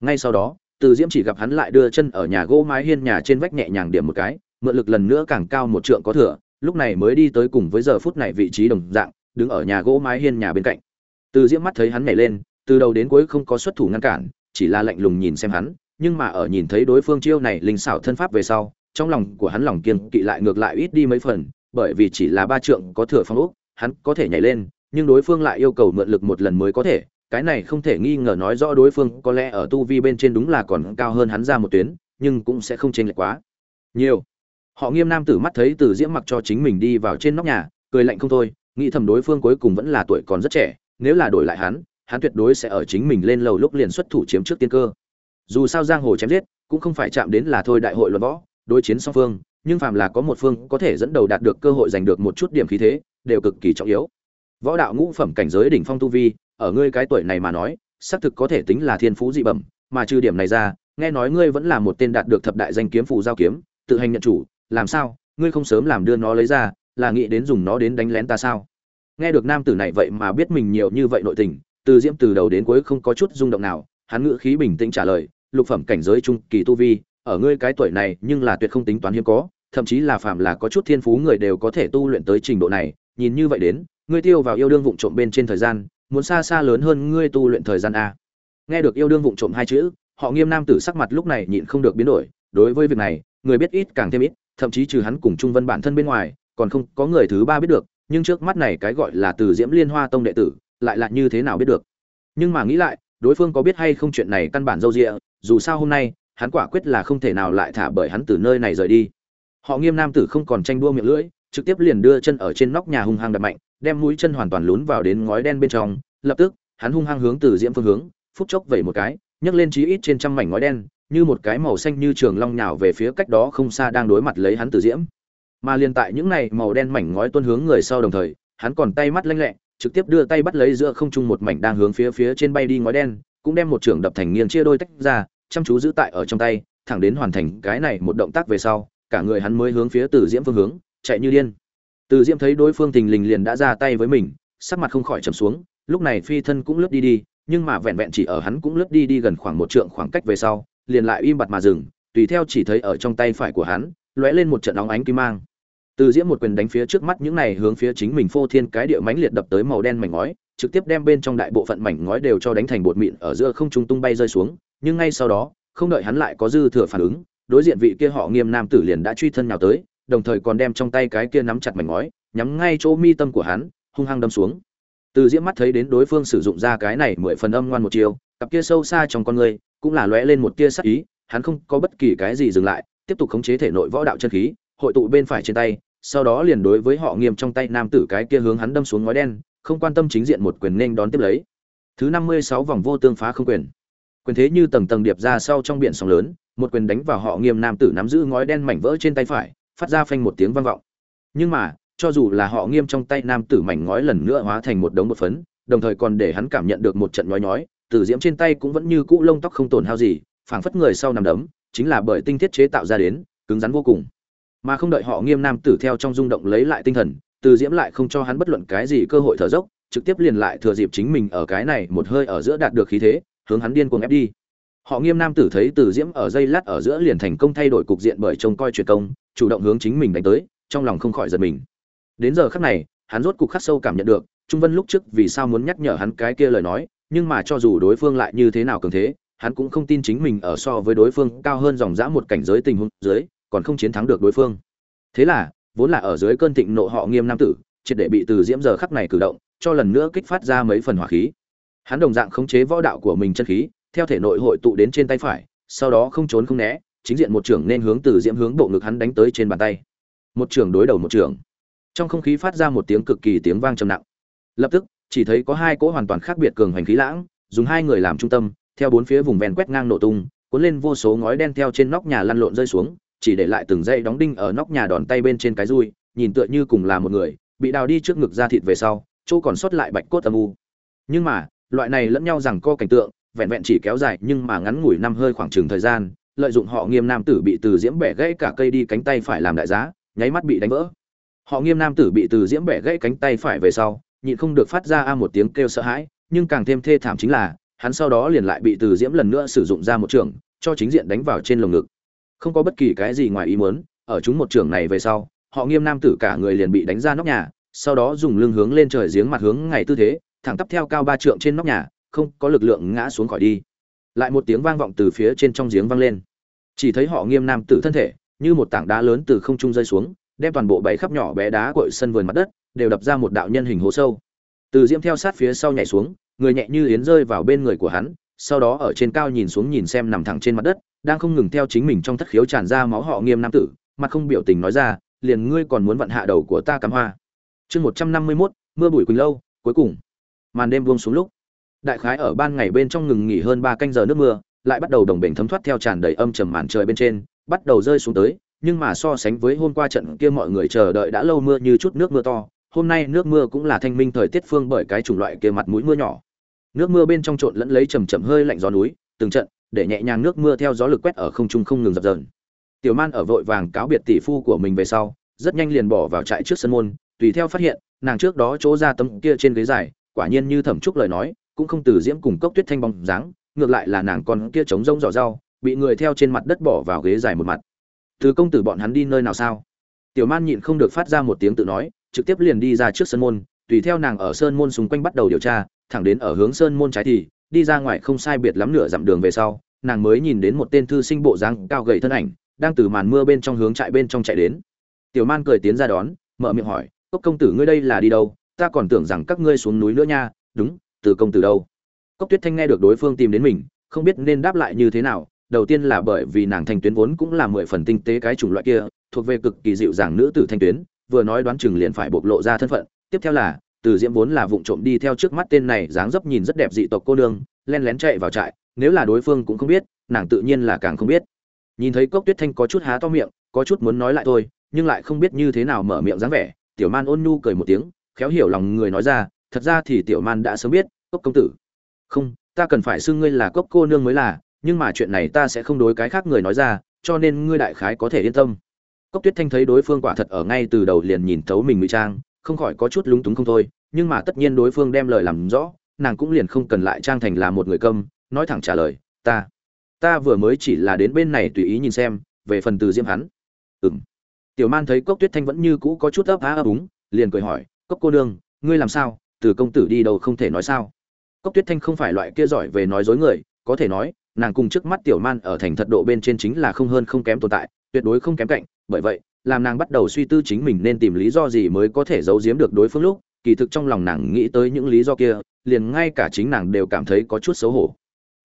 Ngay sau đó, từ diễm chỉ gặp hắn lại đưa chân ở nhà gỗ mái hiên nhà trên vách nhẹ nhàng điểm một cái, mượn lực lần nữa càng cao một trượng có thừa, lúc này mới đi tới cùng với giờ phút này vị trí đồng dạng, đứng ở nhà gỗ mái hiên nhà bên cạnh. Từ diễm mắt thấy hắn nhảy lên, từ đầu đến cuối không có xuất thủ ngăn cản, chỉ là lạnh lùng nhìn xem hắn, nhưng mà ở nhìn thấy đối phương chiêu này linh xảo thân pháp về sau trong lòng của hắn lòng kiên kỵ lại ngược lại ít đi mấy phần, bởi vì chỉ là ba trượng có thừa phong ốc, hắn có thể nhảy lên, nhưng đối phương lại yêu cầu mượn lực một lần mới có thể. Cái này không thể nghi ngờ nói rõ đối phương có lẽ ở tu vi bên trên đúng là còn cao hơn hắn ra một tuyến, nhưng cũng sẽ không chênh lệch quá. Nhiều. Họ nghiêm nam tử mắt thấy từ diễm mặc cho chính mình đi vào trên nóc nhà, cười lạnh không thôi, nghĩ thầm đối phương cuối cùng vẫn là tuổi còn rất trẻ, nếu là đổi lại hắn hắn tuyệt đối sẽ ở chính mình lên lầu lúc liền xuất thủ chiếm trước tiên cơ. Dù sao giang hồ chém giết, cũng không phải chạm đến là thôi đại hội luận võ đối chiến song phương, nhưng phàm là có một phương có thể dẫn đầu đạt được cơ hội giành được một chút điểm khí thế, đều cực kỳ trọng yếu. Võ đạo ngũ phẩm cảnh giới đỉnh phong tu vi, ở ngươi cái tuổi này mà nói, xác thực có thể tính là thiên phú dị bẩm, mà trừ điểm này ra, nghe nói ngươi vẫn là một tên đạt được thập đại danh kiếm phù giao kiếm, tự hành nhận chủ, làm sao, ngươi không sớm làm đưa nó lấy ra, là nghĩ đến dùng nó đến đánh lén ta sao? Nghe được nam tử này vậy mà biết mình nhiều như vậy nội tình, từ diễm từ đầu đến cuối không có chút rung động nào, hắn ngữ khí bình tĩnh trả lời, lục phẩm cảnh giới trung kỳ tu vi ở ngươi cái tuổi này nhưng là tuyệt không tính toán hiếm có, thậm chí là phạm là có chút thiên phú người đều có thể tu luyện tới trình độ này, nhìn như vậy đến, ngươi tiêu vào yêu đương vụng trộm bên trên thời gian, muốn xa xa lớn hơn ngươi tu luyện thời gian a. Nghe được yêu đương vụng trộm hai chữ, họ nghiêm nam tử sắc mặt lúc này nhịn không được biến đổi, đối với việc này, người biết ít càng thêm ít, thậm chí trừ hắn cùng trung vân bản thân bên ngoài, còn không có người thứ ba biết được, nhưng trước mắt này cái gọi là từ diễm liên hoa tông đệ tử, lại là như thế nào biết được? Nhưng mà nghĩ lại, đối phương có biết hay không chuyện này căn bản dâu dịa, dù sao hôm nay hắn quả quyết là không thể nào lại thả bởi hắn từ nơi này rời đi. Họ nghiêm nam tử không còn tranh đua miệng lưỡi, trực tiếp liền đưa chân ở trên nóc nhà hung hăng đập mạnh, đem mũi chân hoàn toàn lún vào đến ngói đen bên trong, lập tức, hắn hung hăng hướng từ diễm phương hướng, phút chốc vẩy một cái, nhấc lên chí ít trên trăm mảnh ngói đen, như một cái màu xanh như trường long nhào về phía cách đó không xa đang đối mặt lấy hắn từ diễm. Mà liền tại những này màu đen mảnh ngói tuôn hướng người sau đồng thời, hắn còn tay mắt lanh lẹ, trực tiếp đưa tay bắt lấy giữa không trung một mảnh đang hướng phía phía trên bay đi ngói đen, cũng đem một trường đập thành nghiêng chia đôi tách ra chăm chú giữ tại ở trong tay, thẳng đến hoàn thành cái này một động tác về sau, cả người hắn mới hướng phía từ diễm phương hướng, chạy như điên. Từ diễm thấy đối phương tình lình liền đã ra tay với mình, sắc mặt không khỏi trầm xuống, lúc này phi thân cũng lướt đi đi, nhưng mà vẹn vẹn chỉ ở hắn cũng lướt đi đi gần khoảng một trượng khoảng cách về sau, liền lại im bặt mà dừng, tùy theo chỉ thấy ở trong tay phải của hắn, lóe lên một trận óng ánh kim mang. Từ diễm một quyền đánh phía trước mắt những này hướng phía chính mình phô thiên cái địa mãnh liệt đập tới màu đen mảnh ngói, trực tiếp đem bên trong đại bộ phận mảnh ngói đều cho đánh thành bột mịn ở giữa không trung tung bay rơi xuống nhưng ngay sau đó, không đợi hắn lại có dư thừa phản ứng, đối diện vị kia họ nghiêm nam tử liền đã truy thân nào tới, đồng thời còn đem trong tay cái kia nắm chặt mảnh ngói, nhắm ngay chỗ mi tâm của hắn, hung hăng đâm xuống. Từ diễm mắt thấy đến đối phương sử dụng ra cái này mười phần âm ngoan một chiều, cặp kia sâu xa trong con người cũng là lóe lên một tia sắc ý, hắn không có bất kỳ cái gì dừng lại, tiếp tục khống chế thể nội võ đạo chân khí, hội tụ bên phải trên tay, sau đó liền đối với họ nghiêm trong tay nam tử cái kia hướng hắn đâm xuống ngói đen, không quan tâm chính diện một quyền nên đón tiếp lấy. Thứ năm mươi sáu vòng vô tương phá không quyền quyền thế như tầng tầng điệp ra sau trong biển sóng lớn, một quyền đánh vào họ nghiêm nam tử nắm giữ ngói đen mảnh vỡ trên tay phải, phát ra phanh một tiếng vang vọng. Nhưng mà, cho dù là họ nghiêm trong tay nam tử mảnh ngói lần nữa hóa thành một đống một phấn, đồng thời còn để hắn cảm nhận được một trận nhói nhói, từ diễm trên tay cũng vẫn như cũ lông tóc không tổn hao gì, phảng phất người sau nằm đấm, chính là bởi tinh thiết chế tạo ra đến, cứng rắn vô cùng. Mà không đợi họ nghiêm nam tử theo trong rung động lấy lại tinh thần, từ diễm lại không cho hắn bất luận cái gì cơ hội thở dốc, trực tiếp liền lại thừa dịp chính mình ở cái này một hơi ở giữa đạt được khí thế hướng hắn điên cuồng ép đi. Họ nghiêm nam tử thấy từ diễm ở dây lát ở giữa liền thành công thay đổi cục diện bởi trông coi truyền công, chủ động hướng chính mình đánh tới, trong lòng không khỏi giật mình. Đến giờ khắc này, hắn rốt cục khắc sâu cảm nhận được, trung vân lúc trước vì sao muốn nhắc nhở hắn cái kia lời nói, nhưng mà cho dù đối phương lại như thế nào cường thế, hắn cũng không tin chính mình ở so với đối phương cao hơn dòng dã một cảnh giới tình huống dưới, còn không chiến thắng được đối phương. Thế là, vốn là ở dưới cơn thịnh nộ họ nghiêm nam tử, triệt để bị từ diễm giờ khắc này cử động, cho lần nữa kích phát ra mấy phần hỏa khí hắn đồng dạng khống chế võ đạo của mình chân khí, theo thể nội hội tụ đến trên tay phải, sau đó không trốn không né, chính diện một trưởng nên hướng từ diễm hướng bộ ngực hắn đánh tới trên bàn tay. Một trưởng đối đầu một trưởng. Trong không khí phát ra một tiếng cực kỳ tiếng vang trầm nặng. Lập tức, chỉ thấy có hai cỗ hoàn toàn khác biệt cường hành khí lãng, dùng hai người làm trung tâm, theo bốn phía vùng ven quét ngang nổ tung, cuốn lên vô số ngói đen theo trên nóc nhà lăn lộn rơi xuống, chỉ để lại từng dây đóng đinh ở nóc nhà đòn tay bên trên cái rui, nhìn tựa như cùng là một người, bị đào đi trước ngực ra thịt về sau, chỗ còn sót lại bạch cốt âm u. Nhưng mà loại này lẫn nhau rằng co cảnh tượng, vẹn vẹn chỉ kéo dài nhưng mà ngắn ngủi năm hơi khoảng chừng thời gian, lợi dụng họ nghiêm nam tử bị từ diễm bẻ gãy cả cây đi cánh tay phải làm đại giá, nháy mắt bị đánh vỡ. Họ nghiêm nam tử bị từ diễm bẻ gãy cánh tay phải về sau, nhịn không được phát ra a một tiếng kêu sợ hãi, nhưng càng thêm thê thảm chính là, hắn sau đó liền lại bị từ diễm lần nữa sử dụng ra một trường, cho chính diện đánh vào trên lồng ngực. Không có bất kỳ cái gì ngoài ý muốn, ở chúng một trường này về sau, họ nghiêm nam tử cả người liền bị đánh ra nóc nhà, sau đó dùng lưng hướng lên trời giếng mặt hướng ngày tư thế thẳng tắp theo cao ba trượng trên nóc nhà, không có lực lượng ngã xuống khỏi đi. Lại một tiếng vang vọng từ phía trên trong giếng vang lên. Chỉ thấy họ nghiêm nam tử thân thể, như một tảng đá lớn từ không trung rơi xuống, đem toàn bộ bẫy khắp nhỏ bé đá cội sân vườn mặt đất, đều đập ra một đạo nhân hình hố sâu. Từ diễm theo sát phía sau nhảy xuống, người nhẹ như yến rơi vào bên người của hắn, sau đó ở trên cao nhìn xuống nhìn xem nằm thẳng trên mặt đất, đang không ngừng theo chính mình trong thất khiếu tràn ra máu họ nghiêm nam tử, mặt không biểu tình nói ra, liền ngươi còn muốn vặn hạ đầu của ta cắm hoa. Chương một trăm năm mươi mốt, mưa bụi quỳnh lâu, cuối cùng màn đêm buông xuống lúc, đại khái ở ban ngày bên trong ngừng nghỉ hơn ba canh giờ nước mưa, lại bắt đầu đồng bình thấm thoát theo tràn đầy âm trầm màn trời bên trên, bắt đầu rơi xuống tới, nhưng mà so sánh với hôm qua trận kia mọi người chờ đợi đã lâu mưa như chút nước mưa to, hôm nay nước mưa cũng là thanh minh thời tiết phương bởi cái chủng loại kia mặt mũi mưa nhỏ. Nước mưa bên trong trộn lẫn lấy chầm chậm hơi lạnh gió núi, từng trận, để nhẹ nhàng nước mưa theo gió lực quét ở không trung không ngừng dập dờn. Tiểu man ở vội vàng cáo biệt tỷ phu của mình về sau, rất nhanh liền bỏ vào trại trước sân môn, tùy theo phát hiện, nàng trước đó chỗ ra tấm kia trên ghế dài quả nhiên như thẩm trúc lời nói, cũng không từ diễm cùng cốc tuyết thanh bóng dáng, ngược lại là nàng con kia trống rông giỏ rau, bị người theo trên mặt đất bỏ vào ghế dài một mặt. Từ công tử bọn hắn đi nơi nào sao? Tiểu man nhịn không được phát ra một tiếng tự nói, trực tiếp liền đi ra trước sân môn, tùy theo nàng ở sơn môn xung quanh bắt đầu điều tra, thẳng đến ở hướng sơn môn trái thì, đi ra ngoài không sai biệt lắm nửa dặm đường về sau, nàng mới nhìn đến một tên thư sinh bộ dáng cao gầy thân ảnh, đang từ màn mưa bên trong hướng trại bên trong chạy đến. Tiểu man cười tiến ra đón, mở miệng hỏi, cốc công tử ngươi đây là đi đâu? Ta còn tưởng rằng các ngươi xuống núi nữa nha, đúng, từ công từ đâu. Cốc tuyết thanh nghe được đối phương tìm đến mình, không biết nên đáp lại như thế nào, đầu tiên là bởi vì nàng thanh tuyến vốn cũng là mười phần tinh tế cái chủng loại kia, thuộc về cực kỳ dịu dàng nữ tử thanh tuyến, vừa nói đoán chừng liền phải bộc lộ ra thân phận. Tiếp theo là, từ diễm vốn là vụng trộm đi theo trước mắt tên này, dáng dấp nhìn rất đẹp dị tộc cô nương, len lén chạy vào trại, nếu là đối phương cũng không biết, nàng tự nhiên là càng không biết. Nhìn thấy cốc tuyết thanh có chút há to miệng, có chút muốn nói lại thôi, nhưng lại không biết như thế nào mở miệng dáng vẻ, tiểu man ôn nhu cười một tiếng khéo hiểu lòng người nói ra, thật ra thì tiểu man đã sớm biết, cốc công tử. Không, ta cần phải xưng ngươi là cốc cô nương mới là, nhưng mà chuyện này ta sẽ không đối cái khác người nói ra, cho nên ngươi đại khái có thể yên tâm. Cốc tuyết thanh thấy đối phương quả thật ở ngay từ đầu liền nhìn thấu mình ngụy trang, không khỏi có chút lúng túng không thôi, nhưng mà tất nhiên đối phương đem lời làm rõ, nàng cũng liền không cần lại trang thành là một người câm, nói thẳng trả lời, ta ta vừa mới chỉ là đến bên này tùy ý nhìn xem, về phần từ diêm hắn. Ừng tiểu man thấy cốc tuyết thanh vẫn như cũ có chút ấp á ấp úng, liền cười hỏi cốc cô nương, ngươi làm sao? Từ công tử đi đâu không thể nói sao? Cốc tuyết thanh không phải loại kia giỏi về nói dối người, có thể nói, nàng cùng trước mắt tiểu man ở thành thật độ bên trên chính là không hơn không kém tồn tại, tuyệt đối không kém cạnh, bởi vậy, làm nàng bắt đầu suy tư chính mình nên tìm lý do gì mới có thể giấu giếm được đối phương lúc, kỳ thực trong lòng nàng nghĩ tới những lý do kia, liền ngay cả chính nàng đều cảm thấy có chút xấu hổ.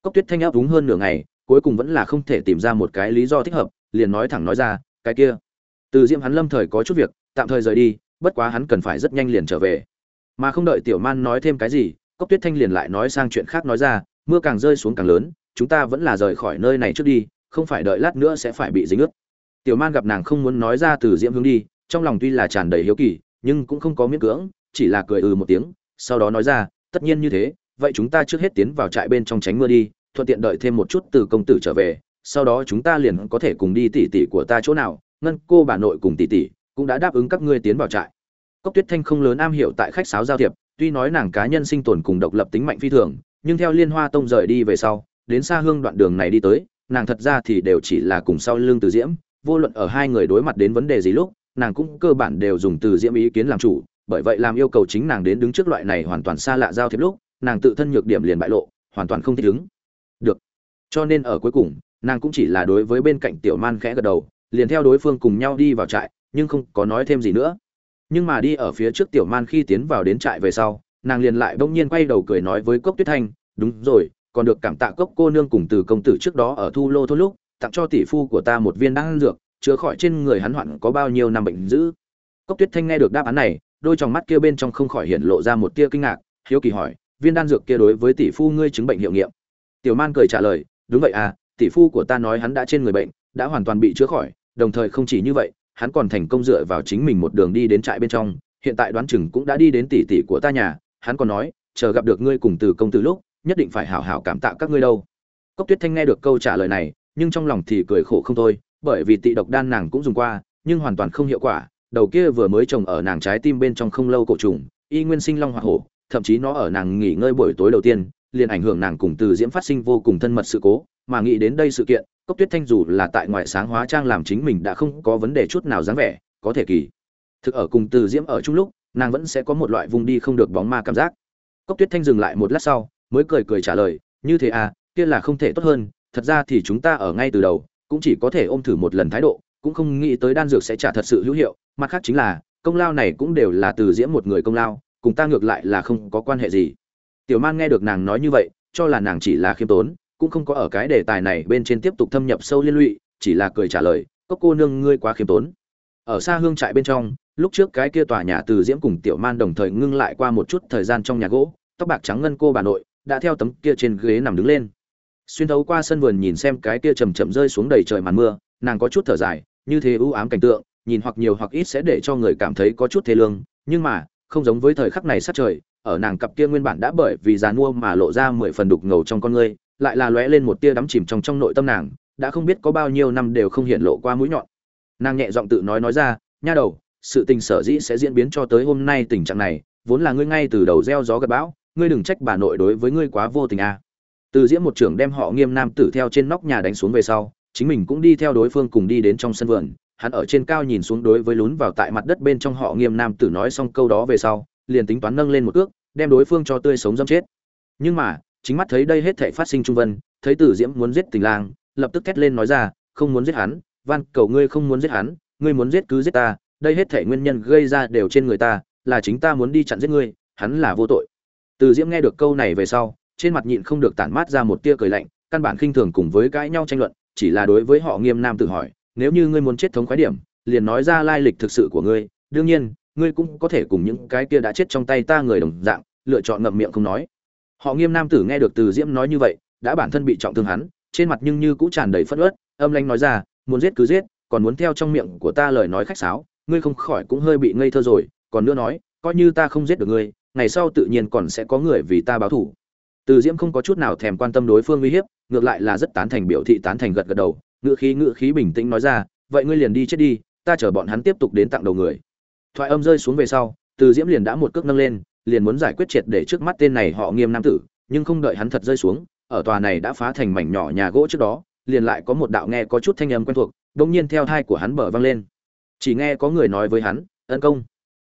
Cốc tuyết thanh áp đúng hơn nửa ngày, cuối cùng vẫn là không thể tìm ra một cái lý do thích hợp, liền nói thẳng nói ra, cái kia. Từ diễm hắn lâm thời có chút việc, tạm thời rời đi bất quá hắn cần phải rất nhanh liền trở về. Mà không đợi tiểu man nói thêm cái gì, cốc tuyết thanh liền lại nói sang chuyện khác nói ra, mưa càng rơi xuống càng lớn, chúng ta vẫn là rời khỏi nơi này trước đi, không phải đợi lát nữa sẽ phải bị dính ướt. Tiểu man gặp nàng không muốn nói ra từ diễm hướng đi, trong lòng tuy là tràn đầy hiếu kỳ, nhưng cũng không có miễn cưỡng, chỉ là cười ừ một tiếng, sau đó nói ra, tất nhiên như thế, vậy chúng ta trước hết tiến vào trại bên trong tránh mưa đi, thuận tiện đợi thêm một chút từ công tử trở về, sau đó chúng ta liền có thể cùng đi tỉ tỉ của ta chỗ nào, ngân cô bà nội cùng tỉ tỉ cũng đã đáp ứng các ngươi tiến vào trại. Cốc tuyết thanh không lớn am hiểu tại khách sáo giao thiệp, tuy nói nàng cá nhân sinh tồn cùng độc lập tính mạnh phi thường, nhưng theo liên hoa tông rời đi về sau, đến xa hương đoạn đường này đi tới, nàng thật ra thì đều chỉ là cùng sau lưng từ diễm, vô luận ở hai người đối mặt đến vấn đề gì lúc, nàng cũng cơ bản đều dùng từ diễm ý kiến làm chủ, bởi vậy làm yêu cầu chính nàng đến đứng trước loại này hoàn toàn xa lạ giao thiệp lúc, nàng tự thân nhược điểm liền bại lộ, hoàn toàn không thích ứng. Được. Cho nên ở cuối cùng, nàng cũng chỉ là đối với bên cạnh tiểu man khẽ gật đầu, liền theo đối phương cùng nhau đi vào trại nhưng không có nói thêm gì nữa. Nhưng mà đi ở phía trước tiểu man khi tiến vào đến trại về sau, nàng liền lại bỗng nhiên quay đầu cười nói với cốc tuyết thanh, đúng rồi, còn được cảm tạ cốc cô nương cùng từ công tử trước đó ở thu lô thôn lúc, tặng cho tỷ phu của ta một viên đan dược, chữa khỏi trên người hắn hoạn có bao nhiêu năm bệnh dữ. Cốc tuyết thanh nghe được đáp án này, đôi tròng mắt kia bên trong không khỏi hiện lộ ra một tia kinh ngạc, hiếu kỳ hỏi, viên đan dược kia đối với tỷ phu ngươi chứng bệnh hiệu nghiệm? Tiểu man cười trả lời, đúng vậy à tỷ phu của ta nói hắn đã trên người bệnh, đã hoàn toàn bị chữa khỏi, đồng thời không chỉ như vậy hắn còn thành công dựa vào chính mình một đường đi đến trại bên trong, hiện tại đoán chừng cũng đã đi đến tỷ tỷ của ta nhà, hắn còn nói, chờ gặp được ngươi cùng từ công tử lúc, nhất định phải hảo hảo cảm tạ các ngươi đâu. Cốc tuyết thanh nghe được câu trả lời này, nhưng trong lòng thì cười khổ không thôi, bởi vì tị độc đan nàng cũng dùng qua, nhưng hoàn toàn không hiệu quả, đầu kia vừa mới trồng ở nàng trái tim bên trong không lâu cổ trùng, y nguyên sinh long hoa hổ, thậm chí nó ở nàng nghỉ ngơi buổi tối đầu tiên, liền ảnh hưởng nàng cùng từ diễm phát sinh vô cùng thân mật sự cố, mà nghĩ đến đây sự kiện cốc tuyết thanh dù là tại ngoại sáng hóa trang làm chính mình đã không có vấn đề chút nào dáng vẻ, có thể kỳ. Thực ở cùng từ diễm ở chung lúc, nàng vẫn sẽ có một loại vùng đi không được bóng ma cảm giác. Cốc tuyết thanh dừng lại một lát sau, mới cười cười trả lời, như thế à kia là không thể tốt hơn, thật ra thì chúng ta ở ngay từ đầu, cũng chỉ có thể ôm thử một lần thái độ, cũng không nghĩ tới đan dược sẽ trả thật sự hữu hiệu, mặt khác chính là, công lao này cũng đều là từ diễm một người công lao, cùng ta ngược lại là không có quan hệ gì. Tiểu man nghe được nàng nói như vậy, cho là nàng chỉ là khiêm tốn cũng không có ở cái đề tài này bên trên tiếp tục thâm nhập sâu liên lụy, chỉ là cười trả lời, cốc cô nương, ngươi quá khiêm tốn. Ở xa hương trại bên trong, lúc trước cái kia tòa nhà từ diễm cùng tiểu man đồng thời ngưng lại qua một chút thời gian trong nhà gỗ, tóc bạc trắng ngân cô bà nội đã theo tấm kia trên ghế nằm đứng lên. Xuyên thấu qua sân vườn nhìn xem cái kia chầm chậm rơi xuống đầy trời màn mưa, nàng có chút thở dài, như thế ưu ám cảnh tượng, nhìn hoặc nhiều hoặc ít sẽ để cho người cảm thấy có chút thế lương, nhưng mà, không giống với thời khắc này sát trời, ở nàng cặp kia nguyên bản đã bởi vì già mua mà lộ ra mười phần đục ngầu trong con ngươi lại là lóe lên một tia đắm chìm trong trong nội tâm nàng, đã không biết có bao nhiêu năm đều không hiện lộ qua mũi nhọn. Nàng nhẹ giọng tự nói nói ra, nha đầu, sự tình sở dĩ sẽ diễn biến cho tới hôm nay tình trạng này, vốn là ngươi ngay từ đầu gieo gió gặp bão, ngươi đừng trách bà nội đối với ngươi quá vô tình à. từ diễm một trưởng đem họ nghiêm nam tử theo trên nóc nhà đánh xuống về sau, chính mình cũng đi theo đối phương cùng đi đến trong sân vườn. Hắn ở trên cao nhìn xuống đối với lún vào tại mặt đất bên trong họ nghiêm nam tử nói xong câu đó về sau, liền tính toán nâng lên một cước, đem đối phương cho tươi sống dâm chết. Nhưng mà chính mắt thấy đây hết thảy phát sinh trung vân, thấy tử diễm muốn giết tình lang, lập tức thét lên nói ra, không muốn giết hắn, van cầu ngươi không muốn giết hắn, ngươi muốn giết cứ giết ta, đây hết thảy nguyên nhân gây ra đều trên người ta, là chính ta muốn đi chặn giết ngươi, hắn là vô tội. Từ diễm nghe được câu này về sau, trên mặt nhịn không được tản mát ra một tia cười lạnh, căn bản khinh thường cùng với cãi nhau tranh luận, chỉ là đối với họ nghiêm nam tự hỏi, nếu như ngươi muốn chết thống khoái điểm, liền nói ra lai lịch thực sự của ngươi, đương nhiên, ngươi cũng có thể cùng những cái kia đã chết trong tay ta người đồng dạng, lựa chọn ngậm miệng không nói họ nghiêm nam tử nghe được từ diễm nói như vậy, đã bản thân bị trọng thương hắn, trên mặt nhưng như cũng tràn đầy phất ớt âm lanh nói ra, muốn giết cứ giết, còn muốn theo trong miệng của ta lời nói khách sáo, ngươi không khỏi cũng hơi bị ngây thơ rồi, còn nữa nói, coi như ta không giết được ngươi, ngày sau tự nhiên còn sẽ có người vì ta báo thủ từ diễm không có chút nào thèm quan tâm đối phương uy hiếp, ngược lại là rất tán thành biểu thị tán thành gật gật đầu ngựa khí ngựa khí bình tĩnh nói ra, vậy ngươi liền đi chết đi, ta chờ bọn hắn tiếp tục đến tặng đầu người. Thoại âm rơi xuống về sau, từ diễm liền đã một cước nâng lên liền muốn giải quyết triệt để trước mắt tên này họ nghiêm nam tử, nhưng không đợi hắn thật rơi xuống, ở tòa này đã phá thành mảnh nhỏ nhà gỗ trước đó, liền lại có một đạo nghe có chút thanh âm quen thuộc đông nhiên theo thai của hắn bở vang lên. Chỉ nghe có người nói với hắn, ân công,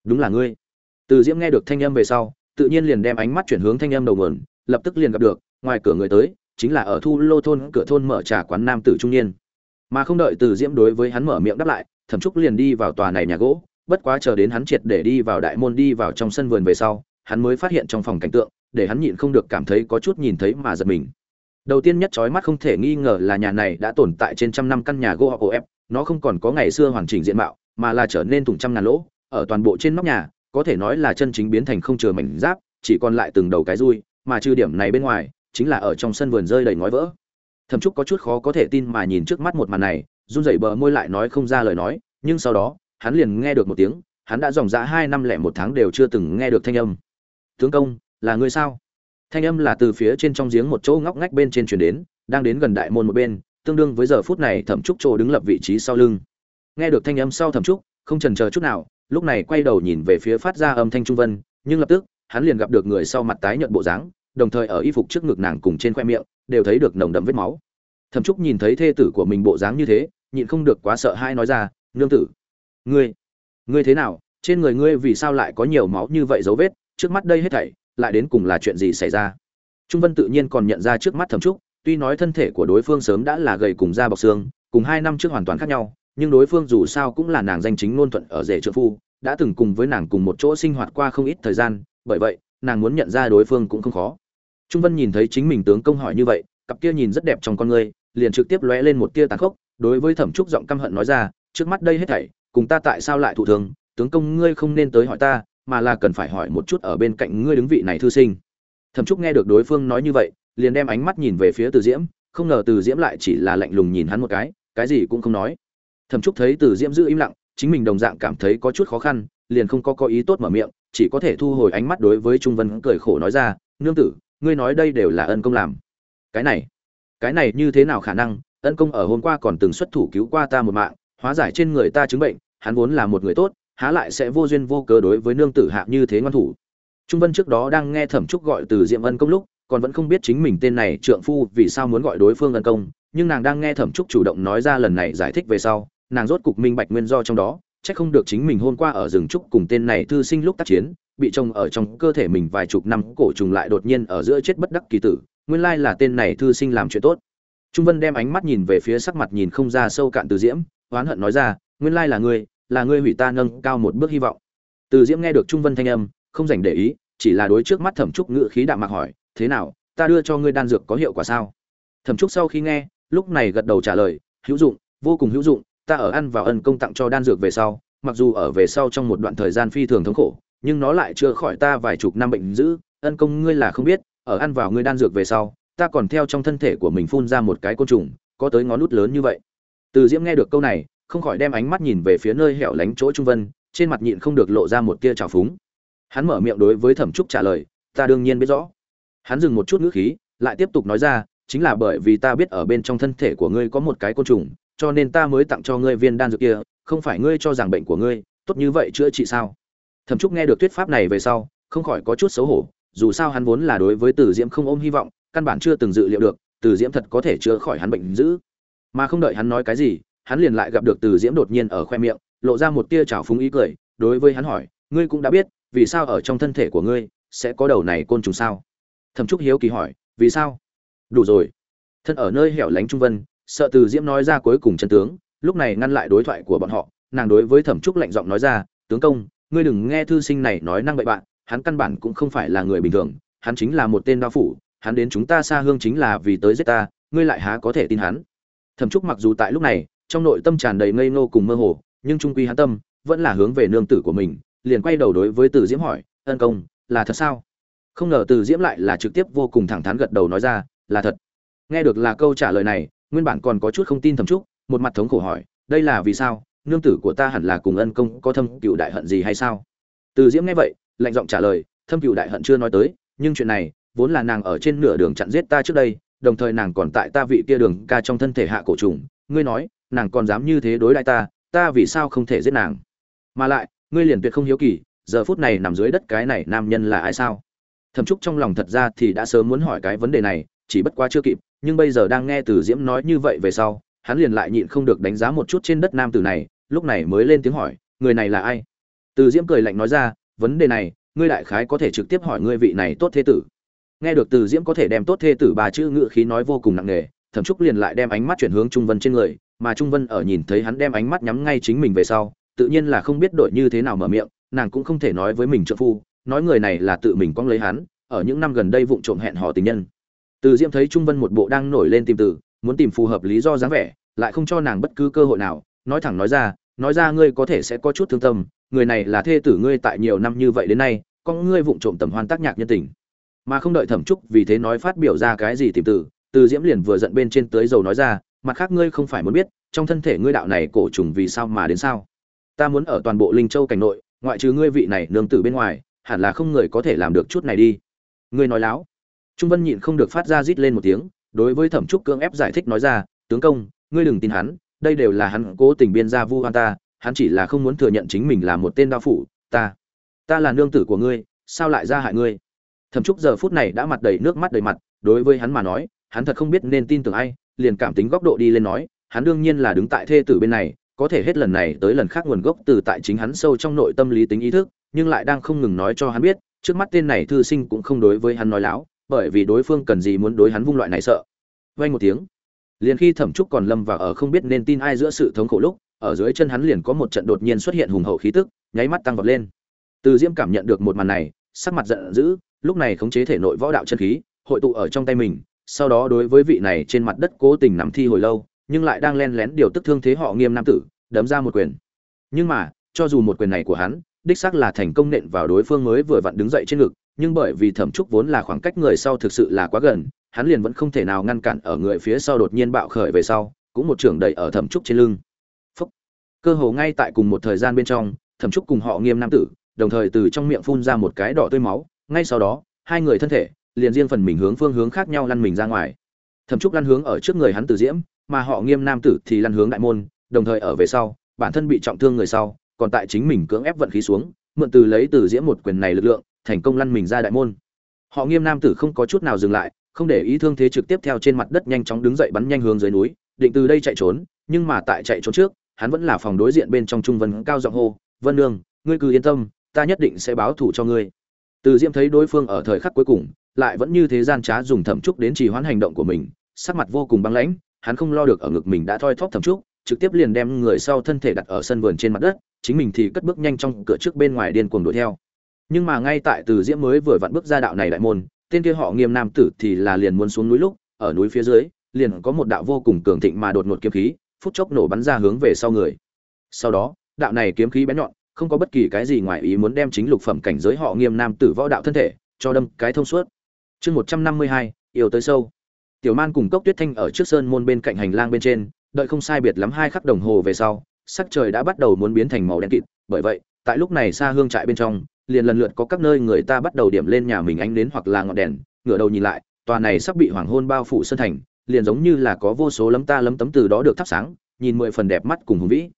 đúng là ngươi. Từ diễm nghe được thanh âm về sau, tự nhiên liền đem ánh mắt chuyển hướng thanh âm đầu nguồn, lập tức liền gặp được, ngoài cửa người tới, chính là ở thu lô thôn cửa thôn mở trà quán nam tử trung niên. Mà không đợi từ diễm đối với hắn mở miệng đáp lại, thẩm trúc liền đi vào tòa này nhà gỗ bất quá chờ đến hắn triệt để đi vào đại môn đi vào trong sân vườn về sau, hắn mới phát hiện trong phòng cảnh tượng, để hắn nhịn không được cảm thấy có chút nhìn thấy mà giật mình. Đầu tiên nhất trói mắt không thể nghi ngờ là nhà này đã tồn tại trên trăm năm căn nhà gỗ ép, nó không còn có ngày xưa hoàn chỉnh diện mạo, mà là trở nên thủng trăm ngàn lỗ, ở toàn bộ trên nóc nhà, có thể nói là chân chính biến thành không chừa mảnh giáp, chỉ còn lại từng đầu cái rui, mà trừ điểm này bên ngoài, chính là ở trong sân vườn rơi đầy ngói vỡ. Thẩm trúc có chút khó có thể tin mà nhìn trước mắt một màn này, run rẩy bờ môi lại nói không ra lời nói, nhưng sau đó hắn liền nghe được một tiếng, hắn đã dòng dã hai năm lẻ một tháng đều chưa từng nghe được thanh âm. Tướng công, là người sao? Thanh âm là từ phía trên trong giếng một chỗ ngóc ngách bên trên chuyển đến, đang đến gần đại môn một bên, tương đương với giờ phút này thẩm trúc chỗ đứng lập vị trí sau lưng. Nghe được thanh âm sau thẩm trúc, không trần chờ chút nào, lúc này quay đầu nhìn về phía phát ra âm thanh trung vân, nhưng lập tức, hắn liền gặp được người sau mặt tái nhợt bộ dáng, đồng thời ở y phục trước ngực nàng cùng trên khoe miệng, đều thấy được nồng đậm vết máu. Thẩm trúc nhìn thấy thê tử của mình bộ dáng như thế, nhịn không được quá sợ hai nói ra, nương tử ngươi ngươi thế nào? Trên người ngươi vì sao lại có nhiều máu như vậy dấu vết? Trước mắt đây hết thảy, lại đến cùng là chuyện gì xảy ra? Trung vân tự nhiên còn nhận ra trước mắt thẩm trúc, tuy nói thân thể của đối phương sớm đã là gầy cùng da bọc xương, cùng hai năm trước hoàn toàn khác nhau, nhưng đối phương dù sao cũng là nàng danh chính ngôn thuận ở rể trợ phu, đã từng cùng với nàng cùng một chỗ sinh hoạt qua không ít thời gian, bởi vậy, nàng muốn nhận ra đối phương cũng không khó. Trung vân nhìn thấy chính mình tướng công hỏi như vậy, cặp kia nhìn rất đẹp trong con ngươi, liền trực tiếp lóe lên một tia tàn khốc, đối với thẩm trúc giọng căm hận nói ra, trước mắt đây hết thảy cùng ta tại sao lại thụ thương, tướng công ngươi không nên tới hỏi ta, mà là cần phải hỏi một chút ở bên cạnh ngươi đứng vị này thư sinh. Thẩm trúc nghe được đối phương nói như vậy, liền đem ánh mắt nhìn về phía từ diễm, không ngờ từ diễm lại chỉ là lạnh lùng nhìn hắn một cái cái gì cũng không nói. Thẩm trúc thấy từ diễm giữ im lặng, chính mình đồng dạng cảm thấy có chút khó khăn, liền không có có ý tốt mở miệng, chỉ có thể thu hồi ánh mắt đối với trung vân cười khổ nói ra, nương tử, ngươi nói đây đều là ân công làm. Cái này cái này như thế nào khả năng? Ân công ở hôm qua còn từng xuất thủ cứu qua ta một mạng hóa giải trên người ta chứng bệnh, hắn vốn là một người tốt, há lại sẽ vô duyên vô cớ đối với nương tử hạ như thế ngoan thủ. Trung vân trước đó đang nghe thẩm trúc gọi từ diệm ân công lúc, còn vẫn không biết chính mình tên này trượng phu vì sao muốn gọi đối phương ân công, nhưng nàng đang nghe thẩm trúc chủ động nói ra lần này giải thích về sau, nàng rốt cục minh bạch nguyên do trong đó, chắc không được chính mình hôm qua ở rừng trúc cùng tên này thư sinh lúc tác chiến, bị trông ở trong cơ thể mình vài chục năm cổ trùng lại đột nhiên ở giữa chết bất đắc kỳ tử, nguyên lai là tên này thư sinh làm chuyện tốt. Trung vân đem ánh mắt nhìn về phía sắc mặt nhìn không ra sâu cạn từ diễm oán hận nói ra, nguyên lai là ngươi là ngươi hủy ta nâng cao một bước hy vọng. Từ diễm nghe được trung vân thanh âm, không dành để ý, chỉ là đối trước mắt thẩm trúc ngự khí đạm mạc hỏi, thế nào, ta đưa cho ngươi đan dược có hiệu quả sao? Thẩm trúc sau khi nghe, lúc này gật đầu trả lời, hữu dụng, vô cùng hữu dụng, ta ở ăn vào ân công tặng cho đan dược về sau, mặc dù ở về sau trong một đoạn thời gian phi thường thống khổ, nhưng nó lại chưa khỏi ta vài chục năm bệnh dữ, ân công ngươi là không biết, ở ăn vào ngươi đan dược về sau, ta còn theo trong thân thể của mình phun ra một cái côn trùng, có tới ngón nút lớn như vậy từ diễm nghe được câu này, không khỏi đem ánh mắt nhìn về phía nơi hẻo lánh chỗ trung vân, trên mặt nhịn không được lộ ra một tia trào phúng. Hắn mở miệng đối với thẩm trúc trả lời, ta đương nhiên biết rõ. Hắn dừng một chút ngữ khí, lại tiếp tục nói ra, chính là bởi vì ta biết ở bên trong thân thể của ngươi có một cái côn trùng, cho nên ta mới tặng cho ngươi viên đan dược kia, không phải ngươi cho rằng bệnh của ngươi, tốt như vậy chữa trị sao? Thẩm trúc nghe được thuyết pháp này về sau, không khỏi có chút xấu hổ, dù sao hắn vốn là đối với từ diễm không ôm hy vọng, căn bản chưa từng dự liệu được, từ diễm thật có thể chữa khỏi hắn bệnh dữ mà không đợi hắn nói cái gì, hắn liền lại gặp được từ diễm đột nhiên ở khoe miệng, lộ ra một tia trào phúng ý cười, đối với hắn hỏi, ngươi cũng đã biết, vì sao ở trong thân thể của ngươi sẽ có đầu này côn trùng sao? Thẩm trúc hiếu kỳ hỏi, vì sao? Đủ rồi. Thân ở nơi hẻo lánh trung vân, sợ từ diễm nói ra cuối cùng chân tướng, lúc này ngăn lại đối thoại của bọn họ, nàng đối với thẩm trúc lạnh giọng nói ra, tướng công, ngươi đừng nghe thư sinh này nói năng bậy bạn, hắn căn bản cũng không phải là người bình thường, hắn chính là một tên đao phủ, hắn đến chúng ta xa hương chính là vì tới giết ta, ngươi lại há có thể tin hắn? Thẩm trúc mặc dù tại lúc này, trong nội tâm tràn đầy ngây ngô cùng mơ hồ, nhưng trung quy hắn tâm vẫn là hướng về nương tử của mình, liền quay đầu đối với từ diễm hỏi, ân công, là thật sao? Không ngờ từ diễm lại là trực tiếp vô cùng thẳng thắn gật đầu nói ra, là thật. Nghe được là câu trả lời này, nguyên bản còn có chút không tin thẩm trúc, một mặt thống khổ hỏi, đây là vì sao? Nương tử của ta hẳn là cùng ân công có thâm cựu đại hận gì hay sao? Từ diễm nghe vậy, lạnh giọng trả lời, thâm cựu đại hận chưa nói tới, nhưng chuyện này vốn là nàng ở trên nửa đường chặn giết ta trước đây đồng thời nàng còn tại ta vị kia đường ca trong thân thể hạ cổ trùng, ngươi nói, nàng còn dám như thế đối lại ta ta vì sao không thể giết nàng? Mà lại, ngươi liền tuyệt không hiếu kỳ, giờ phút này nằm dưới đất cái này nam nhân là ai sao? Thẩm trúc trong lòng thật ra thì đã sớm muốn hỏi cái vấn đề này, chỉ bất quá chưa kịp, nhưng bây giờ đang nghe từ diễm nói như vậy về sau, hắn liền lại nhịn không được đánh giá một chút trên đất nam tử này, lúc này mới lên tiếng hỏi, người này là ai? Từ diễm cười lạnh nói ra, vấn đề này, ngươi đại khái có thể trực tiếp hỏi ngươi vị này tốt thế tử nghe được từ diễm có thể đem tốt thê tử bà chữ ngự khí nói vô cùng nặng nề, thẩm trúc liền lại đem ánh mắt chuyển hướng trung vân trên người, mà trung vân ở nhìn thấy hắn đem ánh mắt nhắm ngay chính mình về sau, tự nhiên là không biết đội như thế nào mở miệng, nàng cũng không thể nói với mình trợ phu, nói người này là tự mình quăng lấy hắn, ở những năm gần đây vụng trộm hẹn hò tình nhân. Từ diễm thấy trung vân một bộ đang nổi lên tìm từ, muốn tìm phù hợp lý do dáng vẻ, lại không cho nàng bất cứ cơ hội nào, nói thẳng nói ra nói ra ngươi có thể sẽ có chút thương tâm, người này là thê tử ngươi tại nhiều năm như vậy đến nay, con ngươi vụng trộm tầm hoan tác nhạc nhân tình mà không đợi thẩm trúc vì thế nói phát biểu ra cái gì tìm từ từ diễm liền vừa giận bên trên tới dầu nói ra, mặt khác ngươi không phải muốn biết, trong thân thể ngươi đạo này cổ trùng vì sao mà đến sao? Ta muốn ở toàn bộ linh châu cảnh nội, ngoại trừ ngươi vị này nương tử bên ngoài, hẳn là không người có thể làm được chút này đi. Ngươi nói láo. Trung vân nhịn không được phát ra rít lên một tiếng, đối với thẩm trúc cưỡng ép giải thích nói ra, tướng công, ngươi đừng tin hắn, đây đều là hắn cố tình biên ra vu hoan ta, hắn chỉ là không muốn thừa nhận chính mình là một tên đao phủ, ta ta là nương tử của ngươi, sao lại ra hại ngươi? Thẩm trúc giờ phút này đã mặt đầy nước mắt đầy mặt, đối với hắn mà nói, hắn thật không biết nên tin tưởng ai, liền cảm tính góc độ đi lên nói, hắn đương nhiên là đứng tại thê tử bên này, có thể hết lần này tới lần khác nguồn gốc từ tại chính hắn sâu trong nội tâm lý tính ý thức, nhưng lại đang không ngừng nói cho hắn biết, trước mắt tên này thư sinh cũng không đối với hắn nói láo, bởi vì đối phương cần gì muốn đối hắn vung loại này sợ. Vay một tiếng, liền khi thẩm trúc còn lâm vào ở không biết nên tin ai giữa sự thống khổ lúc, ở dưới chân hắn liền có một trận đột nhiên xuất hiện hùng hậu khí tức, nháy mắt tăng vọt lên. Từ diễm cảm nhận được một màn này, sắc mặt giận dữ lúc này khống chế thể nội võ đạo chân khí, hội tụ ở trong tay mình, sau đó đối với vị này trên mặt đất cố tình nằm thi hồi lâu, nhưng lại đang len lén điều tức thương thế họ nghiêm nam tử, đấm ra một quyền nhưng mà, cho dù một quyền này của hắn, đích xác là thành công nện vào đối phương mới vừa vặn đứng dậy trên ngực, nhưng bởi vì thẩm trúc vốn là khoảng cách người sau thực sự là quá gần, hắn liền vẫn không thể nào ngăn cản ở người phía sau đột nhiên bạo khởi về sau, cũng một trưởng đầy ở thẩm trúc trên lưng Phúc. cơ hồ ngay tại cùng một thời gian bên trong, thẩm trúc cùng họ nghiêm nam tử, đồng thời từ trong miệng phun ra một cái đỏ tươi máu ngay sau đó, hai người thân thể liền riêng phần mình hướng phương hướng khác nhau lăn mình ra ngoài. Thẩm trúc lăn hướng ở trước người hắn từ diễm, mà họ nghiêm nam tử thì lăn hướng đại môn, đồng thời ở về sau, bản thân bị trọng thương người sau, còn tại chính mình cưỡng ép vận khí xuống, mượn từ lấy từ diễm một quyền này lực lượng, thành công lăn mình ra đại môn. Họ nghiêm nam tử không có chút nào dừng lại, không để ý thương thế trực tiếp theo trên mặt đất nhanh chóng đứng dậy bắn nhanh hướng dưới núi, định từ đây chạy trốn, nhưng mà tại chạy trốn trước, hắn vẫn là phòng đối diện bên trong trung vân cao giọng hô, vân nương, ngươi cứ yên tâm, ta nhất định sẽ báo thù cho ngươi từ diễm thấy đối phương ở thời khắc cuối cùng, lại vẫn như thế gian trá dùng thẩm trúc đến trì hoãn hành động của mình, sắc mặt vô cùng băng lãnh, hắn không lo được ở ngực mình đã thoi thóp thẩm trúc, trực tiếp liền đem người sau thân thể đặt ở sân vườn trên mặt đất, chính mình thì cất bước nhanh trong cửa trước bên ngoài điên cuồng đuổi theo. Nhưng mà ngay tại từ diễm mới vừa vặn bước ra đạo này đại môn, tên kia họ nghiêm nam tử thì là liền muốn xuống núi lúc, ở núi phía dưới, liền có một đạo vô cùng cường thịnh mà đột ngột kiếm khí, phút chốc nổ bắn ra hướng về sau người. Sau đó, đạo này kiếm khí bén nhọn không có bất kỳ cái gì ngoài ý muốn đem chính lục phẩm cảnh giới họ nghiêm nam tử võ đạo thân thể cho đâm cái thông suốt. Chương một trăm năm mươi hai, yêu tới sâu. Tiểu man cùng cốc tuyết thanh ở trước sơn môn bên cạnh hành lang bên trên, đợi không sai biệt lắm hai khắc đồng hồ về sau, sắc trời đã bắt đầu muốn biến thành màu đen kịt. Bởi vậy, tại lúc này xa hương trại bên trong, liền lần lượt có các nơi người ta bắt đầu điểm lên nhà mình ánh đến hoặc là ngọn đèn. Ngửa đầu nhìn lại, tòa này sắp bị hoàng hôn bao phủ sân thành, liền giống như là có vô số lấm ta lấm tấm từ đó được thắp sáng, nhìn mười phần đẹp mắt cùng hùng vĩ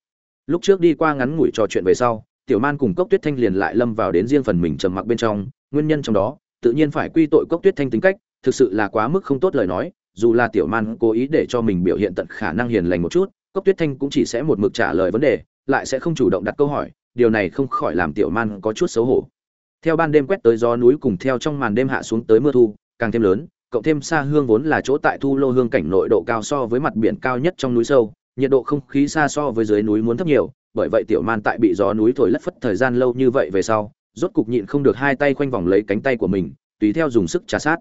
lúc trước đi qua ngắn ngủi trò chuyện về sau, tiểu man cùng cốc tuyết thanh liền lại lâm vào đến riêng phần mình trầm mặc bên trong, nguyên nhân trong đó, tự nhiên phải quy tội cốc tuyết thanh tính cách, thực sự là quá mức không tốt lời nói, dù là tiểu man cố ý để cho mình biểu hiện tận khả năng hiền lành một chút, cốc tuyết thanh cũng chỉ sẽ một mực trả lời vấn đề, lại sẽ không chủ động đặt câu hỏi, điều này không khỏi làm tiểu man có chút xấu hổ. Theo ban đêm quét tới gió núi cùng theo trong màn đêm hạ xuống tới mưa thu, càng thêm lớn, cộng thêm xa hương vốn là chỗ tại thu lô hương cảnh nội độ cao so với mặt biển cao nhất trong núi sâu nhiệt độ không khí xa so với dưới núi muốn thấp nhiều, bởi vậy tiểu man tại bị gió núi thổi lất phất thời gian lâu như vậy về sau, rốt cục nhịn không được hai tay khoanh vòng lấy cánh tay của mình, tùy theo dùng sức trà sát.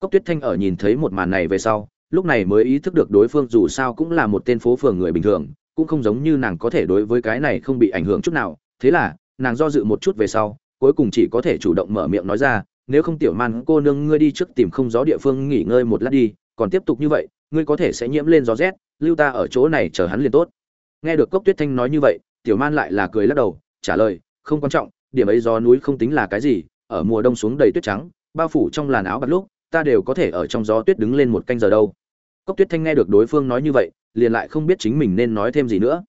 Cốc tuyết thanh ở nhìn thấy một màn này về sau, lúc này mới ý thức được đối phương dù sao cũng là một tên phố phường người bình thường, cũng không giống như nàng có thể đối với cái này không bị ảnh hưởng chút nào. Thế là, nàng do dự một chút về sau, cuối cùng chỉ có thể chủ động mở miệng nói ra, nếu không tiểu man, cô nương ngươi đi trước tìm không gió địa phương nghỉ ngơi một lát đi, còn tiếp tục như vậy, ngươi có thể sẽ nhiễm lên gió rét lưu ta ở chỗ này chờ hắn liền tốt. Nghe được cốc tuyết thanh nói như vậy, tiểu man lại là cười lắc đầu, trả lời, không quan trọng, điểm ấy gió núi không tính là cái gì, ở mùa đông xuống đầy tuyết trắng, bao phủ trong làn áo bạt lúc, ta đều có thể ở trong gió tuyết đứng lên một canh giờ đâu. Cốc tuyết thanh nghe được đối phương nói như vậy, liền lại không biết chính mình nên nói thêm gì nữa.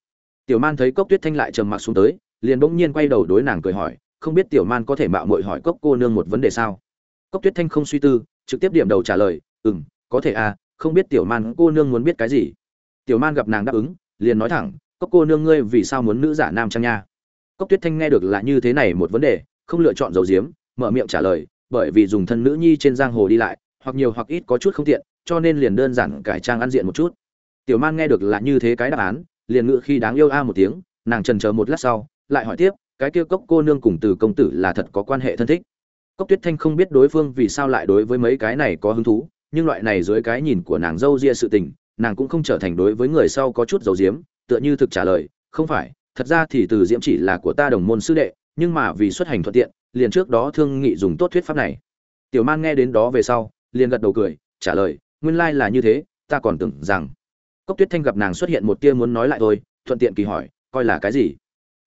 Tiểu man thấy cốc tuyết thanh lại trầm mặc xuống tới, liền bỗng nhiên quay đầu đối nàng cười hỏi, không biết tiểu man có thể mạo muội hỏi cốc cô nương một vấn đề sao? Cốc tuyết thanh không suy tư, trực tiếp điểm đầu trả lời ừ m có thể à không biết tiểu man cô nương muốn biết cái gì? Tiểu man gặp nàng đáp ứng, liền nói thẳng, cốc cô nương ngươi vì sao muốn nữ giả nam trang nha? Cốc tuyết thanh nghe được là như thế này một vấn đề, không lựa chọn dầu diếm mở miệng trả lời, bởi vì dùng thân nữ nhi trên giang hồ đi lại, hoặc nhiều hoặc ít có chút không tiện, cho nên liền đơn giản cải trang ăn diện một chút. Tiểu man nghe được là như thế cái đáp án, liền ngự khi đáng yêu a một tiếng, nàng trần chờ một lát sau, lại hỏi tiếp, cái kia cốc cô nương cùng từ công tử là thật có quan hệ thân thích? Cốc tuyết thanh không biết đối phương vì sao lại đối với mấy cái này có hứng thú, nhưng loại này dưới cái nhìn của nàng dâu ria sự tình nàng cũng không trở thành đối với người sau có chút dầu diếm, tựa như thực trả lời, không phải, thật ra thì từ diễm chỉ là của ta đồng môn sư đệ, nhưng mà vì xuất hành thuận tiện, liền trước đó thương nghị dùng tốt thuyết pháp này. Tiểu man nghe đến đó về sau, liền gật đầu cười, trả lời, nguyên lai là như thế, ta còn tưởng rằng. Cốc tuyết thanh gặp nàng xuất hiện một tia muốn nói lại thôi, thuận tiện kỳ hỏi, coi là cái gì?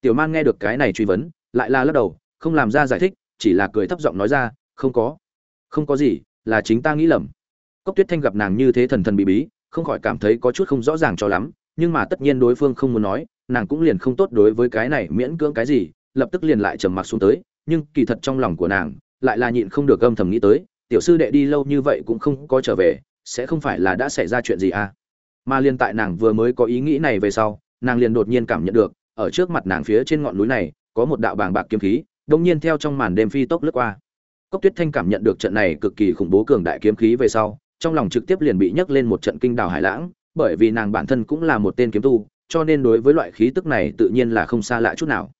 Tiểu man nghe được cái này truy vấn, lại là lắc đầu, không làm ra giải thích, chỉ là cười thấp giọng nói ra, không có. Không có gì, là chính ta nghĩ lầm. Cốc tuyết thanh gặp nàng như thế thần thần bí bí không khỏi cảm thấy có chút không rõ ràng cho lắm, nhưng mà tất nhiên đối phương không muốn nói, nàng cũng liền không tốt đối với cái này miễn cưỡng cái gì, lập tức liền lại trầm mặc xuống tới, nhưng kỳ thật trong lòng của nàng, lại là nhịn không được âm thầm nghĩ tới, tiểu sư đệ đi lâu như vậy cũng không có trở về, sẽ không phải là đã xảy ra chuyện gì à? Mà liên tại nàng vừa mới có ý nghĩ này về sau, nàng liền đột nhiên cảm nhận được, ở trước mặt nàng phía trên ngọn núi này, có một đạo bàng bạc kiếm khí, đông nhiên theo trong màn đêm phi tốc lướt qua. Cốc tuyết thanh cảm nhận được trận này cực kỳ khủng bố cường đại kiếm khí về sau trong lòng trực tiếp liền bị nhấc lên một trận kinh đào hải lãng, bởi vì nàng bản thân cũng là một tên kiếm tu, cho nên đối với loại khí tức này tự nhiên là không xa lạ chút nào.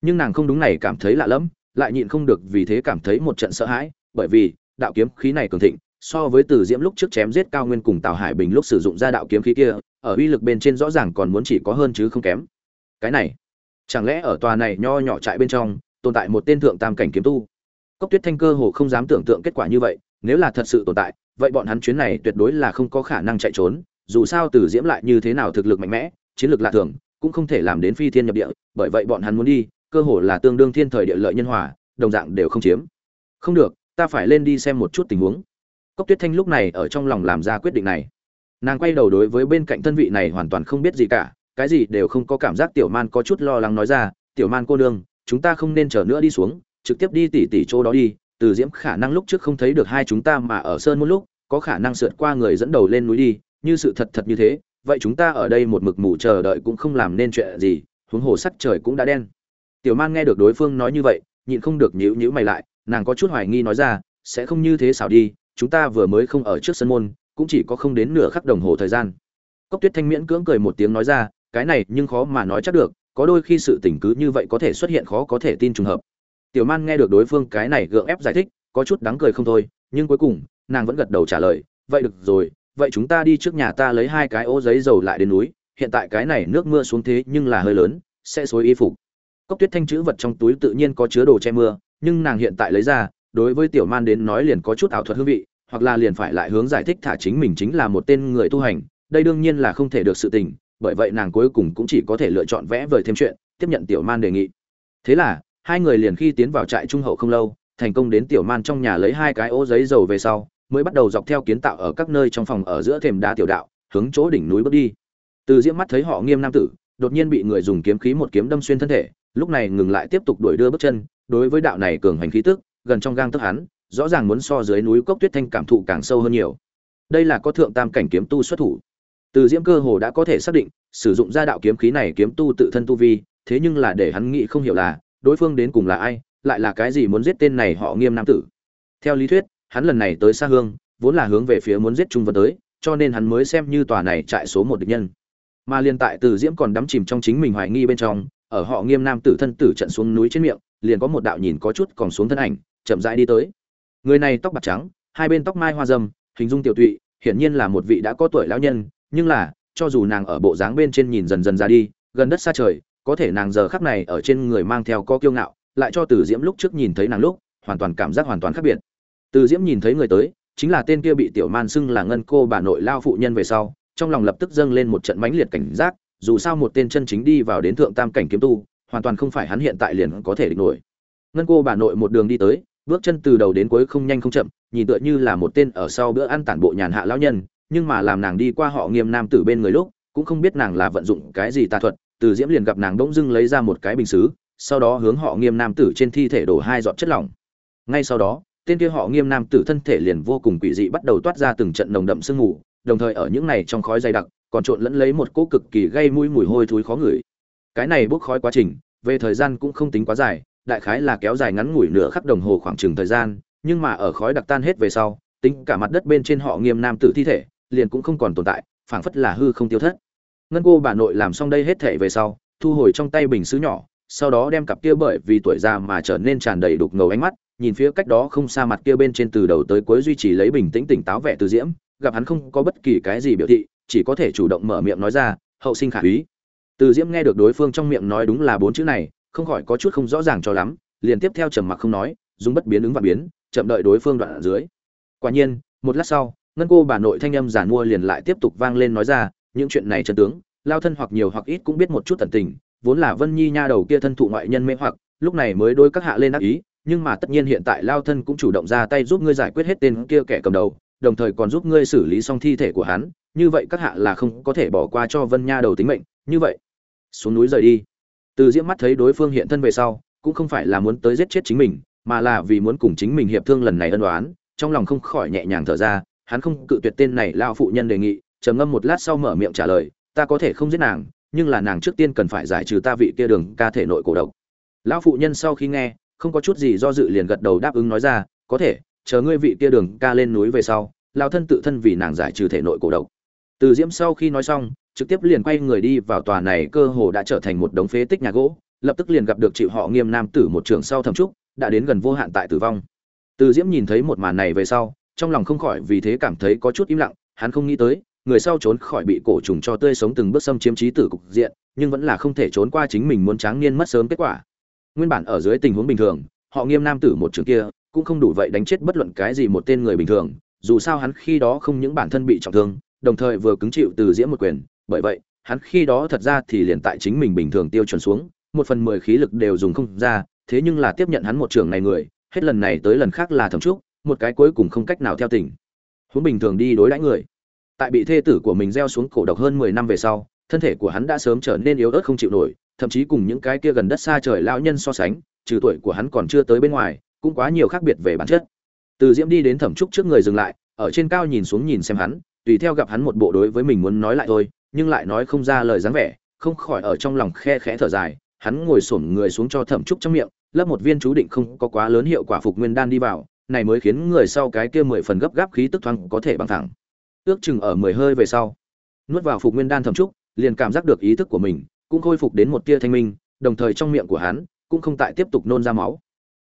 Nhưng nàng không đúng này cảm thấy lạ lẫm, lại nhịn không được vì thế cảm thấy một trận sợ hãi, bởi vì, đạo kiếm khí này cường thịnh, so với từ diễm lúc trước chém giết cao nguyên cùng tào hải bình lúc sử dụng ra đạo kiếm khí kia, ở uy lực bên trên rõ ràng còn muốn chỉ có hơn chứ không kém. Cái này, chẳng lẽ ở tòa này nho nhỏ trại bên trong, tồn tại một tên thượng tam cảnh kiếm tu? Cốc tuyết thanh cơ hồ không dám tưởng tượng kết quả như vậy, nếu là thật sự tồn tại vậy bọn hắn chuyến này tuyệt đối là không có khả năng chạy trốn, dù sao từ diễm lại như thế nào thực lực mạnh mẽ, chiến lược lạ thường, cũng không thể làm đến phi thiên nhập địa, bởi vậy bọn hắn muốn đi, cơ hồ là tương đương thiên thời địa lợi nhân hòa, đồng dạng đều không chiếm. Không được, ta phải lên đi xem một chút tình huống. Cốc tuyết thanh lúc này ở trong lòng làm ra quyết định này. Nàng quay đầu đối với bên cạnh thân vị này hoàn toàn không biết gì cả, cái gì đều không có cảm giác tiểu man có chút lo lắng nói ra, tiểu man cô nương, chúng ta không nên chờ nữa đi xuống, trực tiếp đi tỉ tỉ chỗ đó đi từ diễm khả năng lúc trước không thấy được hai chúng ta mà ở sơn một lúc, có khả năng sượt qua người dẫn đầu lên núi đi, như sự thật thật như thế, vậy chúng ta ở đây một mực mù chờ đợi cũng không làm nên chuyện gì, huống hồ sắc trời cũng đã đen. Tiểu man nghe được đối phương nói như vậy, nhịn không được nhíu nhíu mày lại, nàng có chút hoài nghi nói ra, sẽ không như thế xảo đi, chúng ta vừa mới không ở trước sân môn, cũng chỉ có không đến nửa khắc đồng hồ thời gian. Cốc tuyết thanh miễn cưỡng cười một tiếng nói ra, cái này nhưng khó mà nói chắc được, có đôi khi sự tình cứ như vậy có thể xuất hiện khó có thể tin trùng hợp tiểu man nghe được đối phương cái này gượng ép giải thích, có chút đáng cười không thôi, nhưng cuối cùng, nàng vẫn gật đầu trả lời, vậy được rồi, vậy chúng ta đi trước nhà ta lấy hai cái ô giấy dầu lại đến núi, hiện tại cái này nước mưa xuống thế nhưng là hơi lớn, sẽ xối y phục. Cốc tuyết thanh chữ vật trong túi tự nhiên có chứa đồ che mưa, nhưng nàng hiện tại lấy ra, đối với tiểu man đến nói liền có chút ảo thuật hương vị, hoặc là liền phải lại hướng giải thích thả chính mình chính là một tên người tu hành, đây đương nhiên là không thể được sự tình, bởi vậy nàng cuối cùng cũng chỉ có thể lựa chọn vẽ vời thêm chuyện, tiếp nhận tiểu man đề nghị. Thế là hai người liền khi tiến vào trại trung hậu không lâu, thành công đến tiểu man trong nhà lấy hai cái ô giấy dầu về sau, mới bắt đầu dọc theo kiến tạo ở các nơi trong phòng ở giữa thềm đá tiểu đạo, hướng chỗ đỉnh núi bước đi. Từ diễm mắt thấy họ nghiêm nam tử, đột nhiên bị người dùng kiếm khí một kiếm đâm xuyên thân thể, lúc này ngừng lại tiếp tục đuổi đưa bước chân, đối với đạo này cường hành khí tức, gần trong gang tức hắn, rõ ràng muốn so dưới núi cốc tuyết thanh cảm thụ càng sâu hơn nhiều. Đây là có thượng tam cảnh kiếm tu xuất thủ. Từ diễm cơ hồ đã có thể xác định, sử dụng ra đạo kiếm khí này kiếm tu tự thân tu vi, thế nhưng là để hắn nghĩ không hiểu là đối phương đến cùng là ai, lại là cái gì muốn giết tên này họ nghiêm nam tử. Theo lý thuyết, hắn lần này tới xa hương, vốn là hướng về phía muốn giết trung vân tới, cho nên hắn mới xem như tòa này trại số một địch nhân. Mà liên tại từ diễm còn đắm chìm trong chính mình hoài nghi bên trong, ở họ nghiêm nam tử thân tử trận xuống núi trên miệng, liền có một đạo nhìn có chút còn xuống thân ảnh, chậm rãi đi tới. Người này tóc bạc trắng, hai bên tóc mai hoa dâm, hình dung tiểu tụy, hiển nhiên là một vị đã có tuổi lão nhân, nhưng là, cho dù nàng ở bộ dáng bên trên nhìn dần dần ra đi, gần đất xa trời có thể nàng giờ khắc này ở trên người mang theo có kiêu ngạo, lại cho từ diễm lúc trước nhìn thấy nàng lúc, hoàn toàn cảm giác hoàn toàn khác biệt. Từ diễm nhìn thấy người tới, chính là tên kia bị tiểu man xưng là ngân cô bà nội lao phụ nhân về sau, trong lòng lập tức dâng lên một trận mãnh liệt cảnh giác, dù sao một tên chân chính đi vào đến thượng tam cảnh kiếm tu, hoàn toàn không phải hắn hiện tại liền có thể địch nổi. Ngân cô bà nội một đường đi tới, bước chân từ đầu đến cuối không nhanh không chậm, nhìn tựa như là một tên ở sau bữa ăn tản bộ nhàn hạ lão nhân, nhưng mà làm nàng đi qua họ nghiêm nam tử bên người lúc, cũng không biết nàng là vận dụng cái gì tà thuật từ diễm liền gặp nàng bỗng dưng lấy ra một cái bình xứ, sau đó hướng họ nghiêm nam tử trên thi thể đổ hai giọt chất lỏng. Ngay sau đó, tên kia họ nghiêm nam tử thân thể liền vô cùng quỷ dị bắt đầu toát ra từng trận nồng đậm sương mù, đồng thời ở những này trong khói dày đặc, còn trộn lẫn lấy một cỗ cực kỳ gây mũi mùi hôi thối khó ngửi. Cái này bốc khói quá trình, về thời gian cũng không tính quá dài, đại khái là kéo dài ngắn ngủi nửa khắc đồng hồ khoảng chừng thời gian, nhưng mà ở khói đặc tan hết về sau, tính cả mặt đất bên trên họ nghiêm nam tử thi thể, liền cũng không còn tồn tại, phảng phất là hư không tiêu thất ngân cô bà nội làm xong đây hết thể về sau, thu hồi trong tay bình sứ nhỏ, sau đó đem cặp kia bởi vì tuổi già mà trở nên tràn đầy đục ngầu ánh mắt, nhìn phía cách đó không xa mặt kia bên trên từ đầu tới cuối duy trì lấy bình tĩnh tỉnh táo vẻ từ diễm, gặp hắn không có bất kỳ cái gì biểu thị, chỉ có thể chủ động mở miệng nói ra, hậu sinh khả úy. Từ diễm nghe được đối phương trong miệng nói đúng là bốn chữ này, không khỏi có chút không rõ ràng cho lắm, liền tiếp theo trầm mặc không nói, dùng bất biến ứng và biến, chậm đợi đối phương đoạn ở dưới. Quả nhiên, một lát sau, ngân cô bà nội thanh âm giản mua liền lại tiếp tục vang lên nói ra những chuyện này chân tướng, lao thân hoặc nhiều hoặc ít cũng biết một chút tận tình, vốn là vân nhi nha đầu kia thân thụ ngoại nhân mê hoặc, lúc này mới đôi các hạ lên ác ý, nhưng mà tất nhiên hiện tại lao thân cũng chủ động ra tay giúp ngươi giải quyết hết tên kia kẻ cầm đầu, đồng thời còn giúp ngươi xử lý xong thi thể của hắn, như vậy các hạ là không có thể bỏ qua cho vân nha đầu tính mệnh, như vậy. Xuống núi rời đi. Từ diễm mắt thấy đối phương hiện thân về sau, cũng không phải là muốn tới giết chết chính mình, mà là vì muốn cùng chính mình hiệp thương lần này ân đoán trong lòng không khỏi nhẹ nhàng thở ra, hắn không cự tuyệt tên này lao phụ nhân đề nghị trầm ngâm một lát sau mở miệng trả lời, ta có thể không giết nàng, nhưng là nàng trước tiên cần phải giải trừ ta vị kia đường ca thể nội cổ độc. Lão phụ nhân sau khi nghe, không có chút gì do dự liền gật đầu đáp ứng nói ra, có thể, chờ ngươi vị kia đường ca lên núi về sau lao thân tự thân vì nàng giải trừ thể nội cổ độc. Từ diễm sau khi nói xong, trực tiếp liền quay người đi vào tòa này cơ hồ đã trở thành một đống phế tích nhà gỗ, lập tức liền gặp được chịu họ nghiêm nam tử một trường sau thẩm trúc, đã đến gần vô hạn tại tử vong. Từ diễm nhìn thấy một màn này về sau, trong lòng không khỏi vì thế cảm thấy có chút im lặng, hắn không nghĩ tới người sau trốn khỏi bị cổ trùng cho tươi sống từng bước xâm chiếm trí tử cục diện, nhưng vẫn là không thể trốn qua chính mình muốn tráng niên mất sớm kết quả. Nguyên bản ở dưới tình huống bình thường, họ nghiêm nam tử một trường kia cũng không đủ vậy đánh chết bất luận cái gì một tên người bình thường, dù sao hắn khi đó không những bản thân bị trọng thương, đồng thời vừa cứng chịu từ diễm một quyền, bởi vậy, hắn khi đó thật ra thì liền tại chính mình bình thường tiêu chuẩn xuống, một phần mười khí lực đều dùng không ra, thế nhưng là tiếp nhận hắn một trường này người, hết lần này tới lần khác là thẩm trúc, một cái cuối cùng không cách nào theo tình. Huống bình thường đi đối đãi người tại bị thê tử của mình gieo xuống cổ độc hơn mười năm về sau, thân thể của hắn đã sớm trở nên yếu ớt không chịu nổi, thậm chí cùng những cái kia gần đất xa trời lão nhân so sánh, trừ tuổi của hắn còn chưa tới bên ngoài, cũng quá nhiều khác biệt về bản chất. Từ diễm đi đến thẩm trúc trước người dừng lại, ở trên cao nhìn xuống nhìn xem hắn, tùy theo gặp hắn một bộ đối với mình muốn nói lại thôi, nhưng lại nói không ra lời dáng vẻ, không khỏi ở trong lòng khe khẽ thở dài, hắn ngồi xổm người xuống cho thẩm trúc trong miệng lấp một viên chú định không có quá lớn hiệu quả phục nguyên đan đi vào, này mới khiến người sau cái kia mười phần gấp gáp khí tức thoáng có thể bằng thẳng ước chừng ở mười hơi về sau. Nuốt vào phục nguyên đan thẩm trúc, liền cảm giác được ý thức của mình cũng khôi phục đến một tia thanh minh, đồng thời trong miệng của hắn cũng không tại tiếp tục nôn ra máu.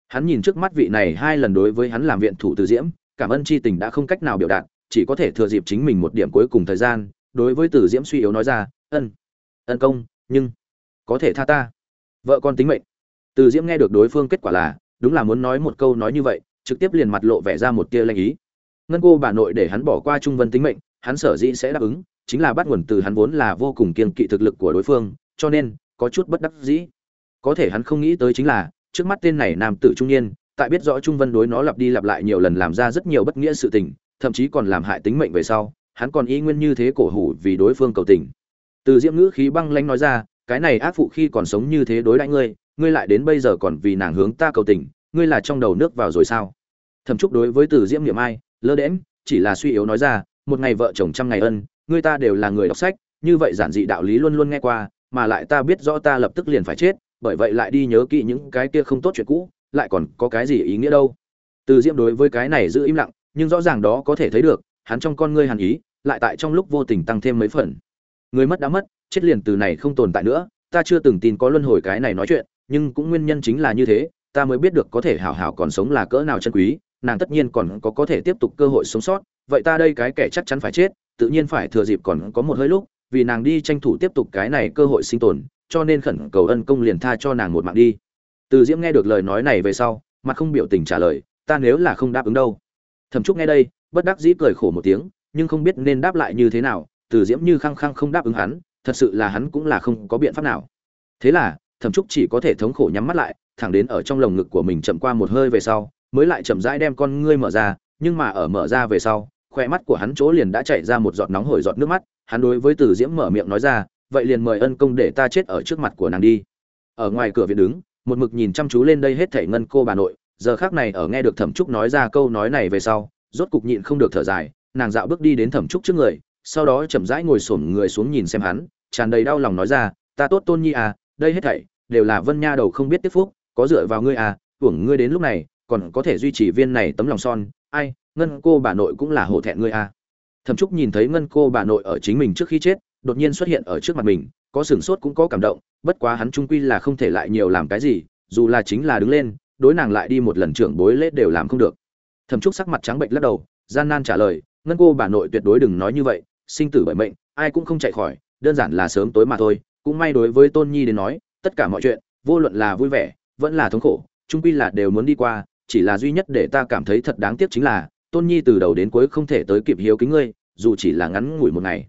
Hắn nhìn trước mắt vị này hai lần đối với hắn làm viện thủ từ diễm, cảm ơn chi tình đã không cách nào biểu đạt, chỉ có thể thừa dịp chính mình một điểm cuối cùng thời gian, đối với từ diễm suy yếu nói ra, ân ân công, nhưng có thể tha ta. Vợ con tính mệnh. Từ diễm nghe được đối phương kết quả là, đúng là muốn nói một câu nói như vậy, trực tiếp liền mặt lộ vẻ ra một tia lanh ý ngân cô bà nội để hắn bỏ qua trung vân tính mệnh, hắn sở dĩ sẽ đáp ứng, chính là bắt nguồn từ hắn vốn là vô cùng kiên kỵ thực lực của đối phương, cho nên, có chút bất đắc dĩ. Có thể hắn không nghĩ tới chính là, trước mắt tên này nam tử trung niên, tại biết rõ trung vân đối nó lặp đi lặp lại nhiều lần làm ra rất nhiều bất nghĩa sự tình, thậm chí còn làm hại tính mệnh về sau, hắn còn y nguyên như thế cổ hủ vì đối phương cầu tình. Từ diễm ngữ khí băng lanh nói ra, cái này ác phụ khi còn sống như thế đối đãi ngươi ngươi lại đến bây giờ còn vì nàng hướng ta cầu tình, ngươi là trong đầu nước vào rồi sao? Thẩm trúc đối với từ diễm niệm ai lơ đễm chỉ là suy yếu nói ra, một ngày vợ chồng trăm ngày ân người ta đều là người đọc sách, như vậy giản dị đạo lý luôn luôn nghe qua, mà lại ta biết rõ ta lập tức liền phải chết, bởi vậy lại đi nhớ kỹ những cái kia không tốt chuyện cũ, lại còn có cái gì ý nghĩa đâu? Từ diễm đối với cái này giữ im lặng, nhưng rõ ràng đó có thể thấy được, hắn trong con ngươi hàn ý, lại tại trong lúc vô tình tăng thêm mấy phần. Người mất đã mất, chết liền từ này không tồn tại nữa, ta chưa từng tin có luân hồi cái này nói chuyện, nhưng cũng nguyên nhân chính là như thế, ta mới biết được có thể hảo hảo còn sống là cỡ nào chân quý nàng tất nhiên còn có có thể tiếp tục cơ hội sống sót, vậy ta đây cái kẻ chắc chắn phải chết, tự nhiên phải thừa dịp còn có một hơi lúc, vì nàng đi tranh thủ tiếp tục cái này cơ hội sinh tồn, cho nên khẩn cầu ân công liền tha cho nàng một mạng đi. Từ diễm nghe được lời nói này về sau, mặt không biểu tình trả lời, ta nếu là không đáp ứng đâu. Thẩm trúc nghe đây, bất đắc dĩ cười khổ một tiếng, nhưng không biết nên đáp lại như thế nào, từ diễm như khăng khăng không đáp ứng hắn, thật sự là hắn cũng là không có biện pháp nào. Thế là, thẩm trúc chỉ có thể thống khổ nhắm mắt lại, thẳng đến ở trong lồng ngực của mình chậm qua một hơi về sau mới lại chậm rãi đem con ngươi mở ra, nhưng mà ở mở ra về sau khoe mắt của hắn chỗ liền đã chảy ra một giọt nóng hổi giọt nước mắt, hắn đối với từ diễm mở miệng nói ra, vậy liền mời ân công để ta chết ở trước mặt của nàng đi. Ở ngoài cửa viện đứng, một mực nhìn chăm chú lên đây hết thảy ngân cô bà nội, giờ khác này ở nghe được thẩm trúc nói ra câu nói này về sau, rốt cục nhịn không được thở dài, nàng dạo bước đi đến thẩm trúc trước người, sau đó chậm rãi ngồi xổm người xuống nhìn xem hắn, tràn đầy đau lòng nói ra, ta tốt tôn nhi à đây hết thảy đều là vân nha đầu không biết tiếp phúc, có dựa vào ngươi à tưởng ngươi đến lúc này còn có thể duy trì viên này tấm lòng son. Ai, ngân cô bà nội cũng là hổ thẹn ngươi à. Thẩm trúc nhìn thấy ngân cô bà nội ở chính mình trước khi chết, đột nhiên xuất hiện ở trước mặt mình, có sửng sốt cũng có cảm động, bất quá hắn trung quy là không thể lại nhiều làm cái gì, dù là chính là đứng lên, đối nàng lại đi một lần trưởng bối lễ đều làm không được. Thẩm trúc sắc mặt trắng bệnh lắc đầu, gian nan trả lời, ngân cô bà nội tuyệt đối đừng nói như vậy, sinh tử bởi mệnh, ai cũng không chạy khỏi, đơn giản là sớm tối mà thôi, cũng may đối với tôn nhi đến nói, tất cả mọi chuyện, vô luận là vui vẻ, vẫn là thống khổ, trung quy là đều muốn đi qua chỉ là duy nhất để ta cảm thấy thật đáng tiếc chính là, tôn nhi từ đầu đến cuối không thể tới kịp hiếu kính ngươi, dù chỉ là ngắn ngủi một ngày.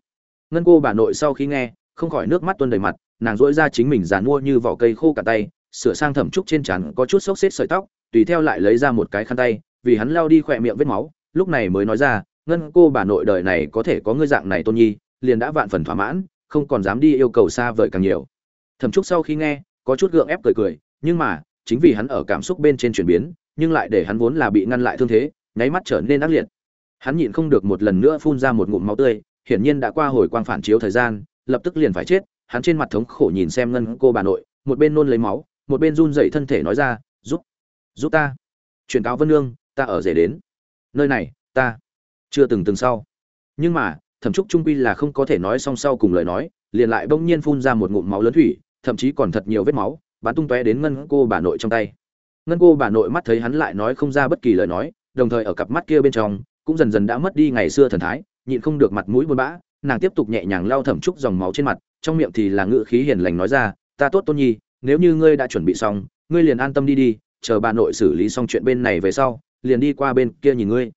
Ngân cô bà nội sau khi nghe, không khỏi nước mắt tuôn đầy mặt, nàng dỗi ra chính mình dàn mua như vỏ cây khô cả tay, sửa sang thẩm trúc trên trán có chút xốc xếp sợi tóc, tùy theo lại lấy ra một cái khăn tay, vì hắn lao đi khỏe miệng vết máu, lúc này mới nói ra, ngân cô bà nội đời này có thể có ngươi dạng này tôn nhi, liền đã vạn phần thỏa mãn, không còn dám đi yêu cầu xa vời càng nhiều. Thẩm trúc sau khi nghe, có chút gượng ép cười cười, nhưng mà, chính vì hắn ở cảm xúc bên trên chuyển biến nhưng lại để hắn vốn là bị ngăn lại thương thế, nháy mắt trở nên ác liệt. Hắn nhịn không được một lần nữa phun ra một ngụm máu tươi, hiển nhiên đã qua hồi quang phản chiếu thời gian, lập tức liền phải chết, hắn trên mặt thống khổ nhìn xem ngân cô bà nội, một bên nôn lấy máu, một bên run dậy thân thể nói ra, giúp giúp ta. Truyền cáo vân nương, ta ở rể đến. Nơi này, ta. Chưa từng từng sau. Nhưng mà, thẩm trúc trung quy là không có thể nói song sau cùng lời nói, liền lại bỗng nhiên phun ra một ngụm máu lớn thủy, thậm chí còn thật nhiều vết máu, bắn tung tóe đến ngân cô bà nội trong tay ngân cô bà nội mắt thấy hắn lại nói không ra bất kỳ lời nói, đồng thời ở cặp mắt kia bên trong, cũng dần dần đã mất đi ngày xưa thần thái, nhịn không được mặt mũi buồn bã, nàng tiếp tục nhẹ nhàng lau thẩm trúc dòng máu trên mặt, trong miệng thì là ngự khí hiền lành nói ra, ta tốt tôn nhi, nếu như ngươi đã chuẩn bị xong, ngươi liền an tâm đi đi, chờ bà nội xử lý xong chuyện bên này về sau, liền đi qua bên kia nhìn ngươi.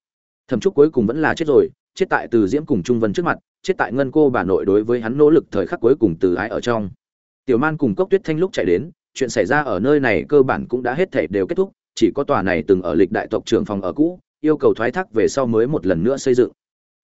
Thẩm trúc cuối cùng vẫn là chết rồi, chết tại từ diễm cùng trung vân trước mặt, chết tại ngân cô bà nội đối với hắn nỗ lực thời khắc cuối cùng từ ái ở trong. Tiểu man cùng cốc tuyết thanh lúc chạy đến chuyện xảy ra ở nơi này cơ bản cũng đã hết thể đều kết thúc, chỉ có tòa này từng ở lịch đại tộc trưởng phòng ở cũ, yêu cầu thoái thác về sau mới một lần nữa xây dựng.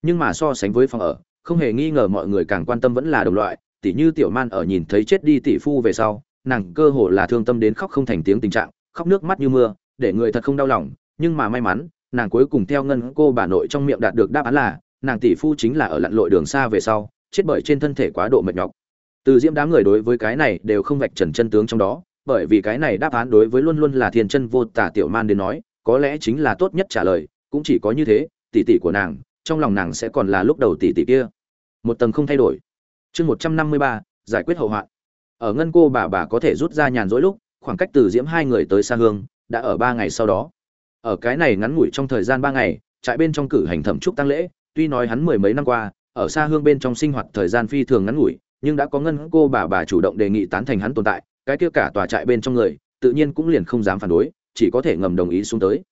Nhưng mà so sánh với phòng ở, không hề nghi ngờ mọi người càng quan tâm vẫn là đồng loại, tỉ như tiểu man ở nhìn thấy chết đi tỷ phu về sau, nàng cơ hồ là thương tâm đến khóc không thành tiếng tình trạng, khóc nước mắt như mưa, để người thật không đau lòng, nhưng mà may mắn, nàng cuối cùng theo ngân cô bà nội trong miệng đạt được đáp án là, nàng tỷ phu chính là ở lặn lội đường xa về sau, chết bởi trên thân thể quá độ mệt nhọc từ diễm đám người đối với cái này đều không vạch trần chân tướng trong đó, bởi vì cái này đáp án đối với luôn luôn là thiên chân vô tả tiểu man đến nói, có lẽ chính là tốt nhất trả lời, cũng chỉ có như thế, tỷ tỷ của nàng, trong lòng nàng sẽ còn là lúc đầu tỷ tỷ kia. Một tầng không thay đổi. Chương một trăm năm mươi ba, giải quyết hậu hoạn. Ở ngân cô bà bà có thể rút ra nhàn rỗi lúc, khoảng cách từ diễm hai người tới xa hương, đã ở ba ngày sau đó. Ở cái này ngắn ngủi trong thời gian ba ngày, trại bên trong cử hành thẩm trúc tăng lễ, tuy nói hắn mười mấy năm qua, ở xa hương bên trong sinh hoạt thời gian phi thường ngắn ngủi nhưng đã có ngân cô bà bà chủ động đề nghị tán thành hắn tồn tại, cái kia cả tòa trại bên trong người, tự nhiên cũng liền không dám phản đối, chỉ có thể ngầm đồng ý xuống tới.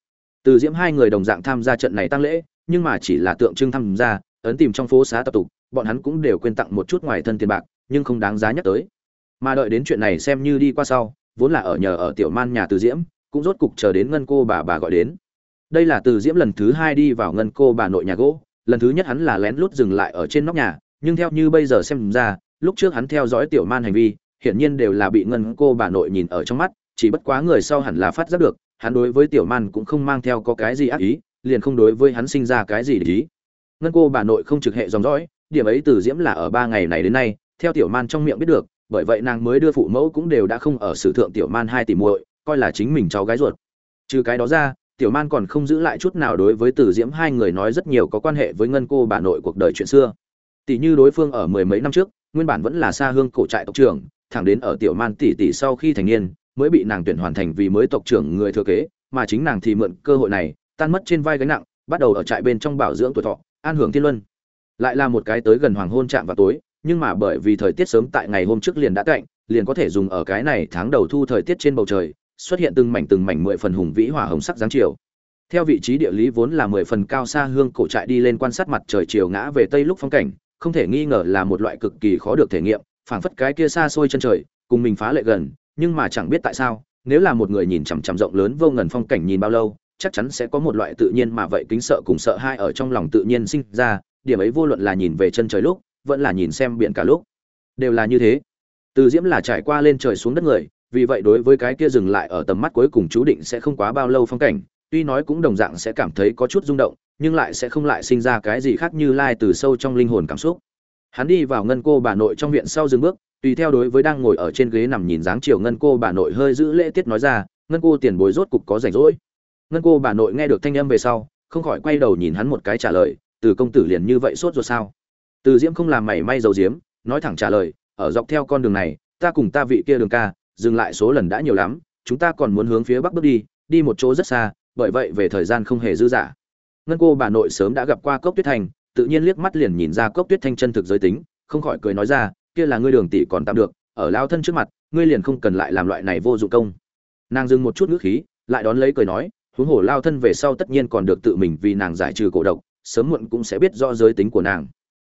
Từ diễm hai người đồng dạng tham gia trận này tăng lễ, nhưng mà chỉ là tượng trưng tham gia, ấn tìm trong phố xá tập tục, bọn hắn cũng đều quên tặng một chút ngoài thân tiền bạc, nhưng không đáng giá nhắc tới. Mà đợi đến chuyện này xem như đi qua sau, vốn là ở nhờ ở tiểu man nhà từ diễm, cũng rốt cục chờ đến ngân cô bà bà gọi đến. Đây là từ diễm lần thứ hai đi vào ngân cô bà nội nhà gỗ, lần thứ nhất hắn là lén lút dừng lại ở trên nóc nhà, nhưng theo như bây giờ xem ra lúc trước hắn theo dõi tiểu man hành vi, hiển nhiên đều là bị ngân cô bà nội nhìn ở trong mắt, chỉ bất quá người sau hẳn là phát giác được, hắn đối với tiểu man cũng không mang theo có cái gì ác ý, liền không đối với hắn sinh ra cái gì để ý. Ngân cô bà nội không trực hệ dòng dõi, điểm ấy từ diễm là ở ba ngày này đến nay, theo tiểu man trong miệng biết được, bởi vậy nàng mới đưa phụ mẫu cũng đều đã không ở sử thượng tiểu man hai tỷ muội, coi là chính mình cháu gái ruột. Trừ cái đó ra, tiểu man còn không giữ lại chút nào đối với từ diễm hai người nói rất nhiều có quan hệ với ngân cô bà nội cuộc đời chuyện xưa. Tỷ như đối phương ở mười mấy năm trước nguyên bản vẫn là xa hương cổ trại tộc trưởng, thẳng đến ở tiểu man tỷ tỷ sau khi thành niên, mới bị nàng tuyển hoàn thành vì mới tộc trưởng người thừa kế, mà chính nàng thì mượn cơ hội này, tan mất trên vai gánh nặng, bắt đầu ở trại bên trong bảo dưỡng tuổi thọ, an hưởng thiên luân. Lại là một cái tới gần hoàng hôn chạm vào tối, nhưng mà bởi vì thời tiết sớm tại ngày hôm trước liền đã cạnh liền có thể dùng ở cái này tháng đầu thu thời tiết trên bầu trời, xuất hiện từng mảnh từng mảnh mười phần hùng vĩ hỏa hồng sắc dáng chiều. Theo vị trí địa lý vốn là mười phần cao xa hương cổ trại đi lên quan sát mặt trời chiều ngã về tây lúc phong cảnh không thể nghi ngờ là một loại cực kỳ khó được thể nghiệm, phảng phất cái kia xa xôi chân trời, cùng mình phá lệ gần, nhưng mà chẳng biết tại sao, nếu là một người nhìn chằm chằm rộng lớn vô ngần phong cảnh nhìn bao lâu, chắc chắn sẽ có một loại tự nhiên mà vậy kính sợ cùng sợ hai ở trong lòng tự nhiên sinh ra, điểm ấy vô luận là nhìn về chân trời lúc, vẫn là nhìn xem biển cả lúc, đều là như thế. Từ diễm là trải qua lên trời xuống đất người, vì vậy đối với cái kia dừng lại ở tầm mắt cuối cùng chú định sẽ không quá bao lâu phong cảnh tuy nói cũng đồng dạng sẽ cảm thấy có chút rung động, nhưng lại sẽ không lại sinh ra cái gì khác như lai từ sâu trong linh hồn cảm xúc. Hắn đi vào ngân cô bà nội trong viện sau dừng bước, tùy theo đối với đang ngồi ở trên ghế nằm nhìn dáng chiều ngân cô bà nội hơi giữ lễ tiết nói ra, ngân cô tiền bối rốt cục có rảnh rỗi. Ngân cô bà nội nghe được thanh âm về sau, không khỏi quay đầu nhìn hắn một cái trả lời, từ công tử liền như vậy sốt ruột sao? Từ diễm không làm mảy may dầu diếm nói thẳng trả lời, ở dọc theo con đường này, ta cùng ta vị kia đường ca, dừng lại số lần đã nhiều lắm, chúng ta còn muốn hướng phía bắc bước đi đi một chỗ rất xa bởi vậy về thời gian không hề dư dả. Ngân cô bà nội sớm đã gặp qua cốc tuyết thành, tự nhiên liếc mắt liền nhìn ra cốc tuyết thanh chân thực giới tính, không khỏi cười nói ra, kia là ngươi đường tỷ còn tạm được, ở lao thân trước mặt, ngươi liền không cần lại làm loại này vô dụng công. Nàng dừng một chút ngữ khí, lại đón lấy cười nói, huống hồ lao thân về sau tất nhiên còn được tự mình vì nàng giải trừ cổ độc, sớm muộn cũng sẽ biết rõ giới tính của nàng.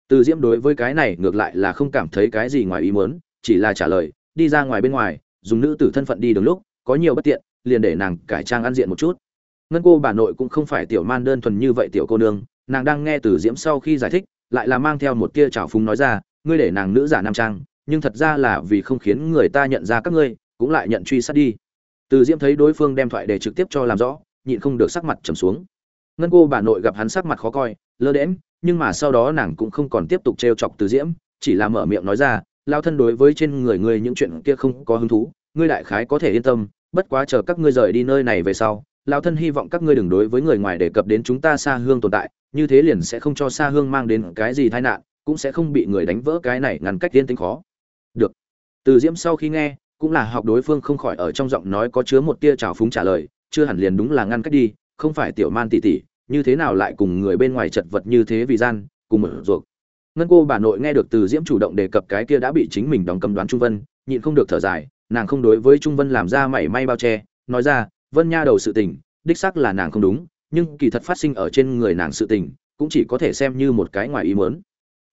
Từ diễm đối với cái này ngược lại là không cảm thấy cái gì ngoài ý muốn, chỉ là trả lời, đi ra ngoài bên ngoài, dùng nữ tử thân phận đi đường lúc, có nhiều bất tiện, liền để nàng cải trang ăn diện một chút ngân cô bà nội cũng không phải tiểu man đơn thuần như vậy tiểu cô nương, nàng đang nghe từ diễm sau khi giải thích, lại là mang theo một tia trào phúng nói ra, ngươi để nàng nữ giả nam trang, nhưng thật ra là vì không khiến người ta nhận ra các ngươi, cũng lại nhận truy sát đi. Từ diễm thấy đối phương đem thoại để trực tiếp cho làm rõ, nhịn không được sắc mặt trầm xuống. Ngân cô bà nội gặp hắn sắc mặt khó coi, lơ đễm nhưng mà sau đó nàng cũng không còn tiếp tục trêu chọc từ diễm, chỉ là mở miệng nói ra, lao thân đối với trên người ngươi những chuyện kia không có hứng thú, ngươi đại khái có thể yên tâm, bất quá chờ các ngươi rời đi nơi này về sau lao thân hy vọng các ngươi đừng đối với người ngoài đề cập đến chúng ta xa hương tồn tại, như thế liền sẽ không cho xa hương mang đến cái gì tai nạn, cũng sẽ không bị người đánh vỡ cái này ngăn cách tiên tính khó. Được. Từ diễm sau khi nghe, cũng là học đối phương không khỏi ở trong giọng nói có chứa một tia trào phúng trả lời, chưa hẳn liền đúng là ngăn cách đi, không phải tiểu man tỉ tỉ như thế nào lại cùng người bên ngoài chật vật như thế vì gian, cùng mở ruột. Ngân cô bà nội nghe được từ diễm chủ động đề cập cái kia đã bị chính mình đóng cầm đoán trung vân, nhịn không được thở dài, nàng không đối với trung vân làm ra mảy may bao che, nói ra vân nha đầu sự tình, đích xác là nàng không đúng, nhưng kỳ thật phát sinh ở trên người nàng sự tình, cũng chỉ có thể xem như một cái ngoài ý muốn.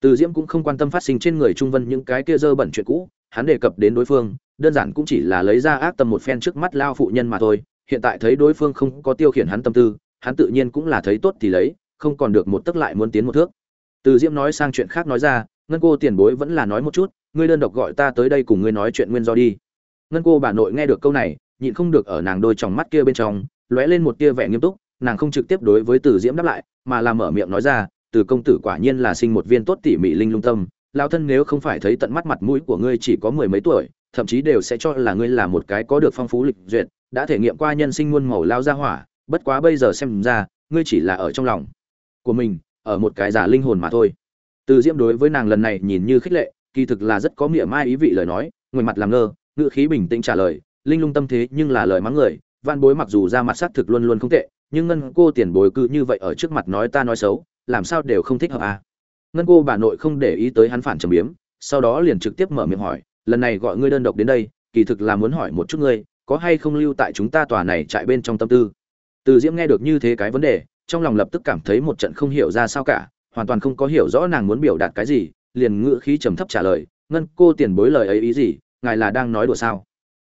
Từ diễm cũng không quan tâm phát sinh trên người trung vân những cái kia dơ bẩn chuyện cũ, hắn đề cập đến đối phương, đơn giản cũng chỉ là lấy ra ác tâm một phen trước mắt lao phụ nhân mà thôi, hiện tại thấy đối phương không có tiêu khiển hắn tâm tư, hắn tự nhiên cũng là thấy tốt thì lấy, không còn được một tức lại muốn tiến một thước. Từ diễm nói sang chuyện khác nói ra, ngân cô tiền bối vẫn là nói một chút, ngươi đơn độc gọi ta tới đây cùng ngươi nói chuyện nguyên do đi. Ngân cô bà nội nghe được câu này nhịn không được ở nàng đôi tròng mắt kia bên trong, lóe lên một tia vẻ nghiêm túc, nàng không trực tiếp đối với từ diễm đáp lại, mà làm mở miệng nói ra, từ công tử quả nhiên là sinh một viên tốt tỉ mỉ linh lung tâm lao thân nếu không phải thấy tận mắt mặt mũi của ngươi chỉ có mười mấy tuổi, thậm chí đều sẽ cho là ngươi là một cái có được phong phú lịch duyệt, đã thể nghiệm qua nhân sinh muôn màu lao ra hỏa, bất quá bây giờ xem ra, ngươi chỉ là ở trong lòng của mình, ở một cái giả linh hồn mà thôi. Từ diễm đối với nàng lần này nhìn như khích lệ, kỳ thực là rất có nghĩa mai ý vị lời nói, ngoài mặt làm ngơ ngự khí bình tĩnh trả lời linh lung tâm thế nhưng là lời mắng người van bối mặc dù ra mặt xác thực luôn luôn không tệ, nhưng ngân cô tiền bối cứ như vậy ở trước mặt nói ta nói xấu, làm sao đều không thích hợp à? Ngân cô bà nội không để ý tới hắn phản trầm biếm, sau đó liền trực tiếp mở miệng hỏi, lần này gọi ngươi đơn độc đến đây, kỳ thực là muốn hỏi một chút ngươi, có hay không lưu tại chúng ta tòa này chạy bên trong tâm tư? Từ diễm nghe được như thế cái vấn đề, trong lòng lập tức cảm thấy một trận không hiểu ra sao cả, hoàn toàn không có hiểu rõ nàng muốn biểu đạt cái gì, liền ngữ khí trầm thấp trả lời, ngân cô tiền bối lời ấy ý gì, ngài là đang nói đùa sao?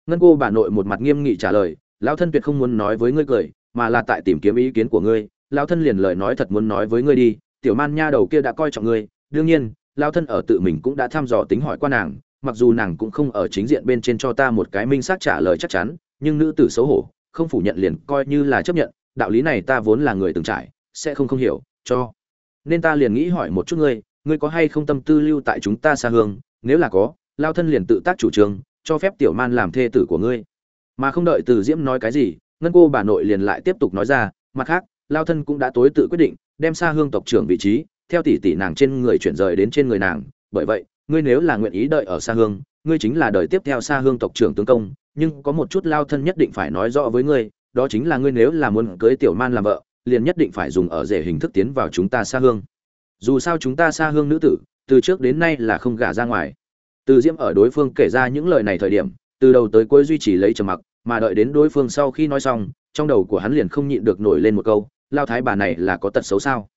Ngân cô bà nội một mặt nghiêm nghị trả lời, lão thân tuyệt không muốn nói với ngươi cười, mà là tại tìm kiếm ý kiến của ngươi. Lão thân liền lời nói thật muốn nói với ngươi đi, tiểu man nha đầu kia đã coi trọng ngươi. Đương nhiên, lão thân ở tự mình cũng đã thăm dò tính hỏi qua nàng, mặc dù nàng cũng không ở chính diện bên trên cho ta một cái minh xác trả lời chắc chắn, nhưng nữ tử xấu hổ, không phủ nhận liền coi như là chấp nhận, đạo lý này ta vốn là người từng trải, sẽ không không hiểu, cho nên ta liền nghĩ hỏi một chút ngươi ngươi có hay không tâm tư lưu tại chúng ta xa hương? Nếu là có lao thân liền tự tác chủ trương cho phép tiểu man làm thê tử của ngươi. Mà không đợi từ diễm nói cái gì, ngân cô bà nội liền lại tiếp tục nói ra, mặt khác, lao thân cũng đã tối tự quyết định, đem xa hương tộc trưởng vị trí, theo tỷ tỷ nàng trên người chuyển rời đến trên người nàng. Bởi vậy, ngươi nếu là nguyện ý đợi ở xa hương, ngươi chính là đời tiếp theo xa hương tộc trưởng tướng công, nhưng có một chút lao thân nhất định phải nói rõ với ngươi, đó chính là ngươi nếu là muốn cưới tiểu man làm vợ, liền nhất định phải dùng ở rể hình thức tiến vào chúng ta xa hương. Dù sao chúng ta xa hương nữ tử, từ trước đến nay là không gả ra ngoài từ diễm ở đối phương kể ra những lời này thời điểm, từ đầu tới cuối duy trì lấy trầm mặc, mà đợi đến đối phương sau khi nói xong, trong đầu của hắn liền không nhịn được nổi lên một câu, lao thái bà này là có tật xấu sao?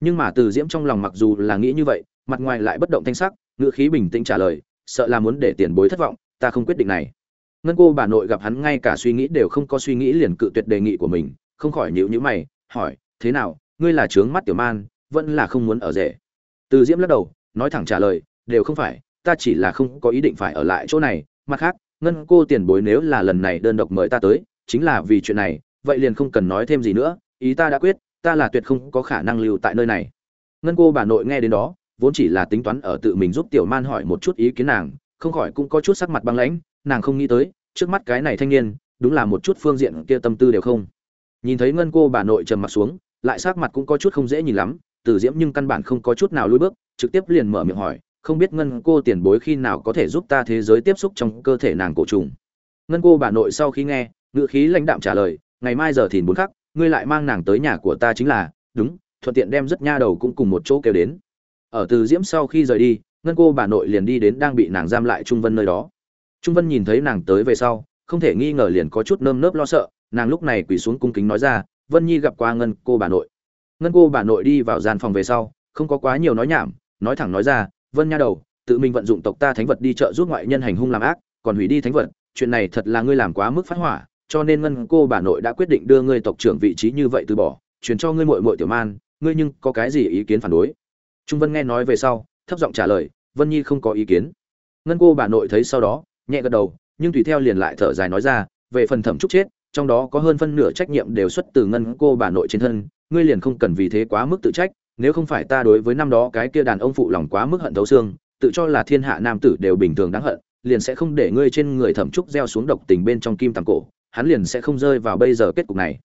Nhưng mà từ diễm trong lòng mặc dù là nghĩ như vậy, mặt ngoài lại bất động thanh sắc, ngữ khí bình tĩnh trả lời, sợ là muốn để tiền bối thất vọng, ta không quyết định này. Ngân cô bà nội gặp hắn ngay cả suy nghĩ đều không có suy nghĩ liền cự tuyệt đề nghị của mình, không khỏi nhịu nhữ mày, hỏi, thế nào, ngươi là trướng mắt tiểu man, vẫn là không muốn ở rể? Từ diễm lắc đầu, nói thẳng trả lời, đều không phải ta chỉ là không có ý định phải ở lại chỗ này, mặt khác, ngân cô tiền bối nếu là lần này đơn độc mời ta tới, chính là vì chuyện này, vậy liền không cần nói thêm gì nữa, ý ta đã quyết, ta là tuyệt không có khả năng lưu tại nơi này. Ngân cô bà nội nghe đến đó, vốn chỉ là tính toán ở tự mình giúp tiểu man hỏi một chút ý kiến nàng, không khỏi cũng có chút sắc mặt băng lãnh, nàng không nghĩ tới, trước mắt cái này thanh niên, đúng là một chút phương diện kia tâm tư đều không. Nhìn thấy ngân cô bà nội trầm mặt xuống, lại sắc mặt cũng có chút không dễ nhìn lắm, từ diễm nhưng căn bản không có chút nào lùi bước, trực tiếp liền mở miệng hỏi không biết ngân cô tiền bối khi nào có thể giúp ta thế giới tiếp xúc trong cơ thể nàng cổ trùng. Ngân cô bà nội sau khi nghe ngự khí lãnh đạm trả lời, ngày mai giờ thìn bốn khắc, ngươi lại mang nàng tới nhà của ta chính là, đúng, thuận tiện đem rất nha đầu cũng cùng một chỗ kêu đến. Ở từ diễm sau khi rời đi, ngân cô bà nội liền đi đến đang bị nàng giam lại trung vân nơi đó. Trung vân nhìn thấy nàng tới về sau, không thể nghi ngờ liền có chút nơm nớp lo sợ, nàng lúc này quỳ xuống cung kính nói ra, vân nhi gặp qua ngân cô bà nội. Ngân cô bà nội đi vào gian phòng về sau, không có quá nhiều nói nhảm, nói thẳng nói ra vân nha đầu, tự mình vận dụng tộc ta thánh vật đi chợ giúp ngoại nhân hành hung làm ác, còn hủy đi thánh vật, chuyện này thật là ngươi làm quá mức phát hỏa, cho nên ngân cô bà nội đã quyết định đưa ngươi tộc trưởng vị trí như vậy từ bỏ chuyển cho ngươi muội muội tiểu man, ngươi nhưng có cái gì ý kiến phản đối? Trung vân nghe nói về sau, thấp giọng trả lời, vân nhi không có ý kiến. Ngân cô bà nội thấy sau đó, nhẹ gật đầu, nhưng tùy theo liền lại thở dài nói ra, về phần thẩm trúc chết, trong đó có hơn phân nửa trách nhiệm đều xuất từ ngân cô bà nội trên thân, ngươi liền không cần vì thế quá mức tự trách nếu không phải ta đối với năm đó cái kia đàn ông phụ lòng quá mức hận thấu xương, tự cho là thiên hạ nam tử đều bình thường đáng hận, liền sẽ không để ngươi trên người thẩm trúc gieo xuống độc tình bên trong kim tàng cổ, hắn liền sẽ không rơi vào bây giờ kết cục này.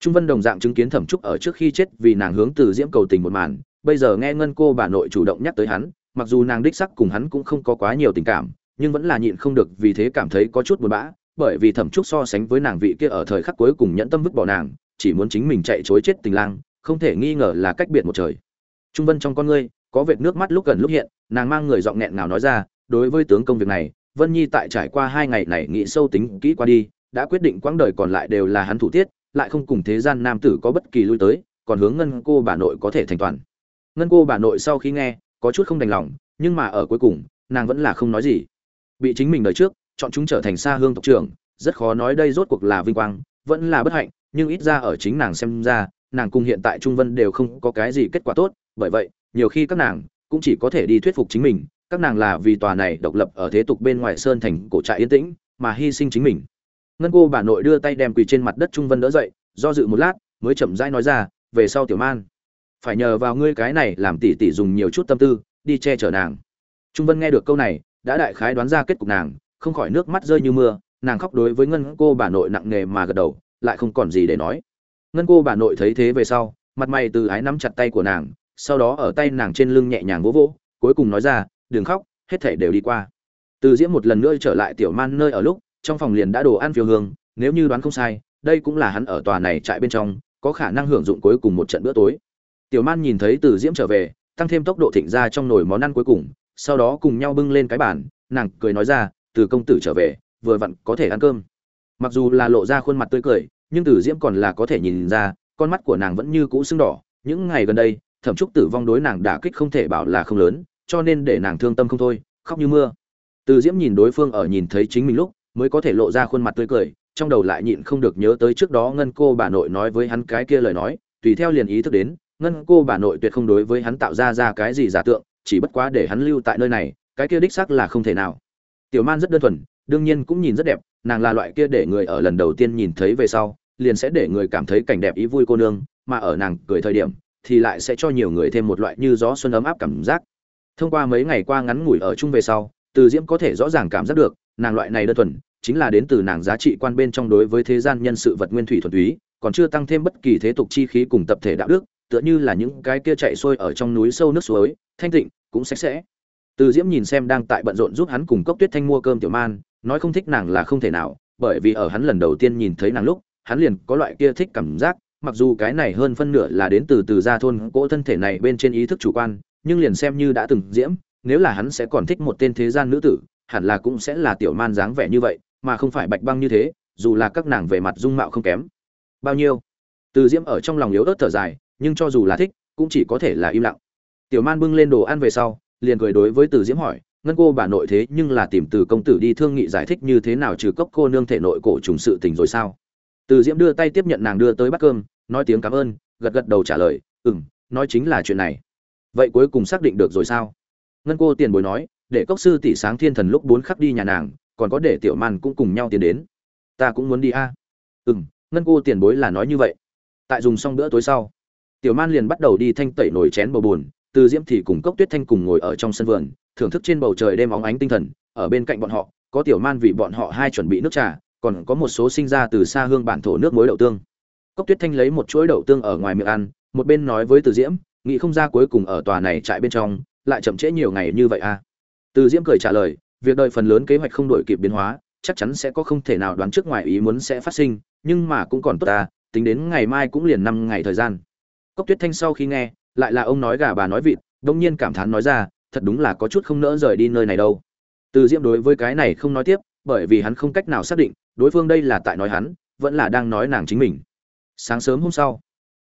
Trung vân đồng dạng chứng kiến thẩm trúc ở trước khi chết vì nàng hướng từ diễm cầu tình một màn, bây giờ nghe ngân cô bà nội chủ động nhắc tới hắn, mặc dù nàng đích sắc cùng hắn cũng không có quá nhiều tình cảm, nhưng vẫn là nhịn không được vì thế cảm thấy có chút buồn bã, bởi vì thẩm trúc so sánh với nàng vị kia ở thời khắc cuối cùng nhẫn tâm vứt bỏ nàng, chỉ muốn chính mình chạy chối chết tình lang không thể nghi ngờ là cách biệt một trời. Trung vân trong con ngươi, có vệt nước mắt lúc gần lúc hiện, nàng mang người giọng nghẹn nào nói ra, đối với tướng công việc này, vân nhi tại trải qua hai ngày này nghĩ sâu tính kỹ qua đi, đã quyết định quãng đời còn lại đều là hắn thủ tiết, lại không cùng thế gian nam tử có bất kỳ lui tới, còn hướng ngân cô bà nội có thể thành toàn. Ngân cô bà nội sau khi nghe, có chút không đành lòng, nhưng mà ở cuối cùng, nàng vẫn là không nói gì. Bị chính mình đời trước, chọn chúng trở thành xa hương tộc trưởng, rất khó nói đây rốt cuộc là vinh quang, vẫn là bất hạnh, nhưng ít ra ở chính nàng xem ra nàng cùng hiện tại trung vân đều không có cái gì kết quả tốt, bởi vậy, nhiều khi các nàng cũng chỉ có thể đi thuyết phục chính mình, các nàng là vì tòa này độc lập ở thế tục bên ngoài sơn thành cổ trại yên tĩnh mà hy sinh chính mình. Ngân cô bà nội đưa tay đem quỳ trên mặt đất trung vân đỡ dậy, do dự một lát, mới chậm rãi nói ra, về sau tiểu man, phải nhờ vào ngươi cái này làm tỷ tỷ dùng nhiều chút tâm tư, đi che chở nàng. Trung vân nghe được câu này, đã đại khái đoán ra kết cục nàng, không khỏi nước mắt rơi như mưa, nàng khóc đối với ngân cô bà nội nặng nề mà gật đầu, lại không còn gì để nói ngân cô bà nội thấy thế về sau, mặt mày từ ái nắm chặt tay của nàng, sau đó ở tay nàng trên lưng nhẹ nhàng vỗ vỗ, cuối cùng nói ra, đừng khóc, hết thể đều đi qua. Từ diễm một lần nữa trở lại tiểu man nơi ở lúc, trong phòng liền đã đồ ăn phiêu hương, nếu như đoán không sai, đây cũng là hắn ở tòa này trại bên trong, có khả năng hưởng dụng cuối cùng một trận bữa tối. Tiểu man nhìn thấy từ diễm trở về, tăng thêm tốc độ thịnh ra trong nồi món ăn cuối cùng, sau đó cùng nhau bưng lên cái bàn, nàng cười nói ra, từ công tử trở về, vừa vặn có thể ăn cơm. Mặc dù là lộ ra khuôn mặt tươi cười nhưng từ diễm còn là có thể nhìn ra, con mắt của nàng vẫn như cũ sưng đỏ. Những ngày gần đây, thẩm trúc tử vong đối nàng đả kích không thể bảo là không lớn, cho nên để nàng thương tâm không thôi, khóc như mưa. Từ diễm nhìn đối phương ở nhìn thấy chính mình lúc, mới có thể lộ ra khuôn mặt tươi cười, trong đầu lại nhịn không được nhớ tới trước đó ngân cô bà nội nói với hắn cái kia lời nói, tùy theo liền ý thức đến, ngân cô bà nội tuyệt không đối với hắn tạo ra ra cái gì giả tượng, chỉ bất quá để hắn lưu tại nơi này, cái kia đích xác là không thể nào. Tiểu man rất đơn thuần, đương nhiên cũng nhìn rất đẹp, nàng là loại kia để người ở lần đầu tiên nhìn thấy về sau liền sẽ để người cảm thấy cảnh đẹp ý vui cô nương, mà ở nàng cười thời điểm, thì lại sẽ cho nhiều người thêm một loại như gió xuân ấm áp cảm giác. Thông qua mấy ngày qua ngắn ngủi ở chung về sau, từ diễm có thể rõ ràng cảm giác được, nàng loại này đơn thuần, chính là đến từ nàng giá trị quan bên trong đối với thế gian nhân sự vật nguyên thủy thuần túy, còn chưa tăng thêm bất kỳ thế tục chi khí cùng tập thể đạo đức, tựa như là những cái kia chạy xuôi ở trong núi sâu nước suối, thanh tịnh, cũng sạch sẽ. Từ diễm nhìn xem đang tại bận rộn giúp hắn cùng cốc tuyết thanh mua cơm tiểu man, nói không thích nàng là không thể nào, bởi vì ở hắn lần đầu tiên nhìn thấy nàng lúc hắn liền có loại kia thích cảm giác, mặc dù cái này hơn phân nửa là đến từ từ gia thôn cỗ thân thể này bên trên ý thức chủ quan, nhưng liền xem như đã từng diễm, nếu là hắn sẽ còn thích một tên thế gian nữ tử, hẳn là cũng sẽ là tiểu man dáng vẻ như vậy, mà không phải bạch băng như thế, dù là các nàng về mặt dung mạo không kém. Bao nhiêu? Từ diễm ở trong lòng yếu ớt thở dài, nhưng cho dù là thích, cũng chỉ có thể là im lặng. Tiểu man bưng lên đồ ăn về sau, liền cười đối với từ diễm hỏi, ngân cô bà nội thế nhưng là tìm từ công tử đi thương nghị giải thích như thế nào trừ cốc cô nương thể nội cổ trùng sự tình rồi sao? Từ diễm đưa tay tiếp nhận nàng đưa tới bát cơm, nói tiếng cảm ơn, gật gật đầu trả lời ừ m nói chính là chuyện này. Vậy cuối cùng xác định được rồi sao? Ngân cô tiền bối nói, để cốc sư tỷ sáng thiên thần lúc bốn khắc đi nhà nàng, còn có để tiểu man cũng cùng nhau tiến đến. Ta cũng muốn đi a. À? ừ m ngân cô tiền bối là nói như vậy. Tại dùng xong bữa tối sau. Tiểu man liền bắt đầu đi thanh tẩy nồi chén bầu bùn từ diễm thì cùng cốc tuyết thanh cùng ngồi ở trong sân vườn, thưởng thức trên bầu trời đêm óng ánh tinh thần, ở bên cạnh bọn họ, có tiểu man vì bọn họ hai chuẩn bị nước trà còn có một số sinh ra từ xa hương bản thổ nước muối đậu tương. Cốc tuyết thanh lấy một chuỗi đậu tương ở ngoài miệng ăn, một bên nói với từ diễm, nghĩ không ra cuối cùng ở tòa này trại bên trong, lại chậm trễ nhiều ngày như vậy à. Từ diễm cười trả lời, việc đợi phần lớn kế hoạch không đổi kịp biến hóa, chắc chắn sẽ có không thể nào đoán trước ngoài ý muốn sẽ phát sinh, nhưng mà cũng còn tốt ta tính đến ngày mai cũng liền năm ngày thời gian. Cốc tuyết thanh sau khi nghe, lại là ông nói gà bà nói vịt, đông nhiên cảm thán nói ra, thật đúng là có chút không nỡ rời đi nơi này đâu. Từ diễm đối với cái này không nói tiếp, bởi vì hắn không cách nào xác định đối phương đây là tại nói hắn, vẫn là đang nói nàng chính mình. Sáng sớm hôm sau,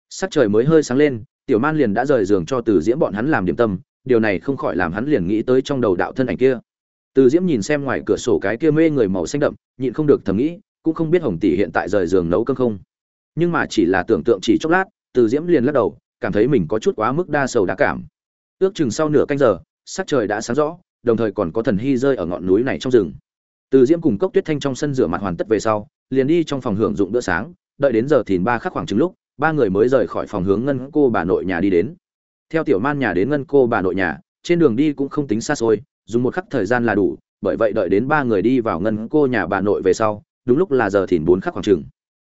sắc trời mới hơi sáng lên, tiểu man liền đã rời giường cho từ diễm bọn hắn làm điểm tâm, điều này không khỏi làm hắn liền nghĩ tới trong đầu đạo thân ảnh kia. Từ diễm nhìn xem ngoài cửa sổ cái kia mê người màu xanh đậm, nhịn không được thầm nghĩ, cũng không biết hồng tỷ hiện tại rời giường nấu cơm không. Nhưng mà chỉ là tưởng tượng chỉ chốc lát, từ diễm liền lắc đầu, cảm thấy mình có chút quá mức đa sầu đa cảm. Ước chừng sau nửa canh giờ, sắc trời đã sáng rõ, đồng thời còn có thần hy rơi ở ngọn núi này trong rừng từ diễm cùng cốc tuyết thanh trong sân rửa mặt hoàn tất về sau, liền đi trong phòng hưởng dụng bữa sáng, đợi đến giờ thìn ba khắc khoảng chừng lúc, ba người mới rời khỏi phòng hướng ngân cô bà nội nhà đi đến. Theo tiểu man nhà đến ngân cô bà nội nhà, trên đường đi cũng không tính xa xôi, dùng một khắc thời gian là đủ, bởi vậy đợi đến ba người đi vào ngân cô nhà bà nội về sau, đúng lúc là giờ thìn bốn khắc khoảng chừng.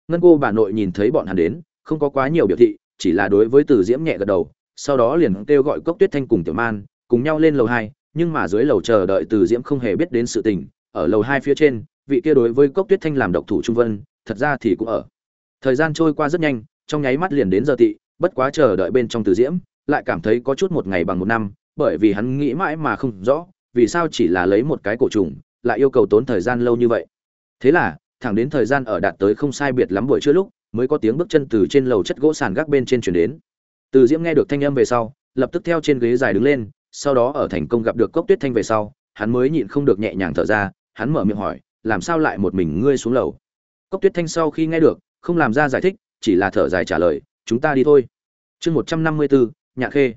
Ngân cô bà nội nhìn thấy bọn hắn đến, không có quá nhiều biểu thị, chỉ là đối với từ diễm nhẹ gật đầu, sau đó liền kêu gọi cốc tuyết thanh cùng tiểu man, cùng nhau lên lầu hai, nhưng mà dưới lầu chờ đợi từ diễm không hề biết đến sự tình ở lầu hai phía trên, vị kia đối với cốc tuyết thanh làm độc thủ trung vân, thật ra thì cũng ở. Thời gian trôi qua rất nhanh, trong nháy mắt liền đến giờ tị, bất quá chờ đợi bên trong từ diễm, lại cảm thấy có chút một ngày bằng một năm, bởi vì hắn nghĩ mãi mà không rõ, vì sao chỉ là lấy một cái cổ trùng, lại yêu cầu tốn thời gian lâu như vậy. Thế là, thẳng đến thời gian ở đạt tới không sai biệt lắm buổi trưa lúc, mới có tiếng bước chân từ trên lầu chất gỗ sàn gác bên trên chuyển đến. Từ diễm nghe được thanh âm về sau, lập tức theo trên ghế dài đứng lên, sau đó ở thành công gặp được cốc tuyết thanh về sau, hắn mới nhịn không được nhẹ nhàng thở ra hắn mở miệng hỏi, làm sao lại một mình ngươi xuống lầu? Cốc tuyết thanh sau khi nghe được, không làm ra giải thích, chỉ là thở dài trả lời, chúng ta đi thôi. Chương một trăm năm mươi bốn nhạ khê.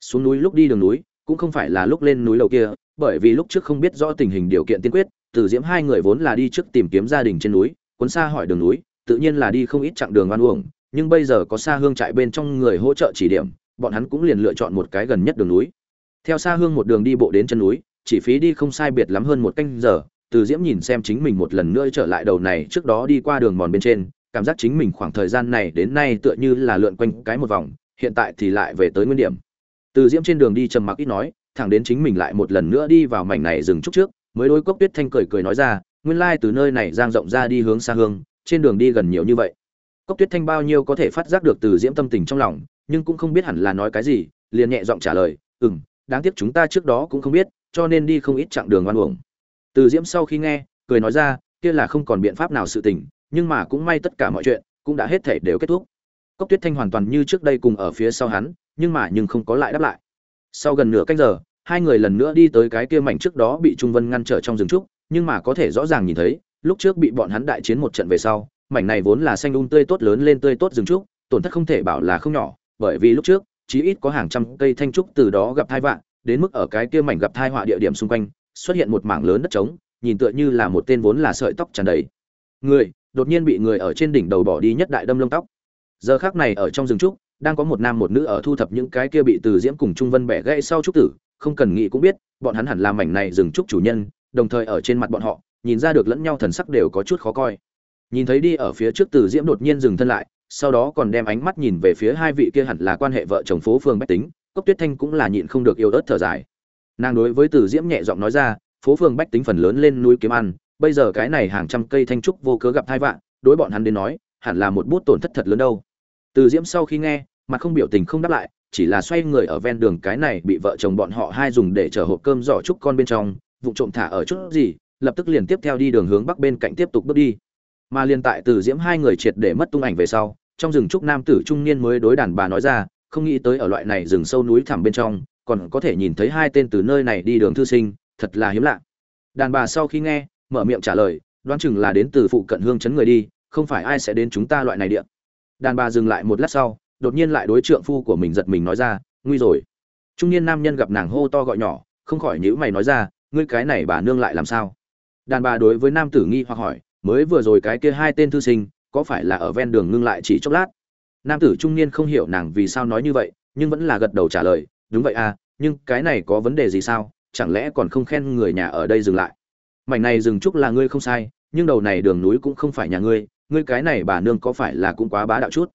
Xuống núi lúc đi đường núi, cũng không phải là lúc lên núi lầu kia, bởi vì lúc trước không biết rõ tình hình điều kiện tiên quyết, từ diễm hai người vốn là đi trước tìm kiếm gia đình trên núi, cuốn xa hỏi đường núi, tự nhiên là đi không ít chặng đường oan uổng, nhưng bây giờ có xa hương trại bên trong người hỗ trợ chỉ điểm, bọn hắn cũng liền lựa chọn một cái gần nhất đường núi. Theo xa hương một đường đi bộ đến chân núi, chỉ phí đi không sai biệt lắm hơn một canh giờ từ diễm nhìn xem chính mình một lần nữa trở lại đầu này, trước đó đi qua đường mòn bên trên, cảm giác chính mình khoảng thời gian này đến nay tựa như là lượn quanh cái một vòng, hiện tại thì lại về tới nguyên điểm. Từ diễm trên đường đi trầm mặc ít nói, thẳng đến chính mình lại một lần nữa đi vào mảnh này dừng chút trước, mới đôi cốc tuyết thanh cười cười nói ra, nguyên lai từ nơi này giang rộng ra đi hướng xa hương, trên đường đi gần nhiều như vậy. Cốc tuyết thanh bao nhiêu có thể phát giác được từ diễm tâm tình trong lòng, nhưng cũng không biết hẳn là nói cái gì, liền nhẹ giọng trả lời ừ m đáng tiếc chúng ta trước đó cũng không biết, cho nên đi không ít chặng đường oan uổng từ diễm sau khi nghe, cười nói ra, kia là không còn biện pháp nào sự tình, nhưng mà cũng may tất cả mọi chuyện cũng đã hết thể đều kết thúc. Cốc tuyết thanh hoàn toàn như trước đây cùng ở phía sau hắn, nhưng mà nhưng không có lại đáp lại. Sau gần nửa canh giờ, hai người lần nữa đi tới cái kia mảnh trước đó bị trung vân ngăn trở trong rừng trúc, nhưng mà có thể rõ ràng nhìn thấy, lúc trước bị bọn hắn đại chiến một trận về sau, mảnh này vốn là xanh un um tươi tốt lớn lên tươi tốt rừng trúc, tổn thất không thể bảo là không nhỏ, bởi vì lúc trước, chí ít có hàng trăm cây thanh trúc từ đó gặp thai vạn đến mức ở cái kia mảnh gặp thai họa địa điểm xung quanh xuất hiện một mảng lớn đất trống, nhìn tựa như là một tên vốn là sợi tóc tràn đầy. Người, đột nhiên bị người ở trên đỉnh đầu bỏ đi nhất đại đâm lông tóc. Giờ khác này ở trong rừng trúc, đang có một nam một nữ ở thu thập những cái kia bị từ diễm cùng trung vân bẻ gãy sau trúc tử, không cần nghĩ cũng biết, bọn hắn hẳn là mảnh này rừng trúc chủ nhân, đồng thời ở trên mặt bọn họ, nhìn ra được lẫn nhau thần sắc đều có chút khó coi. Nhìn thấy đi ở phía trước từ diễm đột nhiên dừng thân lại, sau đó còn đem ánh mắt nhìn về phía hai vị kia hẳn là quan hệ vợ chồng phố Phương bách tính, cốc tuyết thanh cũng là nhịn không được yêu ớt thở dài nàng đối với từ diễm nhẹ giọng nói ra, phố phường bách tính phần lớn lên núi kiếm ăn, bây giờ cái này hàng trăm cây thanh trúc vô cớ gặp hai vạn đối bọn hắn đến nói, hẳn là một bút tổn thất thật lớn đâu. Từ diễm sau khi nghe, mặt không biểu tình không đáp lại, chỉ là xoay người ở ven đường cái này bị vợ chồng bọn họ hai dùng để chở hộp cơm giỏ trúc con bên trong vụ trộm thả ở chút gì, lập tức liền tiếp theo đi đường hướng bắc bên cạnh tiếp tục bước đi. Mà liên tại từ diễm hai người triệt để mất tung ảnh về sau, trong rừng trúc nam tử trung niên mới đối đàn bà nói ra, không nghĩ tới ở loại này rừng sâu núi thẳm bên trong còn có thể nhìn thấy hai tên từ nơi này đi đường thư sinh, thật là hiếm lạ. Đàn bà sau khi nghe, mở miệng trả lời, đoán chừng là đến từ phụ cận hương chấn người đi, không phải ai sẽ đến chúng ta loại này địa. đàn bà dừng lại một lát sau, đột nhiên lại đối trượng phu của mình giật mình nói ra, nguy rồi. Trung niên nam nhân gặp nàng hô to gọi nhỏ, không khỏi nhữ mày nói ra, ngươi cái này bà nương lại làm sao? Đàn bà đối với nam tử nghi hoặc hỏi, mới vừa rồi cái kia hai tên thư sinh, có phải là ở ven đường ngưng lại chỉ chốc lát? Nam tử trung niên không hiểu nàng vì sao nói như vậy, nhưng vẫn là gật đầu trả lời đúng vậy à nhưng cái này có vấn đề gì sao? Chẳng lẽ còn không khen người nhà ở đây dừng lại? Mảnh này dừng chúc là ngươi không sai, nhưng đầu này đường núi cũng không phải nhà ngươi ngươi cái này bà nương có phải là cũng quá bá đạo chút?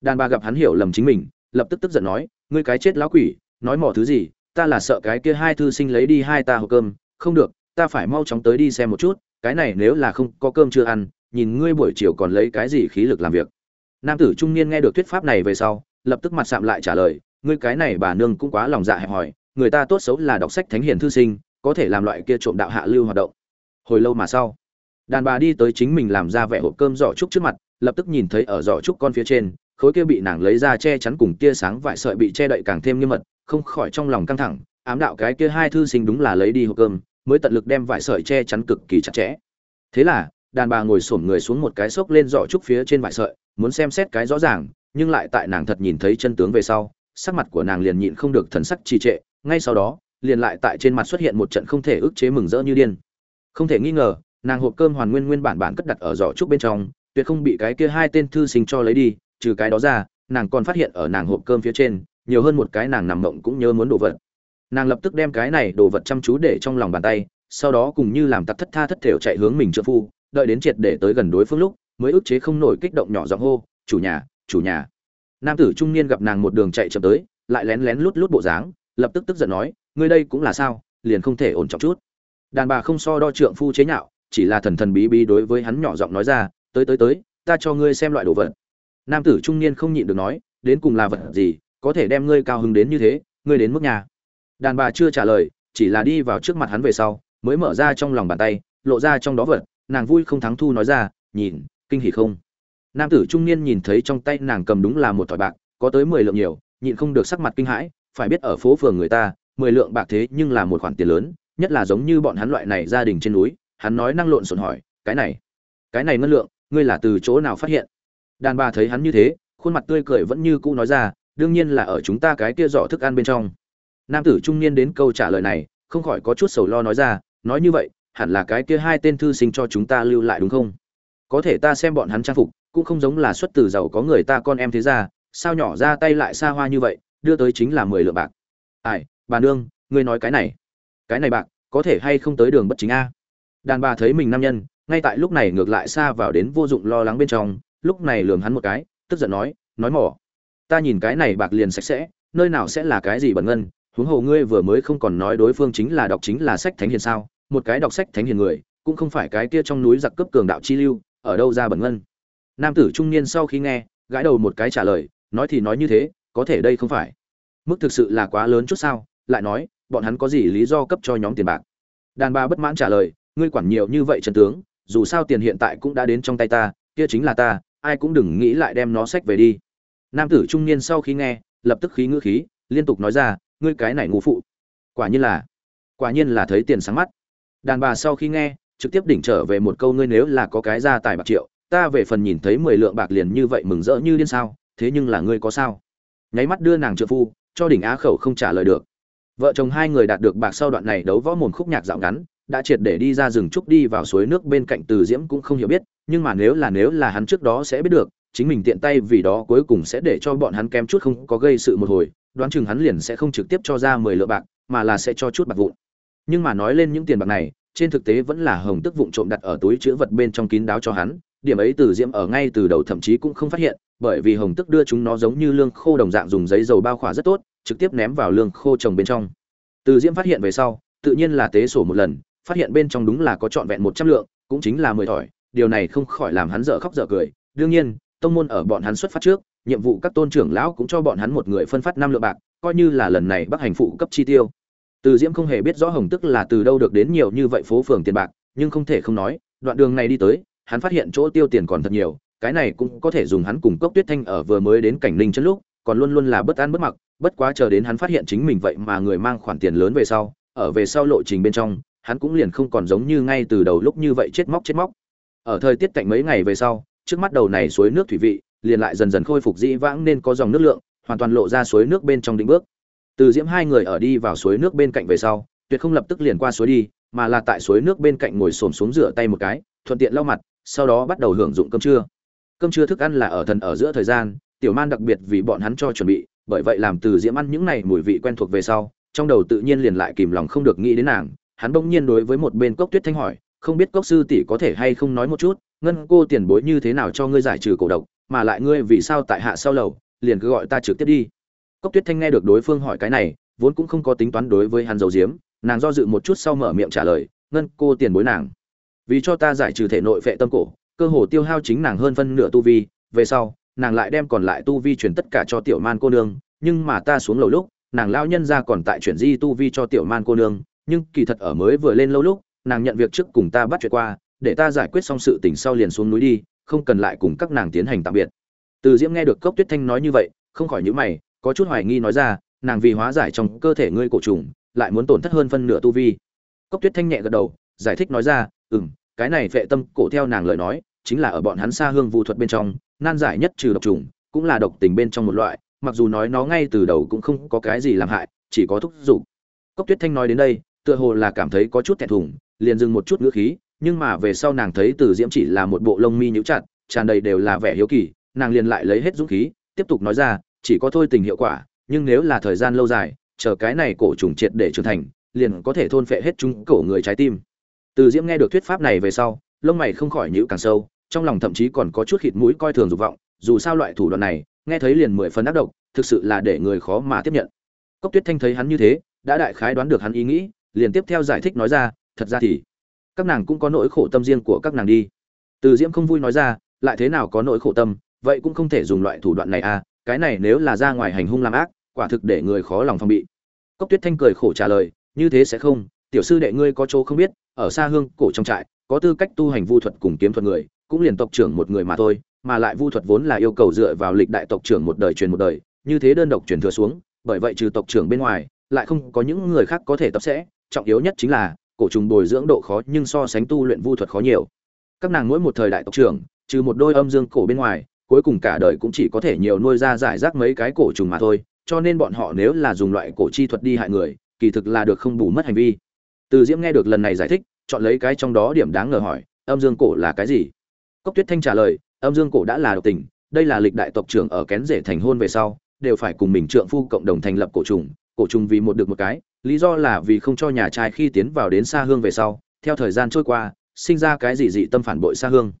Đàn bà gặp hắn hiểu lầm chính mình, lập tức tức giận nói, ngươi cái chết lão quỷ, nói mỏ thứ gì, ta là sợ cái kia hai thư sinh lấy đi hai ta hộp cơm, không được, ta phải mau chóng tới đi xem một chút, cái này nếu là không có cơm chưa ăn, nhìn ngươi buổi chiều còn lấy cái gì khí lực làm việc. Nam tử trung niên nghe được thuyết pháp này về sau, lập tức mặt sạm lại trả lời ngươi cái này bà nương cũng quá lòng dạ hẹp hòi, người ta tốt xấu là đọc sách thánh hiền thư sinh, có thể làm loại kia trộm đạo hạ lưu hoạt động. Hồi lâu mà sau, đàn bà đi tới chính mình làm ra vẻ hộp cơm giỏ trúc trước mặt, lập tức nhìn thấy ở giỏ trúc con phía trên, khối kia bị nàng lấy ra che chắn cùng tia sáng vải sợi bị che đậy càng thêm nghiêm mật, không khỏi trong lòng căng thẳng, ám đạo cái kia hai thư sinh đúng là lấy đi hộp cơm, mới tận lực đem vải sợi che chắn cực kỳ chặt chẽ. Thế là, đàn bà ngồi xổm người xuống một cái xốc lên giỏ trúc phía trên vải sợi, muốn xem xét cái rõ ràng, nhưng lại tại nàng thật nhìn thấy chân tướng về sau sắc mặt của nàng liền nhịn không được thần sắc trì trệ, ngay sau đó, liền lại tại trên mặt xuất hiện một trận không thể ức chế mừng rỡ như điên. Không thể nghi ngờ, nàng hộp cơm hoàn nguyên nguyên bản bản cất đặt ở giỏ trúc bên trong, tuyệt không bị cái kia hai tên thư sinh cho lấy đi, trừ cái đó ra, nàng còn phát hiện ở nàng hộp cơm phía trên, nhiều hơn một cái nàng nằm mộng cũng nhớ muốn đồ vật. Nàng lập tức đem cái này đồ vật chăm chú để trong lòng bàn tay, sau đó cùng như làm tặc thất tha thất thểu chạy hướng mình trợ phu, đợi đến triệt để tới gần đối phương lúc, mới ức chế không nổi kích động nhỏ giọng hô, chủ nhà chủ nhà nam tử trung niên gặp nàng một đường chạy chậm tới, lại lén lén lút lút bộ dáng, lập tức tức giận nói, ngươi đây cũng là sao, liền không thể ổn trọng chút. Đàn bà không so đo trượng phu chế nhạo, chỉ là thần thần bí bí đối với hắn nhỏ giọng nói ra, tới tới tới, ta cho ngươi xem loại đồ vật. Nam tử trung niên không nhịn được nói, đến cùng là vật gì, có thể đem ngươi cao hứng đến như thế, ngươi đến mức nhà? Đàn bà chưa trả lời, chỉ là đi vào trước mặt hắn về sau, mới mở ra trong lòng bàn tay, lộ ra trong đó vật, nàng vui không thắng thu nói ra, nhìn, kinh hỉ không? Nam tử trung niên nhìn thấy trong tay nàng cầm đúng là một thỏi bạc, có tới mười lượng nhiều, nhịn không được sắc mặt kinh hãi, phải biết ở phố phường người ta, mười lượng bạc thế nhưng là một khoản tiền lớn, nhất là giống như bọn hắn loại này gia đình trên núi, hắn nói năng lộn xộn hỏi, cái này cái này ngân lượng, ngươi là từ chỗ nào phát hiện? Đàn bà thấy hắn như thế, khuôn mặt tươi cười vẫn như cũ nói ra, đương nhiên là ở chúng ta cái kia giỏ thức ăn bên trong. Nam tử trung niên đến câu trả lời này, không khỏi có chút sầu lo nói ra, nói như vậy, hẳn là cái kia hai tên thư sinh cho chúng ta lưu lại đúng không? Có thể ta xem bọn hắn trang phục cũng không giống là xuất từ giàu có người ta con em thế ra, sao nhỏ ra tay lại xa hoa như vậy, đưa tới chính là mười lượng bạc. Ai, bà nương, ngươi nói cái này. Cái này bạc, có thể hay không tới đường bất chính a? Đàn bà thấy mình nam nhân, ngay tại lúc này ngược lại xa vào đến vô dụng lo lắng bên trong, lúc này lườm hắn một cái, tức giận nói nói mỏ. Ta nhìn cái này bạc liền sạch sẽ, nơi nào sẽ là cái gì bẩn ngân, huống hồ ngươi vừa mới không còn nói đối phương chính là đọc chính là sách thánh hiền sao? Một cái đọc sách thánh hiền người, cũng không phải cái kia trong núi giặc cướp cường đạo chi lưu, ở đâu ra bẩn ngân? Nam tử trung niên sau khi nghe, gãi đầu một cái trả lời, nói thì nói như thế, có thể đây không phải. Mức thực sự là quá lớn chút sao? Lại nói, bọn hắn có gì lý do cấp cho nhóm tiền bạc? Đàn bà bất mãn trả lời, ngươi quản nhiều như vậy trần tướng, dù sao tiền hiện tại cũng đã đến trong tay ta, kia chính là ta, ai cũng đừng nghĩ lại đem nó sách về đi. Nam tử trung niên sau khi nghe, lập tức khí ngữ khí, liên tục nói ra, ngươi cái này ngu phụ. Quả nhiên là, quả nhiên là thấy tiền sáng mắt. Đàn bà sau khi nghe, trực tiếp đỉnh trở về một câu, ngươi nếu là có cái gia tài bạc triệu ta về phần nhìn thấy mười lượng bạc liền như vậy mừng rỡ như điên sao, thế nhưng là ngươi có sao? Nháy mắt đưa nàng trợ phu, cho đỉnh á khẩu không trả lời được. Vợ chồng hai người đạt được bạc sau đoạn này đấu võ mồm khúc nhạc dạo ngắn, đã triệt để đi ra rừng trúc đi vào suối nước bên cạnh từ diễm cũng không hiểu biết, nhưng mà nếu là nếu là hắn trước đó sẽ biết được, chính mình tiện tay vì đó cuối cùng sẽ để cho bọn hắn kém chút không có gây sự một hồi, đoán chừng hắn liền sẽ không trực tiếp cho ra mười lượng bạc, mà là sẽ cho chút bạc vụn. Nhưng mà nói lên những tiền bạc này, trên thực tế vẫn là hồng tức vụn trộm đặt ở túi chữ vật bên trong kín đáo cho hắn điểm ấy từ diễm ở ngay từ đầu thậm chí cũng không phát hiện, bởi vì hồng tức đưa chúng nó giống như lương khô đồng dạng dùng giấy dầu bao khỏa rất tốt, trực tiếp ném vào lương khô trồng bên trong. Từ diễm phát hiện về sau, tự nhiên là tế sổ một lần, phát hiện bên trong đúng là có trọn vẹn một trăm lượng, cũng chính là mười thỏi, điều này không khỏi làm hắn dở khóc dở cười. Đương nhiên, tông môn ở bọn hắn xuất phát trước, nhiệm vụ các tôn trưởng lão cũng cho bọn hắn một người phân phát năm lượng bạc, coi như là lần này bắc hành phụ cấp chi tiêu. Từ diễm không hề biết rõ hồng tức là từ đâu được đến nhiều như vậy phố phường tiền bạc, nhưng không thể không nói, đoạn đường này đi tới hắn phát hiện chỗ tiêu tiền còn thật nhiều, cái này cũng có thể dùng hắn cùng cốc tuyết thanh ở vừa mới đến cảnh ninh chân lúc, còn luôn luôn là bất an bất mặc, bất quá chờ đến hắn phát hiện chính mình vậy mà người mang khoản tiền lớn về sau, ở về sau lộ trình bên trong, hắn cũng liền không còn giống như ngay từ đầu lúc như vậy chết móc chết móc. Ở thời tiết cạnh mấy ngày về sau, trước mắt đầu này suối nước thủy vị, liền lại dần dần khôi phục dĩ vãng nên có dòng nước lượng, hoàn toàn lộ ra suối nước bên trong đỉnh bước. Từ diễm hai người ở đi vào suối nước bên cạnh về sau, tuyệt không lập tức liền qua suối đi, mà là tại suối nước bên cạnh ngồi xổm xuống rửa tay một cái, thuận tiện lau mặt sau đó bắt đầu hưởng dụng cơm trưa. Cơm trưa thức ăn là ở thần ở giữa thời gian, tiểu man đặc biệt vì bọn hắn cho chuẩn bị, bởi vậy làm từ diễm ăn những này mùi vị quen thuộc về sau, trong đầu tự nhiên liền lại kìm lòng không được nghĩ đến nàng. Hắn bỗng nhiên đối với một bên cốc tuyết thanh hỏi, không biết cốc sư tỷ có thể hay không nói một chút, ngân cô tiền bối như thế nào cho ngươi giải trừ cổ độc, mà lại ngươi vì sao tại hạ sau lầu, liền cứ gọi ta trực tiếp đi. Cốc tuyết thanh nghe được đối phương hỏi cái này, vốn cũng không có tính toán đối với hắn dầu diếm nàng do dự một chút sau mở miệng trả lời, ngân cô tiền bối nàng vì cho ta giải trừ thể nội vệ tâm cổ, cơ hồ tiêu hao chính nàng hơn phân nửa tu vi, về sau, nàng lại đem còn lại tu vi chuyển tất cả cho tiểu man cô nương, nhưng mà ta xuống lầu lúc, nàng lao nhân ra còn tại chuyển di tu vi cho tiểu man cô nương, nhưng kỳ thật ở mới vừa lên lâu lúc, nàng nhận việc trước cùng ta bắt chuyện qua, để ta giải quyết xong sự tình sau liền xuống núi đi, không cần lại cùng các nàng tiến hành tạm biệt. Từ diễm nghe được cốc tuyết thanh nói như vậy, không khỏi nhíu mày, có chút hoài nghi nói ra, nàng vì hóa giải trong cơ thể ngươi cổ trùng, lại muốn tổn thất hơn phân nửa tu vi. Cốc tuyết thanh nhẹ gật đầu, giải thích nói ra, ừm cái này vệ tâm cổ theo nàng lời nói, chính là ở bọn hắn xa hương vu thuật bên trong, nan giải nhất trừ độc trùng, cũng là độc tình bên trong một loại, mặc dù nói nó ngay từ đầu cũng không có cái gì làm hại, chỉ có thúc giục. Cốc tuyết thanh nói đến đây, tựa hồ là cảm thấy có chút thẹn thùng, liền dừng một chút ngữ khí, nhưng mà về sau nàng thấy từ diễm chỉ là một bộ lông mi nhũ chặt, tràn đầy đều là vẻ hiếu kỳ, nàng liền lại lấy hết dũng khí, tiếp tục nói ra, chỉ có thôi tình hiệu quả, nhưng nếu là thời gian lâu dài, chờ cái này cổ trùng triệt để trưởng thành, liền có thể thôn phệ hết chúng cổ người trái tim từ diễm nghe được thuyết pháp này về sau, lông mày không khỏi nhíu càng sâu, trong lòng thậm chí còn có chút khịt mũi coi thường dục vọng, dù sao loại thủ đoạn này, nghe thấy liền mười phần ác độc, thực sự là để người khó mà tiếp nhận. Cốc tuyết thanh thấy hắn như thế, đã đại khái đoán được hắn ý nghĩ, liền tiếp theo giải thích nói ra, thật ra thì, các nàng cũng có nỗi khổ tâm riêng của các nàng đi. Từ diễm không vui nói ra, lại thế nào có nỗi khổ tâm, vậy cũng không thể dùng loại thủ đoạn này à cái này nếu là ra ngoài hành hung làm ác, quả thực để người khó lòng phòng bị. Cốc tuyết thanh cười khổ trả lời, như thế sẽ không, tiểu sư đệ ngươi có chỗ không biết ở xa hương cổ trong trại, có tư cách tu hành vu thuật cùng kiếm thuật người, cũng liền tộc trưởng một người mà thôi, mà lại vu thuật vốn là yêu cầu dựa vào lịch đại tộc trưởng một đời truyền một đời, như thế đơn độc truyền thừa xuống, bởi vậy trừ tộc trưởng bên ngoài, lại không có những người khác có thể tập sẽ, trọng yếu nhất chính là, cổ trùng bồi dưỡng độ khó nhưng so sánh tu luyện vu thuật khó nhiều. Các nàng mỗi một thời đại tộc trưởng, trừ một đôi âm dương cổ bên ngoài, cuối cùng cả đời cũng chỉ có thể nhiều nuôi ra giải rác mấy cái cổ trùng mà thôi, cho nên bọn họ nếu là dùng loại cổ chi thuật đi hại người, kỳ thực là được không bù mất hành vi từ diễm nghe được lần này giải thích, chọn lấy cái trong đó điểm đáng ngờ hỏi, âm dương cổ là cái gì? Cốc tuyết thanh trả lời, âm dương cổ đã là độc tình, đây là lịch đại tộc trưởng ở kén rể thành hôn về sau, đều phải cùng mình trượng phu cộng đồng thành lập cổ trùng cổ trùng vì một được một cái, lý do là vì không cho nhà trai khi tiến vào đến xa hương về sau, theo thời gian trôi qua, sinh ra cái gì dị tâm phản bội xa hương.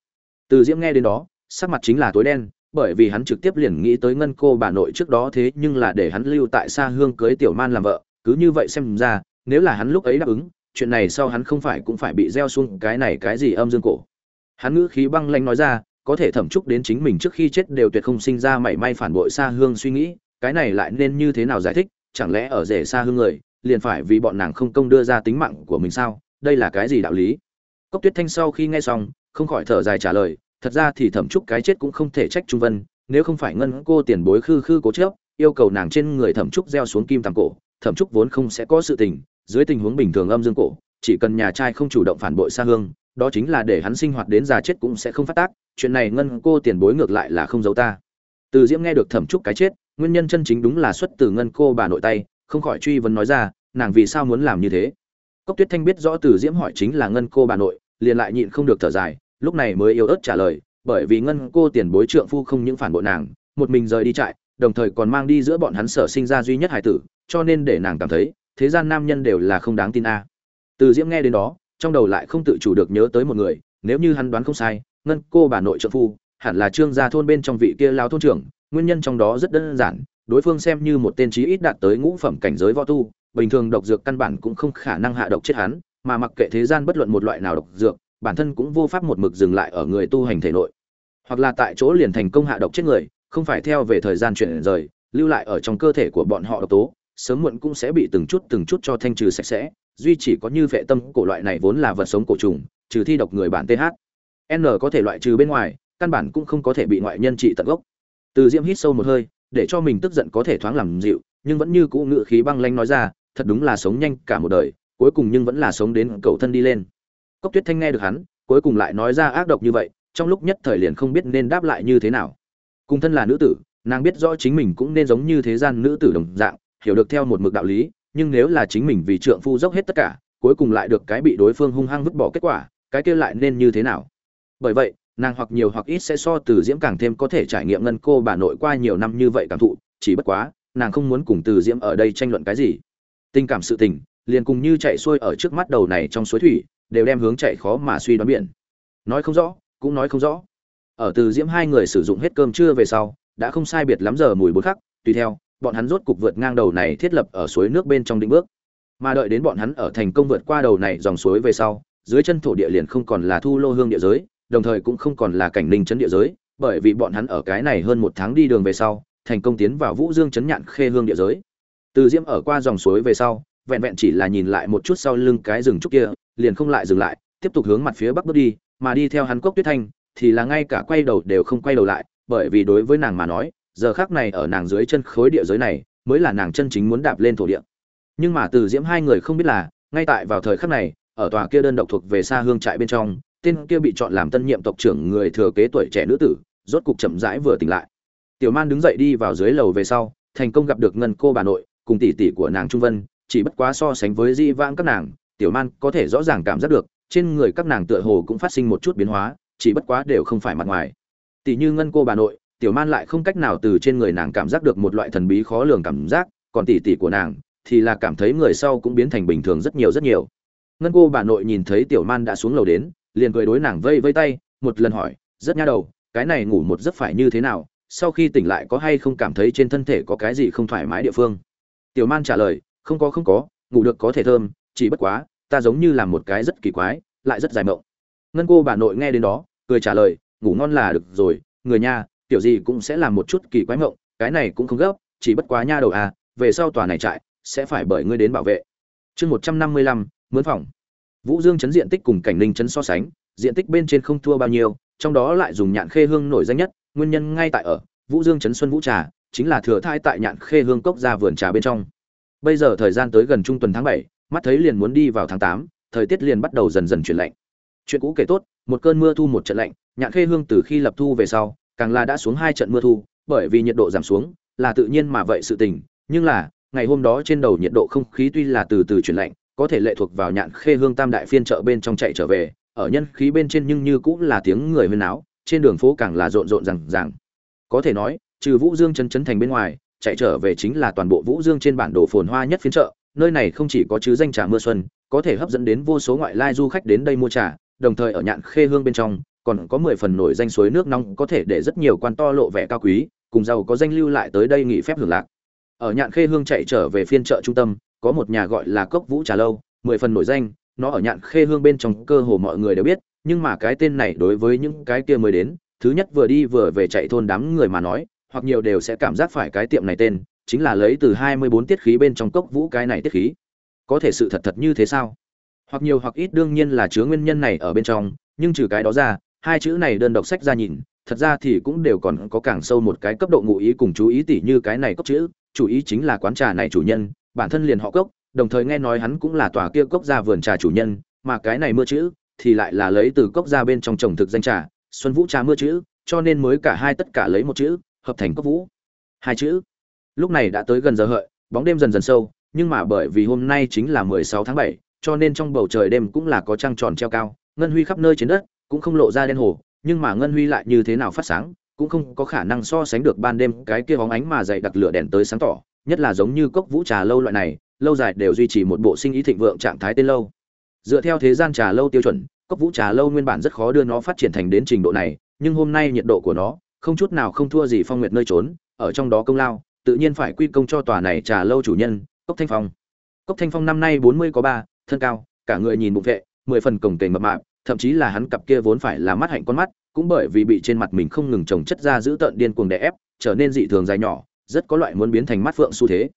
Từ diễm nghe đến đó, sắc mặt chính là tối đen, bởi vì hắn trực tiếp liền nghĩ tới ngân cô bà nội trước đó thế nhưng là để hắn lưu tại xa hương cưới tiểu man làm vợ, cứ như vậy xem ra, nếu là hắn lúc ấy đáp ứng chuyện này sau hắn không phải cũng phải bị gieo xuống cái này cái gì âm dương cổ. Hắn ngữ khí băng lanh nói ra, có thể thẩm chúc đến chính mình trước khi chết đều tuyệt không sinh ra mảy may phản bội xa hương suy nghĩ, cái này lại nên như thế nào giải thích, chẳng lẽ ở rể xa hương người, liền phải vì bọn nàng không công đưa ra tính mạng của mình sao, đây là cái gì đạo lý? Cốc tuyết thanh sau khi nghe xong, không khỏi thở dài trả lời, thật ra thì thẩm chúc cái chết cũng không thể trách trung vân, nếu không phải ngân cô tiền bối khư khư cố chớp yêu cầu nàng trên người thẩm trúc gieo xuống kim tàng cổ, thẩm trúc vốn không sẽ có sự tình dưới tình huống bình thường âm dương cổ, chỉ cần nhà trai không chủ động phản bội xa hương, đó chính là để hắn sinh hoạt đến già chết cũng sẽ không phát tác, chuyện này ngân cô tiền bối ngược lại là không giấu ta. Từ diễm nghe được thẩm trúc cái chết, nguyên nhân chân chính đúng là xuất từ ngân cô bà nội tay, không khỏi truy vấn nói ra, nàng vì sao muốn làm như thế? Cốc tuyết thanh biết rõ từ diễm hỏi chính là ngân cô bà nội, liền lại nhịn không được thở dài, lúc này mới yếu ớt trả lời, bởi vì ngân cô tiền bối trượng phu không những phản bội nàng, một mình rời đi trại, đồng thời còn mang đi giữa bọn hắn sở sinh ra duy nhất hải tử, cho nên để nàng cảm thấy thế gian nam nhân đều là không đáng tin a. Từ diễm nghe đến đó, trong đầu lại không tự chủ được nhớ tới một người, nếu như hắn đoán không sai, ngân cô bà nội trợ phu, hẳn là trương gia thôn bên trong vị kia lao thôn trưởng, nguyên nhân trong đó rất đơn giản, đối phương xem như một tên trí ít đạt tới ngũ phẩm cảnh giới võ tu, bình thường độc dược căn bản cũng không khả năng hạ độc chết hắn, mà mặc kệ thế gian bất luận một loại nào độc dược, bản thân cũng vô pháp một mực dừng lại ở người tu hành thể nội. Hoặc là tại chỗ liền thành công hạ độc chết người, không phải theo về thời gian chuyển rời, lưu lại ở trong cơ thể của bọn họ độc tố sớm muộn cũng sẽ bị từng chút từng chút cho thanh trừ sạch sẽ, duy chỉ có như vệ tâm cổ loại này vốn là vật sống cổ trùng, trừ thi độc người bản th n có thể loại trừ bên ngoài, căn bản cũng không có thể bị ngoại nhân trị tận gốc. Từ diễm hít sâu một hơi, để cho mình tức giận có thể thoáng làm dịu, nhưng vẫn như cũ ngự khí băng lanh nói ra, thật đúng là sống nhanh cả một đời, cuối cùng nhưng vẫn là sống đến cầu thân đi lên. Cốc tuyết thanh nghe được hắn, cuối cùng lại nói ra ác độc như vậy, trong lúc nhất thời liền không biết nên đáp lại như thế nào. Cùng thân là nữ tử, nàng biết rõ chính mình cũng nên giống như thế gian nữ tử đồng dạng hiểu được theo một mực đạo lý, nhưng nếu là chính mình vì trượng phu dốc hết tất cả, cuối cùng lại được cái bị đối phương hung hăng vứt bỏ kết quả, cái kia lại nên như thế nào? Bởi vậy, nàng hoặc nhiều hoặc ít sẽ so từ diễm càng thêm có thể trải nghiệm ngân cô bà nội qua nhiều năm như vậy cảm thụ, chỉ bất quá, nàng không muốn cùng từ diễm ở đây tranh luận cái gì. Tình cảm sự tình, liền cùng như chạy xuôi ở trước mắt đầu này trong suối thủy, đều đem hướng chạy khó mà suy đoán biển. Nói không rõ, cũng nói không rõ. Ở từ diễm hai người sử dụng hết cơm trưa về sau, đã không sai biệt lắm giờ mùi bốn khắc, tùy theo bọn hắn rốt cục vượt ngang đầu này thiết lập ở suối nước bên trong định bước. Mà đợi đến bọn hắn ở thành công vượt qua đầu này dòng suối về sau, dưới chân thổ địa liền không còn là thu lô hương địa giới, đồng thời cũng không còn là cảnh ninh trấn địa giới, bởi vì bọn hắn ở cái này hơn một tháng đi đường về sau, thành công tiến vào vũ dương trấn nhạn khê hương địa giới. Từ diễm ở qua dòng suối về sau, vẹn vẹn chỉ là nhìn lại một chút sau lưng cái rừng trúc kia, liền không lại dừng lại, tiếp tục hướng mặt phía bắc bước đi, mà đi theo hắn cốc tuyết thanh, thì là ngay cả quay đầu đều không quay đầu lại, bởi vì đối với nàng mà nói giờ khác này ở nàng dưới chân khối địa giới này, mới là nàng chân chính muốn đạp lên thổ địa. Nhưng mà từ diễm hai người không biết là, ngay tại vào thời khắc này, ở tòa kia đơn độc thuộc về xa hương trại bên trong, tên kia bị chọn làm tân nhiệm tộc trưởng người thừa kế tuổi trẻ nữ tử, rốt cục chậm rãi vừa tỉnh lại. Tiểu man đứng dậy đi vào dưới lầu về sau, thành công gặp được ngân cô bà nội, cùng tỷ tỷ của nàng trung vân, chỉ bất quá so sánh với di vãng các nàng, tiểu man có thể rõ ràng cảm giác được, trên người các nàng tựa hồ cũng phát sinh một chút biến hóa, chỉ bất quá đều không phải mặt ngoài. Tỷ như ngân cô bà nội tiểu man lại không cách nào từ trên người nàng cảm giác được một loại thần bí khó lường cảm giác, còn tỷ tỷ của nàng thì là cảm thấy người sau cũng biến thành bình thường rất nhiều rất nhiều. Ngân cô bà nội nhìn thấy tiểu man đã xuống lầu đến, liền cười đối nàng vây vây tay, một lần hỏi, rất nha đầu, cái này ngủ một giấc phải như thế nào? Sau khi tỉnh lại có hay không cảm thấy trên thân thể có cái gì không thoải mái địa phương? Tiểu man trả lời, không có không có, ngủ được có thể thơm, chỉ bất quá, ta giống như là một cái rất kỳ quái, lại rất dài mộng. Ngân cô bà nội nghe đến đó, cười trả lời, ngủ ngon là được rồi, người nha kiểu gì cũng sẽ làm một chút kỳ quái mộng, cái này cũng không gấp, chỉ bất quá nha đầu à về sau tòa này trại, sẽ phải bởi ngươi đến bảo vệ. Chương một trăm năm mươi lăm, mướn phòng. Vũ dương chấn diện tích cùng cảnh ninh chấn so sánh, diện tích bên trên không thua bao nhiêu, trong đó lại dùng nhạn khê hương nổi danh nhất, nguyên nhân ngay tại ở, vũ dương chấn xuân vũ trà, chính là thừa thai tại nhạn khê hương cốc ra vườn trà bên trong. Bây giờ thời gian tới gần trung tuần tháng bảy, mắt thấy liền muốn đi vào tháng tám, thời tiết liền bắt đầu dần dần chuyển lạnh. Chuyện cũ kể tốt, một cơn mưa thu một trận lạnh, nhạn khê hương từ khi lập thu về sau càng là đã xuống hai trận mưa thu, bởi vì nhiệt độ giảm xuống, là tự nhiên mà vậy sự tình. Nhưng là, ngày hôm đó trên đầu nhiệt độ không khí tuy là từ từ chuyển lạnh, có thể lệ thuộc vào nhạn khê hương tam đại phiên chợ bên trong chạy trở về, ở nhân khí bên trên nhưng như cũng là tiếng người huyên náo, trên đường phố càng là rộn rộn rằng rằng có thể nói, trừ vũ dương chân chấn thành bên ngoài, chạy trở về chính là toàn bộ vũ dương trên bản đồ phồn hoa nhất phiên chợ, nơi này không chỉ có chứ danh trà mưa xuân, có thể hấp dẫn đến vô số ngoại lai du khách đến đây mua trà, đồng thời ở nhạn khê hương bên trong còn có mười phần nổi danh suối nước nóng có thể để rất nhiều quan to lộ vẻ cao quý, cùng giàu có danh lưu lại tới đây nghỉ phép hưởng lạc. Ở nhạn khê hương chạy trở về phiên chợ trung tâm, có một nhà gọi là cốc vũ trà lâu, mười phần nổi danh, nó ở nhạn khê hương bên trong cơ hồ mọi người đều biết, nhưng mà cái tên này đối với những cái kia mới đến, thứ nhất vừa đi vừa về chạy thôn đám người mà nói, hoặc nhiều đều sẽ cảm giác phải cái tiệm này tên, chính là lấy từ hai mươi bốn tiết khí bên trong cốc vũ cái này tiết khí. Có thể sự thật thật như thế sao? Hoặc nhiều hoặc ít đương nhiên là chứa nguyên nhân này ở bên trong, nhưng trừ cái đó ra hai chữ này đơn độc sách ra nhìn, thật ra thì cũng đều còn có càng sâu một cái cấp độ ngụ ý cùng chú ý tỉ như cái này cốc chữ, chủ ý chính là quán trà này chủ nhân, bản thân liền họ cốc, đồng thời nghe nói hắn cũng là tòa kia cốc ra vườn trà chủ nhân, mà cái này mưa chữ thì lại là lấy từ cốc ra bên trong trồng thực danh trà, xuân vũ trà mưa chữ, cho nên mới cả hai tất cả lấy một chữ, hợp thành cốc vũ. Hai chữ. Lúc này đã tới gần giờ hợi, bóng đêm dần dần sâu, nhưng mà bởi vì hôm nay chính là mười sáu tháng bảy, cho nên trong bầu trời đêm cũng là có trăng tròn treo cao, ngân huy khắp nơi trên đất cũng không lộ ra đen hồ, nhưng mà ngân huy lại như thế nào phát sáng, cũng không có khả năng so sánh được ban đêm cái kia bóng ánh mà dày đặc lửa đèn tới sáng tỏ, nhất là giống như cốc vũ trà lâu loại này, lâu dài đều duy trì một bộ sinh ý thịnh vượng trạng thái tên lâu. Dựa theo thế gian trà lâu tiêu chuẩn, cốc vũ trà lâu nguyên bản rất khó đưa nó phát triển thành đến trình độ này, nhưng hôm nay nhiệt độ của nó, không chút nào không thua gì phong nguyệt nơi trốn, ở trong đó công lao, tự nhiên phải quy công cho tòa này trà lâu chủ nhân, cốc thanh phong. Cốc thanh phong năm nay bốn mươi có ba, thân cao, cả người nhìn bụng vệ, mười phần cổng kềnh mập mạp thậm chí là hắn cặp kia vốn phải là mắt hạnh con mắt, cũng bởi vì bị trên mặt mình không ngừng trồng chất ra giữ tợn điên cuồng đè ép, trở nên dị thường dài nhỏ, rất có loại muốn biến thành mắt phượng xu thế.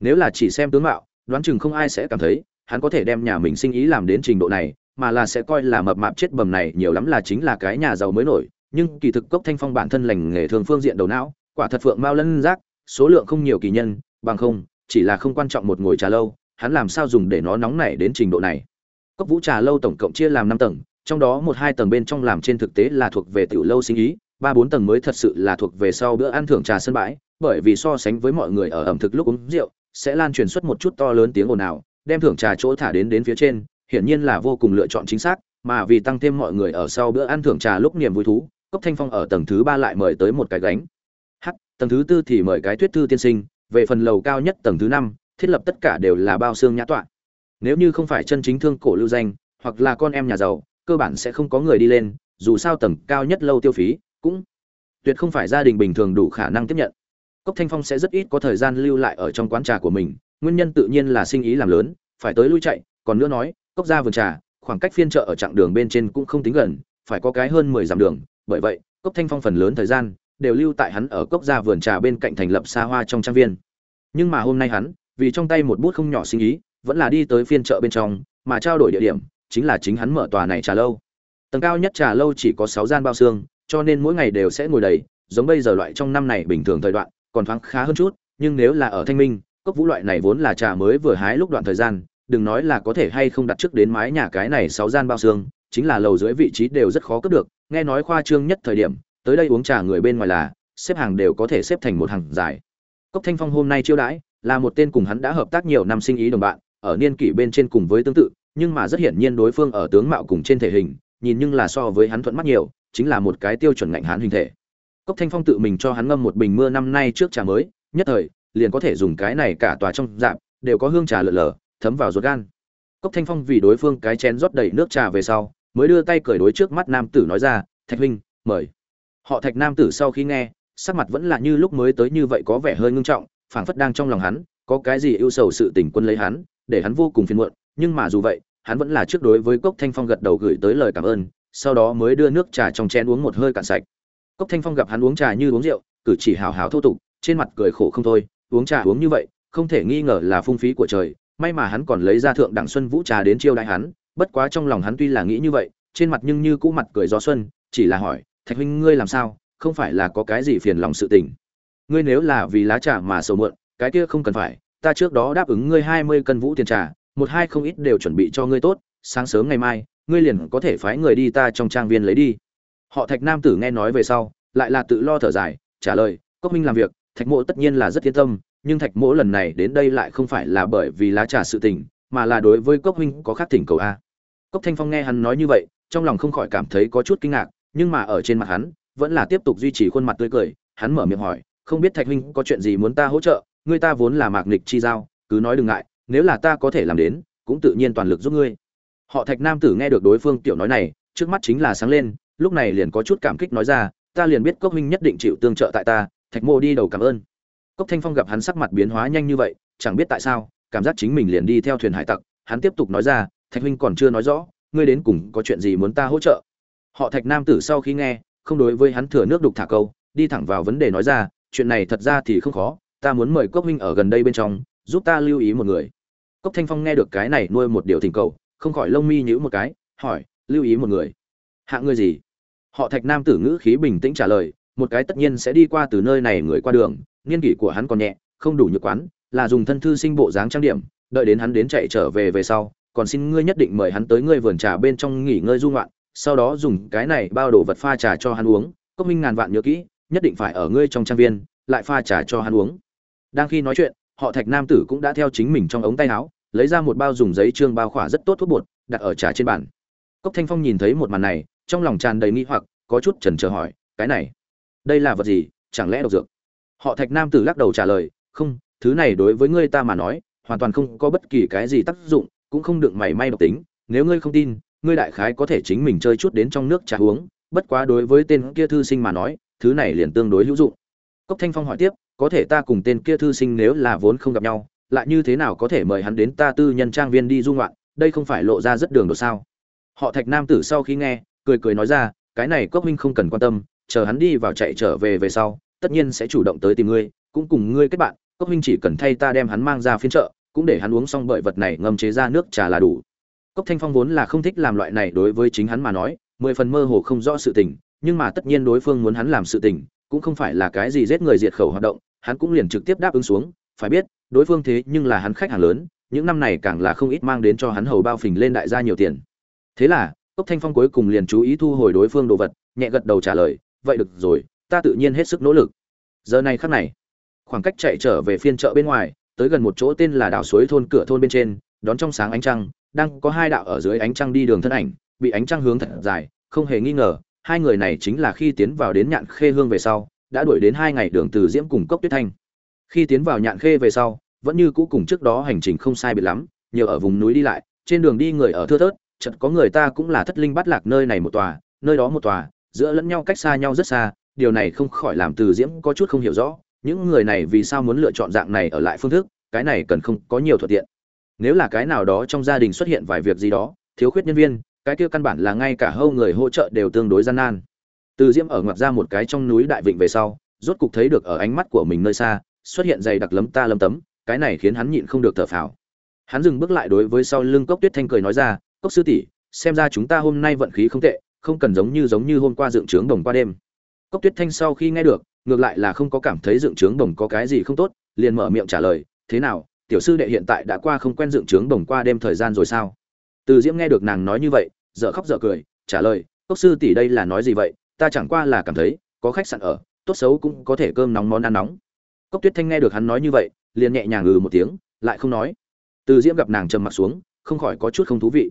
Nếu là chỉ xem tướng mạo, đoán chừng không ai sẽ cảm thấy, hắn có thể đem nhà mình sinh ý làm đến trình độ này, mà là sẽ coi là mập mạp chết bầm này nhiều lắm là chính là cái nhà giàu mới nổi. Nhưng kỳ thực cốc thanh phong bản thân lành nghề thường phương diện đầu não, quả thật phượng mao lân giác, số lượng không nhiều kỳ nhân, bằng không, chỉ là không quan trọng một ngồi trà lâu, hắn làm sao dùng để nó nóng nảy đến trình độ này cốc vũ trà lâu tổng cộng chia làm năm tầng, trong đó một hai tầng bên trong làm trên thực tế là thuộc về tiểu lâu sinh ý, ba bốn tầng mới thật sự là thuộc về sau bữa ăn thưởng trà sân bãi, bởi vì so sánh với mọi người ở ẩm thực lúc uống rượu, sẽ lan truyền xuất một chút to lớn tiếng ồn ào, đem thưởng trà chỗ thả đến đến phía trên, hiển nhiên là vô cùng lựa chọn chính xác, mà vì tăng thêm mọi người ở sau bữa ăn thưởng trà lúc niềm vui thú, cốc thanh phong ở tầng thứ ba lại mời tới một cái gánh. H tầng thứ tư thì mời cái thuyết thư tiên sinh, về phần lầu cao nhất tầng thứ năm, thiết lập tất cả đều là bao xương nhã tọa nếu như không phải chân chính thương cổ lưu danh, hoặc là con em nhà giàu, cơ bản sẽ không có người đi lên, dù sao tầng cao nhất lâu tiêu phí, cũng tuyệt không phải gia đình bình thường đủ khả năng tiếp nhận. Cốc thanh phong sẽ rất ít có thời gian lưu lại ở trong quán trà của mình, nguyên nhân tự nhiên là sinh ý làm lớn, phải tới lui chạy, còn nữa nói, cốc ra vườn trà, khoảng cách phiên chợ ở chặng đường bên trên cũng không tính gần, phải có cái hơn mười dặm đường, bởi vậy, cốc thanh phong phần lớn thời gian đều lưu tại hắn ở cốc ra vườn trà bên cạnh thành lập xa hoa trong trang viên. Nhưng mà hôm nay hắn, vì trong tay một bút không nhỏ sinh ý vẫn là đi tới phiên chợ bên trong, mà trao đổi địa điểm chính là chính hắn mở tòa này trà lâu. Tầng cao nhất trà lâu chỉ có sáu gian bao xương, cho nên mỗi ngày đều sẽ ngồi đầy, giống bây giờ loại trong năm này bình thường thời đoạn, còn thoáng khá hơn chút, nhưng nếu là ở thanh minh, cốc vũ loại này vốn là trà mới vừa hái lúc đoạn thời gian, đừng nói là có thể hay không đặt trước đến mái nhà cái này sáu gian bao xương, chính là lầu dưới vị trí đều rất khó cướp được. Nghe nói khoa trương nhất thời điểm, tới đây uống trà người bên ngoài là, xếp hàng đều có thể xếp thành một hàng dài. Cốc thanh phong hôm nay chiêu đãi, là một tên cùng hắn đã hợp tác nhiều năm sinh ý đồng bạn ở niên kỷ bên trên cùng với tương tự, nhưng mà rất hiển nhiên đối phương ở tướng mạo cùng trên thể hình, nhìn nhưng là so với hắn thuận mắt nhiều, chính là một cái tiêu chuẩn ngạnh hán hình thể. Cốc thanh phong tự mình cho hắn ngâm một bình mưa năm nay trước trà mới, nhất thời, liền có thể dùng cái này cả tòa trong dạp, đều có hương trà lợn lờ thấm vào ruột gan. Cốc thanh phong vì đối phương cái chén rót đầy nước trà về sau, mới đưa tay cởi đối trước mắt nam tử nói ra, thạch huynh, mời. Họ thạch nam tử sau khi nghe, sắc mặt vẫn là như lúc mới tới như vậy có vẻ hơi ngưng trọng, phảng phất đang trong lòng hắn, có cái gì ưu sầu sự tình quân lấy hắn để hắn vô cùng phiền muộn, nhưng mà dù vậy, hắn vẫn là trước đối với cốc thanh phong gật đầu gửi tới lời cảm ơn, sau đó mới đưa nước trà trong chén uống một hơi cạn sạch. Cốc thanh phong gặp hắn uống trà như uống rượu, cử chỉ hào hào thô tục, trên mặt cười khổ không thôi, uống trà uống như vậy, không thể nghi ngờ là phung phí của trời, may mà hắn còn lấy ra thượng đẳng xuân vũ trà đến chiêu đại hắn, bất quá trong lòng hắn tuy là nghĩ như vậy, trên mặt nhưng như cũ mặt cười gió xuân, chỉ là hỏi, thạch huynh ngươi làm sao? Không phải là có cái gì phiền lòng sự tình? Ngươi nếu là vì lá trà mà sầu muộn, cái kia không cần phải ta trước đó đáp ứng ngươi hai mươi cân vũ tiền trà một hai không ít đều chuẩn bị cho ngươi tốt, sáng sớm ngày mai, ngươi liền có thể phái người đi ta trong trang viên lấy đi. Họ thạch nam tử nghe nói về sau, lại là tự lo thở dài, trả lời, cốc minh làm việc, thạch mộ tất nhiên là rất yên tâm, nhưng thạch mỗ lần này đến đây lại không phải là bởi vì lá trà sự tình, mà là đối với cốc minh có khác thỉnh cầu a. Cốc thanh phong nghe hắn nói như vậy, trong lòng không khỏi cảm thấy có chút kinh ngạc, nhưng mà ở trên mặt hắn, vẫn là tiếp tục duy trì khuôn mặt tươi cười, hắn mở miệng hỏi, không biết thạch huynh có chuyện gì muốn ta hỗ trợ? Ngươi ta vốn là mạc nghịch chi giao, cứ nói đừng ngại, nếu là ta có thể làm đến, cũng tự nhiên toàn lực giúp ngươi. Họ thạch nam tử nghe được đối phương tiểu nói này, trước mắt chính là sáng lên, lúc này liền có chút cảm kích nói ra, ta liền biết cốc huynh nhất định chịu tương trợ tại ta, thạch mô đi đầu cảm ơn. Cốc thanh phong gặp hắn sắc mặt biến hóa nhanh như vậy, chẳng biết tại sao, cảm giác chính mình liền đi theo thuyền hải tặc, hắn tiếp tục nói ra, thạch huynh còn chưa nói rõ, ngươi đến cùng có chuyện gì muốn ta hỗ trợ? Họ thạch nam tử sau khi nghe, không đối với hắn thừa nước đục thả câu, đi thẳng vào vấn đề nói ra, chuyện này thật ra thì không khó ta muốn mời cốc huynh ở gần đây bên trong, giúp ta lưu ý một người. Cốc thanh phong nghe được cái này nuôi một điều thỉnh cầu, không khỏi lông mi nhíu một cái, hỏi, lưu ý một người. Hạng người gì? Họ thạch nam tử ngữ khí bình tĩnh trả lời, một cái tất nhiên sẽ đi qua từ nơi này người qua đường, niên kỷ của hắn còn nhẹ, không đủ nhược quán, là dùng thân thư sinh bộ dáng trang điểm, đợi đến hắn đến chạy trở về về sau, còn xin ngươi nhất định mời hắn tới ngươi vườn trà bên trong nghỉ ngơi du ngoạn, sau đó dùng cái này bao đồ vật pha trà cho hắn uống. Cốc minh ngàn vạn nhớ kỹ, nhất định phải ở ngươi trong trang viên, lại pha trà cho hắn uống đang khi nói chuyện, họ thạch nam tử cũng đã theo chính mình trong ống tay áo, lấy ra một bao dùng giấy trương bao khỏa rất tốt thuốc bột, đặt ở trà trên bàn. Cốc thanh phong nhìn thấy một màn này, trong lòng tràn đầy nghi hoặc, có chút chần chờ hỏi, cái này, đây là vật gì? Chẳng lẽ độc dược? Họ thạch nam tử lắc đầu trả lời, không, thứ này đối với ngươi ta mà nói, hoàn toàn không có bất kỳ cái gì tác dụng, cũng không được mảy may độc tính. Nếu ngươi không tin, ngươi đại khái có thể chính mình chơi chút đến trong nước trà uống. Bất quá đối với tên kia thư sinh mà nói, thứ này liền tương đối hữu dụng. Cốc thanh phong hỏi tiếp có thể ta cùng tên kia thư sinh nếu là vốn không gặp nhau, lại như thế nào có thể mời hắn đến ta tư nhân trang viên đi du ngoạn, đây không phải lộ ra rất đường đột sao? Họ thạch nam tử sau khi nghe, cười cười nói ra, cái này cốc minh không cần quan tâm, chờ hắn đi vào chạy trở về về sau, tất nhiên sẽ chủ động tới tìm ngươi, cũng cùng ngươi kết bạn, cốc minh chỉ cần thay ta đem hắn mang ra phiên chợ, cũng để hắn uống xong bởi vật này ngâm chế ra nước trà là đủ. Cốc thanh phong vốn là không thích làm loại này đối với chính hắn mà nói, mười phần mơ hồ không rõ sự tình, nhưng mà tất nhiên đối phương muốn hắn làm sự tình, cũng không phải là cái gì giết người diệt khẩu hoạt động hắn cũng liền trực tiếp đáp ứng xuống, phải biết, đối phương thế nhưng là hắn khách hàng lớn, những năm này càng là không ít mang đến cho hắn hầu bao phình lên đại gia nhiều tiền. Thế là cốc thanh phong cuối cùng liền chú ý thu hồi đối phương đồ vật, nhẹ gật đầu trả lời, vậy được rồi, ta tự nhiên hết sức nỗ lực. Giờ này khắc này, khoảng cách chạy trở về phiên chợ bên ngoài, tới gần một chỗ tên là đảo suối thôn cửa thôn bên trên, đón trong sáng ánh trăng, đang có hai đạo ở dưới ánh trăng đi đường thân ảnh, bị ánh trăng hướng thật dài, không hề nghi ngờ, hai người này chính là khi tiến vào đến nhạn khê hương về sau đã đuổi đến hai ngày đường từ diễm cùng cốc tuyết thanh. Khi tiến vào nhạn khê về sau, vẫn như cũ cùng trước đó hành trình không sai biệt lắm, nhiều ở vùng núi đi lại, trên đường đi người ở thưa thớt, chợt có người ta cũng là thất linh bắt lạc nơi này một tòa, nơi đó một tòa, giữa lẫn nhau cách xa nhau rất xa, điều này không khỏi làm từ diễm có chút không hiểu rõ, những người này vì sao muốn lựa chọn dạng này ở lại phương thức, cái này cần không có nhiều thuận tiện. Nếu là cái nào đó trong gia đình xuất hiện vài việc gì đó, thiếu khuyết nhân viên, cái kia căn bản là ngay cả hâu người hỗ trợ đều tương đối gian nan từ diễm ở ngoặt ra một cái trong núi đại vịnh về sau, rốt cục thấy được ở ánh mắt của mình nơi xa, xuất hiện dày đặc lấm ta lấm tấm, cái này khiến hắn nhịn không được thở phào. Hắn dừng bước lại đối với sau lưng cốc tuyết thanh cười nói ra, cốc sư tỷ, xem ra chúng ta hôm nay vận khí không tệ, không cần giống như giống như hôm qua dựng trướng đồng qua đêm. Cốc tuyết thanh sau khi nghe được, ngược lại là không có cảm thấy dựng trướng đồng có cái gì không tốt, liền mở miệng trả lời, thế nào, tiểu sư đệ hiện tại đã qua không quen dựng trướng đồng qua đêm thời gian rồi sao? Từ diễm nghe được nàng nói như vậy, dở khóc dở cười, trả lời, cốc sư tỷ đây là nói gì vậy? Ta chẳng qua là cảm thấy, có khách sạn ở, tốt xấu cũng có thể cơm nóng món ăn nóng. Cốc tuyết thanh nghe được hắn nói như vậy, liền nhẹ nhàng ngừ một tiếng, lại không nói. Từ diễm gặp nàng trầm mặt xuống, không khỏi có chút không thú vị.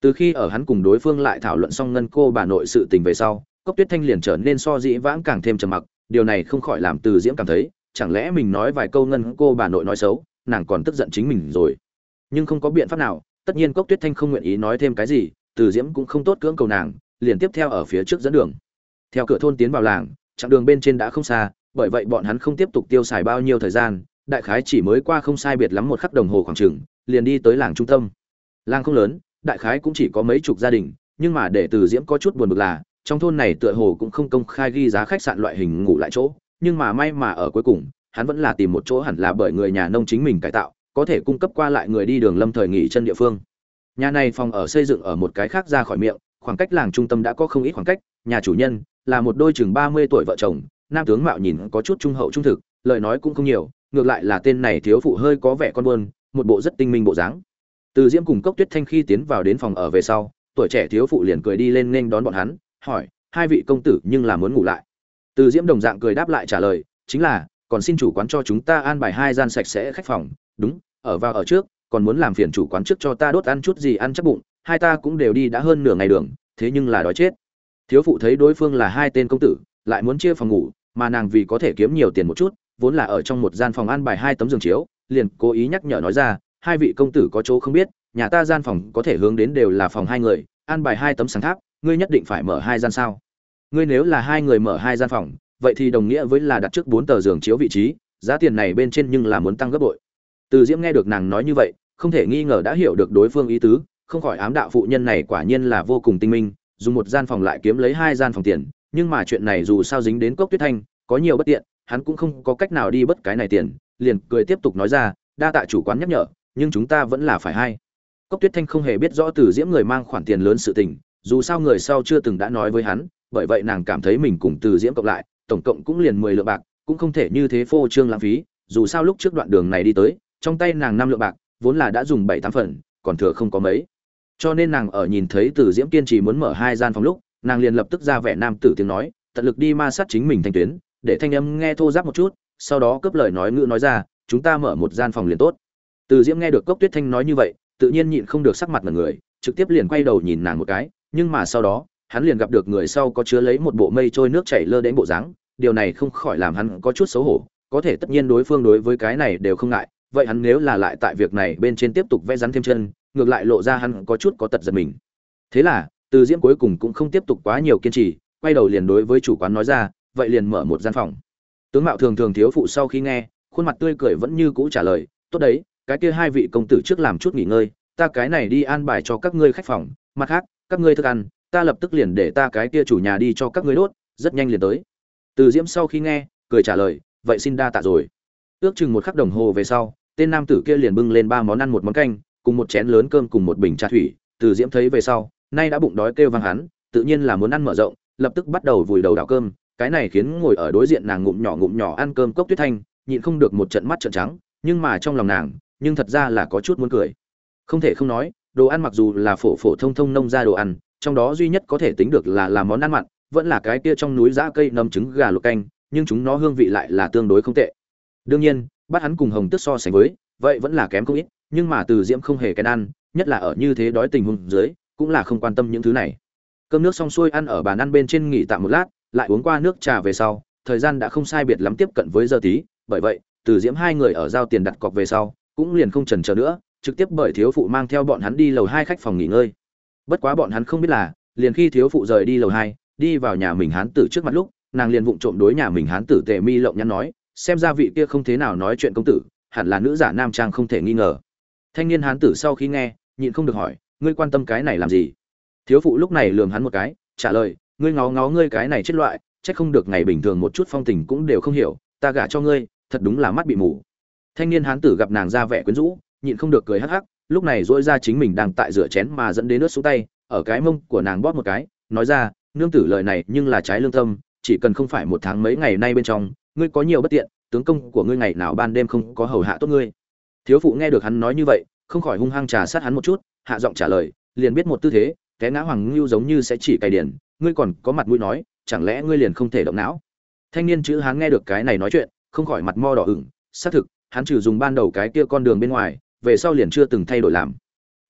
Từ khi ở hắn cùng đối phương lại thảo luận xong ngân cô bà nội sự tình về sau, cốc tuyết thanh liền trở nên so dĩ vãng càng thêm trầm mặc, điều này không khỏi làm từ diễm cảm thấy, chẳng lẽ mình nói vài câu ngân cô bà nội nói xấu, nàng còn tức giận chính mình rồi. Nhưng không có biện pháp nào, tất nhiên cốc tuyết thanh không nguyện ý nói thêm cái gì, từ diễm cũng không tốt cưỡng cầu nàng, liền tiếp theo ở phía trước dẫn đường theo cửa thôn tiến vào làng, chặng đường bên trên đã không xa, bởi vậy bọn hắn không tiếp tục tiêu xài bao nhiêu thời gian, đại khái chỉ mới qua không sai biệt lắm một khắc đồng hồ khoảng chừng, liền đi tới làng trung tâm. Làng không lớn, đại khái cũng chỉ có mấy chục gia đình, nhưng mà để từ diễm có chút buồn bực là, trong thôn này tựa hồ cũng không công khai ghi giá khách sạn loại hình ngủ lại chỗ, nhưng mà may mà ở cuối cùng, hắn vẫn là tìm một chỗ hẳn là bởi người nhà nông chính mình cải tạo, có thể cung cấp qua lại người đi đường lâm thời nghỉ chân địa phương. Nhà này phòng ở xây dựng ở một cái khác ra khỏi miệng, khoảng cách làng trung tâm đã có không ít khoảng cách, nhà chủ nhân là một đôi chừng ba mươi tuổi vợ chồng nam tướng mạo nhìn có chút trung hậu trung thực lời nói cũng không nhiều ngược lại là tên này thiếu phụ hơi có vẻ con buồn, một bộ rất tinh minh bộ dáng. Từ diễm cùng cốc tuyết thanh khi tiến vào đến phòng ở về sau tuổi trẻ thiếu phụ liền cười đi lên nên đón bọn hắn hỏi hai vị công tử nhưng là muốn ngủ lại? Từ diễm đồng dạng cười đáp lại trả lời chính là còn xin chủ quán cho chúng ta an bài hai gian sạch sẽ khách phòng đúng ở vào ở trước còn muốn làm phiền chủ quán trước cho ta đốt ăn chút gì ăn chắc bụng hai ta cũng đều đi đã hơn nửa ngày đường thế nhưng là đói chết thiếu phụ thấy đối phương là hai tên công tử, lại muốn chia phòng ngủ, mà nàng vì có thể kiếm nhiều tiền một chút, vốn là ở trong một gian phòng an bài hai tấm giường chiếu, liền cố ý nhắc nhở nói ra, hai vị công tử có chỗ không biết, nhà ta gian phòng có thể hướng đến đều là phòng hai người an bài hai tấm sáng tháp, ngươi nhất định phải mở hai gian sao? Ngươi nếu là hai người mở hai gian phòng, vậy thì đồng nghĩa với là đặt trước bốn tờ giường chiếu vị trí, giá tiền này bên trên nhưng là muốn tăng gấp bội. Từ diễm nghe được nàng nói như vậy, không thể nghi ngờ đã hiểu được đối phương ý tứ, không khỏi ám đạo phụ nhân này quả nhiên là vô cùng tinh minh dùng một gian phòng lại kiếm lấy hai gian phòng tiền, nhưng mà chuyện này dù sao dính đến cốc tuyết thanh, có nhiều bất tiện, hắn cũng không có cách nào đi bất cái này tiền, liền cười tiếp tục nói ra, đa tạ chủ quán nhắc nhở, nhưng chúng ta vẫn là phải hay. Cốc tuyết thanh không hề biết rõ từ diễm người mang khoản tiền lớn sự tình, dù sao người sau chưa từng đã nói với hắn, bởi vậy nàng cảm thấy mình cùng từ diễm cộng lại, tổng cộng cũng liền mười lượng bạc, cũng không thể như thế phô trương lãng phí, dù sao lúc trước đoạn đường này đi tới, trong tay nàng năm lượng bạc, vốn là đã dùng bảy tám phần, còn thừa không có mấy cho nên nàng ở nhìn thấy từ diễm kiên trì muốn mở hai gian phòng lúc, nàng liền lập tức ra vẻ nam tử tiếng nói, tận lực đi ma sát chính mình thanh tuyến, để thanh âm nghe thô giáp một chút, sau đó cướp lời nói ngữ nói ra, chúng ta mở một gian phòng liền tốt. Từ diễm nghe được cốc tuyết thanh nói như vậy, tự nhiên nhịn không được sắc mặt mọi người, trực tiếp liền quay đầu nhìn nàng một cái, nhưng mà sau đó, hắn liền gặp được người sau có chứa lấy một bộ mây trôi nước chảy lơ đến bộ dáng, điều này không khỏi làm hắn có chút xấu hổ, có thể tất nhiên đối phương đối với cái này đều không ngại, vậy hắn nếu là lại tại việc này bên trên tiếp tục vẽ rắn thêm chân ngược lại lộ ra hắn có chút có tật giật mình. Thế là, từ diễm cuối cùng cũng không tiếp tục quá nhiều kiên trì, quay đầu liền đối với chủ quán nói ra, vậy liền mở một gian phòng. Tướng mạo thường thường thiếu phụ sau khi nghe, khuôn mặt tươi cười vẫn như cũ trả lời, tốt đấy, cái kia hai vị công tử trước làm chút nghỉ ngơi, ta cái này đi an bài cho các ngươi khách phòng, mặt khác, các ngươi thức ăn, ta lập tức liền để ta cái kia chủ nhà đi cho các ngươi đốt, rất nhanh liền tới. Từ diễm sau khi nghe, cười trả lời, vậy xin đa tạ rồi. Ước chừng một khắc đồng hồ về sau, tên nam tử kia liền bưng lên ba món ăn một món canh cùng một chén lớn cơm cùng một bình trà thủy, từ diễm thấy về sau, nay đã bụng đói kêu vang hắn, tự nhiên là muốn ăn mở rộng, lập tức bắt đầu vùi đầu đảo cơm, cái này khiến ngồi ở đối diện nàng ngụm nhỏ ngụm nhỏ ăn cơm cốc tuyết thanh, nhịn không được một trận mắt trận trắng, nhưng mà trong lòng nàng, nhưng thật ra là có chút muốn cười. Không thể không nói, đồ ăn mặc dù là phổ phổ thông thông nông ra đồ ăn, trong đó duy nhất có thể tính được là làm món ăn mặn, vẫn là cái kia trong núi giã cây nấm trứng gà luộc canh, nhưng chúng nó hương vị lại là tương đối không tệ. Đương nhiên, bắt hắn cùng hồng tức so sánh với, vậy vẫn là kém không ít nhưng mà từ diễm không hề cái ăn, nhất là ở như thế đói tình huống dưới, cũng là không quan tâm những thứ này. Cơm nước xong xuôi ăn ở bàn ăn bên trên nghỉ tạm một lát, lại uống qua nước trà về sau, thời gian đã không sai biệt lắm tiếp cận với giờ tí, bởi vậy, từ diễm hai người ở giao tiền đặt cọc về sau, cũng liền không chần chờ nữa, trực tiếp bởi thiếu phụ mang theo bọn hắn đi lầu hai khách phòng nghỉ ngơi. Bất quá bọn hắn không biết là, liền khi thiếu phụ rời đi lầu hai, đi vào nhà mình hán tử trước mặt lúc, nàng liền vụng trộm đối nhà mình hán tử tề mi lộng nhắn nói, xem ra vị kia không thế nào nói chuyện công tử, hẳn là nữ giả nam trang không thể nghi ngờ thanh niên hán tử sau khi nghe, nhịn không được hỏi, ngươi quan tâm cái này làm gì? Thiếu phụ lúc này lườm hắn một cái, trả lời, ngươi ngó ngó ngươi cái này chết loại, chắc không được ngày bình thường một chút phong tình cũng đều không hiểu, ta gả cho ngươi, thật đúng là mắt bị mù. Thanh niên hán tử gặp nàng ra vẻ quyến rũ, nhịn không được cười hắc hắc, lúc này dỗi ra chính mình đang tại rửa chén mà dẫn đến nước xuống tay, ở cái mông của nàng bóp một cái, nói ra, nương tử lời này nhưng là trái lương tâm, chỉ cần không phải một tháng mấy ngày nay bên trong, ngươi có nhiều bất tiện, tướng công của ngươi ngày nào ban đêm không có hầu hạ tốt ngươi thiếu phụ nghe được hắn nói như vậy, không khỏi hung hăng trà sát hắn một chút, hạ giọng trả lời, liền biết một tư thế té ngã hoàng ngưu giống như sẽ chỉ cày điển, ngươi còn có mặt mũi nói, chẳng lẽ ngươi liền không thể động não? Thanh niên chữ hắn nghe được cái này nói chuyện, không khỏi mặt mo đỏ ửng, xác thực, hắn trừ dùng ban đầu cái kia con đường bên ngoài, về sau liền chưa từng thay đổi làm.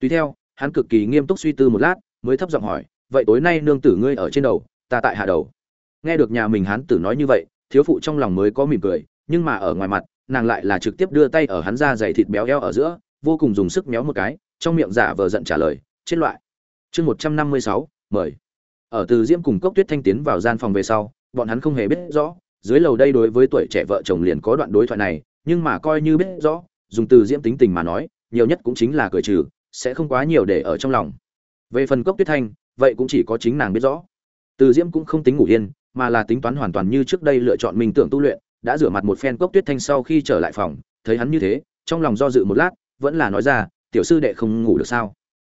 Tùy theo, hắn cực kỳ nghiêm túc suy tư một lát, mới thấp giọng hỏi, vậy tối nay nương tử ngươi ở trên đầu, ta tại hạ đầu. Nghe được nhà mình hắn tử nói như vậy, thiếu phụ trong lòng mới có mỉm cười, nhưng mà ở ngoài mặt nàng lại là trực tiếp đưa tay ở hắn ra dày thịt béo eo ở giữa, vô cùng dùng sức méo một cái, trong miệng giả vờ giận trả lời, chết loại. Chương một trăm năm mươi sáu, mời. Ở từ diễm cùng cốc tuyết thanh tiến vào gian phòng về sau, bọn hắn không hề biết rõ, dưới lầu đây đối với tuổi trẻ vợ chồng liền có đoạn đối thoại này, nhưng mà coi như biết rõ, dùng từ diễm tính tình mà nói, nhiều nhất cũng chính là cười trừ, sẽ không quá nhiều để ở trong lòng. Về phần cốc tuyết thanh, vậy cũng chỉ có chính nàng biết rõ. Từ diễm cũng không tính ngủ yên, mà là tính toán hoàn toàn như trước đây lựa chọn mình tưởng tu luyện đã rửa mặt một phen cốc tuyết thanh sau khi trở lại phòng, thấy hắn như thế, trong lòng do dự một lát, vẫn là nói ra, tiểu sư đệ không ngủ được sao?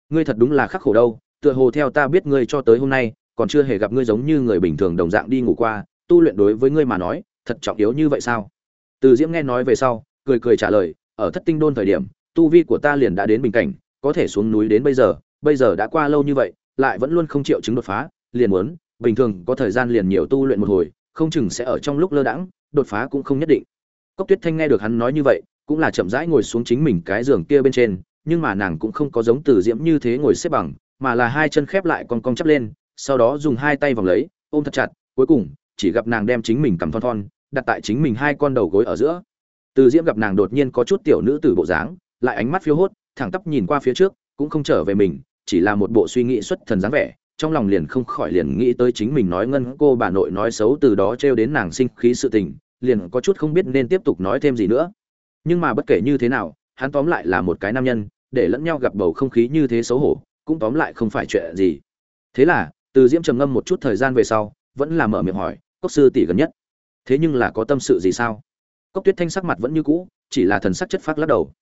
Ngươi thật đúng là khắc khổ đâu, tựa hồ theo ta biết ngươi cho tới hôm nay, còn chưa hề gặp ngươi giống như người bình thường đồng dạng đi ngủ qua, tu luyện đối với ngươi mà nói, thật trọng yếu như vậy sao? Từ diễm nghe nói về sau, cười cười trả lời, ở thất tinh đôn thời điểm, tu vi của ta liền đã đến bình cảnh, có thể xuống núi đến bây giờ bây giờ đã qua lâu như vậy, lại vẫn luôn không chịu chứng đột phá, liền muốn, bình thường có thời gian liền nhiều tu luyện một hồi, không chừng sẽ ở trong lúc lơ đãng đột phá cũng không nhất định. Cốc tuyết thanh nghe được hắn nói như vậy, cũng là chậm rãi ngồi xuống chính mình cái giường kia bên trên, nhưng mà nàng cũng không có giống từ diễm như thế ngồi xếp bằng, mà là hai chân khép lại còn cong chắp lên, sau đó dùng hai tay vòng lấy, ôm thật chặt, cuối cùng, chỉ gặp nàng đem chính mình cầm thon thon, đặt tại chính mình hai con đầu gối ở giữa. Từ diễm gặp nàng đột nhiên có chút tiểu nữ tử bộ dáng, lại ánh mắt phiêu hốt, thẳng tắp nhìn qua phía trước, cũng không trở về mình, chỉ là một bộ suy nghĩ xuất thần dáng vẻ trong lòng liền không khỏi liền nghĩ tới chính mình nói ngân cô bà nội nói xấu từ đó trêu đến nàng sinh khí sự tình, liền có chút không biết nên tiếp tục nói thêm gì nữa. Nhưng mà bất kể như thế nào, hắn tóm lại là một cái nam nhân, để lẫn nhau gặp bầu không khí như thế xấu hổ, cũng tóm lại không phải chuyện gì. Thế là, từ diễm trầm ngâm một chút thời gian về sau, vẫn là mở miệng hỏi, cốc sư tỷ gần nhất, thế nhưng là có tâm sự gì sao? Cốc tuyết thanh sắc mặt vẫn như cũ, chỉ là thần sắc chất phát lắc đầu.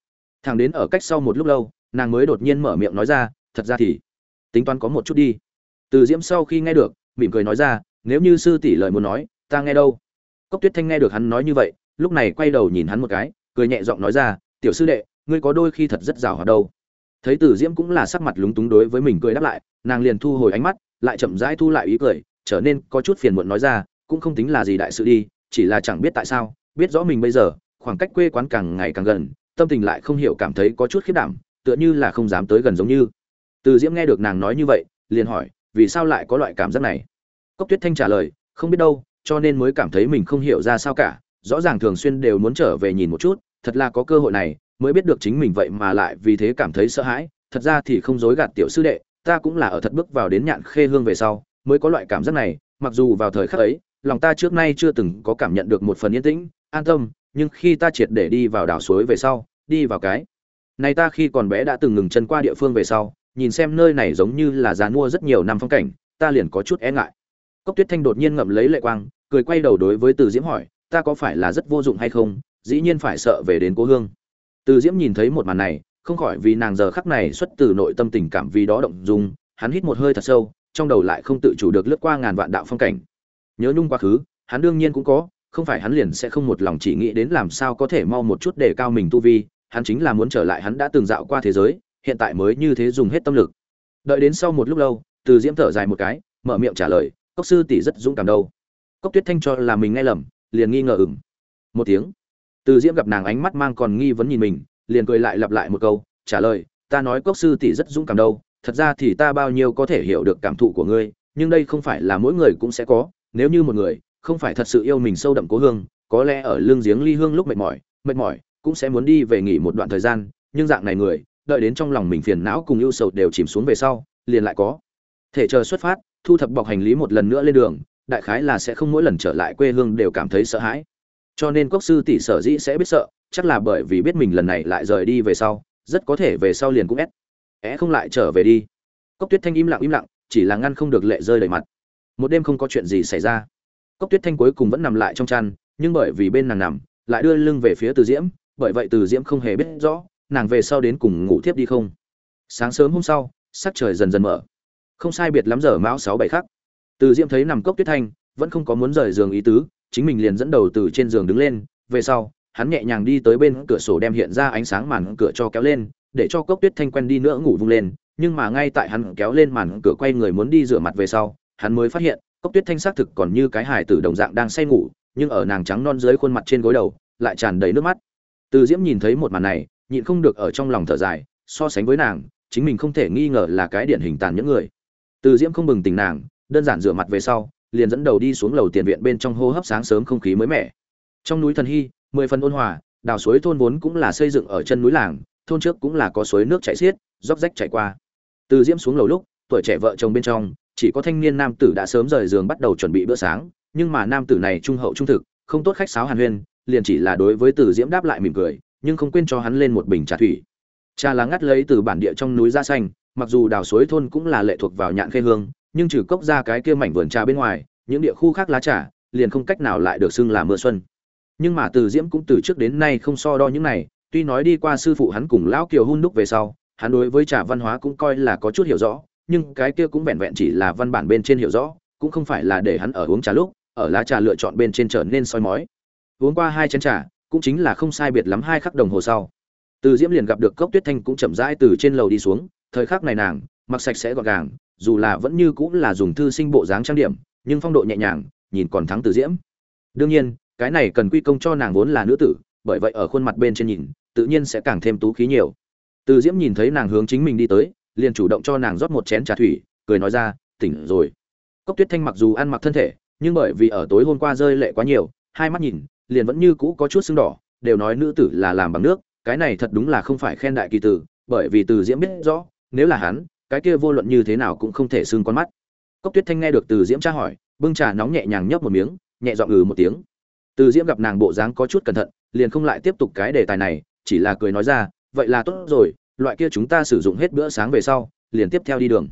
Thằng đến ở cách sau một lúc lâu, nàng mới đột nhiên mở miệng nói ra, thật ra thì, tính toán có một chút đi từ diễm sau khi nghe được, mỉm cười nói ra, nếu như sư tỷ lời muốn nói, ta nghe đâu? Cốc tuyết thanh nghe được hắn nói như vậy, lúc này quay đầu nhìn hắn một cái, cười nhẹ giọng nói ra, tiểu sư đệ, ngươi có đôi khi thật rất rào hoạt đâu. Thấy từ diễm cũng là sắc mặt lúng túng đối với mình cười đáp lại, nàng liền thu hồi ánh mắt, lại chậm rãi thu lại ý cười, trở nên có chút phiền muộn nói ra, cũng không tính là gì đại sự đi, chỉ là chẳng biết tại sao, biết rõ mình bây giờ, khoảng cách quê quán càng ngày càng gần, tâm tình lại không hiểu cảm thấy có chút khiếp đảm, tựa như là không dám tới gần giống như. Từ diễm nghe được nàng nói như vậy, liền hỏi vì sao lại có loại cảm giác này? Cốc tuyết thanh trả lời, không biết đâu, cho nên mới cảm thấy mình không hiểu ra sao cả, rõ ràng thường xuyên đều muốn trở về nhìn một chút, thật là có cơ hội này, mới biết được chính mình vậy mà lại vì thế cảm thấy sợ hãi, thật ra thì không dối gạt tiểu sư đệ, ta cũng là ở thật bước vào đến nhạn khê hương về sau, mới có loại cảm giác này, mặc dù vào thời khắc ấy, lòng ta trước nay chưa từng có cảm nhận được một phần yên tĩnh, an tâm, nhưng khi ta triệt để đi vào đảo suối về sau, đi vào cái này ta khi còn bé đã từng ngừng chân qua địa phương về sau nhìn xem nơi này giống như là dàn mua rất nhiều năm phong cảnh, ta liền có chút e ngại. Cốc tuyết thanh đột nhiên ngậm lấy lệ quang, cười quay đầu đối với từ diễm hỏi, ta có phải là rất vô dụng hay không? Dĩ nhiên phải sợ về đến cố hương. Từ diễm nhìn thấy một màn này, không khỏi vì nàng giờ khắc này xuất từ nội tâm tình cảm vì đó động dung, hắn hít một hơi thật sâu, trong đầu lại không tự chủ được lướt qua ngàn vạn đạo phong cảnh. Nhớ nhung quá khứ, hắn đương nhiên cũng có, không phải hắn liền sẽ không một lòng chỉ nghĩ đến làm sao có thể mau một chút để cao mình tu vi, hắn chính là muốn trở lại hắn đã từng dạo qua thế giới hiện tại mới như thế dùng hết tâm lực. Đợi đến sau một lúc lâu, từ diễm thở dài một cái, mở miệng trả lời, cốc sư tỷ rất dũng cảm đâu. Cốc tuyết thanh cho là mình nghe lầm, liền nghi ngờ ửng. Một tiếng, từ diễm gặp nàng ánh mắt mang còn nghi vấn nhìn mình, liền cười lại lặp lại một câu, trả lời, ta nói cốc sư tỷ rất dũng cảm đâu, thật ra thì ta bao nhiêu có thể hiểu được cảm thụ của ngươi, nhưng đây không phải là mỗi người cũng sẽ có, nếu như một người không phải thật sự yêu mình sâu đậm cố hương, có lẽ ở lương giếng ly hương lúc mệt mỏi mệt mỏi cũng sẽ muốn đi về nghỉ một đoạn thời gian, nhưng dạng này người đợi đến trong lòng mình phiền não cùng ưu sầu đều chìm xuống về sau, liền lại có. Thể chờ xuất phát, thu thập bọc hành lý một lần nữa lên đường, đại khái là sẽ không mỗi lần trở lại quê hương đều cảm thấy sợ hãi. Cho nên cốc sư tỷ sở dĩ sẽ biết sợ, chắc là bởi vì biết mình lần này lại rời đi về sau, rất có thể về sau liền cũng ép é không lại trở về đi. Cốc tuyết thanh im lặng im lặng, chỉ là ngăn không được lệ rơi đầy mặt. Một đêm không có chuyện gì xảy ra. Cốc tuyết thanh cuối cùng vẫn nằm lại trong chăn, nhưng bởi vì bên nàng nằm, lại đưa lưng về phía từ diễm, bởi vậy từ diễm không hề biết rõ nàng về sau đến cùng ngủ thiếp đi không? Sáng sớm hôm sau, sắc trời dần dần mở. Không sai biệt lắm giờ mão sáu bảy khắc. Từ diễm thấy nằm cốc tuyết thanh, vẫn không có muốn rời giường ý tứ, chính mình liền dẫn đầu từ trên giường đứng lên. Về sau, hắn nhẹ nhàng đi tới bên cửa sổ đem hiện ra ánh sáng màn cửa cho kéo lên, để cho cốc tuyết thanh quen đi nữa ngủ vung lên. Nhưng mà ngay tại hắn kéo lên màn cửa quay người muốn đi rửa mặt về sau, hắn mới phát hiện, cốc tuyết thanh xác thực còn như cái hài tử đồng dạng đang say ngủ, nhưng ở nàng trắng non dưới khuôn mặt trên gối đầu, lại tràn đầy nước mắt. Từ diễm nhìn thấy một màn này nhịn không được ở trong lòng thở dài, so sánh với nàng, chính mình không thể nghi ngờ là cái điển hình tàn những người. Từ diễm không bừng tỉnh nàng, đơn giản rửa mặt về sau, liền dẫn đầu đi xuống lầu tiền viện bên trong hô hấp sáng sớm không khí mới mẻ. Trong núi thần hy, mười phần ôn hòa, đào suối thôn vốn cũng là xây dựng ở chân núi làng, thôn trước cũng là có suối nước chảy xiết, róc rách chảy qua. Từ diễm xuống lầu lúc, tuổi trẻ vợ chồng bên trong, chỉ có thanh niên nam tử đã sớm rời giường bắt đầu chuẩn bị bữa sáng, nhưng mà nam tử này trung hậu trung thực, không tốt khách sáo hàn huyên, liền chỉ là đối với từ diễm đáp lại mỉm cười nhưng không quên cho hắn lên một bình trà thủy. Trà là ngắt lấy từ bản địa trong núi ra xanh, mặc dù đào suối thôn cũng là lệ thuộc vào nhạn khê hương, nhưng trừ cốc ra cái kia mảnh vườn trà bên ngoài, những địa khu khác lá trà, liền không cách nào lại được xưng là mưa xuân. Nhưng mà từ diễm cũng từ trước đến nay không so đo những này, tuy nói đi qua sư phụ hắn cùng lão kiều hun đúc về sau, hắn đối với trà văn hóa cũng coi là có chút hiểu rõ, nhưng cái kia cũng vẹn vẹn chỉ là văn bản bên trên hiểu rõ, cũng không phải là để hắn ở uống trà lúc, ở lá trà lựa chọn bên trên trở nên soi mói. Uống qua hai chén trà cũng chính là không sai biệt lắm hai khắc đồng hồ sau. Từ diễm liền gặp được cốc tuyết thanh cũng chậm rãi từ trên lầu đi xuống, thời khắc này nàng, mặc sạch sẽ gọn gàng, dù là vẫn như cũng là dùng thư sinh bộ dáng trang điểm, nhưng phong độ nhẹ nhàng, nhìn còn thắng từ diễm. Đương nhiên, cái này cần quy công cho nàng vốn là nữ tử, bởi vậy ở khuôn mặt bên trên nhìn, tự nhiên sẽ càng thêm tú khí nhiều. Từ diễm nhìn thấy nàng hướng chính mình đi tới, liền chủ động cho nàng rót một chén trà thủy, cười nói ra, tỉnh rồi. Cốc tuyết thanh mặc dù ăn mặc thân thể, nhưng bởi vì ở tối hôm qua rơi lệ quá nhiều hai mắt nhìn, liền vẫn như cũ có chút sưng đỏ, đều nói nữ tử là làm bằng nước, cái này thật đúng là không phải khen đại kỳ tử, bởi vì từ diễm biết rõ, nếu là hắn, cái kia vô luận như thế nào cũng không thể sưng con mắt. Cốc tuyết thanh nghe được từ diễm tra hỏi, bưng trà nóng nhẹ nhàng nhấp một miếng, nhẹ dọn ừ một tiếng. Từ diễm gặp nàng bộ dáng có chút cẩn thận, liền không lại tiếp tục cái đề tài này, chỉ là cười nói ra, vậy là tốt rồi, loại kia chúng ta sử dụng hết bữa sáng về sau, liền tiếp theo đi đường.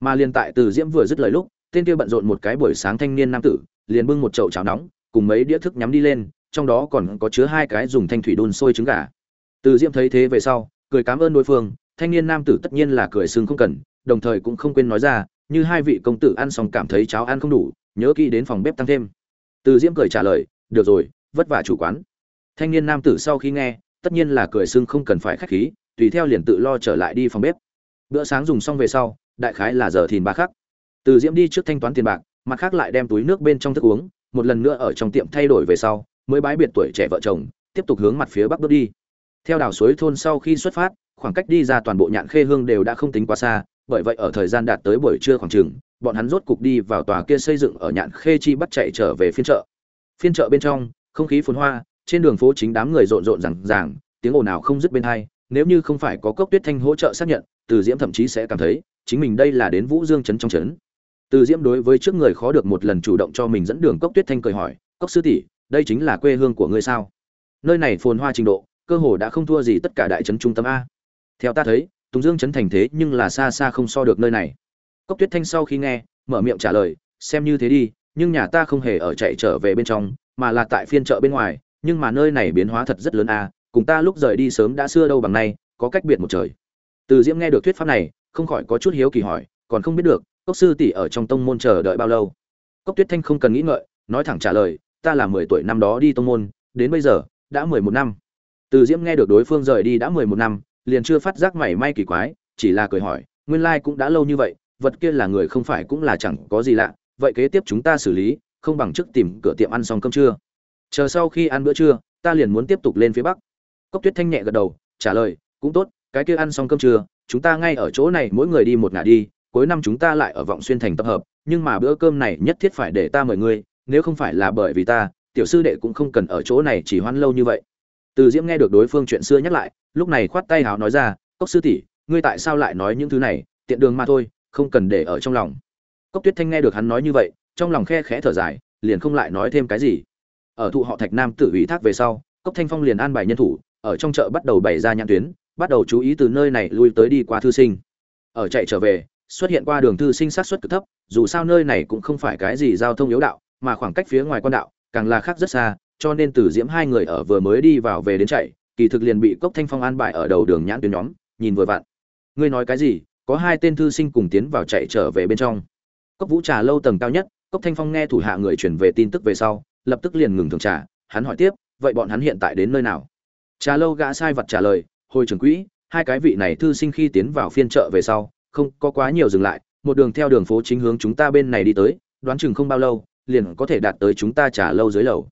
Mà liền tại từ diễm vừa dứt lời lúc, tên kia bận rộn một cái buổi sáng thanh niên nam tử, liền bưng một chậu cháo nóng cùng mấy đĩa thức nhắm đi lên, trong đó còn có chứa hai cái dùng thanh thủy đun sôi trứng gà. Từ diễm thấy thế về sau, cười cảm ơn đối phương, thanh niên nam tử tất nhiên là cười sưng không cần, đồng thời cũng không quên nói ra, như hai vị công tử ăn xong cảm thấy cháo ăn không đủ, nhớ kỹ đến phòng bếp tăng thêm. Từ diễm cười trả lời, được rồi, vất vả chủ quán. Thanh niên nam tử sau khi nghe, tất nhiên là cười sưng không cần phải khách khí, tùy theo liền tự lo trở lại đi phòng bếp. Bữa sáng dùng xong về sau, đại khái là giờ thìn ba khắc. Từ diễm đi trước thanh toán tiền bạc, mặt khác lại đem túi nước bên trong thức uống một lần nữa ở trong tiệm thay đổi về sau, mới bái biệt tuổi trẻ vợ chồng, tiếp tục hướng mặt phía bắc bước đi. Theo đảo suối thôn sau khi xuất phát, khoảng cách đi ra toàn bộ nhạn khê hương đều đã không tính quá xa, bởi vậy ở thời gian đạt tới buổi trưa khoảng chừng, bọn hắn rốt cục đi vào tòa kia xây dựng ở nhạn khê chi bắt chạy trở về phiên chợ. Phiên chợ bên trong, không khí phồn hoa, trên đường phố chính đám người rộn rộn rằng ràng, tiếng ồn nào không dứt bên hai, nếu như không phải có cốc tuyết thanh hỗ trợ xác nhận, từ diễm thậm chí sẽ cảm thấy chính mình đây là đến vũ dương trấn trong trấn từ diễm đối với trước người khó được một lần chủ động cho mình dẫn đường cốc tuyết thanh cười hỏi, cốc sư tỷ, đây chính là quê hương của ngươi sao? Nơi này phồn hoa trình độ, cơ hồ đã không thua gì tất cả đại trấn trung tâm a. Theo ta thấy, tùng dương trấn thành thế nhưng là xa xa không so được nơi này. Cốc tuyết thanh sau khi nghe, mở miệng trả lời, xem như thế đi, nhưng nhà ta không hề ở chạy trở về bên trong, mà là tại phiên chợ bên ngoài, nhưng mà nơi này biến hóa thật rất lớn a, cùng ta lúc rời đi sớm đã xưa đâu bằng nay, có cách biệt một trời. Từ diễm nghe được thuyết pháp này, không khỏi có chút hiếu kỳ hỏi, còn không biết được cốc sư tỷ ở trong tông môn chờ đợi bao lâu? Cốc tuyết thanh không cần nghĩ ngợi, nói thẳng trả lời, ta là mười tuổi năm đó đi tông môn, đến bây giờ, đã mười một năm. Từ diễm nghe được đối phương rời đi đã mười một năm, liền chưa phát giác mảy may kỳ quái, chỉ là cười hỏi, nguyên lai cũng đã lâu như vậy, vật kia là người không phải cũng là chẳng có gì lạ, vậy kế tiếp chúng ta xử lý, không bằng trước tìm cửa tiệm ăn xong cơm trưa. Chờ sau khi ăn bữa trưa, ta liền muốn tiếp tục lên phía bắc. Cốc tuyết thanh nhẹ gật đầu, trả lời, cũng tốt, cái kia ăn xong cơm trưa, chúng ta ngay ở chỗ này mỗi người đi một ngả đi cuối năm chúng ta lại ở vọng xuyên thành tập hợp, nhưng mà bữa cơm này nhất thiết phải để ta mời ngươi, nếu không phải là bởi vì ta, tiểu sư đệ cũng không cần ở chỗ này chỉ hoan lâu như vậy. Từ diễm nghe được đối phương chuyện xưa nhắc lại, lúc này khoát tay hào nói ra, cốc sư tỷ, ngươi tại sao lại nói những thứ này? Tiện đường mà thôi, không cần để ở trong lòng. Cốc tuyết thanh nghe được hắn nói như vậy, trong lòng khe khẽ thở dài, liền không lại nói thêm cái gì. Ở thụ họ thạch nam tự ủy thác về sau, cốc thanh phong liền an bài nhân thủ, ở trong chợ bắt đầu bày ra nhãn tuyến, bắt đầu chú ý từ nơi này lui tới đi qua thư sinh. Ở chạy trở về xuất hiện qua đường thư sinh sát xuất cực thấp, dù sao nơi này cũng không phải cái gì giao thông yếu đạo, mà khoảng cách phía ngoài quan đạo càng là khác rất xa, cho nên từ diễm hai người ở vừa mới đi vào về đến chạy, kỳ thực liền bị cốc thanh phong an bài ở đầu đường nhãn tuyến nhóm, nhìn vừa vặn. Ngươi nói cái gì? Có hai tên thư sinh cùng tiến vào chạy trở về bên trong. Cốc vũ trà lâu tầng cao nhất, cốc thanh phong nghe thủ hạ người chuyển về tin tức về sau, lập tức liền ngừng thường trà, hắn hỏi tiếp, vậy bọn hắn hiện tại đến nơi nào? Trà lâu gã sai vật trả lời, hồi trưởng quỹ, hai cái vị này thư sinh khi tiến vào phiên chợ về sau không có quá nhiều dừng lại, một đường theo đường phố chính hướng chúng ta bên này đi tới, đoán chừng không bao lâu, liền có thể đạt tới chúng ta trả lâu dưới lầu.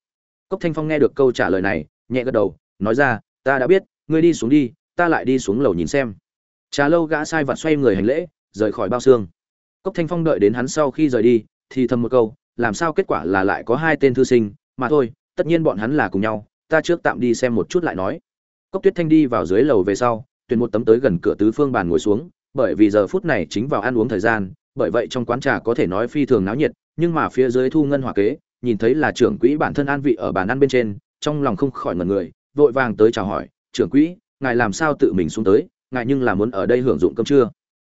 Cốc thanh phong nghe được câu trả lời này, nhẹ gật đầu, nói ra, ta đã biết, ngươi đi xuống đi, ta lại đi xuống lầu nhìn xem. Trà lâu gã sai vặt xoay người hành lễ, rời khỏi bao xương. Cốc thanh phong đợi đến hắn sau khi rời đi, thì thầm một câu, làm sao kết quả là lại có hai tên thư sinh, mà thôi, tất nhiên bọn hắn là cùng nhau, ta trước tạm đi xem một chút lại nói. Cốc tuyết thanh đi vào dưới lầu về sau, tuyển một tấm tới gần cửa tứ phương bàn ngồi xuống bởi vì giờ phút này chính vào ăn uống thời gian, bởi vậy trong quán trà có thể nói phi thường náo nhiệt, nhưng mà phía dưới thu ngân hòa kế, nhìn thấy là trưởng quỹ bản thân an vị ở bàn ăn bên trên, trong lòng không khỏi ngẩn người, vội vàng tới chào hỏi, trưởng quỹ, ngài làm sao tự mình xuống tới, ngài nhưng là muốn ở đây hưởng dụng cơm trưa.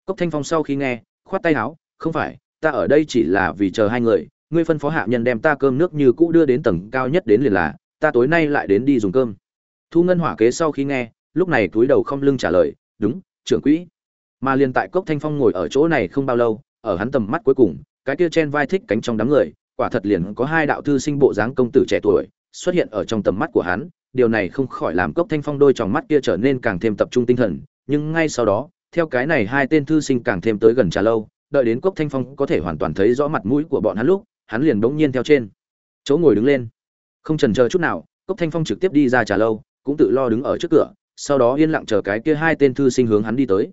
Cốc thanh phong sau khi nghe, khoát tay áo, không phải, ta ở đây chỉ là vì chờ hai người, ngươi phân phó hạ nhân đem ta cơm nước như cũ đưa đến tầng cao nhất đến liền là, ta tối nay lại đến đi dùng cơm. Thu ngân hỏa kế sau khi nghe, lúc này túi đầu không lưng trả lời, đúng, trưởng quỹ mà liền tại cốc thanh phong ngồi ở chỗ này không bao lâu, ở hắn tầm mắt cuối cùng, cái kia chen vai thích cánh trong đám người, quả thật liền có hai đạo thư sinh bộ dáng công tử trẻ tuổi xuất hiện ở trong tầm mắt của hắn. Điều này không khỏi làm cốc thanh phong đôi tròng mắt kia trở nên càng thêm tập trung tinh thần, nhưng ngay sau đó, theo cái này hai tên thư sinh càng thêm tới gần trà lâu, đợi đến cốc thanh phong có thể hoàn toàn thấy rõ mặt mũi của bọn hắn lúc, hắn liền bỗng nhiên theo trên chỗ ngồi đứng lên. Không trần chờ chút nào, cốc thanh phong trực tiếp đi ra trà lâu, cũng tự lo đứng ở trước cửa, sau đó yên lặng chờ cái kia hai tên thư sinh hướng hắn đi tới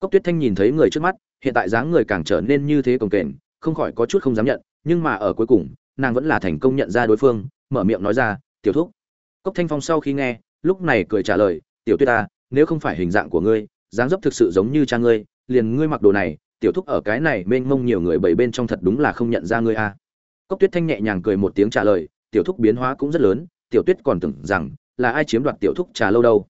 cốc tuyết thanh nhìn thấy người trước mắt, hiện tại dáng người càng trở nên như thế cồng kềnh, không khỏi có chút không dám nhận, nhưng mà ở cuối cùng, nàng vẫn là thành công nhận ra đối phương, mở miệng nói ra, tiểu thúc. Cốc thanh phong sau khi nghe, lúc này cười trả lời, tiểu tuyết ta, nếu không phải hình dạng của ngươi, dáng dấp thực sự giống như cha ngươi, liền ngươi mặc đồ này, tiểu thúc ở cái này mênh mông nhiều người bảy bên trong thật đúng là không nhận ra ngươi a. Cốc tuyết thanh nhẹ nhàng cười một tiếng trả lời, tiểu thúc biến hóa cũng rất lớn, tiểu tuyết còn tưởng rằng là ai chiếm đoạt tiểu thúc trà lâu đâu.